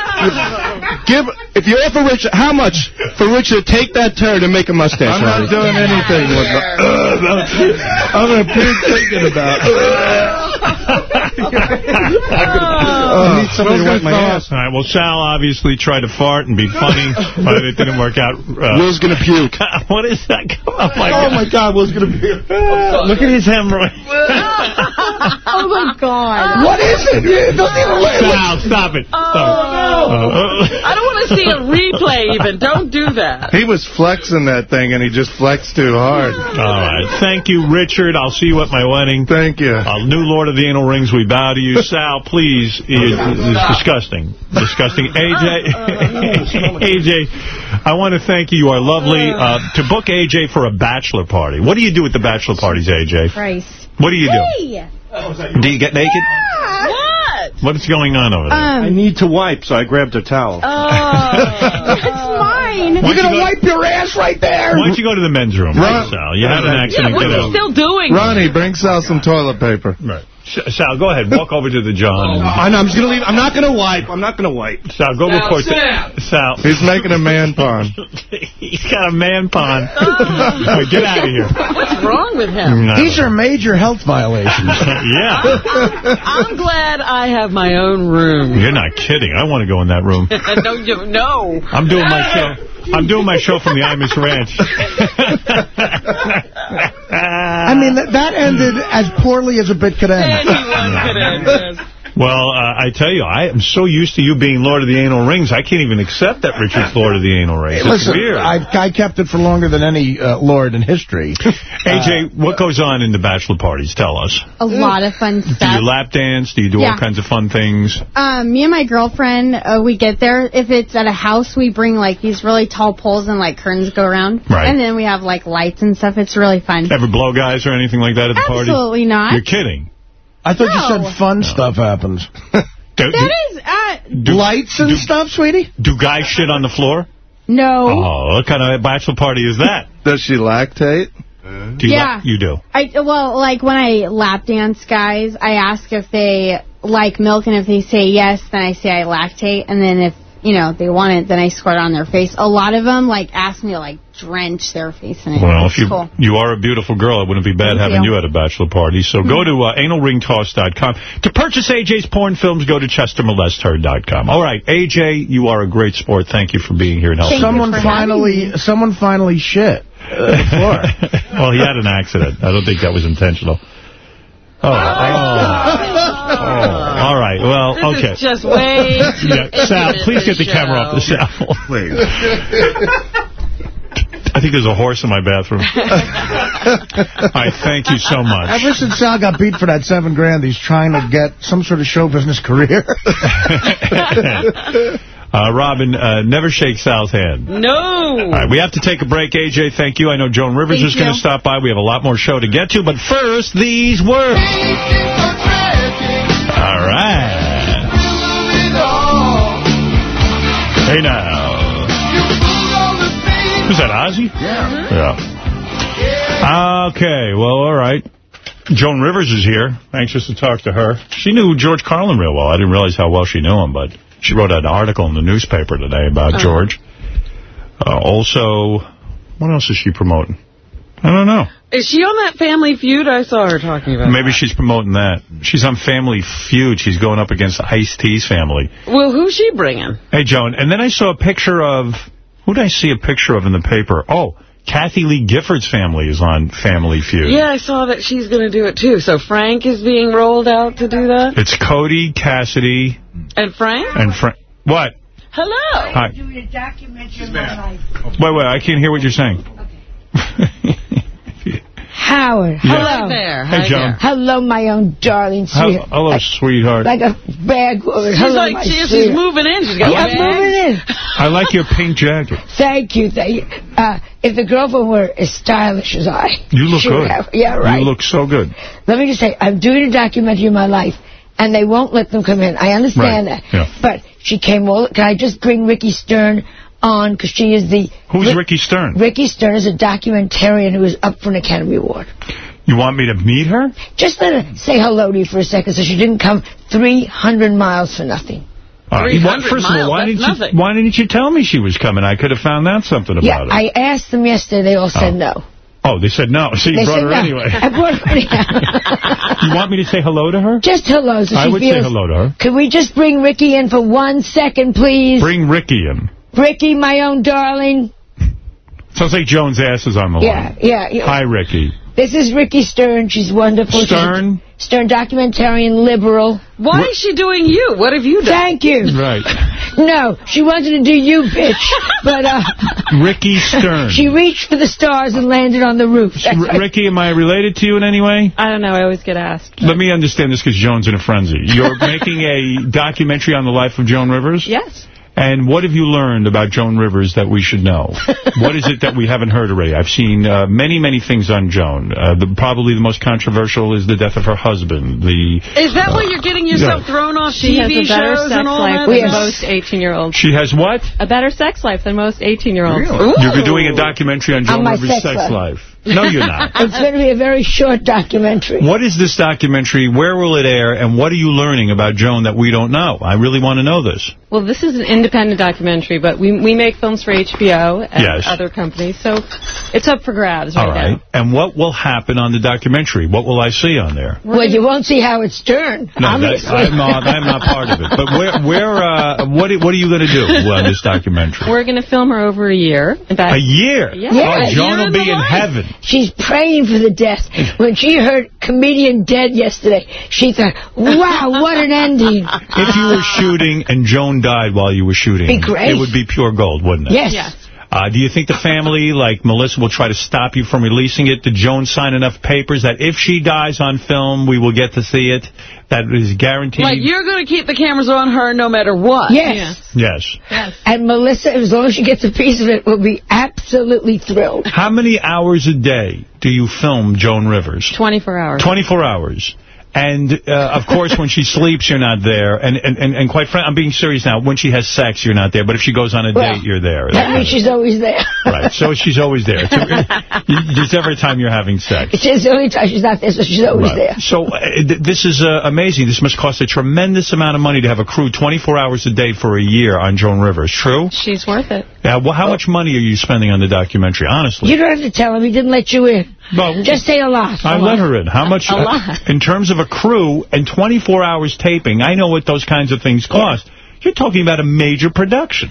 Give if you offer Richard how much for Richard to take that turn and make a mustache. I'm not doing anything with my... I'm going to keep thinking about it. I need somebody to wipe my ass. All right. Well, Sal obviously tried to fart and be funny, but it didn't work out. Uh, Will's gonna puke. what is that? Oh, my Oh God. my God, Will's gonna puke. Look at his hemorrhoid. Oh my god. What is it? It doesn't even look Sal, stop it. Stop it. Uh, I don't want to see a replay even. Don't do that. He was flexing that thing, and he just flexed too hard. all right. Thank you, Richard. I'll see you at my wedding. Thank you. Uh, new Lord of the Anal Rings, we bow to you. Sal, please. It's, it's disgusting. Disgusting. AJ, AJ, I want to thank you. You are lovely. Uh, to book AJ for a bachelor party. What do you do at the bachelor parties, AJ? Christ. What do you do? Hey. Do you get naked? What? What's going on over there? I Um, need to wipe, so I grabbed a towel. Oh, that's mine. You're gonna wipe your ass right there. Why don't you go to the men's room, Ron- Sal? You had an accident. what's Get he out. still doing? Ronnie, bring Sal some toilet paper. Right. S- Sal, go ahead. Walk over to the John. Oh, I know, I'm just gonna leave. I'm not gonna wipe. I'm not gonna wipe. Sal, go report to Sal. He's making a man pond. He's got a man pond. Oh. All right, get out of here. What's wrong with him? No. These are major health violations. yeah. I'm glad I have my own room. You're not kidding. I want to go in that room. no, you, no. I'm doing my show. I'm doing my show from the Imus Ranch. I mean, that, that ended as poorly as a bit could end. Anyone could end this. Well, uh, I tell you, I am so used to you being Lord of the Anal Rings, I can't even accept that Richard's Lord of the Anal Rings. It's Listen, weird. I, I kept it for longer than any uh, lord in history. AJ, what goes on in the bachelor parties? Tell us. A lot of fun Do stuff. you lap dance? Do you do all kinds of fun things? Um, me and my girlfriend, uh, we get there. If it's at a house, we bring like these really tall poles and like curtains go around. Right. And then we have like lights and stuff. It's really fun. Ever blow guys or anything like that at the party? Absolutely not. You're kidding. I thought you said fun stuff happens. Do, That is, uh, do- Lights and do- stuff, sweetie? do guys shit on the floor? No. Oh, what kind of a bachelor party is that? Does she lactate? Do you Yeah. you do. I well, like when I lap dance guys, I ask if they like milk, and if they say yes, then I say I lactate, and then if you know they want it, then I squirt it on their face. A lot of them like ask me to like drench their face in it. Well, if you cool. you are a beautiful girl, it wouldn't be bad Thank having you. you. at a bachelor party. So go to uh, analringtoss.com. To purchase AJ's porn films, go to chestermolesther.com. All right, AJ, you are a great sport. Thank you for being here and helping. Someone finally, someone finally shit. well, he had an accident. I don't think that was intentional. Oh. oh, oh. Oh, all right. Well, This okay. is just way too Yeah, Sal, intimate please get for the camera off the show. Sal, please. I think there's a horse in my bathroom. I thank you so much. Ever since Sal got beat for that seven grand, he's trying to get some sort of show business career. Uh, Robin, uh, never shake Sal's hand. No. All right, we have to take a break. AJ, thank you. I know Joan Rivers Thank is going to stop by. We have a lot more show to get to. But first, these words. All right. Hey, now. Who's that, Ozzy? Yeah. Yeah. Okay, well, all right. Joan Rivers is here. Anxious to talk to her. She knew George Carlin real well. I didn't realize how well she knew him, but she wrote an article in the newspaper today about Oh. George. Uh, also, what else is she promoting? I don't know. Is she on that Family Feud? I saw her talking about Maybe she's promoting that. She's on Family Feud. She's going up against Ice-T's family. Well, who's she bringing? Hey, Joan, and then I saw a picture of, who did I see a picture of in the paper? Oh, Kathie Lee Gifford's family is on Family Feud. Yeah, I saw that she's going to do it, too. So Frank is being rolled out to do that? It's Cody, Cassidy, And Frank? and Frank. What? Hello. Hi. doing a documentary of my life. Wait, wait, I can't hear what you're saying. Howard, Yeah. hello. there. Hey, Hi Joan. there. Hello, my own darling sweetheart. Hello, sweetheart. Like a bag woman. She's hello, like, she, she's moving in. She's got Yeah, I'm moving in. I like your pink jacket. Thank you. Thank you. Uh, if the girlfriend were as stylish as I, You look good. have- yeah, right. You look so good. Let me just say, I'm doing a documentary of my life, and they won't let them come in. I understand Right, that. yeah. But she came all... Can I just bring Ricki Stern on? Because she is the... Who's Rick- Ricki Stern? Ricki Stern is a documentarian who is up for an Academy Award. You want me to meet her? Just let her say hello to you for a second so she didn't come 300 miles for nothing. All right. 300 Well, First of all, why didn't, you, why didn't you tell me she was coming? I could have found out something Yeah, about it. I asked them yesterday. They all said Oh. no. Oh, they said no. So you they brought her no. anyway. I brought her anyhow. you want me to say hello to her? Just hello so she I would feels... say hello to her. Could we just bring Ricki in for one second, please? Bring Ricki in. Ricki, my own darling. Sounds like Joan's ass is on the Yeah, line. yeah. yeah. Hi, Ricki. This is Ricki Stern. She's wonderful. She's Stern? Stern, documentarian, liberal. Why is she doing you? What have you done? Thank you. Right. No, she wanted to do you, bitch. But uh, Ricki Stern. she reached for the stars and landed on the roof. That's R- Ricki, am I related to you in any way? I don't know. I always get asked. Let me understand this because Joan's in a frenzy. You're making a documentary on the life of Joan Rivers? Yes. And what have you learned about Joan Rivers that we should know? what is it that we haven't heard already? I've seen uh, many, many things on Joan. Uh, the, probably the most controversial is the death of her husband. The Is that why you're getting yourself yeah. thrown off She has TV a better shows sex and all life that? than Yes. most 18-year-olds. She has what? A better sex life than most 18-year-olds. Really? You're doing a documentary on On Joan my Rivers' sex sex life. life. No, you're not. It's going to be a very short documentary. What is this documentary? Where will it air? And what are you learning about Joan that we don't know? I really want to know this. Well, this is an independent documentary, but we we make films for HBO and Yes. other companies, so it's up for grabs right, All right. now. And what will happen on the documentary? What will I see on there? Well, you won't see Howard Stern. No, that. I'm not. I'm not part of it. But where, where, uh, what, what are you going to do on this documentary? We're going to film her over a year. In fact, A year. Yeah. Oh, Yeah, Joan will be in life. heaven. She's praying for the death. When she heard comedian dead yesterday, she thought, wow, what an ending. If you were shooting and Joan died while you were shooting, Be great. it would be pure gold, wouldn't it? Yes. Yes. Uh, do you think the family, like Melissa, will try to stop you from releasing it? Did Joan sign enough papers that if she dies on film, we will get to see it? That is guaranteed? Like, you're going to keep the cameras on her no matter what. Yes. yes. And Melissa, as long as she gets a piece of it, will be absolutely thrilled. How many hours a day do you film Joan Rivers? 24 hours. 24 hours. And, uh, of course, when she sleeps, you're not there. And, and, and, and quite frankly, I'm being serious now. When she has sex, you're not there. But if she goes on a Well, date, you're there. That means she's always there. Right. So she's always there. Just every time you're having sex. It's the only time she's not there, so she's always Right. there. So uh, th this is uh, amazing. This must cost a tremendous amount of money to have a crew 24 hours a day for a year on Joan Rivers. True? She's worth it. Yeah. Well, how much money are you spending on the documentary? Honestly. You don't have to tell him. He didn't let you in. No. Just say a lot. I let her in. How much? A lot. Uh, in terms of a crew and 24 hours taping, I know what those kinds of things cost. You're talking about a major production.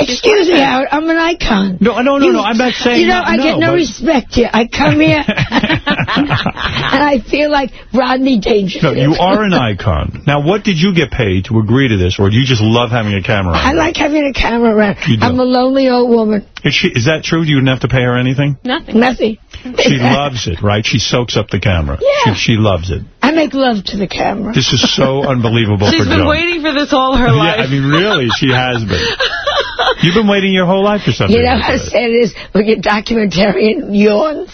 Excuse me, Howard. I'm an icon. No, no, no, You- no. I'm not saying You know, that, I get no, no but- respect here. I come here, and I feel like Rodney Dangerfield. No, you are an icon. Now, what did you get paid to agree to this, or do you just love having a camera on? I like having a camera around. You do. I'm a lonely old woman. Is, she, is that true? You didn't have to pay her anything? Nothing. Nothing. She loves it, right? She soaks up the camera. Yeah. She, she loves it. I make love to the camera. This is so unbelievable She's for been Joan. waiting for this all her life. Yeah, life. I mean, really, she has been. You've been waiting your whole life for something You know like how that. sad it is when your documentarian yawns?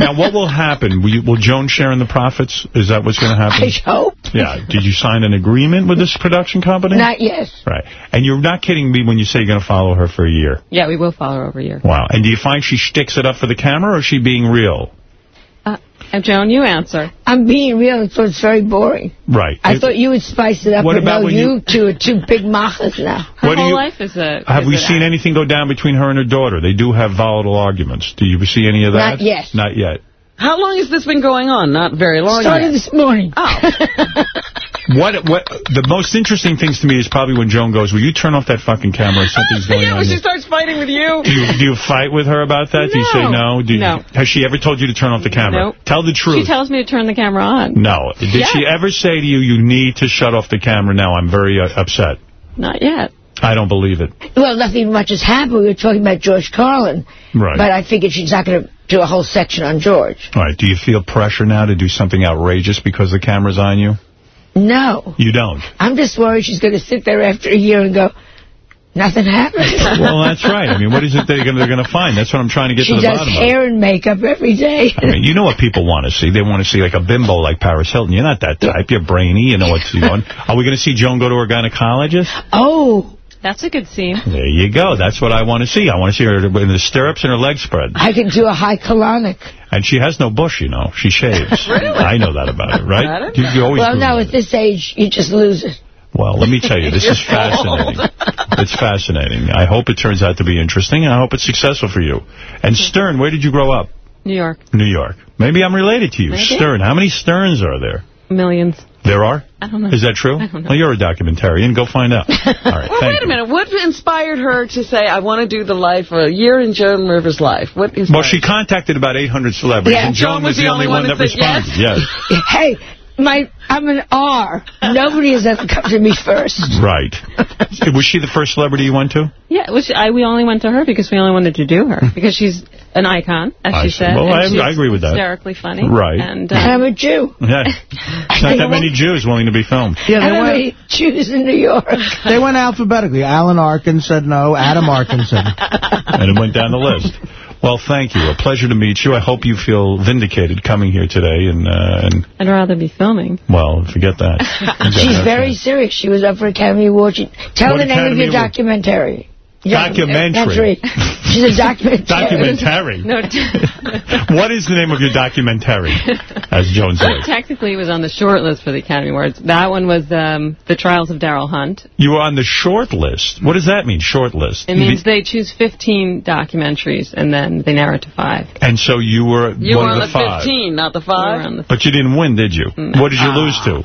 Now, what will happen? Will, you, will Joan share in the profits? Is that what's going to happen? I hope. Yeah. Did you sign an agreement with this production company? Not yet. Right. And you're not kidding me when you say you're going to follow her for a year. Yeah, we will follow her over a year. Wow. And do you find she sticks it up for the camera, or is she being real? Uh, and Joan, you answer. I'm being real, so it's very boring. Right. I It- thought you would spice it up, What but about no, you, you- two are two big machers now. Her What do whole you- life is a. Have is we a- seen anything go down between her and her daughter? They do have volatile arguments. Do you see any of that? Not yet. Not yet. How long has this been going on? Not very long Started yet. this morning. What what the most interesting things to me is probably when Joan goes, "Will you turn off that fucking camera? Something's going yeah, on." when she starts fighting with you. Do you, do you fight with her about that? Do you say no? Do you, No. Has she ever told you to turn off the camera? Nope. Tell the truth. She tells me to turn the camera on. no. Did Yes. she ever say to you, you need to shut off the camera now? I'm very uh, upset. Not yet. I don't believe it. Well, nothing much has happened. We were talking about George Carlin. Right. But I figured she's not going to do a whole section on George. All right. Do you feel pressure now to do something outrageous because the camera's on you? No. You don't. I'm just worried she's going to sit there after a year and go, nothing happened. well, that's right. I mean, what is it they're going to find? That's what I'm trying to get she to the does bottom of. hair and makeup every day. I mean, you know what people want to see. They want to see like a bimbo like Paris Hilton. You're not that type. You're brainy. You know what's going Are we going to see Joan go to her gynecologist? Oh, That's a good scene. There you go. That's what I want to see. I want to see her in the stirrups and her legs spread. I can do a high colonic. And she has no bush, you know. She shaves. I know that about her, right? You, you always well, do no, that. at this age, you just lose it. Well, let me tell you, this is fascinating. It's fascinating. I hope it turns out to be interesting, and I hope it's successful for you. And Stern, where did you grow up? New York. New York. Maybe I'm related to you. Maybe. Stern. How many Sterns are there? Millions. There are? I don't know. Is that true? I don't know. Well, you're a documentarian. Go find out. All right, Well, thank wait a you. minute. What inspired her to say, I want to do the life, a year in Joan Rivers' life? What inspired Well, she contacted about 800 celebrities, Yeah, and Joan was the only one that said responded. Yes. Hey, my I'm an R. Nobody has ever come to me first. Right. Was she the first celebrity you went to? Yeah, which I, we only went to her because we only wanted to do her. Because she's an icon, as I she see. said. Well, I- she's I agree with that. hysterically funny. Right. And, And I'm uh, a Jew. Yeah. Not that many Jews willing to be filmed. Yeah, I they went, many Jews in New York. they went alphabetically. Alan Arkin said no. Adam Arkin said and it went down the list. Well, thank you. A pleasure to meet you. I hope you feel vindicated coming here today. And, uh, and I'd rather be filming. well, forget that. She's very serious. She was up for Academy Award. She, tell What the name Academy of your Award? Documentary. Documentary. She's a documentary. Documentary. No, What is the name of your documentary, as Jones said? technically it was on the short list for the Academy Awards. That one was um, The Trials of Darryl Hunt. You were on the short list. What does that mean, short list? It means they choose 15 documentaries and then they narrow it to five. And so you were You one were on of the the five. 15, not the 5. on the- But you didn't win, did you? What did you lose to?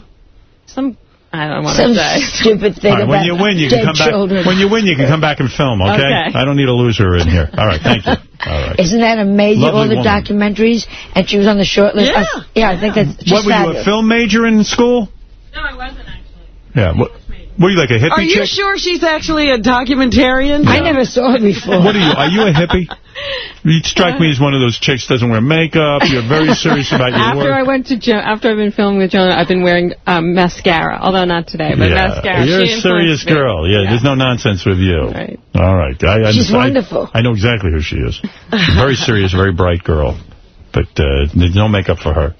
Some, I don't want Some to say. stupid thing All right, about when you win, you can dead come back. children. When you win, you can come back and film. Okay? Okay. I don't need a loser in here. All right. Thank you. All right. Isn't that amazing? Lovely All the woman. documentaries, and she was on the short list. Yeah. I, yeah, I think that's just What were you, a film major in school? No, I wasn't actually. Yeah. What, were you like a hippie Are you chick? sure she's actually a documentarian? I never saw her before. What are you? Are you a hippie? You strike me as one of those chicks doesn't wear makeup. You're very serious about your After I went to jo after I've been filming with Jonah, I've been wearing um, mascara, although not today, but yeah. mascara. You're She a serious influenced me. girl. Yeah, there's no nonsense with you. Right. All right. I, I, She's I- wonderful. I know exactly who she is. She's a very serious, very bright girl. But uh, there's no makeup for her.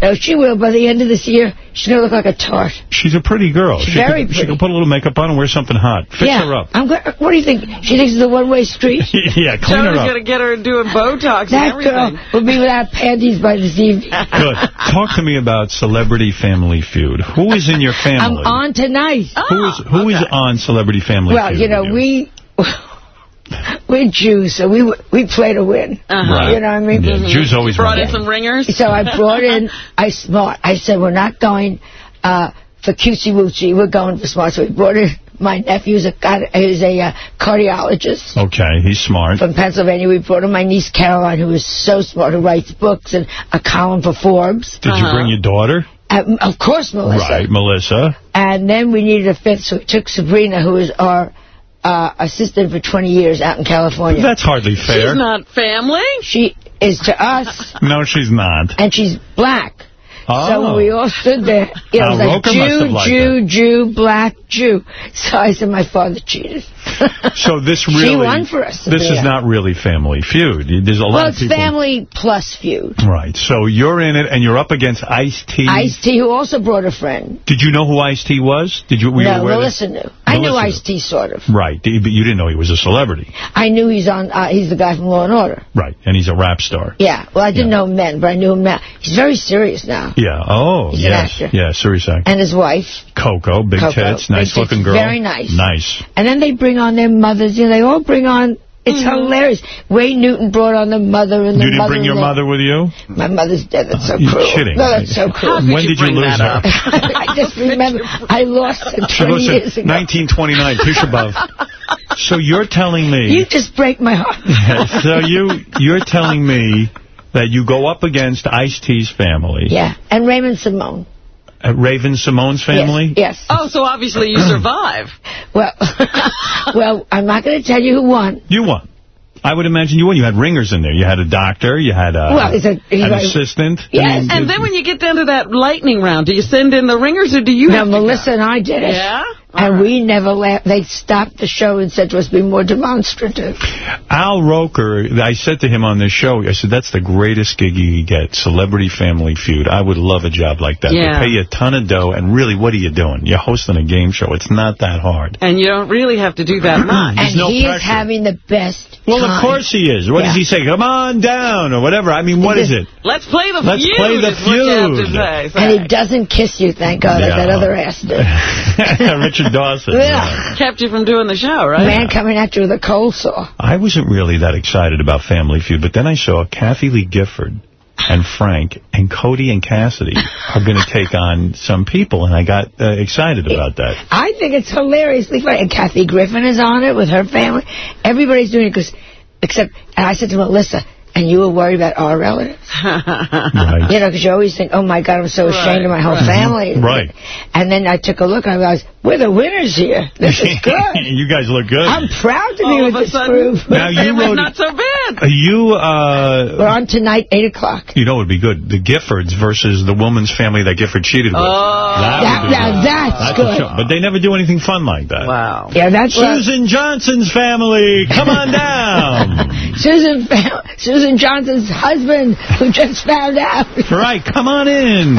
No, she will. By the end of this year, she's going to look like a tart. She's a pretty girl. She's she very could, She can put a little makeup on and wear something hot. Fix yeah. her up. I'm what do you think? She thinks it's a one-way street? yeah, clean her Jonas up. going to get her doing Botox and that everything. girl will be without panties by this evening. Good. Talk to me about Celebrity Family Feud. Who is in your family? I'm on tonight. Who is who oh, is on Celebrity Family Well, Feud? Well, you know, with we... We're Jews, so we we play to win. Right. You know what I mean? Yeah, Jews always Brought win. in some ringers. So I brought in, I smart. I said, we're not going uh, for cutesy wootsy. We're going for smart. So we brought in my nephew's a, who's a uh, cardiologist Okay, he's smart. from Pennsylvania. We brought in my niece Caroline, who is so smart, who writes books and a column for Forbes. Did you bring your daughter? Uh, of course, Melissa. Right, Melissa. And then we needed a fifth, so we took Sabrina, who is our uh, assistant for 20 years out in California. That's hardly fair. She's not family. She is to us, No, she's not. and she's black. Oh. So we all stood there, you know, it was Al like Roker must have Jew, liked Jew, Jew, black, Jew. So I said, my father cheated. So this really... She won for us, This is not really Family Feud. There's a lot Well, of it's people... family plus feud. Right, so you're in it, and you're up against Ice-T. Ice-T, who also brought a friend. Did you know who Ice-T was? Did you? Were you no, aware that- Melissa knew. I knew Ice-T, sort of. Right, but you didn't know he was a celebrity. I knew he's on. Uh, he's the guy from Law and Order. Right, and he's a rap star. Yeah. Well, I didn't know him then, but I knew him now. He's very serious now. Yeah, oh, He's yes. Yeah, serious actor. And his wife. Coco, big Coco, tits, big nice-looking tits, girl. very nice. Nice. And then they bring on their mothers. You know, they all bring on. It's mm-hmm. hilarious. Wayne Newton brought on the mother and the mother. You didn't mother. bring your mother with you? My mother's dead. That's so You're cruel. kidding. No, that's so cruel. When did you lose her? I just remember I lost her 20 years ago. 1929, Tisha B'Av. So you're telling me... You just break my heart. so you, you're telling me that you go up against Ice-T's family. Yeah. And Raymond Simone. Uh, Raven-Symoné's family? Yes. Oh, so obviously you survive. Well, well, I'm not going to tell you who won. You won. I would imagine you won. You had ringers in there. You had a doctor. You had a, Well, it's a- an like- assistant. I Yes. mean, And then when you get down to that lightning round, do you send in the ringers or do you No, have to Melissa and I did it. Yeah? And we never laughed. They stopped the show and said to us, be more demonstrative. Al Roker, I said to him on this show, I said, that's the greatest gig you could get, Celebrity Family Feud. I would love a job like that. Yeah. They pay you a ton of dough, and really, what are you doing? You're hosting a game show. It's not that hard. And you don't really have to do that much. and no he pressure. is having the best Well, of course he is. What does he say? Come on down, or whatever. I mean, what is it? Let's play the Let's feud. play the is what you have to feud. And he doesn't kiss you, thank God, as Yeah. that other ass did. Richard Dawson. Yeah. Kept you from doing the show, right? Man coming at you with a cold saw. I wasn't really that excited about Family Feud, but then I saw Kathie Lee Gifford and Frank and Cody and Cassidy are going to take on some people, and I got uh, excited about that. I think it's hilariously funny. And Kathy Griffin is on it with her family. Everybody's doing it because, except, and I said to Melissa, and you were worried about our relatives. Right. You know, because you always think, oh, my God, I'm so ashamed of my whole right. family. Right. And then I took a look and I realized, we're the winners here. This is good. you guys look good. I'm proud to be All with of this sudden, group. Now, you it wrote- not so bad. Uh, you, uh, We're on tonight, 8 o'clock. you know, it would be good. The Giffords versus the woman's family that Gifford cheated with. Oh. That That- now good. that's a good. But they never do anything fun like that. Wow. Yeah, that's what- Suzen Johnson's family, come on down. Suzen, Suzen Johnson's husband, who just found out. right, come on in.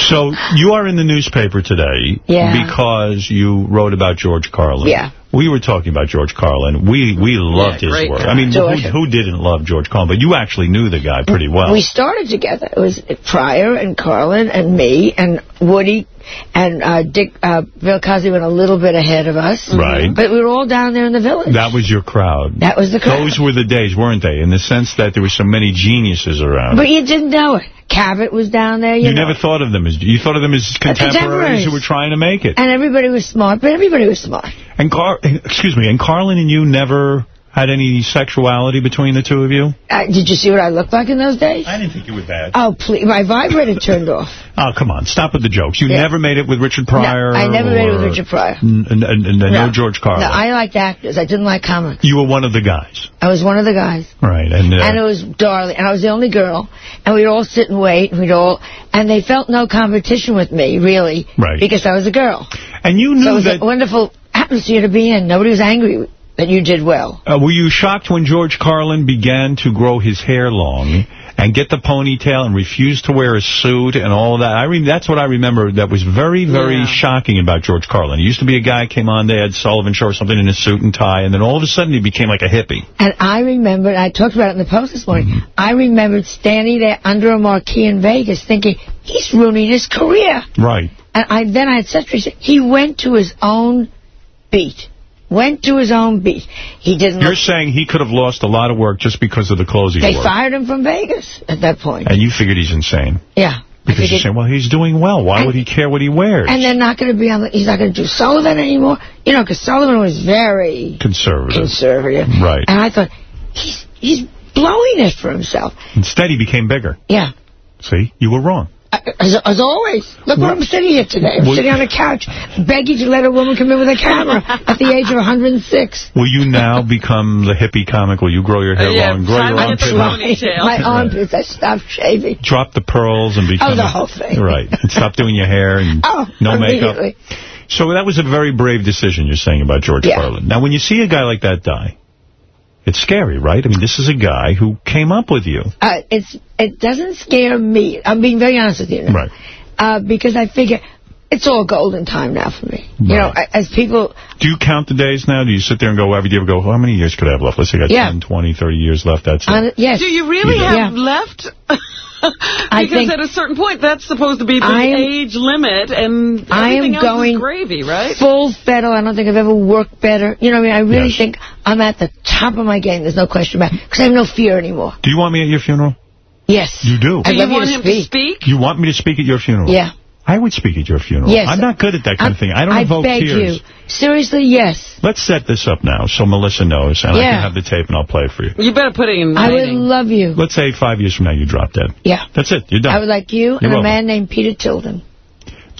So you are in the newspaper today Yeah. because you wrote about George Carlin. Yeah. We were talking about George Carlin. We we loved Yeah, his work. guy. I mean, who, who didn't love George Carlin? But you actually knew the guy pretty well. We started together. It was Pryor and Carlin and me and Woody and uh, Dick. Uh, Bill Cosby went a little bit ahead of us. Right. But we were all down there in the village. that was your crowd. That was the crowd. Those were the days, weren't they? In the sense that there were so many geniuses around. But you didn't know it. Cavett was down there. You, you know. never thought of them as you thought of them as contemporaries, contemporaries. who were trying to make it. And everybody was smart, but everybody was smart. And Car eh, excuse me, and Carlin and you never had any sexuality between the two of you? Uh, did you see what I looked like in those days? I didn't think you were bad. Oh, please. My vibrator turned off. Oh, come on. Stop with the jokes. You Yeah. never made it with Richard Pryor? No, I never made it with Richard Pryor. N- n- n- n- no, No. George Carlin. No, I liked actors. I didn't like comics. you were one of the guys. I was one of the guys. Right. And, uh, and it was darling. And I was the only girl. And we'd all sit and wait. And we'd all... And they felt no competition with me, really. Right. Because I was a girl. and you So it knew was that... a wonderful atmosphere to be in. Nobody was angry that you did well. Uh, were you shocked when George Carlin began to grow his hair long and get the ponytail and refuse to wear a suit and all that. I mean, that's what I remember that was very, very Yeah. shocking about George Carlin. He used to be a guy, came on, they had Sullivan Show or something in a suit and tie, and then all of a sudden he became like a hippie. And I remembered, I talked about it in the Post this morning, Mm-hmm. I remembered standing there under a marquee in Vegas thinking, he's ruining his career. Right. And I then I had such respect. He went to his own beat. Went to his own beat. He didn't... You're saying he could have lost a lot of work just because of the clothes he they wore. fired him from Vegas at that point. And you figured he's insane. Yeah. Because you're saying, well, he's doing well. Why would he care what he wears? And they're not going to be on the... He's not going to do Sullivan anymore. You know, because Sullivan was very Conservative. conservative. Right. And I thought, he's, he's blowing it for himself. Instead, he became bigger. Yeah. See? You were wrong. As, as always. Look where I'm sitting here today. I'm Well- sitting on a couch, begging to let a woman come in with a camera at the age of 106. Will you now become the hippie comic? Will you grow your hair Yeah, long, grow your armpit hair? My armpits, I stopped shaving. Drop the pearls and oh, become... Oh, the a- whole thing. Right. And stop doing your hair and Oh, no makeup. So that was a very brave decision you're saying about George Yeah. Carlin. Now, when you see a guy like that die, it's scary, right? I mean, this is a guy who came up with you. Uh, it's It doesn't scare me. I'm being very honest with you now. Right. Uh, because I figure it's all golden time now for me. You know, as people... Do you count the days now? Do you sit there and go, every day, go, how many years could I have left? Let's say I got Yeah. 10, 20, 30 years left. That's it. On, yes. Do you really You have Yeah. left? I because think- at a certain point, that's supposed to be the I am- age limit, and I am else going is gravy, right? full federal. I don't think I've ever worked better. You know what I mean? I really think I'm at the top of my game. There's no question about it. Because I have no fear anymore. Do you want me at your funeral? Yes. You do? I'd Do love you want to him speak. to speak? You want me to speak at your funeral? Yeah. I would speak at your funeral. Yes. I'm not good at that kind of thing. I don't I evoke beg you. Seriously, yes. Let's set this up now so Melissa knows, and I can have the tape and I'll play it for you. You better put it in I would love you. Let's say five years from now you drop dead. Yeah. That's it. You're done. I would like you and a man named Peter Tilden.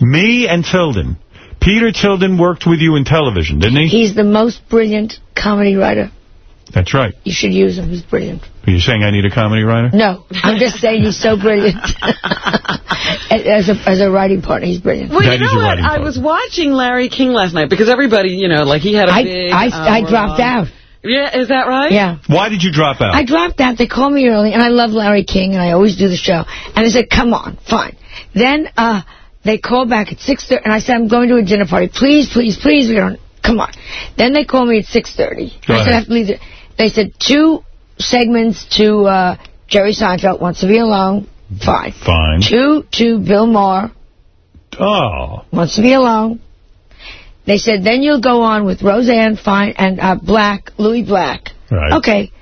Me and Tilden. Peter Tilden worked with you in television, didn't he? He's the most brilliant comedy writer. That's right. You should use him. He's brilliant. Are you saying I need a comedy writer? No, I'm just saying he's so brilliant. as, a, as a writing partner, he's brilliant. Well, you know what? I was watching Larry King last night because everybody, you know, like he had a I- big. I- I dropped out. Yeah, is that right? Yeah. Why did you drop out? I dropped out. They called me early, and I love Larry King, and I always do the show. And I said, come on, fine. Then uh, they called back at 6.30, and I said, I'm going to a dinner party. Please, please, please, we don't, come on. Then they called me at 6.30. Go I said, ahead. I have to leave. The, they said, two segments to uh, Jerry Seinfeld, wants to be alone, fine. Fine. Two to Bill Maher, Oh. wants to be alone. They said, then you'll go on with Roseanne Fine and uh, Black, Lewis Black. Right. Okay.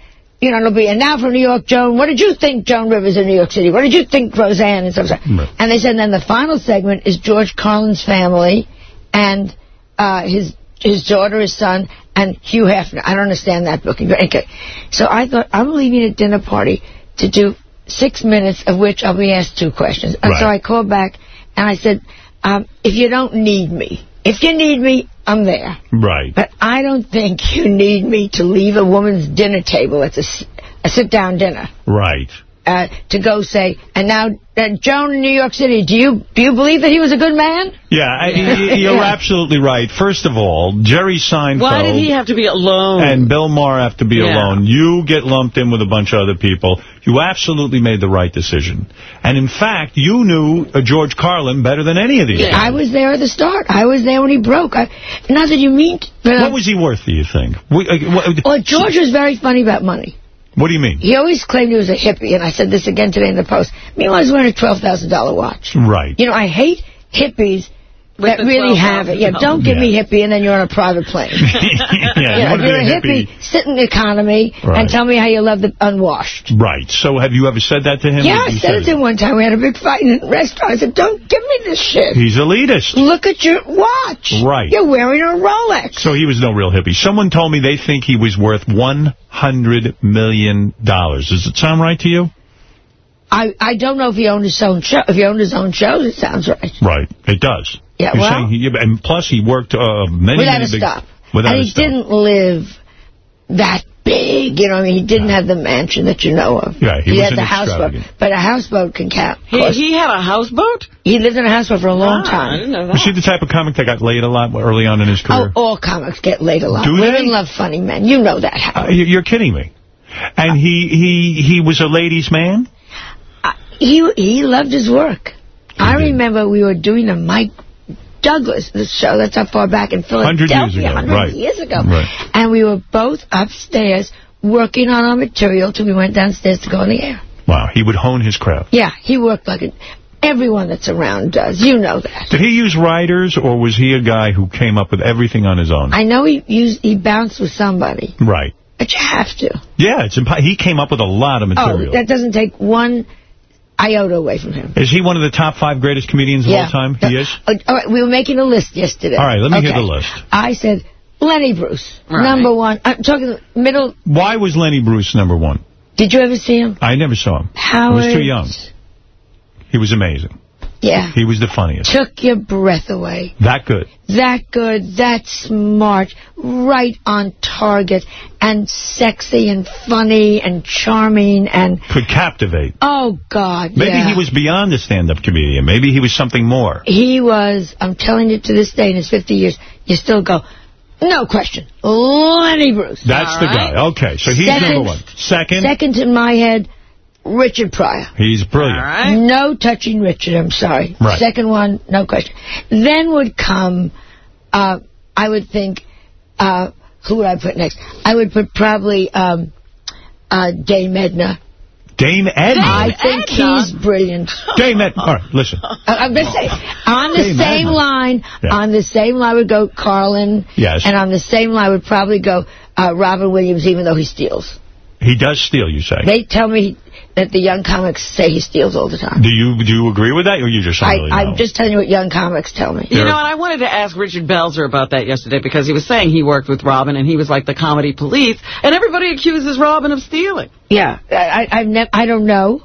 You know, it'll be, and now from New York, Joan, what did you think Joan Rivers in New York City? What did you think Roseanne and stuff? Right. And they said, then the final segment is George Carlin's family and uh, his his daughter, his son, and Hugh Hefner. I don't understand that booking. But okay. So I thought, I'm leaving a dinner party to do six minutes, of which I'll be asked two questions. And so I called back, and I said, um, if you don't need me, if you need me, I'm there. Right. But I don't think you need me to leave a woman's dinner table. It's a sit-down dinner. Right. Uh, to go say, and now, uh, Joan in New York City, do you do you believe that he was a good man? Yeah, I, y- you're Yeah. absolutely right. First of all, Jerry Seinfeld... Why did he have to be alone? and Bill Maher have to be Yeah. alone. You get lumped in with a bunch of other people. You absolutely made the right decision. And in fact, you knew uh, George Carlin better than any of these I people. was there at the start. I was there when he broke. I, not that you mean... Uh, What was he worth, do you think? We- uh, what- well, George was very funny about money. What do you mean? He always claimed he was a hippie, and I said this again today in the Post. Meanwhile, he's wearing a $12,000 watch. Right. You know, I hate hippies that really have it. Yeah, $12,000. don't give me hippie and then you're on a private plane. yeah, you yeah, want if to you're a hippie, sit in the economy Right. and tell me how you love the unwashed. Right. So have you ever said that to him? yeah, I said it to him one time. We had a big fight in a restaurant. I said, don't give me this shit. He's elitist. Look at your watch. Right. You're wearing a Rolex. So he was no real hippie. Someone told me they think he was worth 100 million. dollars. Does it sound right to you? I, I don't know if he owned his own show. If he owned his own shows, it sounds right. Right. It does. Yeah, You're well- he, and plus he worked uh, many, Without many a big... stop. Without and a he stop. didn't live that big. You know, I mean, he didn't have the mansion that you know of. Yeah, he had wasn't the houseboat. But a houseboat can count. He, he had a houseboat? He lived in a houseboat for a long Ah, I time. didn't know Was he the type of comic that got laid a lot early on in his career? Oh, all comics get laid a lot. Do Women they? love funny men. You know that, Uh, Howard. you- you're kidding me. And he, he, he was a ladies' man? he he loved his work. I remember we were doing the Mike Douglas the show. That's how far back in 100 Philadelphia. years ago, 100 right. years ago. Right. And we were both upstairs working on our material till we went downstairs to go on the air. Wow, he would hone his craft. Yeah, he worked like it. Everyone that's around does. You know that. Did he use writers, or was he a guy who came up with everything on his own? I know he used he bounced with somebody, right. but you have to. Yeah, it's he came up with a lot of oh, material. Oh, that doesn't take one iota away from him. Is he one of the top five greatest comedians of Yeah. all time? He is? Uh, All right, we were making a list yesterday. All right, let me hear the list. I said Lenny Bruce, Right. number one. I'm talking middle. Why was Lenny Bruce number one? Did you ever see him? I never saw him. Howard. I was too young. He was amazing. Yeah. He was the funniest. Took your breath away. That good. That good, that smart, right on target, and sexy and funny and charming and, Could captivate. oh, God, Maybe yeah. he was beyond a stand-up comedian. Maybe he was something more. He was, I'm telling you to this day, in his 50 years, you still go, no question, Lenny Bruce. That's the guy. Okay, so he's Second- number one. Second, Second in my head, Richard Pryor. he's brilliant. No touching Richard, I'm sorry. Right. Second one, no question. Then would come, uh, I would think, uh, who would I put next? I would put probably um, uh, Dame Edna. Dame Edna. I think he's brilliant. Dame Edna. All right, listen. Uh, I'm going to say, on the Dame same Edna. line, Yeah. on the same line would go Carlin. Yes. And on the same line would probably go uh, Robin Williams, even though he steals. He does steal, you say. They tell me that the young comics say he steals all the time. Do you do you agree with that, or you just don't I, really know? I'm just telling you what young comics tell me. You know, and I wanted to ask Richard Belzer about that yesterday because he was saying he worked with Robin and he was like the comedy police, and everybody accuses Robin of stealing. Yeah, I, I- I've never. I don't know.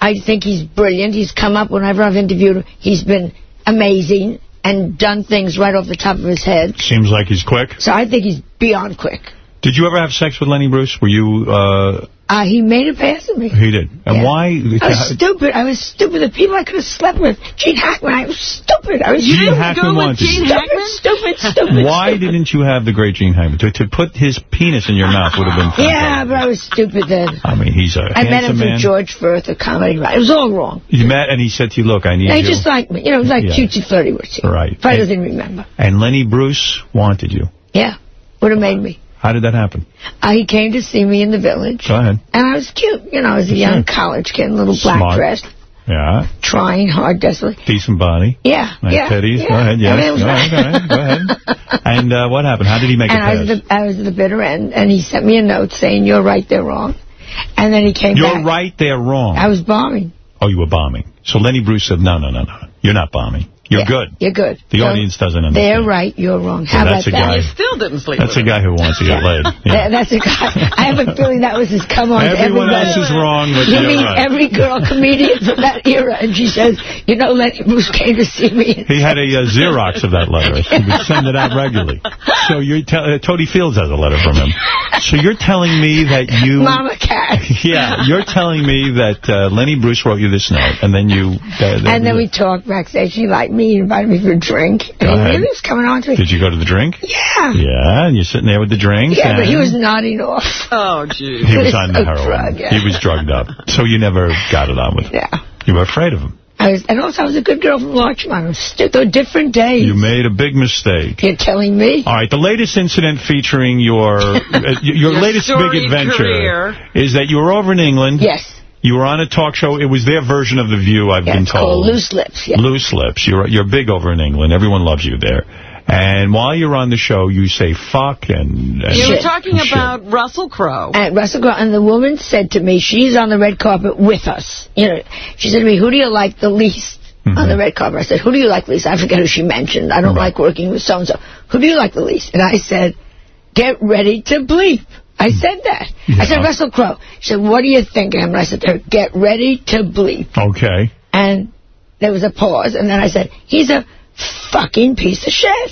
I think he's brilliant. He's come up whenever I've interviewed him. He's been amazing and done things right off the top of his head. Seems like he's quick. So I think he's beyond quick. Did you ever have sex with Lenny Bruce? Were you, uh, Uh, he made a pass at me. he did. And why? I was stupid. I was stupid. The people I could have slept with. Gene Hackman. I was stupid. I was Gene stupid. Hackman you. Stupid, stupid, stupid. Why didn't you have the great Gene Hackman? To, to put his penis in your mouth would have been. Yeah, but I was stupid then. I mean, he's a I met him through. George Furth, a comedy writer. It was all wrong. You met and he said to you, look, I need They you. just liked me. You know, it was like Yeah. cutesy flirty with you. Right. Probably And, doesn't remember. and Lenny Bruce wanted you. Yeah, would have made me. How did that happen? Uh, he came to see me in the village, Go ahead. and I was cute. You know, I was a young college kid, little black dress, Yeah. trying hard, desperately. Decent body. Yeah, Nice yeah. titties. yeah. Go ahead. Yes. Go ahead. Go ahead. Go ahead. And uh, what happened? How did he make and it I was, at the, I was at the bitter end, and he sent me a note saying, you're right, they're wrong. And then he came You're back. right, they're wrong. I was bombing. Oh, you were bombing. So Lenny Bruce said, no, no, no, no. You're not bombing. You're Yeah, good. You're good. The Don't- audience doesn't understand. They're right, you're wrong. How that's about a that? guy. Still didn't sleep That's with a guy who wants to get laid. Yeah. That's a guy. I have a feeling that was his come on. to Everyone everybody. else is wrong, but you you're meet right. every girl comedian from that era, and she says, you know, Lenny Bruce came to see me. He had a uh, Xerox of that letter. He would send it out regularly. So you're tell uh, Totie Fields has a letter from him. So you're telling me that you... Mama cat. Yeah, you're telling me that uh, Lenny Bruce wrote you this note, and then you... Uh, And then we talked backstage. He liked me. He invited me for a drink. And Go he ahead. really was coming on to me. Did you go to the drink? Yeah. Yeah, and you're sitting there with the drink. Yeah, but he was nodding off. Oh, gee. He was on the heroin. drug, yeah. He was drugged up. So you never got it on with him. Yeah. You were afraid of him. I was, and also, I was a good girl from Larchmont. I was stu- They were different days. You made a big mistake. You're telling me? All right, the latest incident featuring your uh, your, Your latest big adventure career. is that you were over in England. Yes. You were on a talk show. It was their version of The View, I've Yeah, been it's called told. Loose Lips. Yeah. Loose Lips. You're, you're big over in England. Everyone loves you there. And while you're on the show, you say fuck and... and You were talking shit. about Russell Crowe. And Russell Crowe, and the woman said to me, she's on the red carpet with us. You know, she said to me, who do you like the least Mm-hmm. on the red carpet? I said, who do you like least? I forget who she mentioned. I don't like working with so-and-so. Who do you like the least? And I said, get ready to bleep. I said that. I said, Russell Crowe. He said, what do you think of him? And I said to her, get ready to bleep. Okay. And there was a pause, and then I said, he's a fucking piece of shit.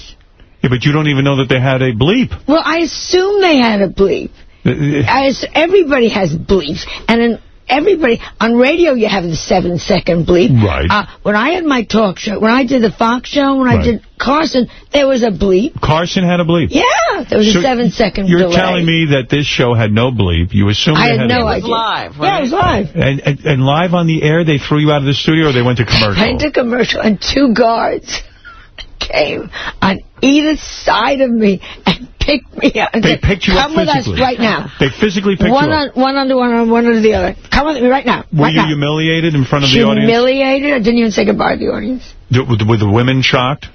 Yeah, but you don't even know that they had a bleep. Well, I assume they had a bleep. Uh, I ass- everybody has bleeps. And in everybody on radio. You have the seven second bleep. Right. Uh, when I had my talk show, when I did the Fox show, when I did Carson, there was a bleep. Carson had a bleep. Yeah, there was So a seven second You're delay. telling me that this show had no bleep. You assumed I it had had no a bleep. idea. live, Yeah, it was live. And, and and live on the air, they threw you out of the studio, or they went to commercial. Went to commercial, and two guards came on either side of me and picked me up. They said, picked you up Come with us physically. right now. They physically picked one you up. on, one under one on one under the other. Come with me right now. Were right you now. humiliated in front of the audience? Humiliated. I didn't even say goodbye to the audience. The- were the women shocked?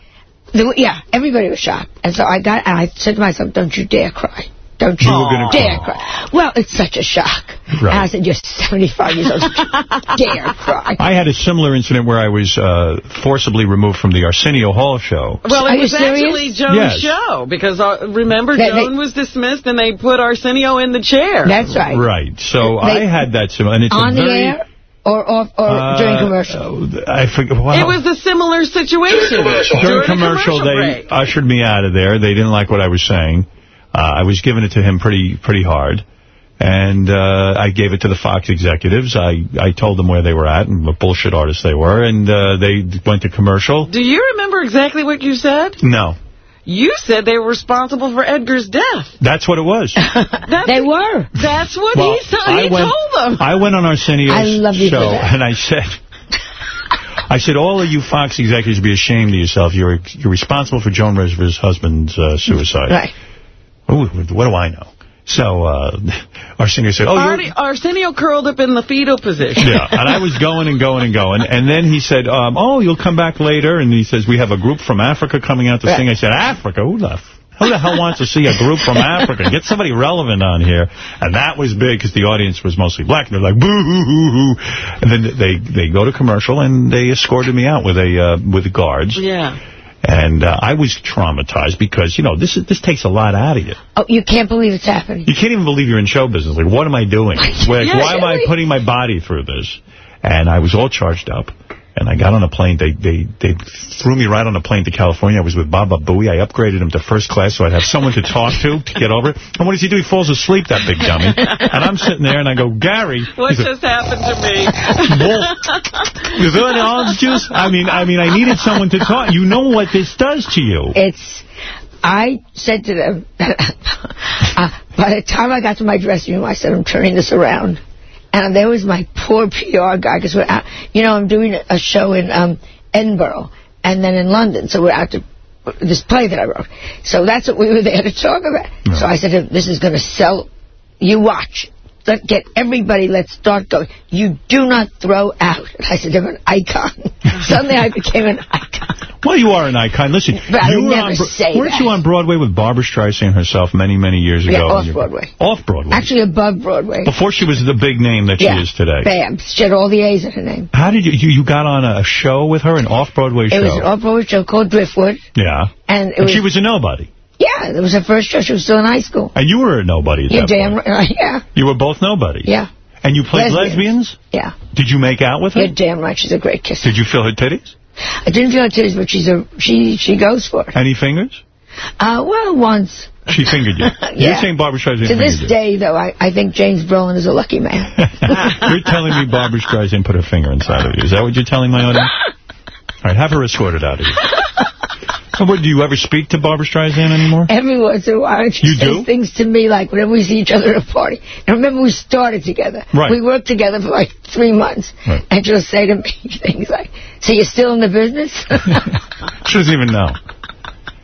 The, yeah, everybody was shocked. And so I got, and I said to myself, don't you dare cry. Don't you You were gonna dare cry. cry. Well, it's such a shock. Right. And I said, you're 75 years old. Dare cry. I had a similar incident where I was uh, forcibly removed from the Arsenio Hall show. Well, it you was actually? Joan's Yes. show because uh, remember They- Joan they- was dismissed and they put Arsenio in the chair. That's right. Right. So They- I had that similar, and it's On a the air or off or uh, during commercial? I forget. Wow. It was a similar situation. During commercial, they break. ushered me out of there. They didn't like what I was saying. Uh, I was giving it to him pretty pretty hard. And uh, I gave it to the Fox executives. I, I told them where they were at and what bullshit artists they were. And uh, they went to commercial. Do you remember exactly what you said? No. You said they were responsible for Edgar's death. That's what it was. They were. That's what Well, he, said. I he went, told them. I went on Arsenio's I love you for show, and I said, I said, all of you Fox executives be ashamed of yourself. You're you're responsible for Joan Rivers' husband's uh, suicide. Right. Ooh, what do I know? So uh, Arsenio said, oh, you're... Arsenio curled up in the fetal position. Yeah, and I was going and going and going. And then he said, um, oh, you'll come back later. And he says, we have a group from Africa coming out to sing. I said, Africa? Who the, who the hell wants to see a group from Africa? Get somebody relevant on here. And that was big because the audience was mostly black. And they're like, boo-hoo-hoo-hoo. And then they, they go to commercial and they escorted me out with a uh, with guards. Yeah. And uh, I was traumatized because, you know, this is this takes a lot out of you. Oh, you can't believe it's happening. You can't even believe you're in show business. Like, what am I doing? Like, Yeah, why am I putting my body through this? And I was all charged up. And I got on a plane. They they they threw me right on a plane to California. I was with Baba Booey. I upgraded him to first class so I'd have someone to talk to to get over it. And what does he do? He falls asleep, that big dummy. And I'm sitting there and I go, Gary. What He's like, just happened to me? Is there any orange juice? I mean, I mean, I needed someone to talk. You know what this does to you. It's, I said to them, uh, by the time I got to my dressing room, I said, I'm turning this around. And there was my poor PR guy, because we're out, you know, I'm doing a show in um, Edinburgh and then in London, so we're out to this play that I wrote. So that's what we were there to talk about. So I said, this is going to sell, you watch. Let get everybody, let's start going. You do not throw out. And I said, I'm an icon. Suddenly I became an icon. Well, you are an icon. Listen, But I you never say weren't that. you on Broadway with Barbra Streisand herself many, many years Yeah, ago? off-Broadway. Off Broadway. Actually above Broadway. Before she was the big name that yeah. she is today. Babs. She had all the A's in her name. How did you, you, you got on a show with her, an off-Broadway show? It was an off-Broadway show called Driftwood. Yeah. And it And was, she was a nobody. Yeah, it was her first show. She was still in high school. And you were a nobody You're damn point. right. Yeah. You were both nobodies. Yeah. And you played Lesbians. lesbians? Yeah. Did you make out with her? You're damn right. She's a great kisser. Did you feel her titties? I didn't feel her titties, but she's a she she goes for it. Any fingers? Uh, well, once. She fingered you. You're saying Barbra Streisand To this fingered you. day, though, I, I think James Brolin is a lucky man. You're telling me Barbra Streisand put her finger inside of you. Is that what you're telling my audience? All right, have her escorted out of you. Do you ever speak to Barbra Streisand anymore? Every once in a while, she You says do? things to me like whenever we see each other at a party. And remember, we started together. Right. We worked together for like three months. Right. And she'll say to me things like, so you're still in the business? She doesn't even know.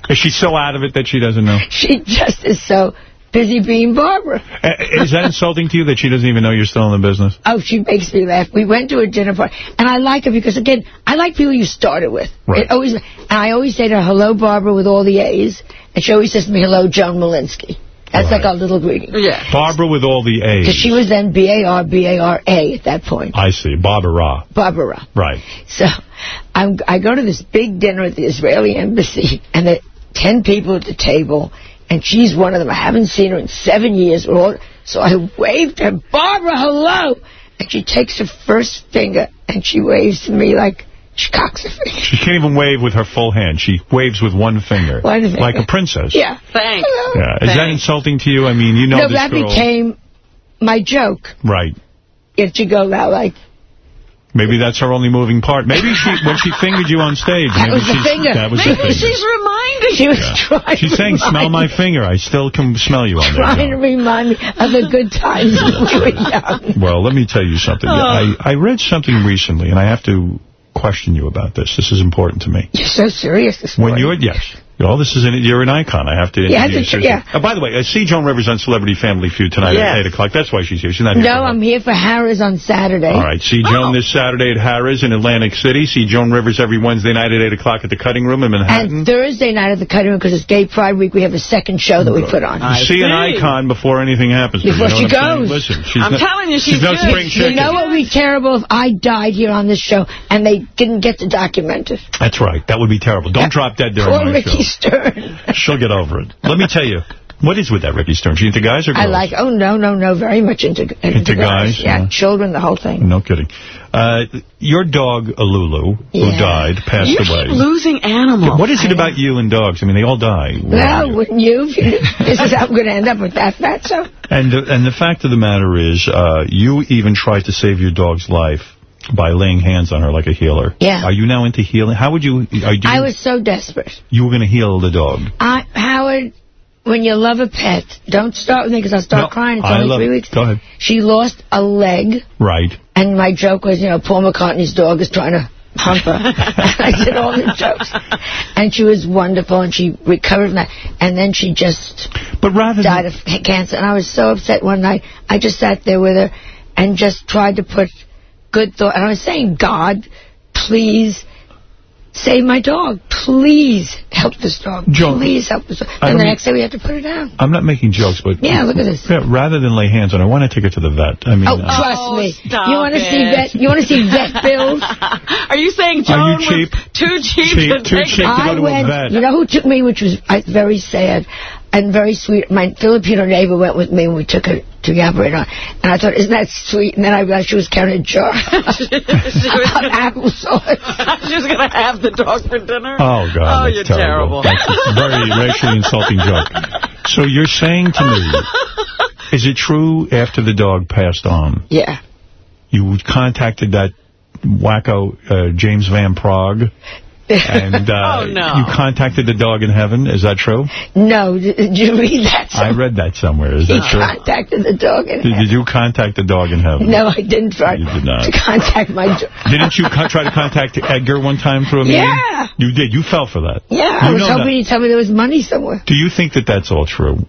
Is she so out of it that she doesn't know? she just is so busy being Barbara. Uh, Is that insulting to you that she doesn't even know you're still in the business? Oh, she makes me laugh. We went to a dinner party, and I like her because, again, I like people you started with. Right. It always, and I always say to her, hello, Barbara, with all the A's, and she always says to me, hello, Joan Molinsky. That's like our little greeting. Yeah. Barbara with all the A's. Because she was then B-A-R-B-A-R-A at that point. I see. Barbara. Barbara. Right. So I'm, I go to this big dinner at the Israeli embassy, and there are 10 people at the table, and she's one of them. I haven't seen her in seven years. We're all, so I waved to her, Barbara, hello! And she takes her first finger, and she waves to me like she cocks her finger. She can't even wave with her full hand. She waves with one finger. One finger. Like a princess. Yeah. Thanks. Yeah. Is that insulting to you? I mean, you know no, this that girl. became my joke. Right. Get you go now, like, Maybe that's her only moving part. Maybe she when she fingered you on stage. That maybe was the she's- finger. That was Maybe the finger. she's reminding She was Yeah. trying She's saying, smell my finger. I still can smell you on there. trying to remind me of the good times when we were young. Well, let me tell you something. Oh. I, I read something recently, and I have to question you about this. This is important to me. You're so serious this morning. When you're, yes, well, this is an, you're an icon. I have to Yeah, introduce that's- you. yeah. Oh, by the way, I see Joan Rivers on Celebrity Family Feud tonight Yes. at 8 o'clock. That's why she's here. She's not here. No, I'm here for Harrah's on Saturday. All right, see Joan this Saturday at Harrah's in Atlantic City. See Joan Rivers every Wednesday night at 8 o'clock at the Cutting Room in Manhattan. And Thursday night at the cutting room, because it's Gay Pride Week, we have a second show that we put on. You see an icon before anything happens. Before you know she what I'm saying? goes. Listen, she's not, she's no spring You know what would be terrible if I died here on this show and they didn't get to document it? That's right. That would be terrible. Don't drop dead during Poor my Ricky show. Stern. She'll get over it. Let me tell you, what is with that Ricky Stern? She into guys or girls? I like, oh, no, no, no, very much into, into, Into guys, Yeah, yeah. children, the whole thing. No kidding. Uh, your dog, Lulu, who died, passed You away. keep losing animals. What is it about you and dogs? I mean, they all die. Well, wouldn't you? This is how I'm going to end up with that fatso. And the, and the fact of the matter is, uh, you even tried to save your dog's life by laying hands on her like a healer. Yeah. Are you now into healing? How would you... Are you I was so desperate. You were going to heal the dog. I, Howard, when you love a pet, don't start with me because I'll start No, crying. It's I only three weeks. Go ahead. She lost a leg, Right. and my joke was, you know, Paul McCartney's dog is trying to hump her. I did all the jokes. And she was wonderful, and she recovered from that. And then she just but rather died of cancer. And I was so upset one night. I just sat there with her and just tried to put good thought. And I was saying, God, please save my dog. Please help this dog. Joan, please help this dog. And don't the mean- next day we have to put her down. I'm not making jokes, but... Yeah, look at this. Yeah, rather than lay hands on her, I want to take her to the vet. I mean... Oh, uh, trust me. stop You want to see vet? You want to see vet bills? Are you saying Are Joan you cheap? was too cheap, Cheap, to too take cheap to go I to a vet. You know who took me, which was very sad and very sweet. My Filipino neighbor went with me and we took her to the operator. And I thought, isn't that sweet? And then I realized she was carrying a jar she was, of applesauce. she was going to have the dog for dinner? Oh, God, Oh, that's you're terrible. terrible. That's a very racially insulting joke. So you're saying to me, is it true after the dog passed on, Yeah. you contacted that wacko uh, James Van Praagh, and uh, Oh, no. you contacted the dog in heaven? Is that true? No, did, you read that? I read that somewhere. Is he that true? contacted the dog. And Did, did you contact the dog in heaven? no, I didn't try You did not. to contact my dog. Didn't you co- try to contact Edgar one time through a meeting? Yeah. You did. You fell for that. Yeah, I was hoping you'd tell me there was money somewhere. Do you think that that's all true?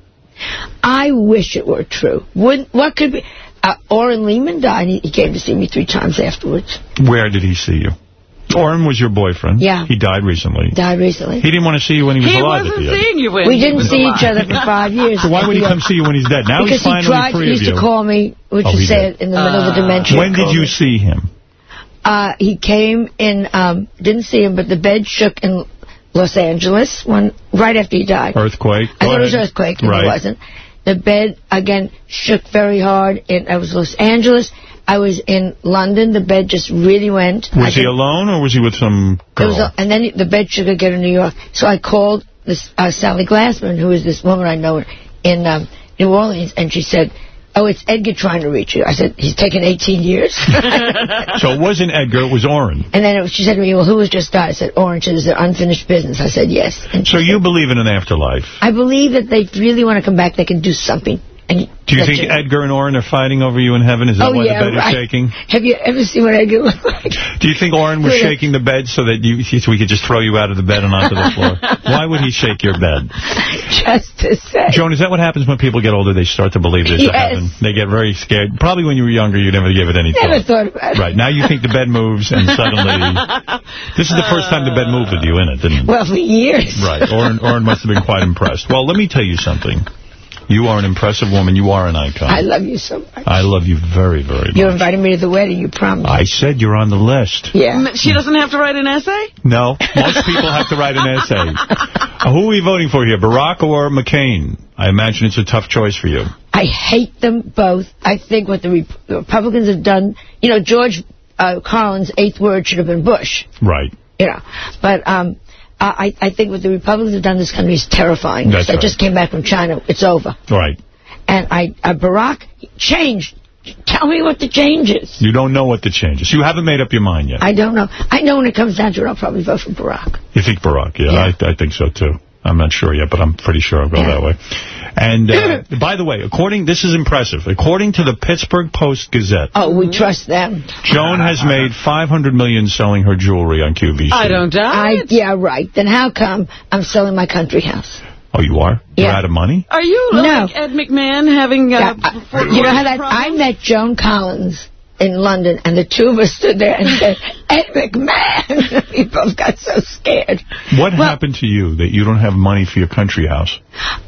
I wish it were true. Would what could be? Uh, Orin Lehman died. He, he came to see me three times afterwards. Where did he see you? Orin was your boyfriend. Yeah. He died recently. Died recently. He didn't want to see you when he was He alive wasn't at the end. seeing you when we he didn't was see alive. each other for five years. So why would he come see you when he's dead? Now because he's finally he tried. free He of used to call me, which Oh, is he sad, did. in the middle of the dementia. When did you see him? Uh, he came in. Um, didn't see him, but the bed shook in Los Angeles when right after he died. Earthquake. I thought it was ahead. earthquake, and right. it wasn't. The bed, again, shook very hard. In, I was Los Angeles. I was in London. The bed just really went. Was he alone or was he with some girl? was a, and then the bed shook again in New York. So I called this uh, Sally Glassman, who is this woman I know in um, New Orleans, and she said, oh, it's Edgar trying to reach you. I said, he's taken 18 years. so it wasn't Edgar, it was Orin. and then it was, she said to me, well, who has just died? I said, Orin, is there unfinished business? I said, yes. And So you believe in an afterlife. I believe that they really want to come back, they can do something. Do you think Edgar and Orin are fighting over you in heaven? Is that Oh, why yeah, the bed right. is shaking? Have you ever seen what Edgar looked like? Do you think Orin was shaking the bed so that you so we could just throw you out of the bed and onto the floor? Why would he shake your bed? Just to say. Joan, is that what happens when people get older? They start to believe there's a heaven. They get very scared. Probably when you were younger, you never gave it any Never thought. thought about it. Right. Now you think the bed moves and suddenly... This is the first time the bed moved with you in it, didn't it? Well, for years. Right. Orin, Orin must have been quite impressed. Well, let me tell you something. You are an impressive woman. You are an icon. I love you so much. I love you very, very much. You invited me to the wedding, you promised. I said you're on the list. Yeah. She doesn't have to write an essay? No. Most people have to write an essay. Uh, who are we voting for here, Barack or McCain? I imagine it's a tough choice for you. I hate them both. I think what the, Re the Republicans have done, you know, George uh, Carlin's eighth word should have been Bush, Right. you know. But um, I, I think what the Republicans have done in this country is terrifying. That's I right. just came back from China. It's over. Right. And I, uh, Barack changed Tell me what the change is. You don't know what the change is. You haven't made up your mind yet. I don't know. I know when it comes down to it, I'll probably vote for Barack. You think Barack? Yeah, I, I think so, too. I'm not sure yet, but I'm pretty sure I'll go that way. And, uh, by the way, according, this is impressive. According to the Pittsburgh Post-Gazette, Oh, we trust them. Joan has made 500 million selling her jewelry on QVC. I don't doubt I, Yeah, right. Then how come I'm selling my country house? Oh, you are? You're out of money? Are you No. like Ed McMahon having... Uh, You know how that? I met Joan Collins in London, and the two of us stood there and said, Ed McMahon. we both got so scared. What happened to you that you don't have money for your country house?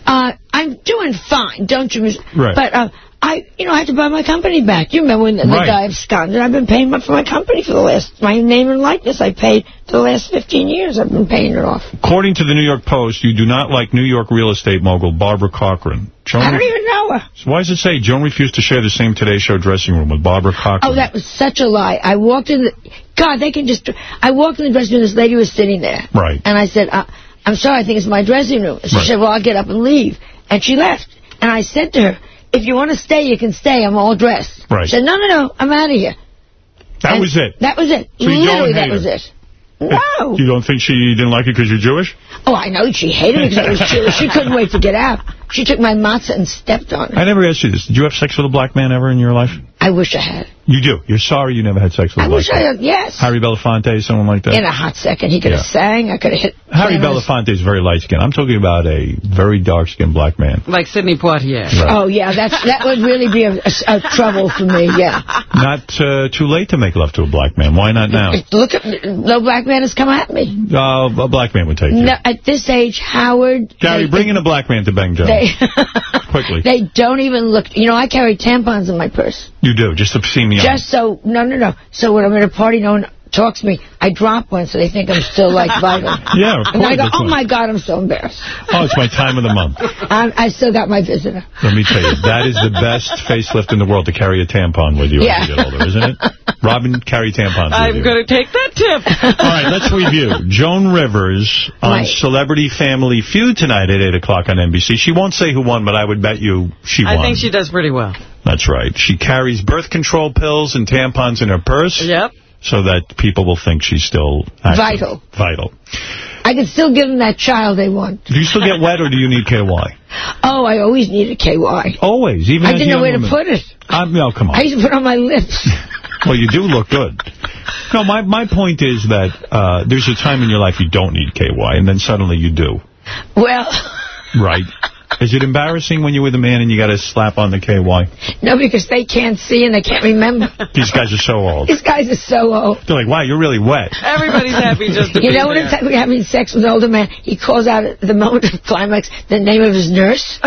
Uh, I'm doing fine, don't you? Right. But uh, I, you know, I had to buy my company back. You remember when the, the guy absconded? I've been paying for my company for the last, my name and likeness. I paid for the last 15 years. I've been paying it off. According to the New York Post, you do not like New York real estate mogul Barbara Corcoran. Joan I don't even know her. So why does it say Joan refused to share the same Today Show dressing room with Barbara Corcoran? Oh, that was such a lie. I walked in the... God, they can just... I walked in the dressing room, this lady was sitting there. Right. And I said, uh, I'm sorry, I think it's my dressing room. She Right. said, well, I'll get up and leave. And she left. And I said to her, if you want to stay, you can stay. I'm all dressed. Right. She said, no, no, no, I'm out of here. That And was it. That was it. So Literally, that was it. No. You don't think she didn't like it because you're Jewish? Oh, I know she hated me because I was Jewish. She couldn't wait to get out. She took my matzah and stepped on it. I never asked you this. Did you have sex with a black man ever in your life? I wish I had. You do. You're sorry you never had sex with I a black man? I wish I had, yes. Harry Belafonte, someone like that? In a hot second. He could have Yeah. sang. I could have hit. Harry pianos. Belafonte is very light-skinned. I'm talking about a very dark-skinned black man. Like Sidney Poitier. Right. Oh, yeah, that's that would really be a, a, a trouble for me, yeah. Not uh, too late to make love to a black man. Why not now? Look at no black man has come at me. Uh, a black man would take you. No, at this age, Howard. Gary, they, bring in a black man to bang Joan. They, Quickly. they don't even look. You know, I carry tampons in my purse. You do, just to see me on. Just so, no, no, no. So when I'm at a party, no one talks to me, I drop one so they think I'm still, like, vital. Yeah, of And I go, oh, right. my God, I'm so embarrassed. Oh, it's my time of the month. I'm, um, I still got my visitor. Let me tell you, that is the best facelift in the world to carry a tampon with you Yeah. as you get older, isn't it? Robin, carry tampons I'm going to take that tip. All right, let's review. Joan Rivers on Right. Celebrity Family Feud tonight at 8 o'clock on NBC. She won't say who won, but I would bet you she I won. I think she does pretty well. That's right. She carries birth control pills and tampons in her purse. Yep. So that people will think she's still active. Vital. Vital. I can still give them that child they want. Do you still get wet or do you need KY? Oh, I always need a KY. Always, even I didn't know where to put it. Um, no, come on. I used to put it on my lips. Well, you do look good. No, my, my point is that uh, there's a time in your life you don't need KY, and then suddenly you do. Well, Right? Is it embarrassing when you're with a man and you got to slap on the KY? no, because they can't see and they can't remember. These guys are so old. These guys are so old. They're like, wow, you're really wet. Everybody's happy just to You be know what there. it's like when you're having sex with an older man? He calls out at the moment of climax the name of his nurse.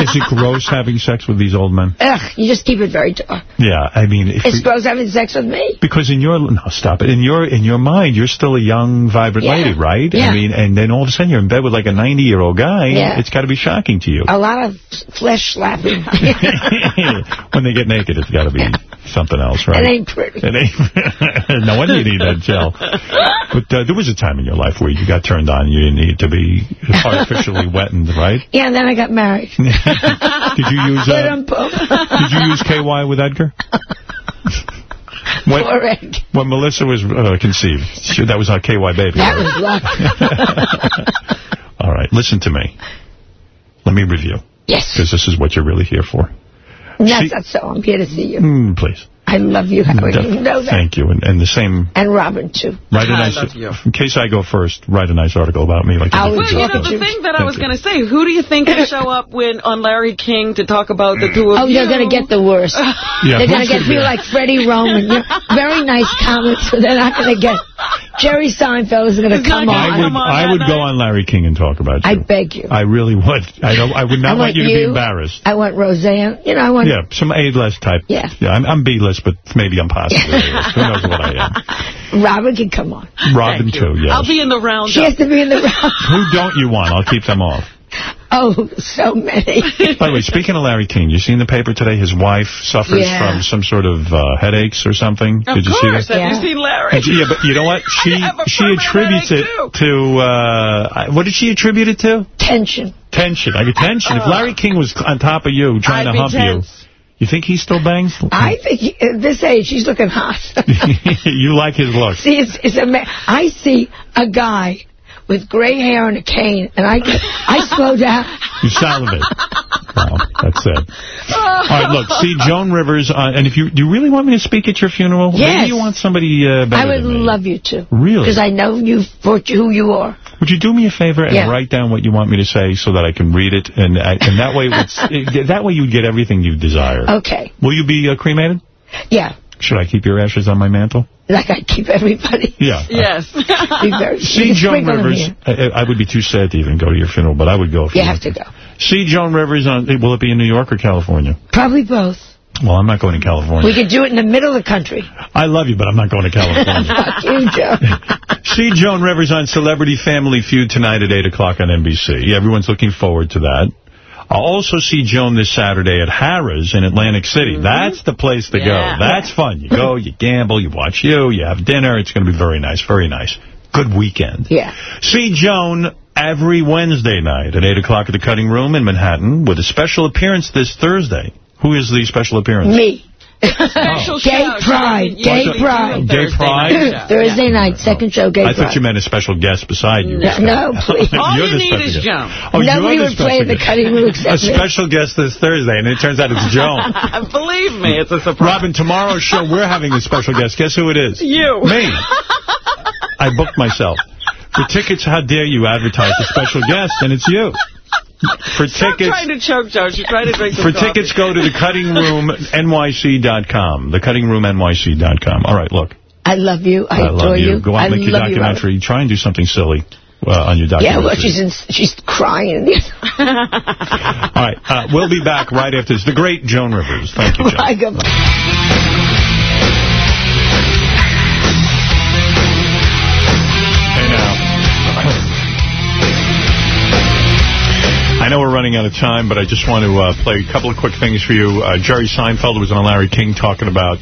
Is it gross having sex with these old men? Ugh, you just keep it very dark. Yeah, I mean, if It's we- gross having sex with me. because in your no, stop it. In your in your mind, you're still a young, vibrant Yeah. lady, right? Yeah. I mean, and then all of a sudden you're in bed with like a 90 year old guy. Yeah. It's got to be shocking to you. A lot of flesh slapping. when they get naked, it's got to be something else, right? It ain't pretty. It ain't. no wonder you need that gel. But uh, there was a time in your life where you got turned on. You didn't need to be artificially wettened, right? Yeah, and then I got married. Did you use uh, Did you use KY with Edgar? When, when Melissa was uh, conceived, she, that was our KY baby. That right? was luck. All right, listen to me. Let me review. Yes. Because this is what you're really here for. That's not so. I'm here to see you. Mm, please. I love you, Howard. You know that. Thank you. And, and the same, And Robin, too. write a I nice, love you. in case I go first, write a nice article about me. like you I did will for Well, you know, Jocko. the thing that I was going to say, who do you think will show up when on Larry King to talk about the two of Oh, you? they're going to get the worst. Yeah, they're going to get gonna people like Freddie Roman. Very nice comments, but they're not going to get... Jerry Seinfeld is going to come on. I would, on I would go on Larry King and talk about you. I beg you. I really would. I don't. I would not I want want you to be embarrassed. I want Roseanne. You know, I want... Yeah, some A-list type. Yeah. Yeah, I'm, I'm B-list, but maybe I'm possibly Who knows what I am? Robin can come on. Robin, too, yes. I'll be in the round. She has to be in the round. Who don't you want? I'll keep them off. Oh, so many. By the way, speaking of Larry King, you see in the paper today his wife suffers Yeah. from some sort of uh, headaches or something? Of Did you course. see that? Have you Yeah. seen Larry? And yeah, but you know what? She she attributes it headache, to, uh, what did she attribute it to? Tension. Tension. I get tension. If Larry King was on top of you trying I'd to hump tense. you, You think he still bangs? I think he, at this age, he's looking hot. you like his look. see, it's, it's I see a guy with gray hair and a cane, and I I slow down. You salivate. Well, that's it. All right, look, see Joan Rivers, uh, and if you do you really want me to speak at your funeral? Yes. Maybe you want somebody uh, I would love you to. Really? Because I know you for who you are. Would you do me a favor and Yeah. write down what you want me to say so that I can read it, and I, and that way it's, that way you'd get everything you desire. Okay. Will you be uh, cremated? Yeah. Should I keep your ashes on my mantle? Like I keep everybody. Yeah. Yes. Very, See Joan Rivers. I, I would be too sad to even go to your funeral, but I would go. If You you have to go. See Joan Rivers on. Will it be in New York or California? Probably both. Well, I'm not going to California. We could do it in the middle of the country. I love you, but I'm not going to California. Fuck you, Joe. See Joan Rivers on Celebrity Family Feud tonight at 8 o'clock on NBC. Everyone's looking forward to that. I'll also see Joan this Saturday at Harrah's in Atlantic City. Mm-hmm. That's the place to Yeah. go. That's fun. You go, you gamble, you watch you, you have dinner. It's going to be very nice, very nice. Good weekend. Yeah. See Joan every Wednesday night at 8 o'clock at the Cutting Room in Manhattan with a special appearance this Thursday. Who is the special appearance? Me. Special Gay show. Pride. Gay usually do Pride. Gay Pride? night show. Thursday night, second show, Gay I Pride. I thought you meant a special guest beside you. No, no, please. All You're you the need is guest. Joan. Oh, Nobody you're would the play special in the guest. cutting room A except me. special guest this Thursday, and it turns out it's Joan. Believe me, it's a surprise. Robin, tomorrow's show, we're having a special guest. Guess who it is? You. Me. I booked myself. For tickets, how dare you advertise a special guest, and it's you. For Stop tickets... trying to choke, Joe. She's trying to drink some For coffee. tickets, go to thecuttingroomnyc.com. Thecuttingroomnyc.com. All right, look. I love you. I, I adore love you. Go out I and make your love you, documentary. Try and do something silly uh, on your documentary. Yeah, well, she's in, she's crying. All right, uh, we'll be back right after this. The great Joan Rivers. Thank you, Joan. My know we're running out of time, but I just want to uh, play a couple of quick things for you. Uh, Jerry Seinfeld was on Larry King talking about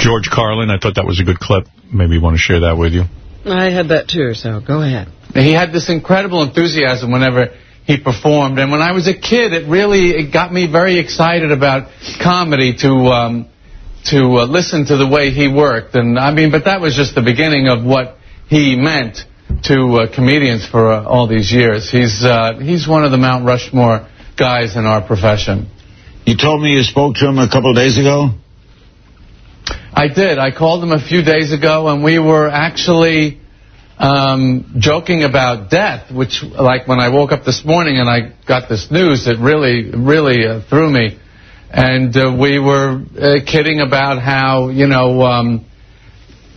George Carlin. I thought that was a good clip. Maybe you want to share that with you. I had that too, so go ahead. He had this incredible enthusiasm whenever he performed, and when I was a kid, it really it got me very excited about comedy to um, to uh, listen to the way he worked. And I mean, but that was just the beginning of what he meant to uh, comedians for uh, all these years. He's uh, he's one of the Mount Rushmore guys in our profession. You told me you spoke to him a couple of days ago? I did. I called him a few days ago, and we were actually um, joking about death, which, like, when I woke up this morning and I got this news, it really, really uh, threw me. And uh, we were uh, kidding about how, you know, um,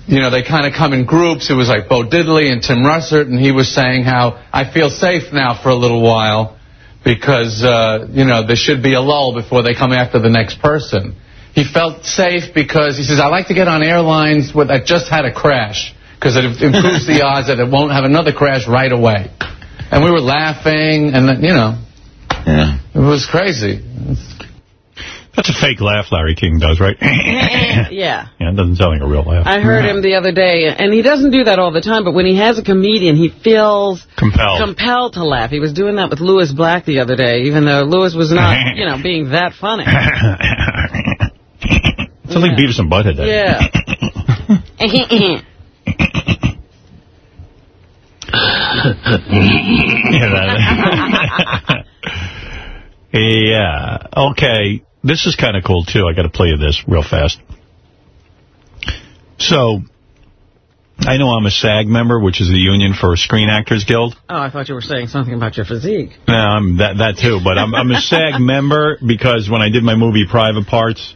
you know, they kind of come in groups. It was like Bo Diddley and Tim Russert, and he was saying how I feel safe now for a little while because, uh, you know, there should be a lull before they come after the next person. He felt safe because he says, I like to get on airlines with, that just had a crash because it improves the odds that it won't have another crash right away. And we were laughing, and, then, you know, Yeah. it was crazy. That's a fake laugh Larry King does, right? yeah. Yeah, it doesn't sound like a real laugh. I heard him the other day, and he doesn't do that all the time, but when he has a comedian, he feels Compelled. compelled to laugh. He was doing that with Lewis Black the other day, even though Lewis was not, you know, being that funny. Sounds like Beavis and Butthead. Yeah. yeah, yeah. Okay. This is kind of cool, too. I got to play you this real fast. So, I know I'm a SAG member, which is the Union for Screen Actors Guild. Oh, I thought you were saying something about your physique. No, I'm that that too, but I'm I'm a SAG member because when I did my movie Private Parts,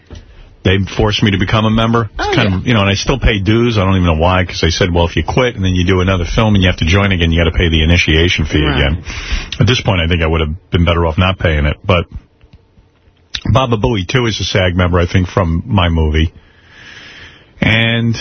they forced me to become a member. It's Oh, kind of, you know, and I still pay dues. I don't even know why, because they said, well, if you quit and then you do another film and you have to join again, you got to pay the initiation fee Right. again. At this point, I think I would have been better off not paying it. But Baba Booey, too, is a SAG member, I think, from my movie. And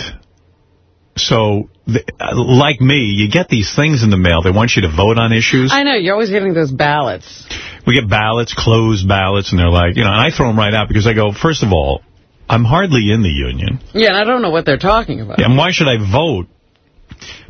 so, the, uh, like me, you get these things in the mail. They want you to vote on issues. I know, you're always getting those ballots. We get ballots, closed ballots, and they're like, you know, and I throw them right out because I go, first of all, I'm hardly in the union. Yeah, and I don't know what they're talking about. And why should I vote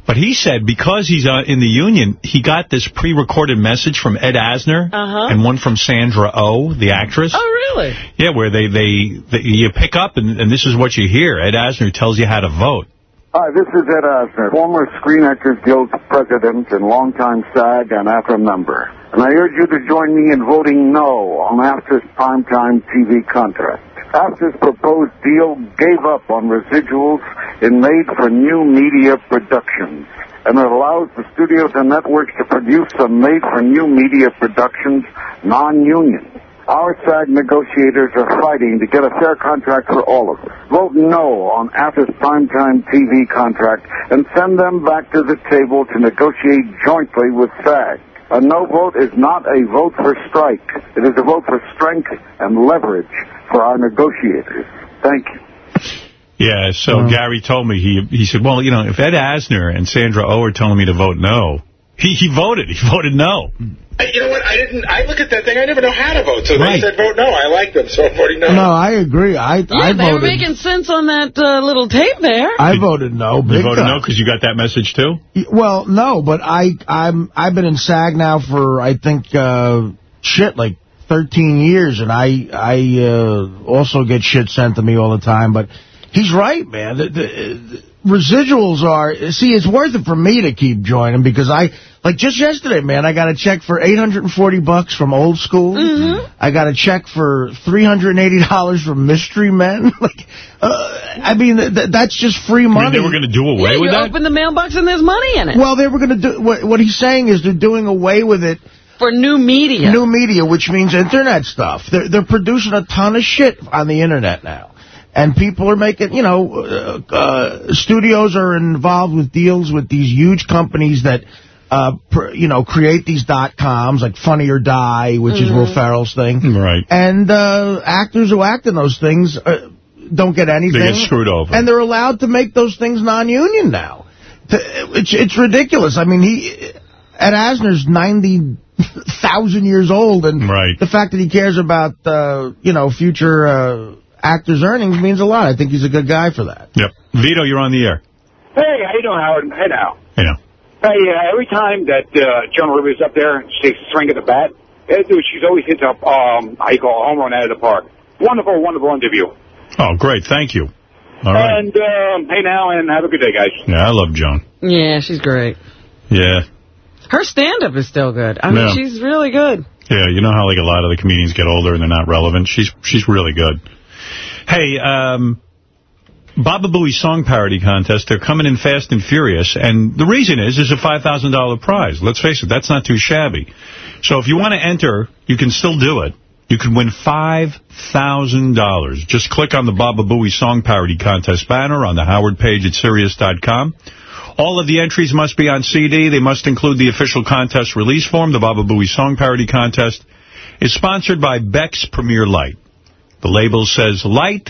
But he said because he's uh, in the union, he got this pre-recorded message from Ed Asner Uh-huh. and one from Sandra Oh, the actress. Oh, really? Yeah, where they, they, they you pick up and, and this is what you hear. Ed Asner tells you how to vote. Hi, this is Ed Asner, former Screen Actors Guild president and longtime SAG and AFTRA member. And I urge you to join me in voting no on AFTRA's primetime TV contract. AFTRA's proposed deal gave up on residuals in made-for-new media productions. And it allows the studios and networks to produce some made-for-new media productions non-union. Our SAG negotiators are fighting to get a fair contract for all of us. Vote no on AFTRA's primetime TV contract and send them back to the table to negotiate jointly with SAG. A no vote is not a vote for strike. It is a vote for strength and leverage for our negotiators. Thank you. Yeah, so Gary told me, he he said, well, you know, if Ed Asner and Sandra Oh are telling me to vote no, he, he voted. He voted no. I- You know what? I didn't. I look at that thing. I never know how to vote. So Right. they said vote no. I like them, so I'm voting no. No, I agree. I Yeah, I they were making sense on that uh, little tape there. I voted no. You voted time. no because you got that message too? Well, no, but I I'm I've been in SAG now for I think uh, shit like 13 years, and I I uh, also get shit sent to me all the time. But he's right, man. The, the, the residuals are see, it's worth it for me to keep joining because I like just yesterday, man. I got a check for 840 bucks from Old School. I got a check for 380 dollars from Mystery Men. like, uh, I mean, th th that's just free I money. mean, they were going to do away yeah, with you that? open the mailbox and there's money in it. Well, they were going to do what, what he's saying is they're doing away with it for new media. New media, which means internet stuff. They're they're producing a ton of shit on the internet now. And people are making, you know, uh, uh, studios are involved with deals with these huge companies that, uh, pr you know, create these dot coms like Funny or Die, which is Will Mhm. Ferrell's thing. Right. And uh, actors who act in those things uh, don't get anything. They get screwed over. And they're allowed to make those things non-union now. It's, it's ridiculous. I mean, he Ed Asner's 90,000 years old, and right. the fact that he cares about, uh, you know, future uh, actors' earnings means a lot. I think he's a good guy for that. Yep. Vito, you're on the air. Hey, how you doing, Howard? Hey, now. Yeah. Hey, uh, every time that uh, Joan Rivers up there, and she takes a swing at the bat, eh, she's always hits up, um, how you call a home run out of the park. Wonderful, wonderful interview. Oh, great. Thank you. All right. And um, hey now, and have a good day, guys. Yeah, I love Joan. Yeah, she's great. Yeah. Her stand-up is still good. I mean, Yeah. she's really good. Yeah, you know how like a lot of the comedians get older and they're not relevant? She's she's really good. Hey, um, Baba Booey Song Parody Contest, they're coming in fast and furious, and the reason is there's a $5,000 prize. Let's face it, that's not too shabby. So if you want to enter, you can still do it. You can win $5,000. Just click on the Baba Booey Song Parody Contest banner on the Howard page at Sirius.com. All of the entries must be on CD. They must include the official contest release form. The Baba Booey Song Parody Contest is sponsored by Beck's Premier Light. The label says light.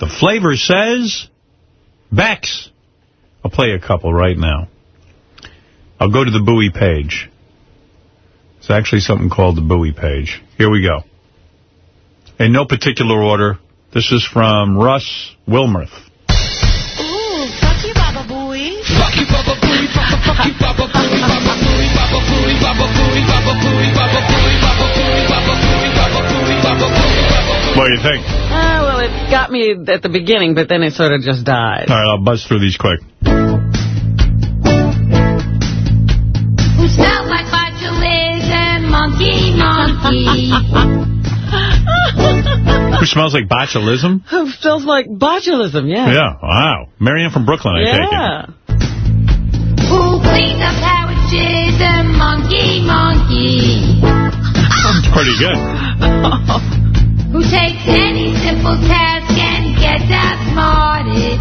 The flavor says Beck's. I'll play a couple right now. I'll go to the Bowie page. It's actually something called the Bowie page. Here we go. In no particular order, this is from Russ Wilmerth. Ooh, fuck you, Baba Booey. Fuck you, Baba Booey. Fuck you, Baba Booey. Baba Booey, Baba Booey, Baba Booey, Baba Booey, Baba Booey, Baba Booey, Baba Booey, Baba Booey, Baba Booey. What do you think? Ah, well, it got me at the beginning, but then it sort of just died. All right, I'll buzz through these quick. Who smells like botulism, monkey, monkey. Who smells like botulism? Who smells like botulism, yeah. Yeah, wow. Marianne from Brooklyn, I take it. Yeah. Who cleans up parrotism, monkey, monkey. It's pretty good. Who takes any simple task and gets outsmarted.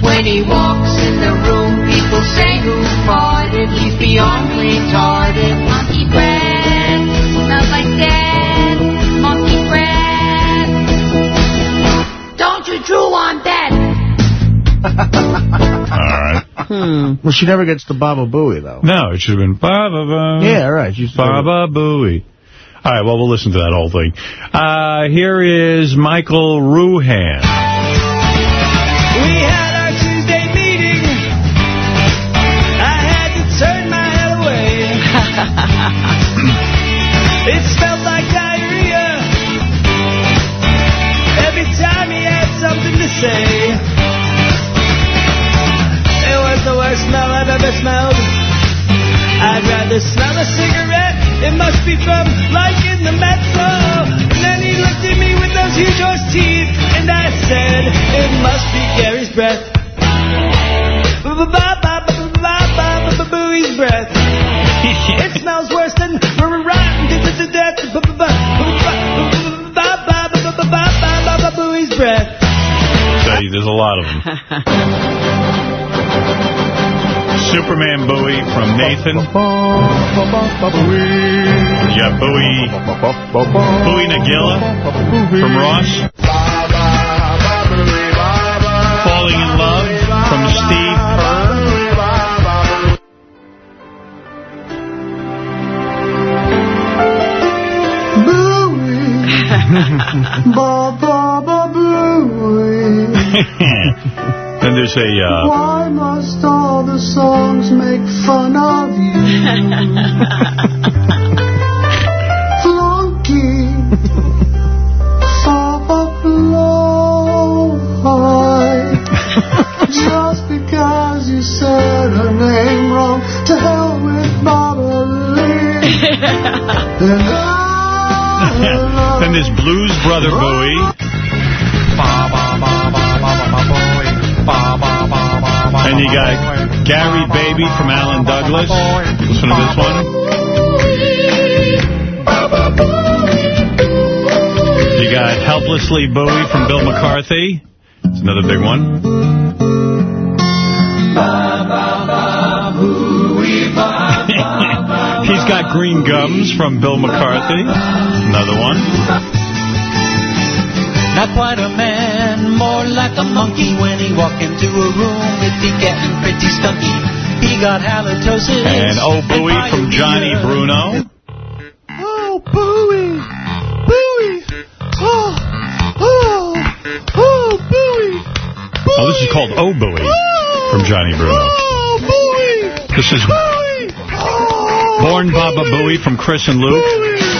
when he walks in the room, people say who farted. He's beyond retarded. Monkey breath smells like death. Monkey breath. Don't you drool on death. Hmm. Well, she never gets the Baba Booey, though. No, it should have been Baba Booey. Yeah, right. She's Baba Booey. All right, well, we'll listen to that whole thing. Uh, here is Michael Ruhan. We had our Tuesday meeting. I had to turn my head away. it felt I'd smell a cigarette. It must be from liking the Metro. And then he looked at me with those huge horse teeth. And I said, it must be Gary's breath. Booey's breath. It smells worse than rotten to death. Booey's breath. There's a lot of them. Superman Bowie from Nathan. You got Bowie, Bowie Nagila from Ross. Falling in Love from Steve Kerr. Ba ba ba booey. then there's a uh, all the songs make fun of you? Flunky. Fa fa. Just because you said her name wrong. To hell with Baba Lee. And I then there's Blues Brother Bowie. And you got Gary Baby from Alan Douglas. Listen to this one. You got Helplessly Bowie from Bill McCarthy. It's another big one. He's got Green Gums from Bill McCarthy. Another one. Not quite a man, like a monkey when he walk into a room. Be getting pretty skunky. He got halitosis. And Oh Bowie from Johnny Bruno. Oh, Bowie! Bowie! Oh, oh, oh, Bowie! Oh, this is called Oh Bowie from Johnny Bruno. Oh, Bowie! This is oh, Born Baba Booey from Chris and Luke. Born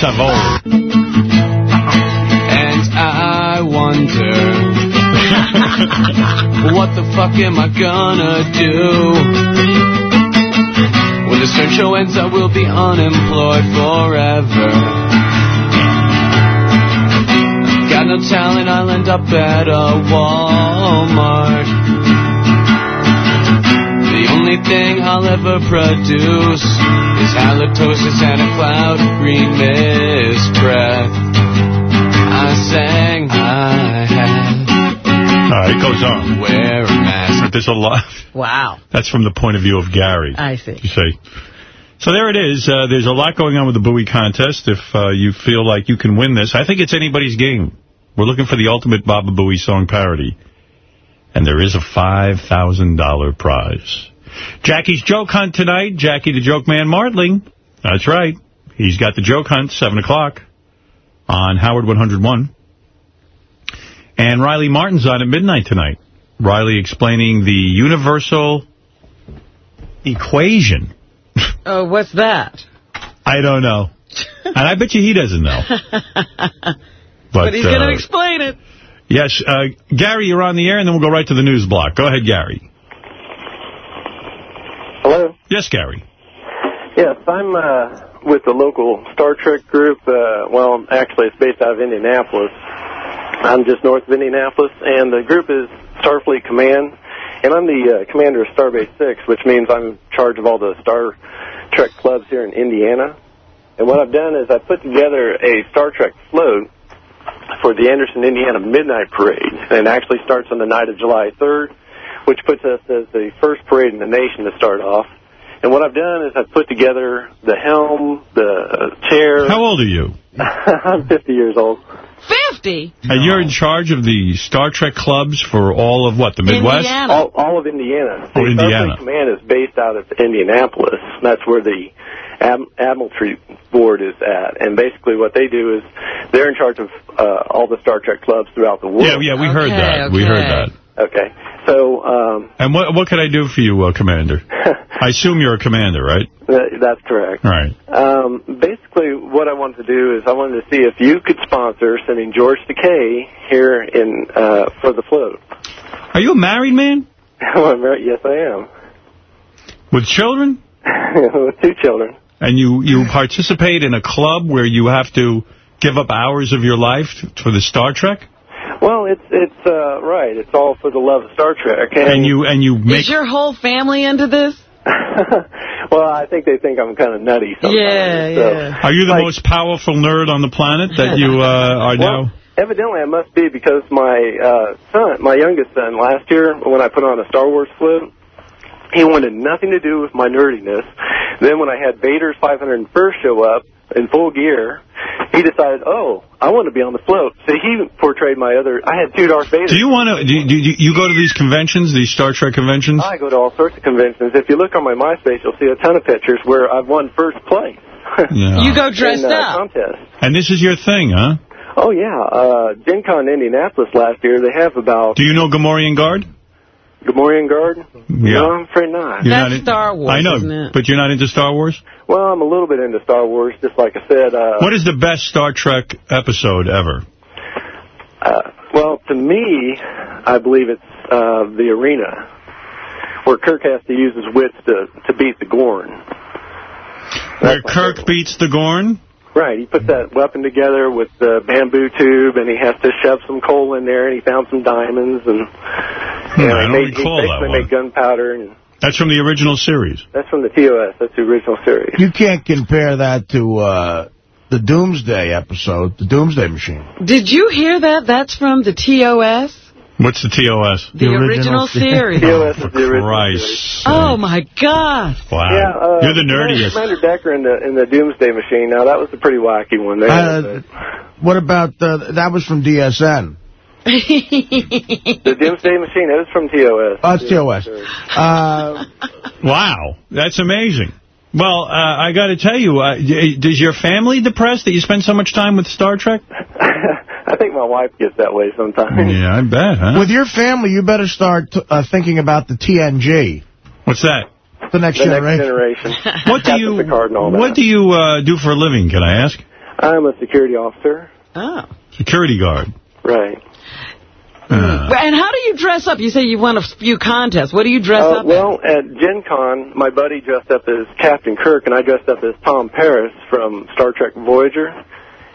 Savoy. And I wonder what the fuck am I gonna do? When this turn show ends, I will be unemployed forever. Got no talent, I'll end up at a Walmart. Only thing I'll ever produce is halitosis and a cloud of green mist breath. I sang, I had All right, it goes on. wear a mask. There's a lot. Wow. That's from the point of view of Gary. I see. You see. So there it is. Uh, there's a lot going on with the Bowie contest. If uh, you feel like you can win this, I think it's anybody's game. We're looking for the ultimate Baba Booey song parody. And there is a $5,000 prize. Jackie's Joke Hunt tonight. Jackie the Joke Man Martling. That's right. He's got the Joke Hunt, 7 o'clock on Howard 101. And Riley Martin's on at midnight tonight. Riley explaining the universal equation. Oh, what's that? I don't know. and I bet you he doesn't know. But, he's uh, going to explain it. Yes, uh, Gary, you're on the air, and then we'll go right to the news block. Go ahead, Gary. Hello? Yes, Gary. Yes, I'm uh, with the local Star Trek group. Uh, well, actually, it's based out of Indianapolis. I'm just north of Indianapolis, and the group is Starfleet Command, and I'm the uh, commander of Starbase 6, which means I'm in charge of all the Star Trek clubs here in Indiana. And what I've done is I put together a Star Trek float for the Anderson, Indiana Midnight Parade, and it actually starts on the night of July 3rd, which puts us as the first parade in the nation to start off. And what I've done is I've put together the helm, the chair. How old are you? I'm 50 years old. 50? And you're in charge of the Star Trek clubs for all of what, the Midwest? All, all of Indiana. Oh, The Indiana. Starfleet Command is based out of Indianapolis. That's where the Ad- Admiralty Board is at. And basically what they do is they're in charge of uh, all the Star Trek clubs throughout the world. Yeah, yeah, we heard that. We heard that. Okay. So um, And what what can I do for you, uh, Commander? I assume you're a commander, right? th- that's correct. Right. Um, basically, what I wanted to do is I wanted to see if you could sponsor sending George Takei here in uh, for the float. Are you a married man? Well, I'm very- yes, I am. With children? With two children. And you, you participate in a club where you have to give up hours of your life for the Star Trek? Well, it's it's uh, right. It's all for the love of Star Trek. And you and you make Is your whole family into this? well, I think they think I'm kind of nutty sometimes. Yeah, so. yeah. Are you the most powerful nerd on the planet that you uh, are Well, now? Evidently, I must be because my uh, son, my youngest son, last year when I put on a Star Wars flip, he wanted nothing to do with my nerdiness. Then when I had Vader's 501st show up in full gear, he decided, oh, I want to be on the float. So he portrayed my other. I had two Darth Vaders. Do you want to? Do you, do you you go to these conventions, these Star Trek conventions? I go to all sorts of conventions. If you look on my MySpace, you'll see a ton of pictures where I've won first place. Yeah. You go dressed in, uh, up. Contests. And this is your thing, huh? Oh yeah, uh, Gen Con Indianapolis last year. They have about Do you know Gamorrean Guard? Gamorrean Guard. Yeah. No, I'm afraid not. You're not in- Star Wars, I know, isn't it? but you're not into Star Wars? Well, I'm a little bit into Star Wars, just like I said. Uh, What is the best Star Trek episode ever? uh, well, to me, I believe it's uh, the arena where Kirk has to use his wits to to beat the Gorn. Where Kirk beats the Gorn? Right, he put that weapon together with the bamboo tube, and he has to shove some coal in there, and he found some diamonds, and Hmm, you know, I don't made, recall he that basically one. made gunpowder, and That's from the original series. that's from the TOS. That's the original series. You can't compare that to uh, the Doomsday episode, the Doomsday Machine. Did you hear that? That's from the TOS? What's the TOS? The original series. TOS For is the original Christ. Oh, my God. Wow. Yeah, uh, You're the nerdiest. Commander Decker in the in the Doomsday Machine. Now that was a pretty wacky one there. Uh, what about, uh, that was from DSN. the Doomsday Machine. That was from TOS. Oh, it's TOS. Uh, Wow. That's amazing. Well, uh, I got to tell you, uh, does your family depressed that you spend so much time with Star Trek? I think my wife gets that way sometimes. Yeah, I bet, huh? With your family, you better start uh, thinking about the TNG. What's that? The next the generation. next generation. What do you Picard and all that. What do you uh, do for a living? Can I ask? I'm a security officer. Oh. Security guard. Right. Uh, And how do you dress up? You say you won a few contests. What do you dress Uh, up well, at Gen Con, my buddy dressed up as Captain Kirk, and I dressed up as Tom Paris from Star Trek Voyager.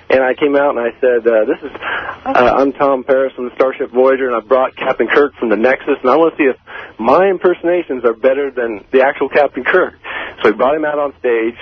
And I came out and I said, uh, "This is uh, I'm Tom Paris from the Starship Voyager, and I brought Captain Kirk from the Nexus, and I want to see if my impersonations are better than the actual Captain Kirk." So we brought him out on stage,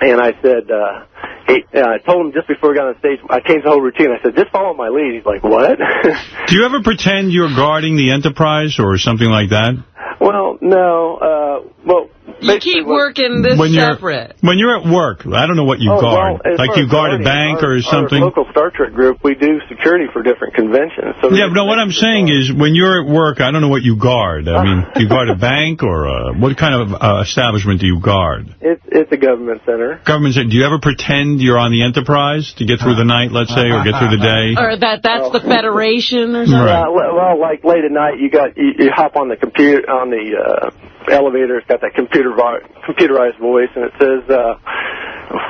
and I said, uh, "Hey," uh, I told him just before we got on stage, I changed the whole routine. I said, "Just follow my lead." He's like, "What?" do you ever pretend you're guarding the Enterprise or something like that? well, no. Uh, well, You keep working this when you're separate. when you're at work, I don't know what you Oh, guard. well, like you as guard a bank our, or something. Our local Star Trek group, we do security for different conventions. So Yeah, but no, what I'm saying is when you're at work, I don't know what you guard. I mean, do you guard a bank or uh what kind of uh, establishment do you guard? it's it's a government center. Government, center. do you ever pretend you're on the Enterprise to get through the night, let's say, or get through the day? Or that that's the Federation or something? Right. Uh, well, well, like late at night, you got you, you hop on the computer on the uh, elevator. It's got that computer vo- computerized voice, and it says uh,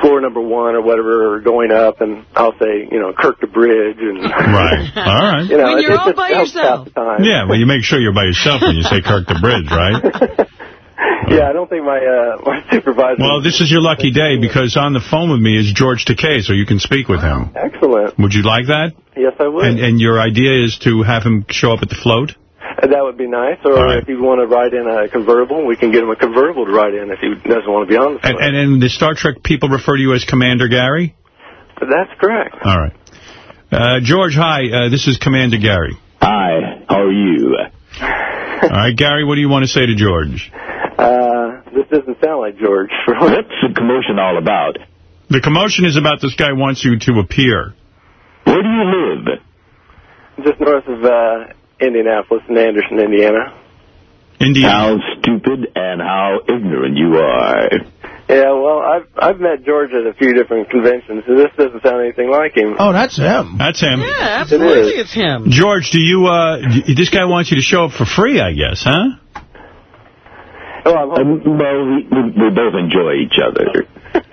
floor number one or whatever, or going up, and I'll say, you know, Kirk the Bridge, and Right. All right. you know, When you're it all just by yourself. Yeah, well, you make sure you're by yourself when you say Kirk the Bridge, right? yeah, I don't think my uh, my supervisor. Well, this is your lucky day because on the phone with me is George Takei, so you can speak with him. excellent. Would you like that? Yes, I would. And and your idea is to have him show up at the float? Uh, That would be nice. Or All right. if you want to ride in a convertible, we can get him a convertible to ride in if he doesn't want to be on the And, and, and the Star Trek people refer to you as Commander Gary? That's correct. All right. Uh, George, hi. Uh, this is Commander Gary. Hi, how are you? All right, Gary, what do you want to say to George? Uh, this doesn't sound like George. What's the commotion all about? The commotion is about this guy wants you to appear. Where do you live? Just north of uh, Indianapolis and Anderson, Indiana. Indiana. How stupid and how ignorant you are. Yeah, well, I've I've met George at a few different conventions, and this doesn't sound anything like him. Oh, that's him. That's him. Yeah, absolutely, it's him. George, do you, uh, d- this guy wants you to show up for free, I guess, huh? Oh, Um, well, we, we, we both enjoy each other.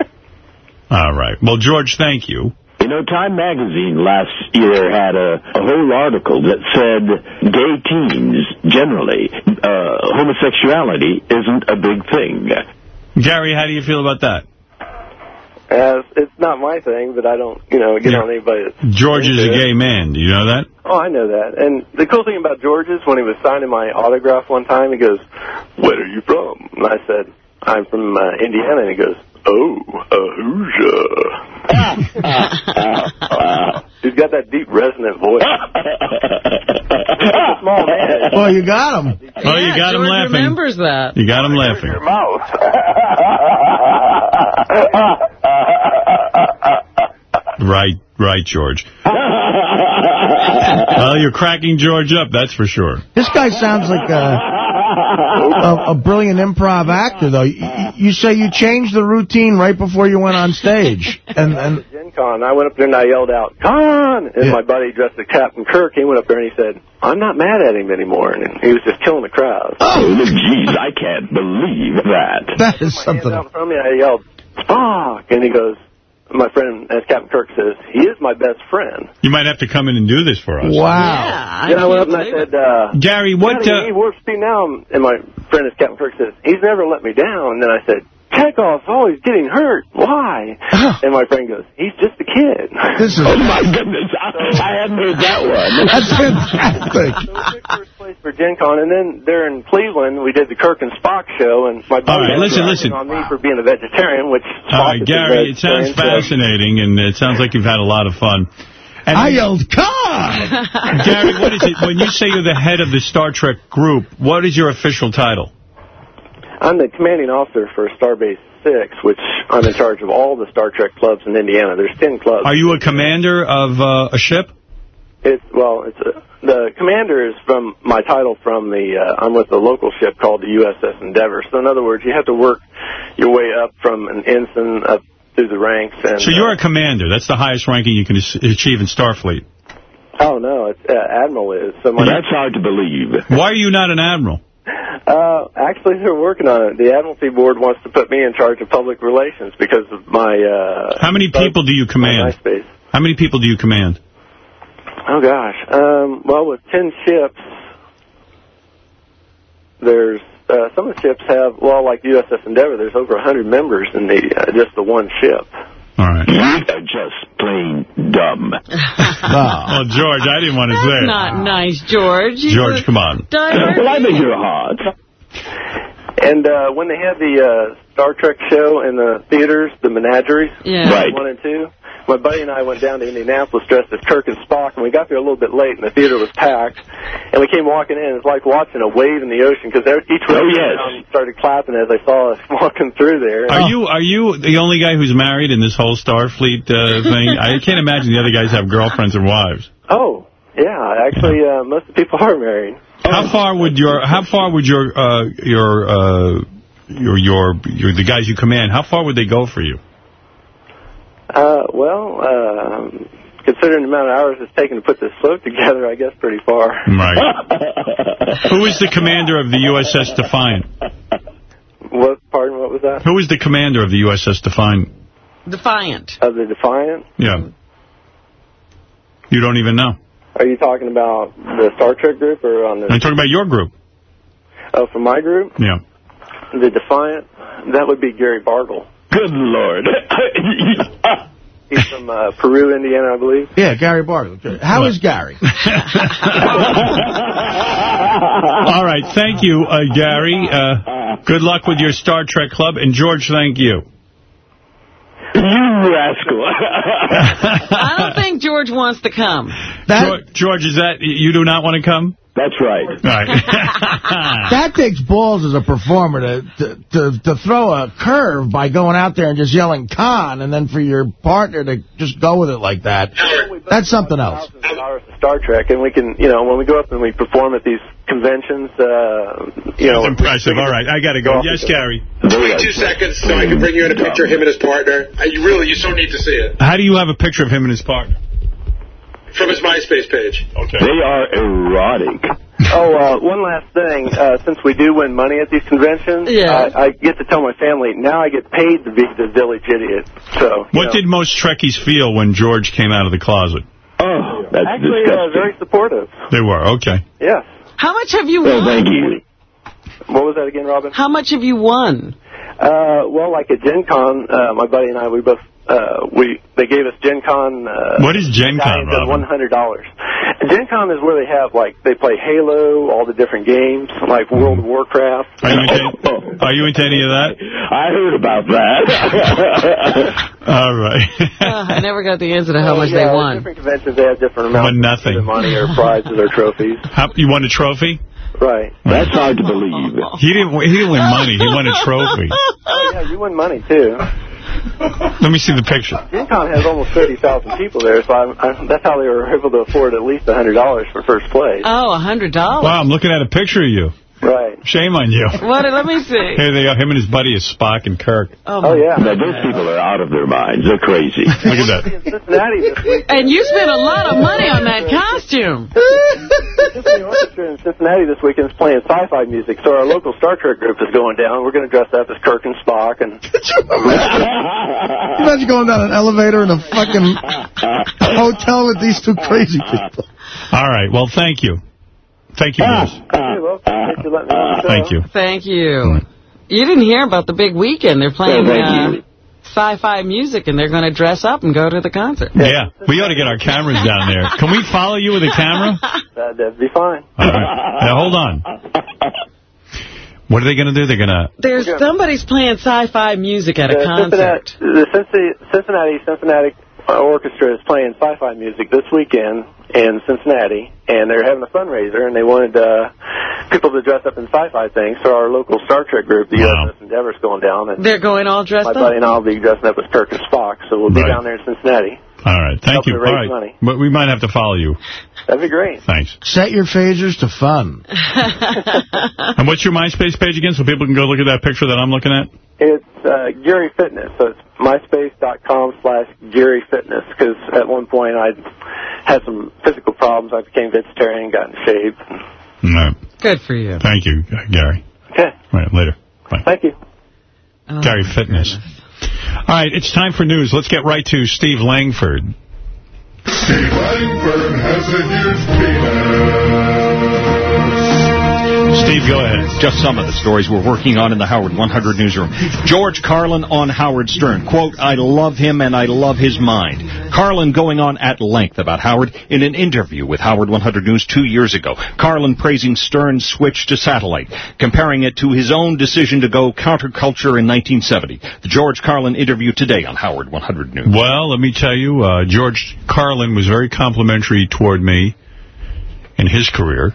All right. Well, George, thank you. You know, Time Magazine last year had a, a whole article that said gay teens, generally, uh, homosexuality isn't a big thing. Gary, how do you feel about that? Uh, it's not my thing, but I don't, you know, get Yeah. on anybody. That's George is a into it. gay man. Do you know that? Oh, I know that. And the cool thing about George is when he was signing my autograph one time, he goes, "Where are you from?" And I said, "I'm from uh, Indiana." And he goes, "Oh, a Hoosier." He's got that deep, resonant voice. He's a small man. Well, you got him. Oh, you got him George laughing. remembers that. You got him laughing. Right, right, George. well, you're cracking George up, that's for sure. This guy sounds like a, a, a brilliant improv actor, though. You, you say you changed the routine right before you went on stage. And, and Gen Con, I went up there and I yelled out, Khan! And my buddy dressed as Captain Kirk, he went up there and he said, I'm not mad at him anymore. And he was just killing the crowd. Oh, jeez, I can't believe that. that is Hands something. out from me, I yelled, Spock! And he goes, my friend, as Captain Kirk says, he is my best friend. You might have to come in and do this for us. Wow. then I went up and I said, uh, Gary, what... Johnny, he works warp speed now. And my friend, as Captain Kirk says, he's never let me down. And then I said, Chekov's always getting hurt. Why? Uh-huh. and my friend goes, he's just a kid. This is... Oh, my goodness, I, I hadn't heard that one. That's fantastic. So we took first place for Gen Con, and then there in Cleveland, we did the Kirk and Spock show, and my buddy right, was listen, ragging listen. on me for being a vegetarian, which all Spock right, Gary, it sounds vegetarian, so- fascinating, and it sounds like you've had a lot of fun. And I yelled, "Khan!" Gary, what is it? When you say you're the head of the Star Trek group, what is your official title? I'm the commanding officer for Starbase 6, which I'm in charge of all the Star Trek clubs in Indiana. There's 10 clubs. Are you a commander of uh, a ship? It's well, it's a, the commander is from my title from the uh, I'm with the local ship called the USS Endeavor. So in other words, you have to work your way up from an ensign up through the ranks. And So you're a commander. That's the highest ranking you can achieve in Starfleet. oh no, it's uh, admiral is. So my That's hard to believe. Why are you not an admiral? Uh, actually, they're working on it. The Admiralty Board wants to put me in charge of public relations because of my. Uh, How many people do you command? MySpace. How many people do you command? Oh gosh. Um, well, with ten ships, there's uh, some of the ships have well, like USS Endeavor. There's over a hundred members in the uh, just the one ship. All right. You are just plain dumb. Oh, George, I didn't want to say That's it. not nice, George. George, come on. diver. well, I think you're hot. And uh, when they had the uh, Star Trek show in the theaters, the menageries, Yeah. Right. one and two, my buddy and I went down to Indianapolis dressed as Kirk and Spock, and we got there a little bit late, and the theater was packed. And we came walking in. It's like watching a wave in the ocean because each Oh, one yes. started clapping as they saw us walking through there. Are you are you the only guy who's married in this whole Starfleet uh, thing? I can't imagine the other guys have girlfriends and wives. Oh, yeah. Actually, uh, most of the people are married. How far would your how far would your uh, your uh, your your your the guys you command? How far would they go for you? Uh, well, um, considering the amount of hours it's taken to put this float together, I guess pretty far. Right. Who is the commander of the USS Defiant? What? Pardon? What was that? Who is the commander of the USS Defiant? Defiant. Of the Defiant? Yeah. You don't even know. Are you talking about the Star Trek group or on the? I'm talking about your group. Oh, from my group, Yeah. the Defiant. That would be Gary Bargle. Good Lord. He's from uh, Peru, Indiana, I believe. Yeah, Gary Bartlett. How is Gary? All right. Thank you, uh, Gary. Uh, good luck with your Star Trek club. And George, thank you. you rascal. I don't think George wants to come. George, George, is that you do not want to come? That's right. All right. That takes balls as a performer to, to, to, to throw a curve by going out there and just yelling Khan, and then for your partner to just go with it like that. That's something else. Hours of Star Trek, and we can, you know, when we go up and we perform at these conventions, uh, you know, That's impressive. All right, I got to go. Yes, Gary. Wait two seconds so I can bring you in a picture of him and his partner. You really, you so need to see it. How do you have a picture of him and his partner? From his MySpace page. Okay. They are erotic. Oh, uh, one last thing. Uh, since we do win money at these conventions, Yeah. I, I get to tell my family now I get paid to be the village idiot. So, What know. did most Trekkies feel when George came out of the closet? Oh, that's actually uh, very supportive. They were, okay. Yes. How much have you Well, won? thank you. What was that again, Robin? How much have you won? Uh, well, like at Gen Con, uh, my buddy and I, we both, uh, we, they gave us Gen Con, uh, What is Gen Con, Robin? $100. Gen Con is where they have, like, they play Halo, all the different games, like World of Warcraft. Are you into, are you into any of that? I heard about that. All right. Uh, I never got the answer to how Well, much yeah, they at won. different conventions, they have different amounts But nothing. of money or prizes or trophies. How, you won a trophy? Right. That's hard to believe. He didn't. He didn't win money. He won a trophy. Oh, yeah, you win money, too. Let me see the picture. Gen Con has almost 30,000 people there, so I'm, I, that's how they were able to afford at least $100 for first place. Oh, a hundred dollars. Wow, I'm looking at a picture of you. Right. Shame on you. What? Let me see. Here they are. Him and his buddy is Spock and Kirk. Oh, oh yeah. Now, those people are out of their minds. They're crazy. Look at that. Cincinnati this week. And you spent a lot of money on that costume. Symphony Orchestra in Cincinnati this weekend is playing sci-fi music, so our local Star Trek group is going down. We're going to dress up as Kirk and Spock, and You imagine going down an elevator in a fucking hotel with these two crazy people. All right. Well, thank you. Thank you, guys. Hey, well, thanks for letting me on the show. Thank you. Thank you. You didn't hear about the big weekend. They're playing uh, sci-fi music, and they're going to dress up and go to the concert. Yeah, we ought to get our cameras down there. Can we follow you with a camera? That, that'd be fine. All right. Now, hold on. What are they going to do? They're going to... There's somebody's playing sci-fi music at a concert. Cincinnati, the Cincinnati, Cincinnati Cincinnati Orchestra is playing sci-fi music this weekend in Cincinnati, and they're having a fundraiser, and they wanted uh, people to dress up in sci-fi things. So our local Star Trek group, the USS Endeavor's going down, and They're going all dressed my up. buddy and I'll be dressing up as Kirk and Spock. So we'll be Right. down there in Cincinnati. All right. Thank Help you. to All raise right. money. But we might have to follow you. That'd be great. Thanks. Set your phasers to fun. And what's your MySpace page again so people can go look at that picture that I'm looking at? It's uh, Gary Fitness, so it's myspace.com slash Gary Fitness, because at one point I had some physical problems. I became vegetarian, got in shape. All right. Good for you. Thank you, uh, Gary. Okay. All right, later. Bye. Thank you. Oh, Gary Fitness. All right, it's time for news. Let's get right to Steve Langford. Steve Langford has a huge Steve, go ahead. Just some of the stories we're working on in the Howard 100 newsroom. George Carlin on Howard Stern. Quote, I love him and I love his mind. Carlin going on at length about Howard in an interview with Howard 100 News two years ago. Carlin praising Stern's switch to satellite, comparing it to his own decision to go counterculture in 1970. The George Carlin interview today on Howard 100 News. Well, let me tell you, uh, George Carlin was very complimentary toward me in his career,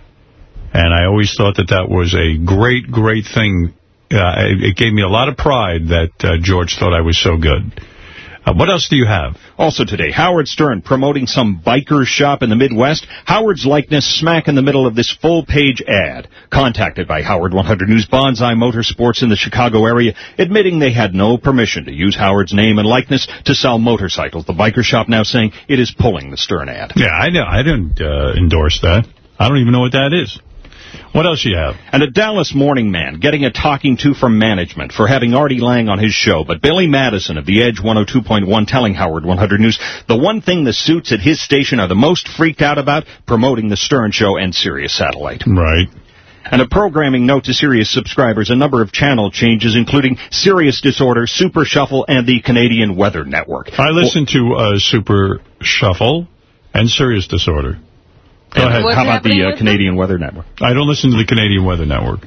and I always thought that that was a great, great thing. Uh, it, it gave me a lot of pride that uh, George thought I was so good. Uh, what else do you have? Also today, Howard Stern promoting some biker shop in the Midwest. Howard's likeness smack in the middle of this full-page ad. Contacted by Howard 100 News Bonsai Motorsports in the Chicago area, admitting they had no permission to use Howard's name and likeness to sell motorcycles. The biker shop now saying it is pulling the Stern ad. Yeah, I know. I didn't uh, endorse that. I don't even know what that is. What else you have? And a Dallas morning man getting a talking to from management for having Artie Lange on his show. But Billy Madison of The Edge 102.1 telling Howard 100 News the one thing the suits at his station are the most freaked out about, promoting the Stern Show and Sirius Satellite. Right. And a programming note to Sirius subscribers, a number of channel changes, including Sirius Disorder, Super Shuffle, and the Canadian Weather Network. I listen to uh, Super Shuffle and Sirius Disorder. Go And ahead. How about the uh, Canadian Weather Network? I don't listen to the Canadian Weather Network.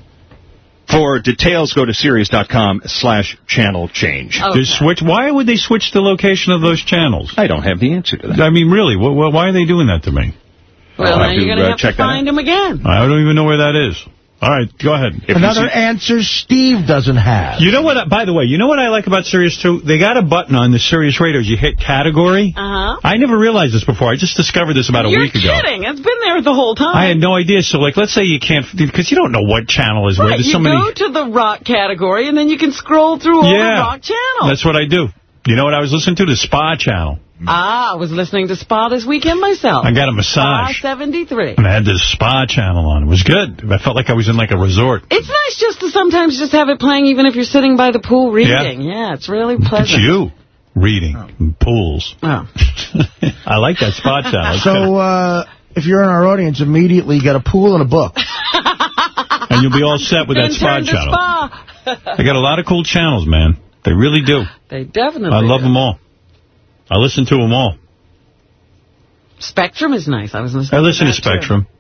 For details, go to Sirius.com slash channel change. They switch. Why would they switch the location of those channels? I don't have the answer to that. I mean, really, wh wh why are they doing that to me? Well, I'll now you're going to uh, have to find him again. I don't even know where that is. All right, go ahead. Another answer Steve doesn't have. You know what? By the way, you know what I like about Sirius 2? They got a button on the Sirius radios. You hit category. Uh-huh. I never realized this before. I just discovered this about a You're week ago. kidding. It's been there the whole time. I had no idea. So, like, let's say you can't, because you don't know what channel is where. There's you so many. go to the rock category, and then you can scroll through all Yeah. the rock channels. That's what I do. You know what I was listening to? The Spa channel. Ah, I was listening to Spa this weekend myself. I got a massage. Spa 73. And I had this Spa channel on. It was good. I felt like I was in like a resort. It's nice just to sometimes just have it playing even if you're sitting by the pool reading. Yeah, yeah it's really It's pleasant. you reading in pools. Oh. I like that Spa channel. So, uh, if you're in our audience, immediately get a pool and a book. and you'll be all set with that Spa channel. Spa. They got a lot of cool channels, man. They really do. They definitely I love do. them all. I listen to them all. Spectrum is nice. I was listening I listen to that, too.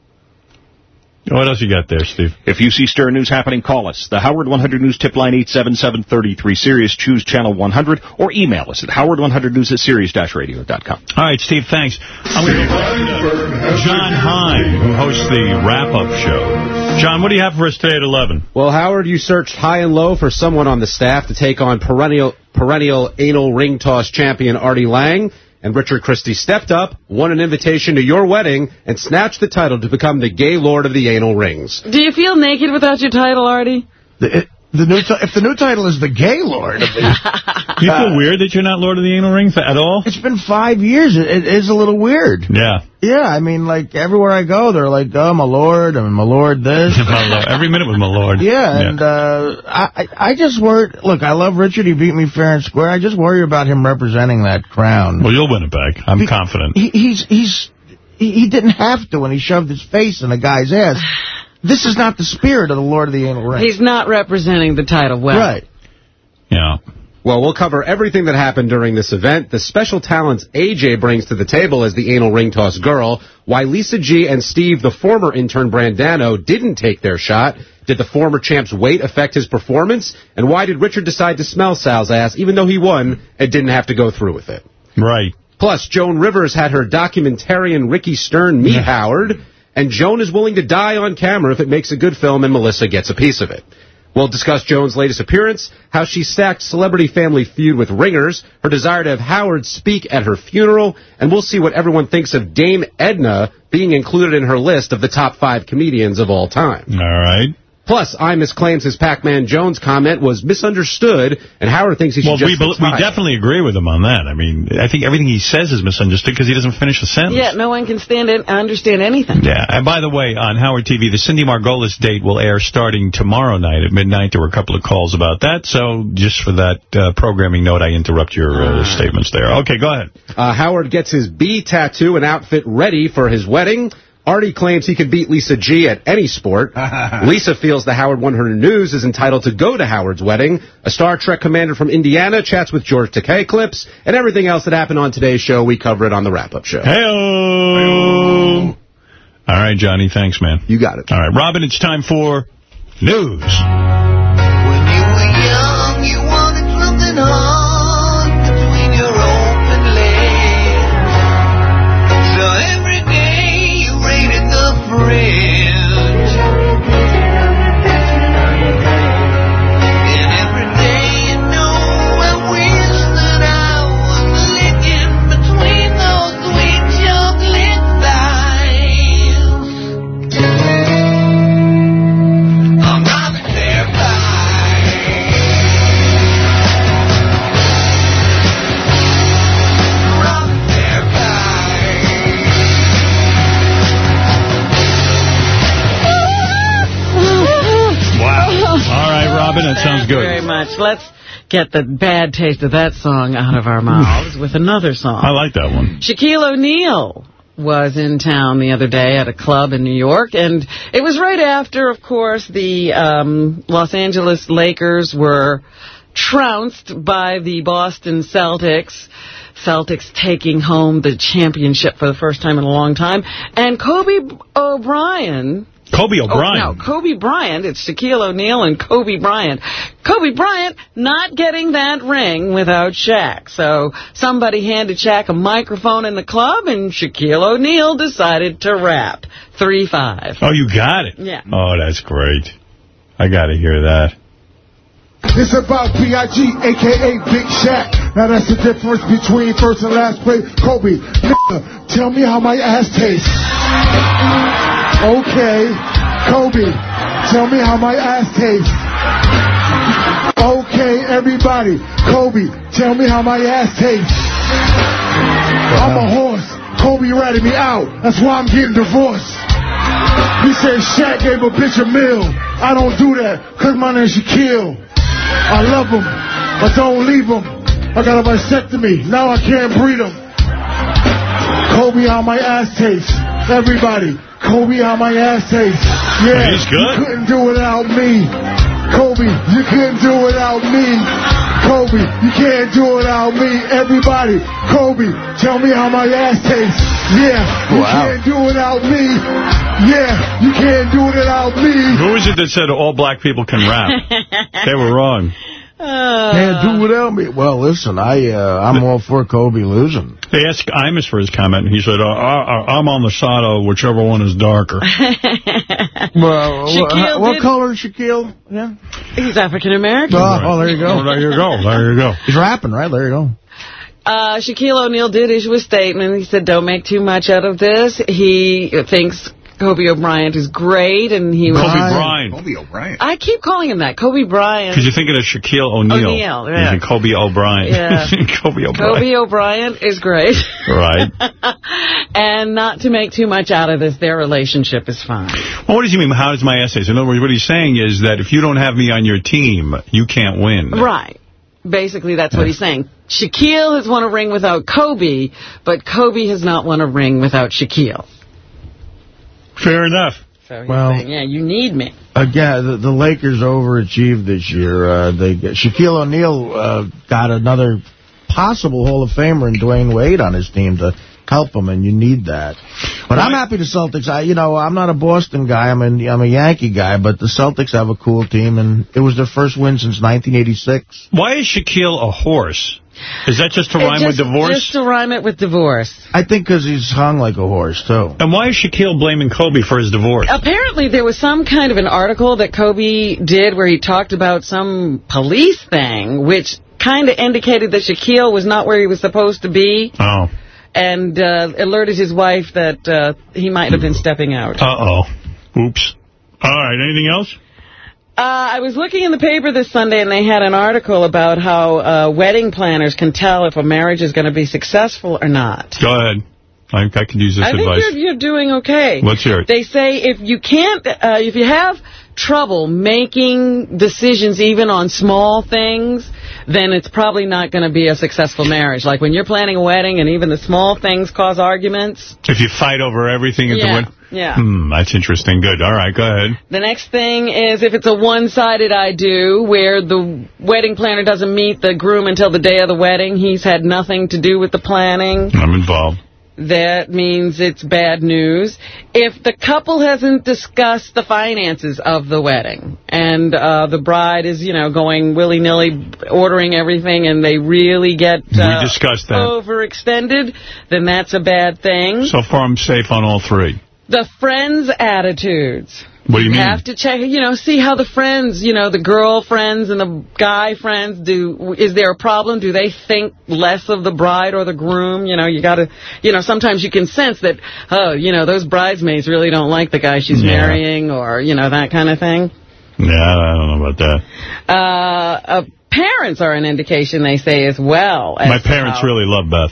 Spectrum. What else you got there, Steve? If you see Stern News happening, call us. The Howard 100 News tip line 877-33 Sirius. Choose channel 100 or email us at howard100news at sirius-radio.com. All right, Steve, thanks. I'm going to go to Jon Hein, who hosts the wrap-up show. John, what do you have for us today at 11? Well, Howard, you searched high and low for someone on the staff to take on perennial perennial anal ring toss champion Artie Lange. And Richard Christie stepped up, won an invitation to your wedding, and snatched the title to become the gay lord of the anal rings. Do you feel naked without your title, Artie? The, the new ti- if the new title is the gay lord, of the, Do you feel weird that you're not Lord of the Anal Rings at all? it's been five years. It, it is a little weird. Yeah. Yeah, I mean, like, everywhere I go, they're like, oh, my lord, and my lord this. My lord. Every minute with my lord. Yeah, and uh, I, I I just worry. Look, I love Richard. He beat me fair and square. I just worry about him representing that crown. Well, you'll win it back. I'm confident. He, he's he's he, he didn't have to when he shoved his face in a guy's ass. This is not the spirit of the Lord of the Anal Ring. He's not representing the title well. Right. Yeah. Well, we'll cover everything that happened during this event, the special talents AJ brings to the table as the anal ring toss girl, why Lisa G and Steve, the former intern Brandano, didn't take their shot, did the former champ's weight affect his performance, and why did Richard decide to smell Sal's ass even though he won and didn't have to go through with it. Right. Plus, Joan Rivers had her documentarian Ricki Stern meet Howard, and Joan is willing to die on camera if it makes a good film and Melissa gets a piece of it. We'll discuss Joan's latest appearance, how she stacked Celebrity Family Feud with Ringers, her desire to have Howard speak at her funeral, and we'll see what everyone thinks of Dame Edna being included in her list of the top five comedians of all time. All right. Plus, Imus claims his Pac-Man Jones comment was misunderstood, and Howard thinks he should Well, we, just bel- we retire. definitely agree with him on that. I mean, I think everything he says is misunderstood because he doesn't finish a sentence. Yeah, no one can stand it, understand anything. Yeah, and by the way, on Howard TV, the Cindy Margolis date will air starting tomorrow night at midnight. There were a couple of calls about that, so just for that uh, programming note, I interrupt your uh, statements there. Okay, go ahead. Uh, Howard gets his B tattoo and outfit ready for his wedding. Artie claims he could beat Lisa G at any sport. Lisa feels the Howard 100 News is entitled to go to Howard's wedding. A Star Trek commander from Indiana chats with George Takei clips, and everything else that happened on today's show, we cover it on the wrap-up show. Hey, All right, Johnny, thanks, man. You got it. All right, Robin, it's time for news. Let's get the bad taste of that song out of our mouths with another song. I like that one. Shaquille O'Neal was in town the other day at a club in New York, and it was right after, of course, the um, Los Angeles Lakers were trounced by the Boston Celtics. Celtics taking home the championship for the first time in a long time. And Kobe O'Brien... Kobe O'Brien. Oh, no, Kobe Bryant. It's Shaquille O'Neal and Kobe Bryant. Kobe Bryant not getting that ring without Shaq. So somebody handed Shaq a microphone in the club, and Shaquille O'Neal decided to rap. 888-538-3635. Oh, you got it? Yeah. Oh, that's great. I got to hear that. It's about B.I.G., a.k.a. Big Shaq. Now that's the difference between first and last place. Kobe, tell me how my ass tastes. Okay. Kobe, tell me how my ass tastes. Okay, everybody. Kobe, tell me how my ass tastes. I'm a horse. Kobe ratted me out. That's why I'm getting divorced. He said Shaq gave a bitch a meal. I don't do that, cause my name's Shaquille. I love him, but don't leave him. I got a vasectomy. Now I can't breed him. Kobe, how my ass tastes. Everybody, Kobe, how my ass tastes. Yeah, He's good. you couldn't do it without me. Kobe, you couldn't do it without me. Kobe, you can't do it without me. Everybody, Kobe, tell me how my ass tastes. Yeah, you Wow. can't do it without me. Yeah, you can't do it without me. Who was it that said all black people can rap? they were wrong. Can't do without me. Well, listen, I, uh, I'm all for Kobe losing. They asked Imus for his comment, and he said, uh, I, I'm on the side of whichever one is darker. Well, Shaquille what did- color is Shaquille? Yeah. He's African-American. Oh, oh, there you go. Oh, there you go. There you go. He's rapping, right? There you go. Uh, Shaquille O'Neal did issue a statement. He said, don't make too much out of this. He thinks Kobe O'Brien is great, and he was... Kobe Bryant. Kobe O'Brien. I keep calling him that, Kobe Bryant. Because you're thinking of Shaquille O'Neal. O'Neal, yeah. You think Kobe O'Brien. Yeah. Kobe O'Brien. Kobe O'Brien is great. Right. and not to make too much out of this, their relationship is fine. Well, what does he mean? How does my essays? In other words, what he's saying is that if you don't have me on your team, you can't win. Right. Basically, that's what he's saying. Shaquille has won a ring without Kobe, but Kobe has not won a ring without Shaquille. Fair enough. So Well- saying, yeah, you need me. Again, the, the Lakers overachieved this year. Uh, they Shaquille O'Neal uh, got another possible Hall of Famer in Dwyane Wade on his team to help him, and you need that. But I'm happy the Celtics. I, you know, I'm not a Boston guy. I'm a, I'm a Yankee guy, but the Celtics have a cool team, and it was their first win since 1986. Why is Shaquille a horse? Is that just to rhyme just, with divorce? Just to rhyme it with divorce. I think because he's hung like a horse, too. And why is Shaquille blaming Kobe for his divorce? Apparently, there was some kind of an article that Kobe did where he talked about some police thing, which kind of indicated that Shaquille was not where he was supposed to be, Oh. and uh, alerted his wife that uh, he might have been stepping out. Uh-oh. Oops. All right. Anything else? Uh, I was looking in the paper this Sunday, and they had an article about how uh, wedding planners can tell if a marriage is going to be successful or not. Go ahead. I, I could use this I think advice. you're, you're doing okay. Let's hear it. They say if you can't, uh, if you have trouble making decisions even on small things, then it's probably not going to be a successful marriage. Like when you're planning a wedding and even the small things cause arguments. If you fight over everything at Yeah, the wedding? Yeah. Hmm, that's interesting. Good. All right, go ahead. The next thing is if it's a one-sided I do, where the wedding planner doesn't meet the groom until the day of the wedding, he's had nothing to do with the planning. I'm involved. That means it's bad news. If the couple hasn't discussed the finances of the wedding and uh, the bride is, you know, going willy-nilly ordering everything and they really get uh, we discussed that. overextended, then that's a bad thing. So far, I'm safe on all three. The friends' attitudes. What do you mean? have to check, you know, see how the friends, you know, the girlfriends and the guy friends do. Is there a problem? Do they think less of the bride or the groom? You know, you got to, you know, sometimes you can sense that, oh, you know, those bridesmaids really don't like the guy she's Yeah. marrying or, you know, that kind of thing. Yeah, I don't know about that. Uh, uh, parents are an indication, they say, as well. as My parents really love Beth.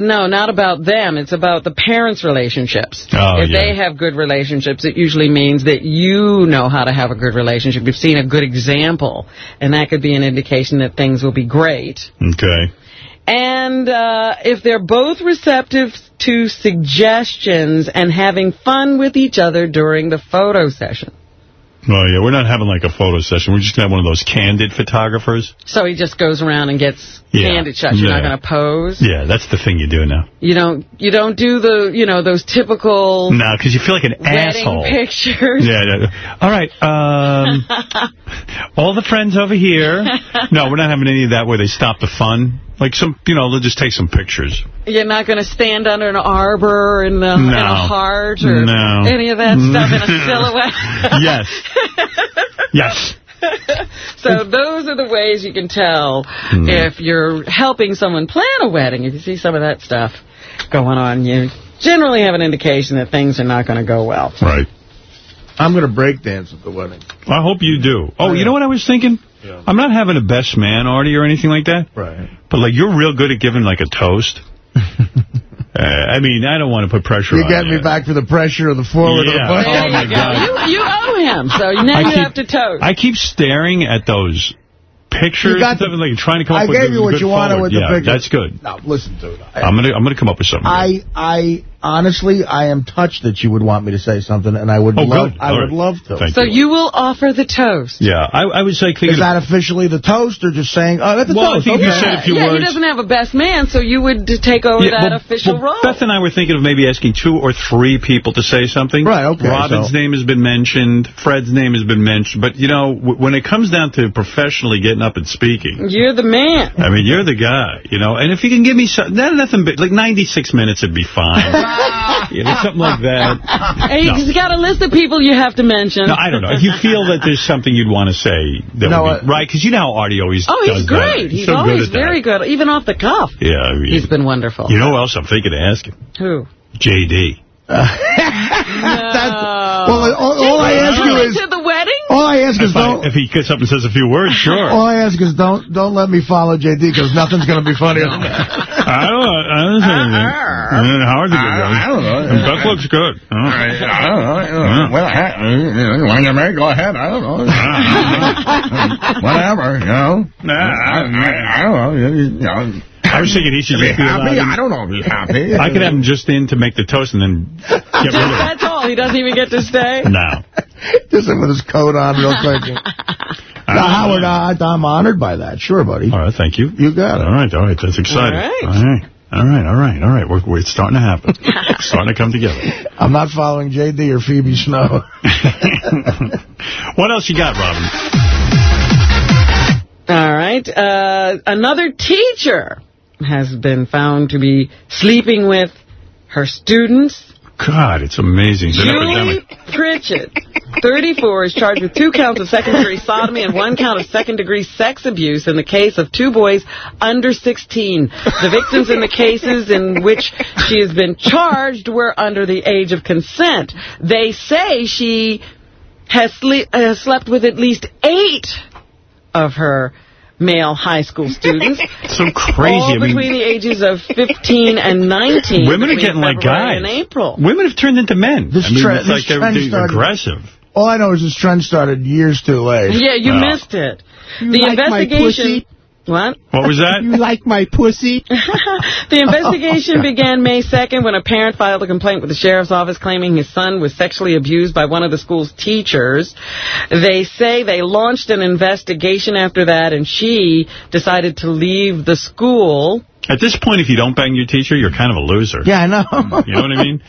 No, not about them. It's about the parents' relationships. Oh, if yeah. they have good relationships, it usually means that you know how to have a good relationship. You've seen a good example, and that could be an indication that things will be great. Okay. And uh, if they're both receptive to suggestions and having fun with each other during the photo session. Oh, yeah, we're not having like a photo session. We're just going to have one of those candid photographers. So he just goes around and gets Yeah. shots. You're not going to pose. Yeah, that's the thing you do now. You don't. You don't do the. You know those typical No, because you feel like an asshole. pictures. Yeah, yeah. All right. Um, all the friends over here. No, we're not having any of that where they stop the fun. Like some, you know, they'll just take some pictures. You're not going to stand under an arbor in, the, in a heart or No. any of that stuff in a silhouette. yes. Yes. So those are the ways you can tell Hmm. if you're helping someone plan a wedding. If you see some of that stuff going on, you generally have an indication that things are not going to go well. Right. I'm going to break dance at the wedding. I hope you do. Oh, you know what I was thinking? I'm not having a best man, Artie, or anything like that. Right. But, like, you're real good at giving, like, a toast. uh, I mean, I don't want to put pressure You on get you. me back for the pressure of the forward of the Yeah. Oh, my God. You, you owe him, so now I you keep- have to toast. I keep staring at those pictures. You got and stuff, and, like, trying to come up I with gave a you what you wanted forward. with the yeah, that's good. Now, listen to it. I'm gonna I'm gonna come up with something. I, I honestly, I am touched that you would want me to say something, and I would Oh, love, good. I All would right. love to. Thank so you will offer the toast. yeah, I, I was like thinking. Is that officially the toast, or just saying, oh, that's the Well, I toast? think you okay. said a few yeah, words. he doesn't have a best man, so you would take over Yeah, that well, official well, role. Beth and I were thinking of maybe asking two or three people to say something. Right, okay, Robin's so- name has been mentioned. Fred's name has been mentioned. But, you know, w when it comes down to professionally getting up and speaking, You're the man. I mean, you're the guy, you know. And if you can give me some, not nothing big, like 96 minutes would be fine. you know, something like that. Hey, No. He's got a list of people you have to mention. No, I don't know. If you feel that there's something you'd want to say, that No, would be, uh, right? Because you know how Artie always Oh, does he's great. He's, so good always at that. very good, even off the cuff. Yeah, I mean, He's been wonderful. You know who else I'm thinking of asking? Who? J.D. Well, all, all I ask you is, to the wedding? All I ask is If, I, don't. if he gets up and says a few words, sure. All I ask is don't don't let me follow JD because nothing's going to be funnier than that. I don't know. I don't say anything. Uh-huh. And Howard's a good guy. Oh. I don't know. And Beth looks good. I don't know. You know, Well, I- you know, when you're married, go ahead. I don't know. Whatever, you know. I, I, I don't know. You, you know. I was thinking he should Be just be happy? allowed- I don't know if he's happy. I could have him just in to make the toast and then get rid of him. That's all. He doesn't even get to stay. No. Just with his coat on real quick. Now, Howard, I, I'm honored by that. Sure, buddy. All right, thank you. You got it. All right, all right. That's exciting. All right. All right. All right, all right, all right. We're, we're it's starting to happen. It's starting to come together. I'm not following JD or Phoebe Snow. what else you got, Robin? All right. Uh, another teacher has been found to be sleeping with her students. God, it's amazing. It's Julie epidemic. Pritchett, 34, is charged with two counts of second-degree sodomy and one count of second-degree sex abuse in the case of two boys under 16. The victims in the cases in which she has been charged were under the age of consent. They say she has uh, slept with at least eight of her male high school students. So crazy. All I mean, between the ages of 15 and 19. women are between getting like guys. And April. Women have turned into men. This I mean, tre- it's this like they're, trend they're aggressive. All I know is this trend started years too late. Yeah, you Oh. missed it. You the like my investigation. Pussy? What? What was that? You like my pussy? The investigation began May 2nd when a parent filed a complaint with the sheriff's office claiming his son was sexually abused by one of the school's teachers. They say they launched an investigation after that, and she decided to leave the school. At this point, if you don't bang your teacher, you're kind of a loser. Yeah, I know. Hmm, you know what I mean?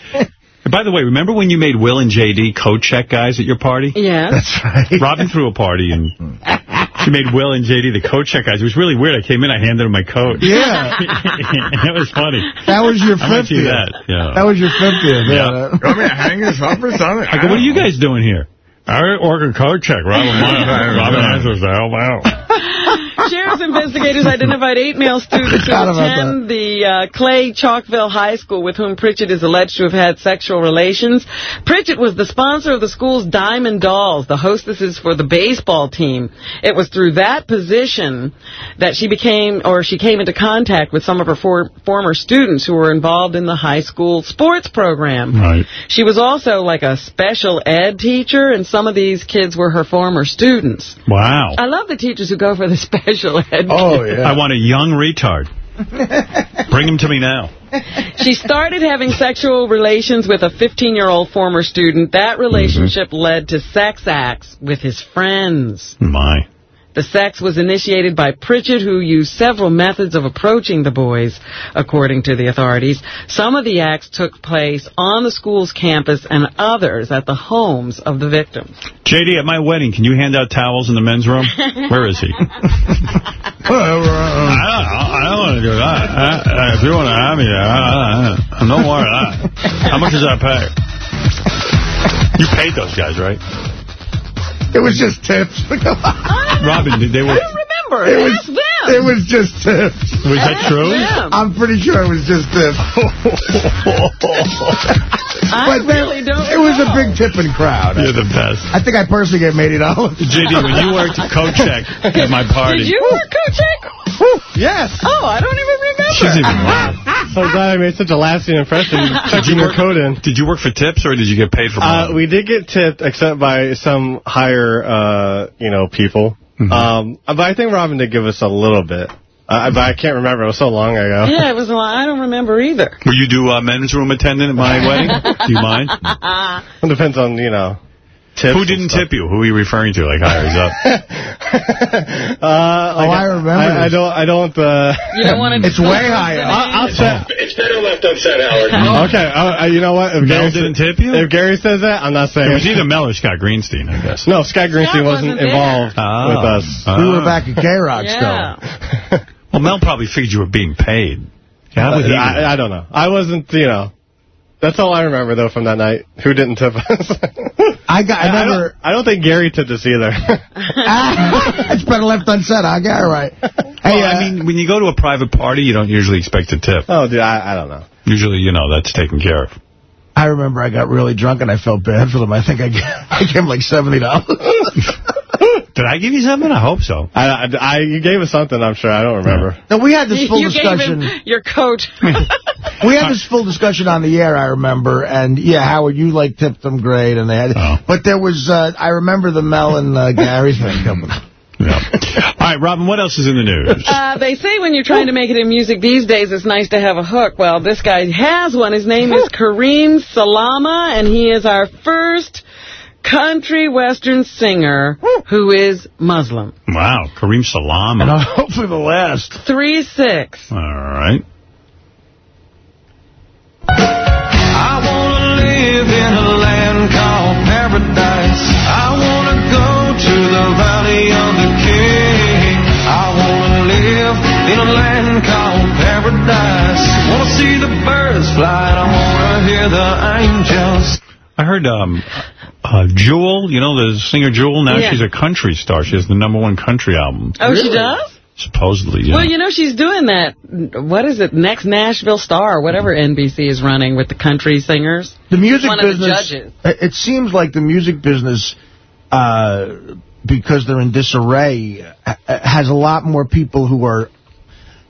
By the way, remember when you made Will and J.D. coat check guys at your party? Yeah. That's right. Robin threw a party and she made Will and J.D. the coat check guys. It was really weird. I came in, I handed him my coat. Yeah. that was funny. That was your I might do 50th. that. Yeah. That was your 50th. Yeah. Yeah. You want me to hang this up or something? I go, what are you guys doing here? I ordered coat check. Robin, Robin answers to help out. Sheriff's investigators identified eight male students who attend the uh, Clay Chalkville High School with whom Pritchett is alleged to have had sexual relations. Pritchett was the sponsor of the school's Diamond Dolls, the hostesses for the baseball team. It was through that position that she became, or she came into contact with some of her for, former students who were involved in the high school sports program. Right. She was also like a special ed teacher, and some of these kids were her former students. Wow. I love the teachers who go for the special ed. Oh, yeah. I want a young retard. Bring him to me now. She started having sexual relations with a 15-year-old former student. That relationship mm-hmm. led to sex acts with his friends. My. The sex was initiated by Pritchett, who used several methods of approaching the boys, according to the authorities. Some of the acts took place on the school's campus and others at the homes of the victims. J.D., at my wedding, can you hand out towels in the men's room? Where is he? I don't know. I don't want want to do that. Uh, uh, if you want to have me, uh, uh, no more of that. How much does that pay? You paid those guys, right? It was just tips. Robin, did they were... I remember. It was, Ask them. it was just tips. Was that true? them. I'm pretty sure it was just tips. I really don't It was a big tipping crowd. You're the best. I think I personally gave him $80. JD, when you worked at Kochek at my party... Did you work Kochek? Yes. Oh, I don't even remember. She doesn't even laugh. So glad I made such a lasting impression Did you your work- code in. Did you work for tips or did you get paid for Uh, we did get tipped, except by some higher, uh, you know, people. Mm-hmm. Um, but I think Robin did give us a little bit. Uh, but I can't remember. It was so long ago. Yeah, it was a lot. I don't remember either. Will you do uh, men's room attendant at my wedding? Do you mind? It depends on, you know, tips. Who didn't tip you? Who are you referring to? Like hires up? Uh, Oh, I remember I, I don't. I don't. Uh, You don't want to. It's way higher. I'll, I'll set. It's better left unsaid, Howard. Okay. Uh, you know what? If Mel Gary didn't tip you? If Gary says that, I'm not saying. It was either Mel or Scott Greenstein, I guess. No, Scott Greenstein wasn't, wasn't involved Oh. with us. Oh. We were back at K-Rock Yeah. still. Well, Mel probably figured you were being paid. How would he? I, I don't know. I wasn't. You know. That's all I remember though from that night. Who didn't tip us? I got. I I never. don't, I don't think Gary tipped us either. it's better left unsaid. I got it right. Hey, Well, uh, I mean, when you go to a private party, you don't usually expect a tip. oh, dude, I, I don't know. Usually, you know, that's taken care of. I remember I got really drunk and I felt bad for them. I think I gave, I gave them like $70. Did I give you something? I hope so. I, I, I, you gave us something. I'm sure. I don't remember. no, we had this full you discussion. gave him your coat. We had this full discussion on the air, I remember. And, yeah, Howard, you, like, tipped them great. and they had. Oh. But there was, uh, I remember the Mel and uh, Gary thing coming. Yeah. All right, Robin, what else is in the news? Uh, they say when you're trying to make it in music these days, it's nice to have a hook. Well, this guy has one. His name is Kareem Salama, and he is our first country western singer who is Muslim. Wow, Kareem Salam. And hopefully the last. 3-6. All right. I wanna live in a land called paradise. I wanna go to the valley of the king. I wanna live in a land called paradise. Wanna see the birds fly. I wanna hear the angels. I heard um, uh, Jewel, you know the singer Jewel, now Yeah. she's a country star. She has the number one country album. Oh, she does? Supposedly, yeah. Well, you know, she's doing that, what is it, Next Nashville Star, or whatever NBC is running with the country singers. The music One of the business, judges. it it seems like the music business, uh, because they're in disarray, has a lot more people who are,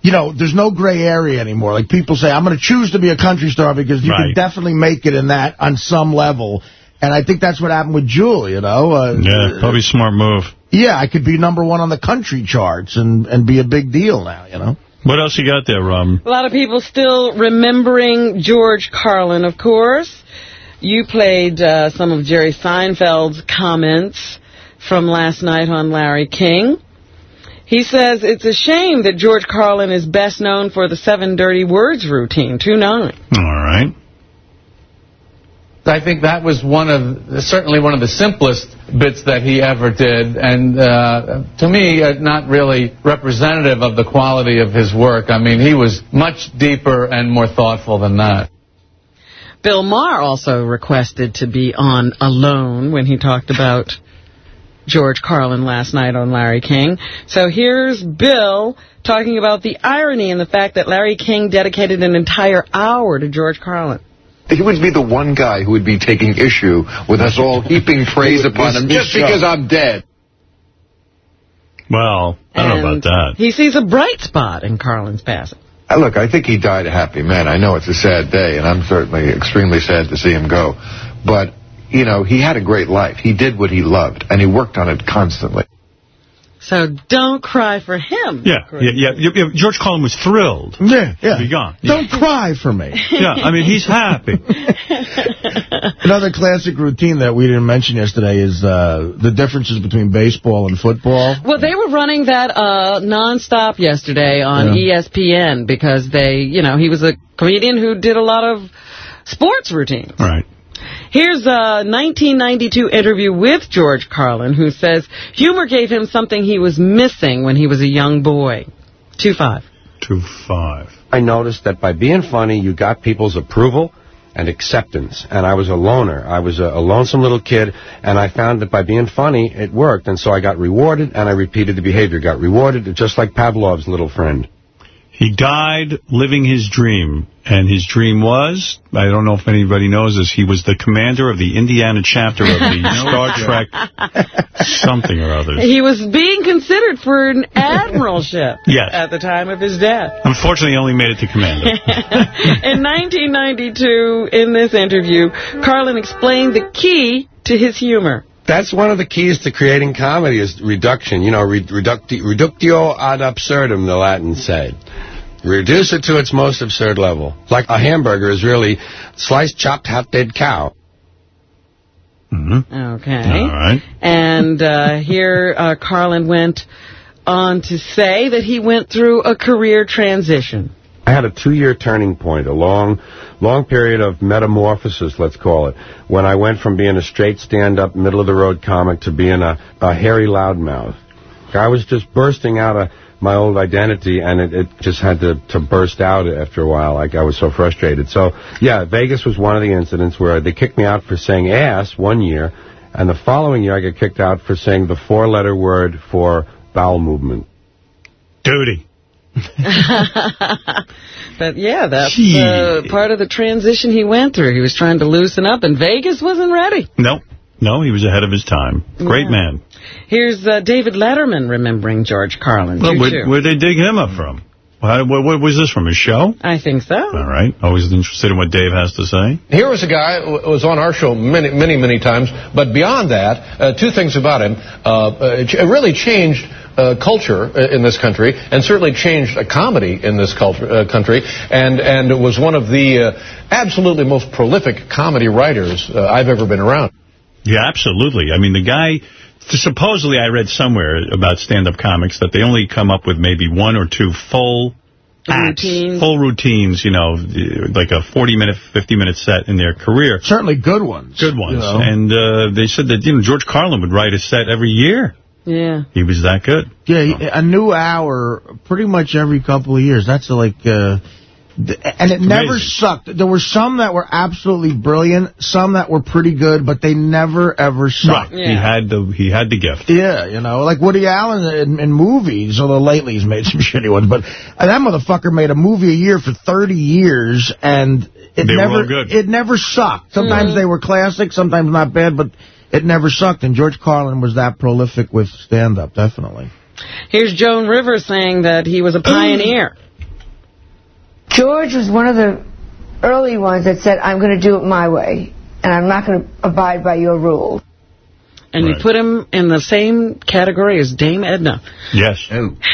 you know, there's no gray area anymore. Like people say, I'm going to choose to be a country star because you Right. can definitely make it in that on some level. And I think that's what happened with Jewel, you know. Uh, yeah, probably a smart move. Yeah, I could be number one on the country charts and, and be a big deal now, you know. What else you got there, Robin? A lot of people still remembering George Carlin, of course. You played uh, some of Jerry Seinfeld's comments from last night on Larry King. He says it's a shame that George Carlin is best known for the seven dirty words routine, 2-9. All right. I think that was one of certainly one of the simplest bits that he ever did, and uh, to me, uh, not really representative of the quality of his work. I mean, he was much deeper and more thoughtful than that. Bill Maher also requested to be on Alone when he talked about George Carlin last night on Larry King. So here's Bill talking about the irony in the fact that Larry King dedicated an entire hour to George Carlin. He would be the one guy who would be taking issue with us all heaping praise upon him just because I'm dead. Well, I don't know about that. He sees a bright spot in Carlin's passing. Uh, Look, I think he died a happy man. I know it's a sad day, and I'm certainly extremely sad to see him go. But, you know, he had a great life. He did what he loved, and he worked on it constantly. So don't cry for him. Yeah, yeah, yeah, yeah, yeah. George Carlin was thrilled Yeah, yeah. to be gone. Don't cry for me. Yeah, I mean, he's happy. Another classic routine that we didn't mention yesterday is uh, the differences between baseball and football. Well, they were running that uh, nonstop yesterday on E ESPN because they, you know, he was a comedian who did a lot of sports routines. Right. Here's a 1992 interview with George Carlin who says humor gave him something he was missing when he was a young boy. 2-5. Two five. I noticed that by being funny, you got people's approval and acceptance. And I was a loner. I was a, a lonesome little kid, and I found that by being funny, it worked. And so I got rewarded, and I repeated the behavior. Got rewarded, just like Pavlov's little friend. He died living his dream, and his dream was, I don't know if anybody knows this, he was the commander of the Indiana chapter of the Star Trek something or other. He was being considered for an admiralship Yes. at the time of his death. Unfortunately, he only made it to commander. In 1992, in this interview, Carlin explained the key to his humor. That's one of the keys to creating comedy is reduction. You know, reducti reductio ad absurdum, the Latin said. Reduce it to its most absurd level. Like a hamburger is really sliced, chopped, half dead cow. Okay. All right. And uh, here uh, Carlin went on to say that he went through a career transition. I had a two-year turning point, a long, long period of metamorphosis, let's call it, when I went from being a straight stand-up, middle-of-the-road comic to being a, a hairy loudmouth. I was just bursting out of my old identity, and it, it just had to, to burst out after a while. Like I was so frustrated. So, yeah, Vegas was one of the incidents where they kicked me out for saying ass one year, and the following year I got kicked out for saying the four-letter word for bowel movement. Duty. But yeah, that's uh, part of the transition he went through. He was trying to loosen up, and Vegas wasn't ready. No, no, he was ahead of his time. Great Yeah. man. Here's uh, David Letterman remembering George Carlin. Well, where, too. where'd they dig him up from? Why, what, what was this from, his show? I think so. All right. Always interested in what Dave has to say. Here was a guy who was on our show many, many, many times. But beyond that, uh, two things about him. Uh, uh, it really changed uh, culture uh, in this country, and certainly changed uh, comedy in this culture, uh, country, and and was one of the uh, absolutely most prolific comedy writers uh, I've ever been around. Yeah, absolutely. I mean, the guy, supposedly I read somewhere about stand-up comics that they only come up with maybe one or two full acts, Routines. full routines, you know, like a 40-minute, 50-minute set in their career. Certainly good ones. Good ones. you know. And uh, they said that, you know, George Carlin would write a set every year. Yeah. He was that good. Yeah, he- a new hour pretty much every couple of years. That's like, uh, and it never Amazing. sucked. There were some that were absolutely brilliant, some that were pretty good, but they never ever sucked. He had the he had the gift. Yeah, you know, like Woody Allen in, in movies, although lately he's made some shitty ones, but uh, that motherfucker made a movie a year for 30 years, and it They were never all good. it never sucked. Sometimes they were classic, sometimes not bad, but it never sucked, and George Carlin was that prolific with stand-up, definitely. Here's Joan Rivers saying that he was a pioneer. George was one of the early ones that said, I'm going to do it my way, and I'm not going to abide by your rules. And you put him in the same category as Dame Edna. Yes.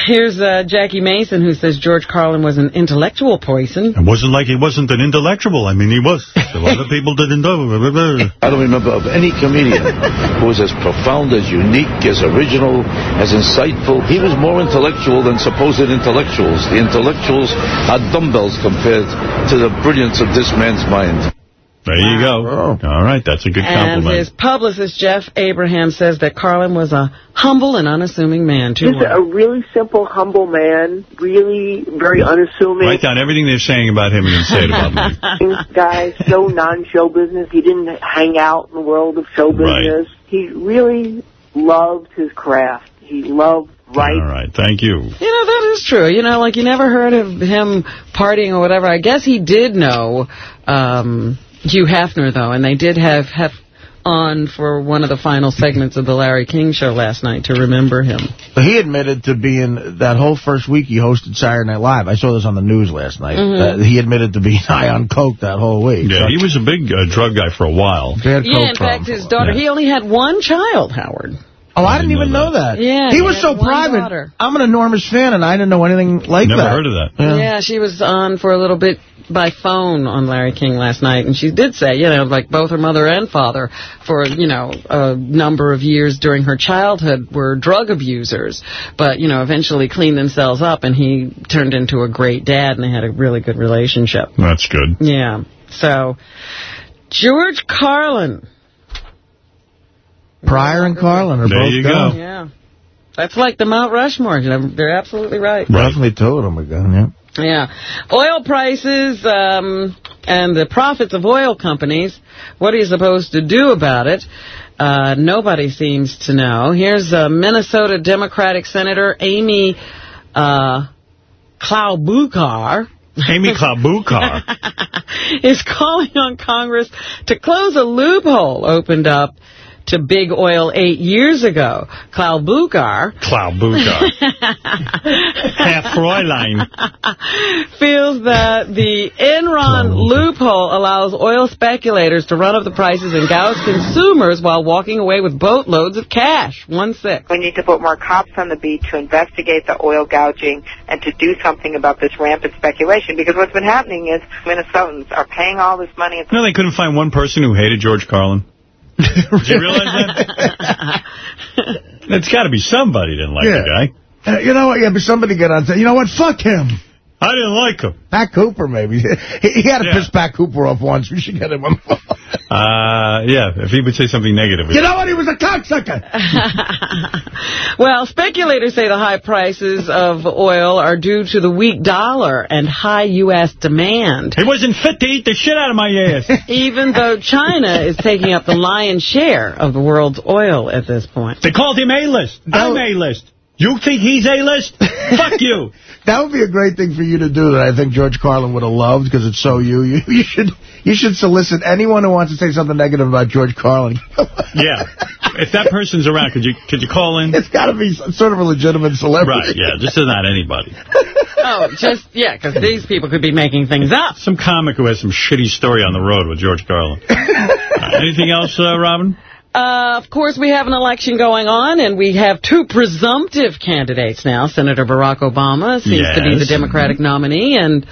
Here's uh, Jackie Mason, who says George Carlin was an intellectual poison. It wasn't like he wasn't an intellectual. I mean, he was. A lot of people didn't know. I don't remember of any comedian who was as profound, as unique, as original, as insightful. He was more intellectual than supposed intellectuals. The intellectuals are dumbbells compared to the brilliance of this man's mind. There you go. All right, that's a good compliment. And compliment. his publicist, Jeff Abraham, says that Carlin was a humble and unassuming man. Too Just a really simple, humble man, really very unassuming. Write down everything they're saying about him and then say it about me. guy, so non-show business. He didn't hang out in the world of show business. He really loved his craft. He loved writing. All right, thank you. You know, that is true. You know, like you never heard of him partying or whatever. I guess he did know um, Hugh Hefner, though, and they did have Hef on for one of the final segments of the Larry King show last night to remember him. But he admitted to being, that whole first week he hosted Saturday Night Live. I saw this on the news last night. Mhm. Uh, he admitted to being high on coke that whole week. Yeah, he was a big uh, drug guy for a while. He Yeah, coke in fact, his while. daughter, he only had one child, Howard. Oh, I didn't even know that. Yeah, He he was so private. daughter. I'm an enormous fan, and I didn't know anything like Never that. heard of that. Yeah. Yeah, she was on for a little bit by phone on Larry King last night, and she did say, you know, like both her mother and father, for, you know, a number of years during her childhood were drug abusers, but, you know, eventually cleaned themselves up, and he turned into a great dad, and they had a really good relationship. That's good. Yeah. So, George Carlin. Pryor and Carlin are There both you gone. go. Yeah. That's like the Mount Rushmore. They're absolutely right. Definitely told him again, yeah. Yeah. Oil prices um, and the profits of oil companies, what are you supposed to do about it? Uh, nobody seems to know. Here's uh, Minnesota Democratic Senator Amy uh, Klobuchar. Amy Klobuchar. is calling on Congress to close a loophole opened up to big oil eight years ago. Klobuchar Klobuchar. Half Fräulein. feels that the Enron loophole allows oil speculators to run up the prices and gouge consumers while walking away with boatloads of cash. One six. We need to put more cops on the beat to investigate the oil gouging and to do something about this rampant speculation. Because what's been happening is Minnesotans are paying all this money. No, they couldn't find one person who hated George Carlin. Did you realize that? It's got to be somebody didn't like Yeah. the guy. Uh, you know what? Yeah, but somebody get on you know what? Fuck him. I didn't like him. Pat Cooper, maybe. he, he had to Yeah. piss Pat Cooper off once. We should get him on. Uh, yeah, if he would say something negative. you know what? He was a cocksucker. Well, speculators say the high prices of oil are due to the weak dollar and high U.S. demand. He wasn't fit to eat the shit out of my ass. Even though China is taking up the lion's share of the world's oil at this point. They called him A-list. I'm A-list. You think he's A-list? Fuck you. That would be a great thing for you to do that I think George Carlin would have loved because it's so you. you. You should you should solicit anyone who wants to say something negative about George Carlin. Yeah. If that person's around, could you could you call in? It's got to be sort of a legitimate celebrity. Right, yeah, just not anybody. Oh, just, yeah, because these people could be making things up. Some comic who has some shitty story on the road with George Carlin. Uh, anything else, uh, Robin? Uh, of course, we have an election going on, and we have two presumptive candidates now. Senator Barack Obama seems to be the Yes. Democratic nominee, and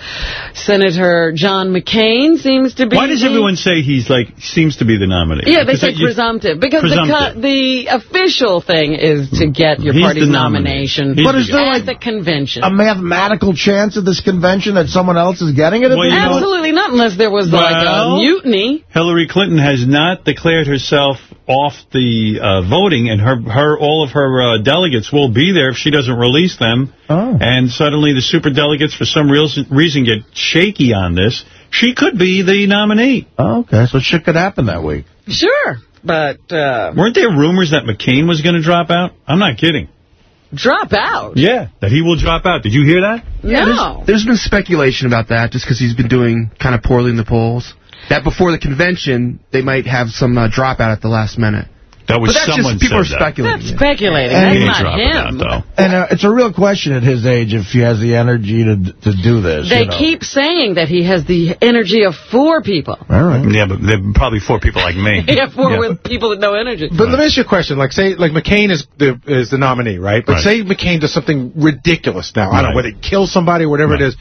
Senator John McCain seems to be... Why does the- everyone say he's like, seems to be the nominee? Yeah, they Because say presumptive. Because the, Presumptive. co- the official thing is to get your He's party's nomination He's But is the there guy. at the convention. A mathematical chance at this convention that someone else is getting it? at Well, this know- Absolutely not, unless there was like a mutiny. Hillary Clinton has not declared herself off the uh, voting, and her, her all of her uh, delegates will be there if she doesn't release them. Oh. And suddenly the super delegates, for some real reason, get shaky on this. She could be the nominee. Oh, okay, so shit could happen that week. Sure, but uh, Weren't there rumors that McCain was going to drop out? I'm not kidding. drop out. Yeah, that he will drop out. Did you hear that? No. There's been speculation about that just because he's been doing kind of poorly in the polls. That before the convention, they might have some uh, dropout at the last minute. That was but that's someone just, people are said that. speculating. That's speculating. And That's he not dropping out, him. though. And uh, it's a real question at his age if he has the energy to to do this. They you know. keep saying that he has the energy of four people. All right. Yeah, but they're probably four people like me. Yeah, four Yeah. with people with no energy. But let me ask you a question. Like, say, like McCain is the is the nominee, right? But Right. say McCain does something ridiculous now. I don't know, Right. whether he kills somebody or whatever Right. it is.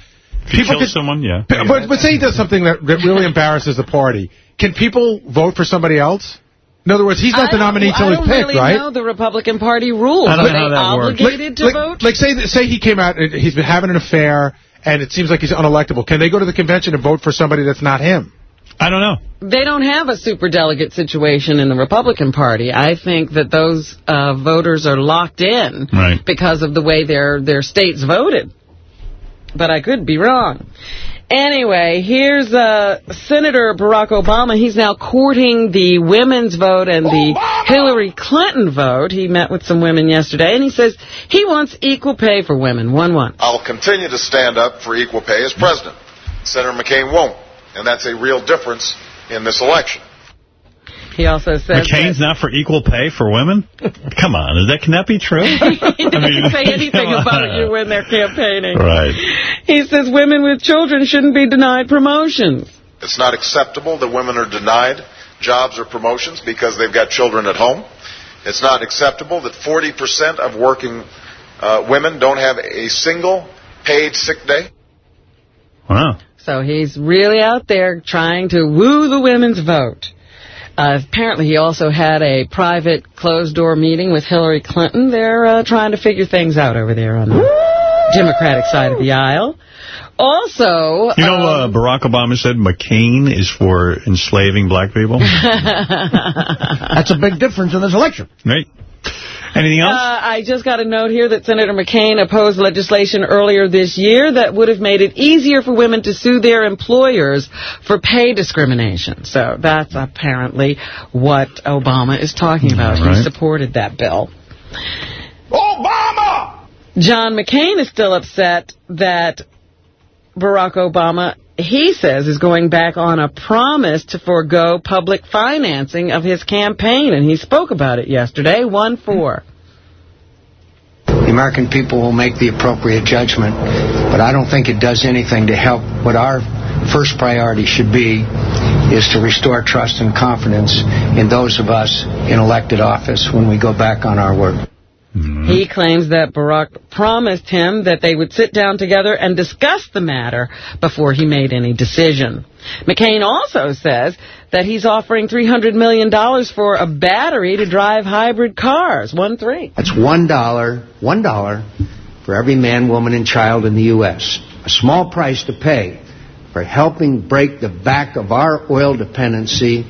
If you kill someone, yeah. But, but say he does something that, that really embarrasses the party. Can people vote for somebody else? In other words, he's not I the don't- nominee till I he's don't picked, really right? know the Republican Party rules. I don't Are know they how that works. obligated to like, vote? Like, say, say he came out and he's been having an affair, and it seems like he's unelectable. Can they go to the convention and vote for somebody that's not him? I don't know. They don't have a superdelegate situation in the Republican Party. I think that those uh, voters are locked in Right. because of the way their their states voted. But I could be wrong. Anyway, here's uh, Senator Barack Obama. He's now courting the women's vote and the Hillary Clinton vote. He met with some women yesterday, and he says he wants equal pay for women. 1-1. I'll continue to stand up for equal pay as president. Senator McCain won't. And that's a real difference in this election. He also says McCain's not for equal pay for women? Come on, is that can that be true? he doesn't say anything about on. you when they're campaigning. Right. He says women with children shouldn't be denied promotions. It's not acceptable that women are denied jobs or promotions because they've got children at home. It's not acceptable that 40% of working uh, women don't have a single paid sick day. Wow. So he's really out there trying to woo the women's vote. Uh, apparently he also had a private closed-door meeting with Hillary Clinton. They're uh, trying to figure things out over there on the Democratic side of the aisle. Also... You know, um, uh, Barack Obama said McCain is for enslaving black people. That's a big difference in this election. Right. Anything else? Uh, I just got a note here that Senator McCain opposed legislation earlier this year that would have made it easier for women to sue their employers for pay discrimination. So that's apparently what Obama is talking about. All right. He supported that bill. Obama! John McCain is still upset that Barack Obama, he says, is going back on a promise to forego public financing of his campaign, and he spoke about it yesterday, 1-4. The American people will make the appropriate judgment, but I don't think it does anything to help. What our first priority should be is to restore trust and confidence in those of us in elected office when we go back on our word. He claims that Barack promised him that they would sit down together and discuss the matter before he made any decision. McCain also says that he's offering $300 million for a battery to drive hybrid cars. 1-3. That's one dollar, one dollar for every man, woman, and child in the U.S. A small price to pay for helping break the back of our oil dependency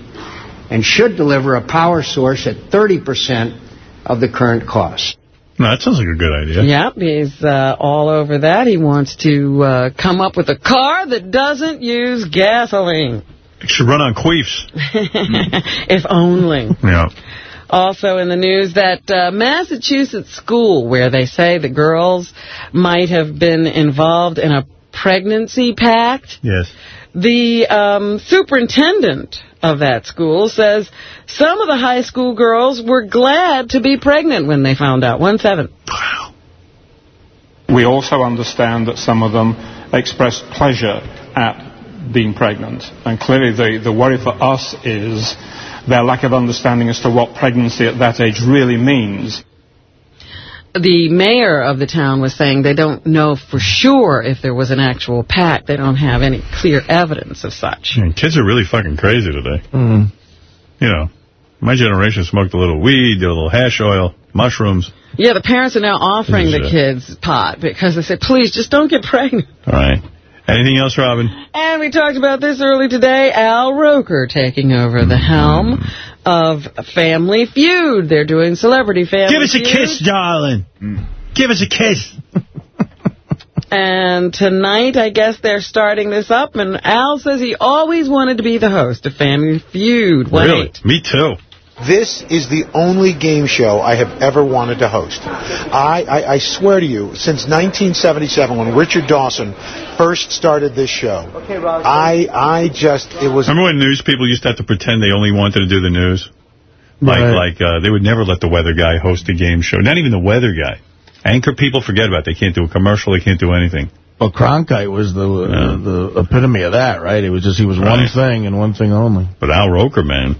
and should deliver a power source at 30% of the current cost. No, that sounds like a good idea. Yep, he's uh, all over that. He wants to uh, come up with a car that doesn't use gasoline. It should run on queefs. if only. Yeah. Also in the news that uh, Massachusetts school where they say the girls might have been involved in a pregnancy pact. Yes. The um, superintendent of that school says some of the high school girls were glad to be pregnant when they found out. 1-7. We also understand that some of them expressed pleasure at being pregnant. And clearly the, the worry for us is their lack of understanding as to what pregnancy at that age really means. The mayor of the town was saying they don't know for sure if there was an actual pact. They don't have any clear evidence of such. Man, kids are really fucking crazy today. Mm. You know, my generation smoked a little weed, did a little hash oil, mushrooms. Yeah, the parents are now offering the kids pot because they said, please, just don't get pregnant. All right. Anything else, Robin? And we talked about this early today. Al Roker taking over the helm of Family Feud. They're doing Celebrity Family Give us a Feud. kiss, darling. Mm. Give us a kiss. And tonight, I guess they're starting this up. And Al says he always wanted to be the host of Family Feud. One Really? Me too. This is the only game show I have ever wanted to host. I, I, I swear to you, since 1977, when Richard Dawson first started this show, I I just it was. Remember when news people used to have to pretend they only wanted to do the news? Like, Right. like uh, they would never let the weather guy host a game show. Not even the weather guy. Anchor people forget about it. They can't do a commercial. They can't do anything. Well, Cronkite was the uh, the epitome of that, right? It was just he was one thing and one thing only. But Al Roker, man,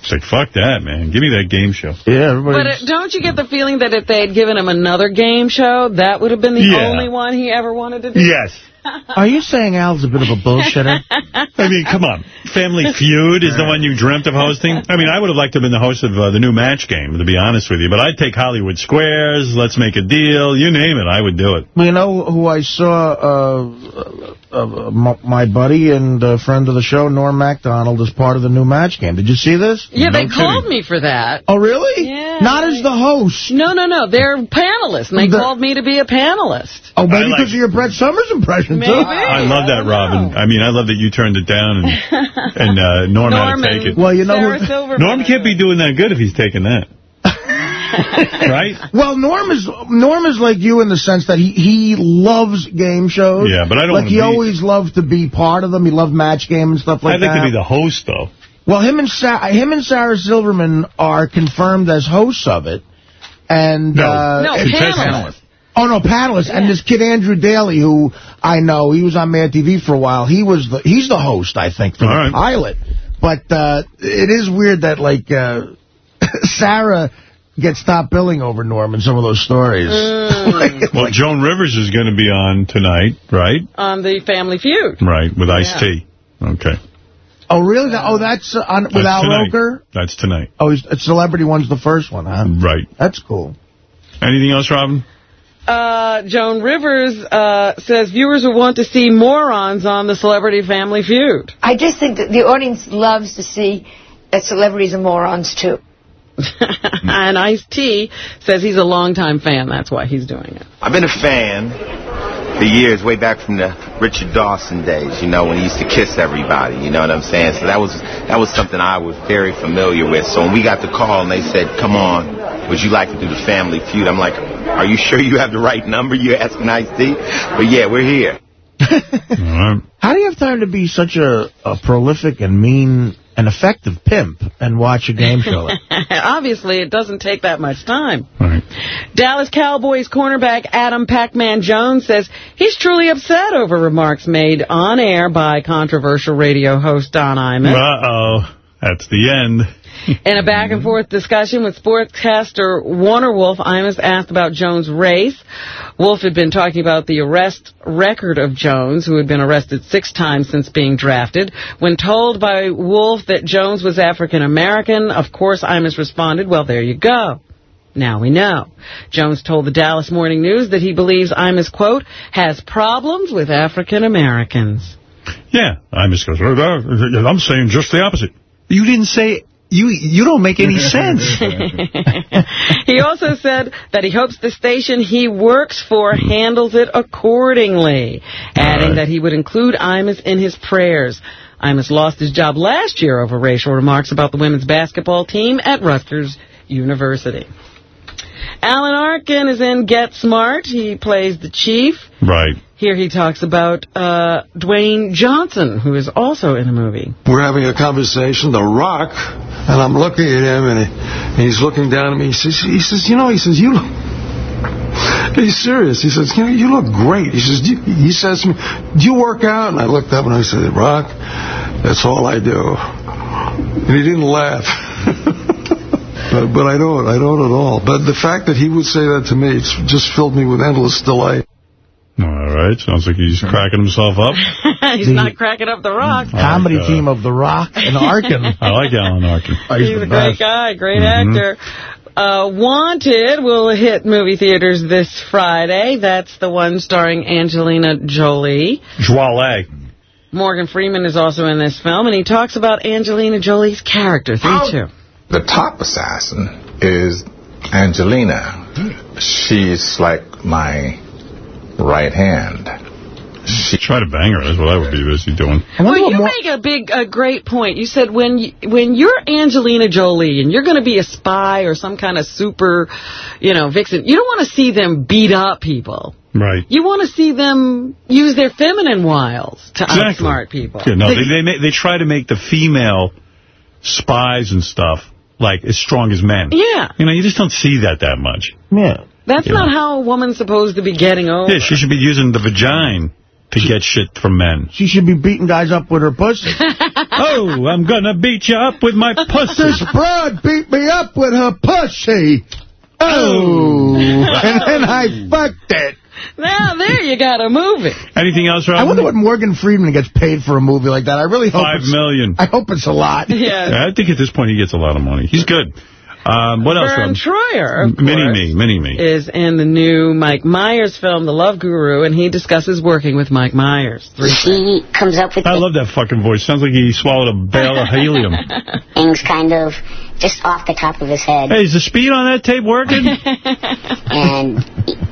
it's like, fuck that, man. Give me that game show. Yeah, everybody. But uh, don't you get the feeling that if they had given him another game show, that would have been the Yeah. only one he ever wanted to do? Yes. Are you saying Al's a bit of a bullshitter? I mean, come on. Family Feud is the one you dreamt of hosting? I mean, I would have liked to have been the host of uh, the new match game, to be honest with you. But I'd take Hollywood Squares, Let's Make a Deal, you name it, I would do it. Well, you know who I saw, uh, uh, uh, my my buddy and uh, friend of the show, Norm Macdonald, as part of the new match game. Did you see this? Yeah, they called me for that. Oh, really? Yeah. Not as the host. No, no, no. They're panelists, and they The- called me to be a panelist. Oh, maybe I like- because of your Brett Somers impression, Maybe. too. I love that, Robin. I mean, I love that you turned it down and, and uh, Norm had to take it. Well, you know Sarah Silverman. Norm can't be doing that good if he's taking that. right? Well, Norm is Norm is like you in the sense that he he loves game shows. Yeah, but I don't like he be- always loved to be part of them. He loved match game and stuff like I'd like that. to be the host, though. Well, him and Sa him and Sarah Silverman are confirmed as hosts of it, and No, uh, No, panelists. Oh no, panelists. And this kid Andrew Daly, who I know, he was on Mad TV for a while. He was the he's the host, I think, for All the right. pilot. But uh, it is weird that like uh, Sarah gets stopped billing over Norm in some of those stories. Mm. Well, Joan Rivers is going to be on tonight, right? On the Family Feud. Right, with Ice-T. Yeah. Okay. Oh really? Oh, that's uh, on That's without tonight. Roker. That's tonight. Oh, he's, Celebrity One's the first one, huh? Right. That's cool. Anything else, Robin? Uh, Joan Rivers uh, says viewers will want to see morons on the Celebrity Family Feud. I just think that the audience loves to see that celebrities are morons, too. and Ice-T says he's a longtime fan. That's why he's doing it. I've been a fan for years, way back from the Richard Dawson days, you know, when he used to kiss everybody, you know what I'm saying? So that was that was something I was very familiar with. So when we got the call and they said, come on, would you like to do the Family Feud? I'm like, are you sure you have the right number? You're asking Ice-T? But yeah, we're here. How do you have time to be such a, a prolific and mean and effective pimp and watch a game show? Obviously, it doesn't take that much time. Dallas Cowboys cornerback Adam Pac-Man Jones says he's truly upset over remarks made on air by controversial radio host Don Imus. Uh-oh. That's the end. In a back-and-forth discussion with sportscaster Warner Wolf, Imus asked about Jones' race. Wolf had been talking about the arrest record of Jones, who had been arrested six times since being drafted. When told by Wolf that Jones was African-American, of course Imus responded, well, there you go. Now we know. Jones told the Dallas Morning News that he believes Imus, quote, has problems with African Americans. Yeah. Imus goes, "Oh, I'm saying just the opposite. You didn't say... You you don't make any sense. he also said that he hopes the station he works for handles it accordingly, adding that he would include Imus in his prayers. Imus lost his job last year over racial remarks about the women's basketball team at Rutgers University. Alan Arkin is in Get Smart. He plays the chief. Right. Here he talks about uh, Dwayne Johnson, who is also in a movie. We're having a conversation, The Rock, and I'm looking at him, and, he, and he's looking down at me. He says, he says, you know, he says, you look... He's serious. He says, you know, you look great. He says, do he says to me, do you work out? And I looked up and I said, Rock, that's all I do. And he didn't laugh. but, but I don't. I don't at all. But the fact that he would say that to me, it's just filled me with endless delight. All right. Sounds like he's cracking himself up. He's not cracking up the rock. Comedy uh, team of The Rock and Arkin. I like Alan Arkin. He's a great guy, great Mhm. actor. Uh, Wanted will hit movie theaters this Friday. That's the one starring Angelina Jolie. Jolie. Morgan Freeman is also in this film, and he talks about Angelina Jolie's character. Three, two. The top assassin is Angelina. She's like my right hand. She try to bang her. That's what I would be busy doing. Well, you make a big, a great point. You said when you, when you're Angelina Jolie and you're going to be a spy or some kind of super, you know, vixen, you don't want to see them beat up people. Right. You want to see them use their feminine wiles to Exactly. outsmart people. Yeah, no, they they, ma- they try to make the female spies and stuff like as strong as men. Yeah. You know, you just don't see that that much. Yeah. That's not how a woman's supposed to be getting over. Yeah, she should be using the vagina to get shit from men. She should be beating guys up with her pussy. oh, I'm gonna beat you up with my pussy. This broad beat me up with her pussy. Oh. and then I fucked it. Now, there you got a movie. Anything else, Rob? I wonder what Morgan Freeman gets paid for a movie like that. I really hope Five it's, million. I hope it's a lot. Yeah. I think at this point he gets a lot of money. He's good. Um, what else, Verne Troyer, of Mini course, me, mini me. is in the new Mike Myers film, The Love Guru, and he discusses working with Mike Myers. He comes up with I love that fucking voice. Sounds like he swallowed a bale of helium. things kind of just off the top of his head. Hey, is the speed on that tape working? and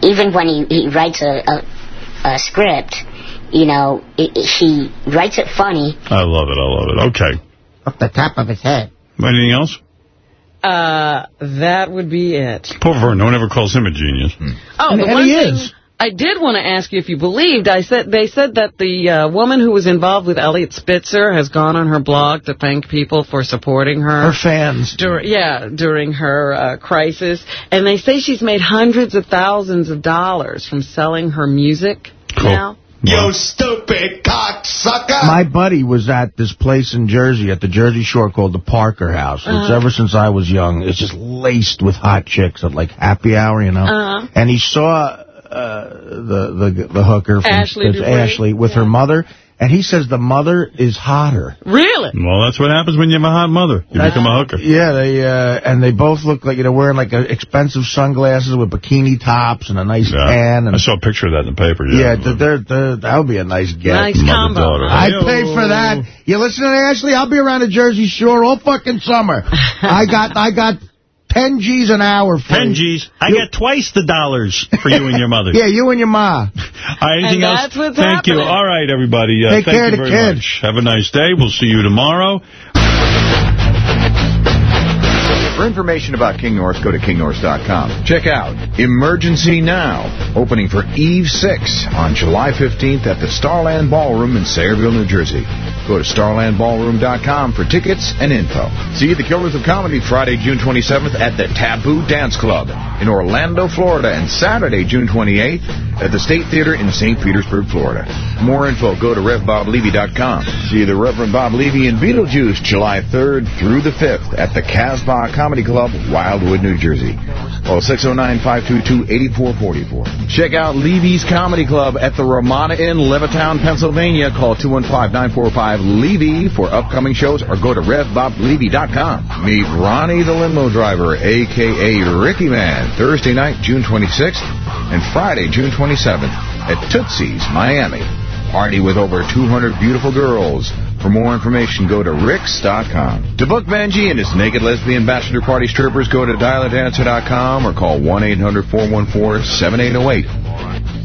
even when he, he writes a, a, a script, you know, it, it- he writes it funny. I love it. I love it. Okay. Off the top of his head. Anything else? Uh, that would be it. Poor Verne. No one ever calls him a genius. Oh, And- the and one he thing is. I did want to ask you if you believed. I said they said that the uh, woman who was involved with Eliot Spitzer has gone on her blog to thank people for supporting her. Her fans. Dur yeah, during her uh, crisis, and they say she's made hundreds of thousands of dollars from selling her music now. You stupid cocksucker! My buddy was at this place in Jersey, at the Jersey Shore, called the Parker House. It's Uh-huh. ever since I was young. It's just laced with hot chicks at like happy hour, you know. Uh-huh. And he saw uh, the the the hooker from Ashley? Ashley with her mother, and he says the mother is hotter. Really? Well, that's what happens when you have a hot mother. You become a hooker. Yeah, they uh, and they both look like you know wearing like uh, expensive sunglasses with bikini tops and a nice tan. And I saw a picture of that in the paper. yeah, Yeah. they're, they're, that would be a nice get. Nice Mother, combo. daughter. I'd pay for that. You listen to Ashley? I'll be around the Jersey Shore all fucking summer. I got, I got 10 G's an hour for 10 G's. I get twice the dollars for you and your mother. Yeah, you and your ma. All right, anything And else? that's what's Thank you. All right, everybody. Uh, Take thank care you of the very much. Have a nice day. We'll see you tomorrow. For information about King North, go to kingnorth.com. Check out Emergency Now, opening for Eve 6 on July 15th at the Starland Ballroom in Sayreville, New Jersey. Go to starlandballroom.com for tickets and info. See the Killers of Comedy Friday, June 27th at the Taboo Dance Club in Orlando, Florida, and Saturday, June 28th at the State Theater in St. Petersburg, Florida. More info, go to RevBobLevy.com. See the Reverend Bob Levy in Beetlejuice July 3rd through the 5th at the Casbah Comedy Club, Wildwood, New Jersey. Call 609-522-8444. Check out Levy's Comedy Club at the Ramada Inn, Levittown, Pennsylvania. Call 215-945-LEVY for upcoming shows or go to RevBobLevy.com. Meet Ronnie the Limo Driver, a.k.a. Ricky Man, Thursday night, June 26th and Friday, June 27th at Tootsie's, Miami. Party with over 200 beautiful girls. For more information, go to Ricks.com. To book Benjy and his naked lesbian bachelor party strippers, go to dialadancer.com or call 1-800-414-7808.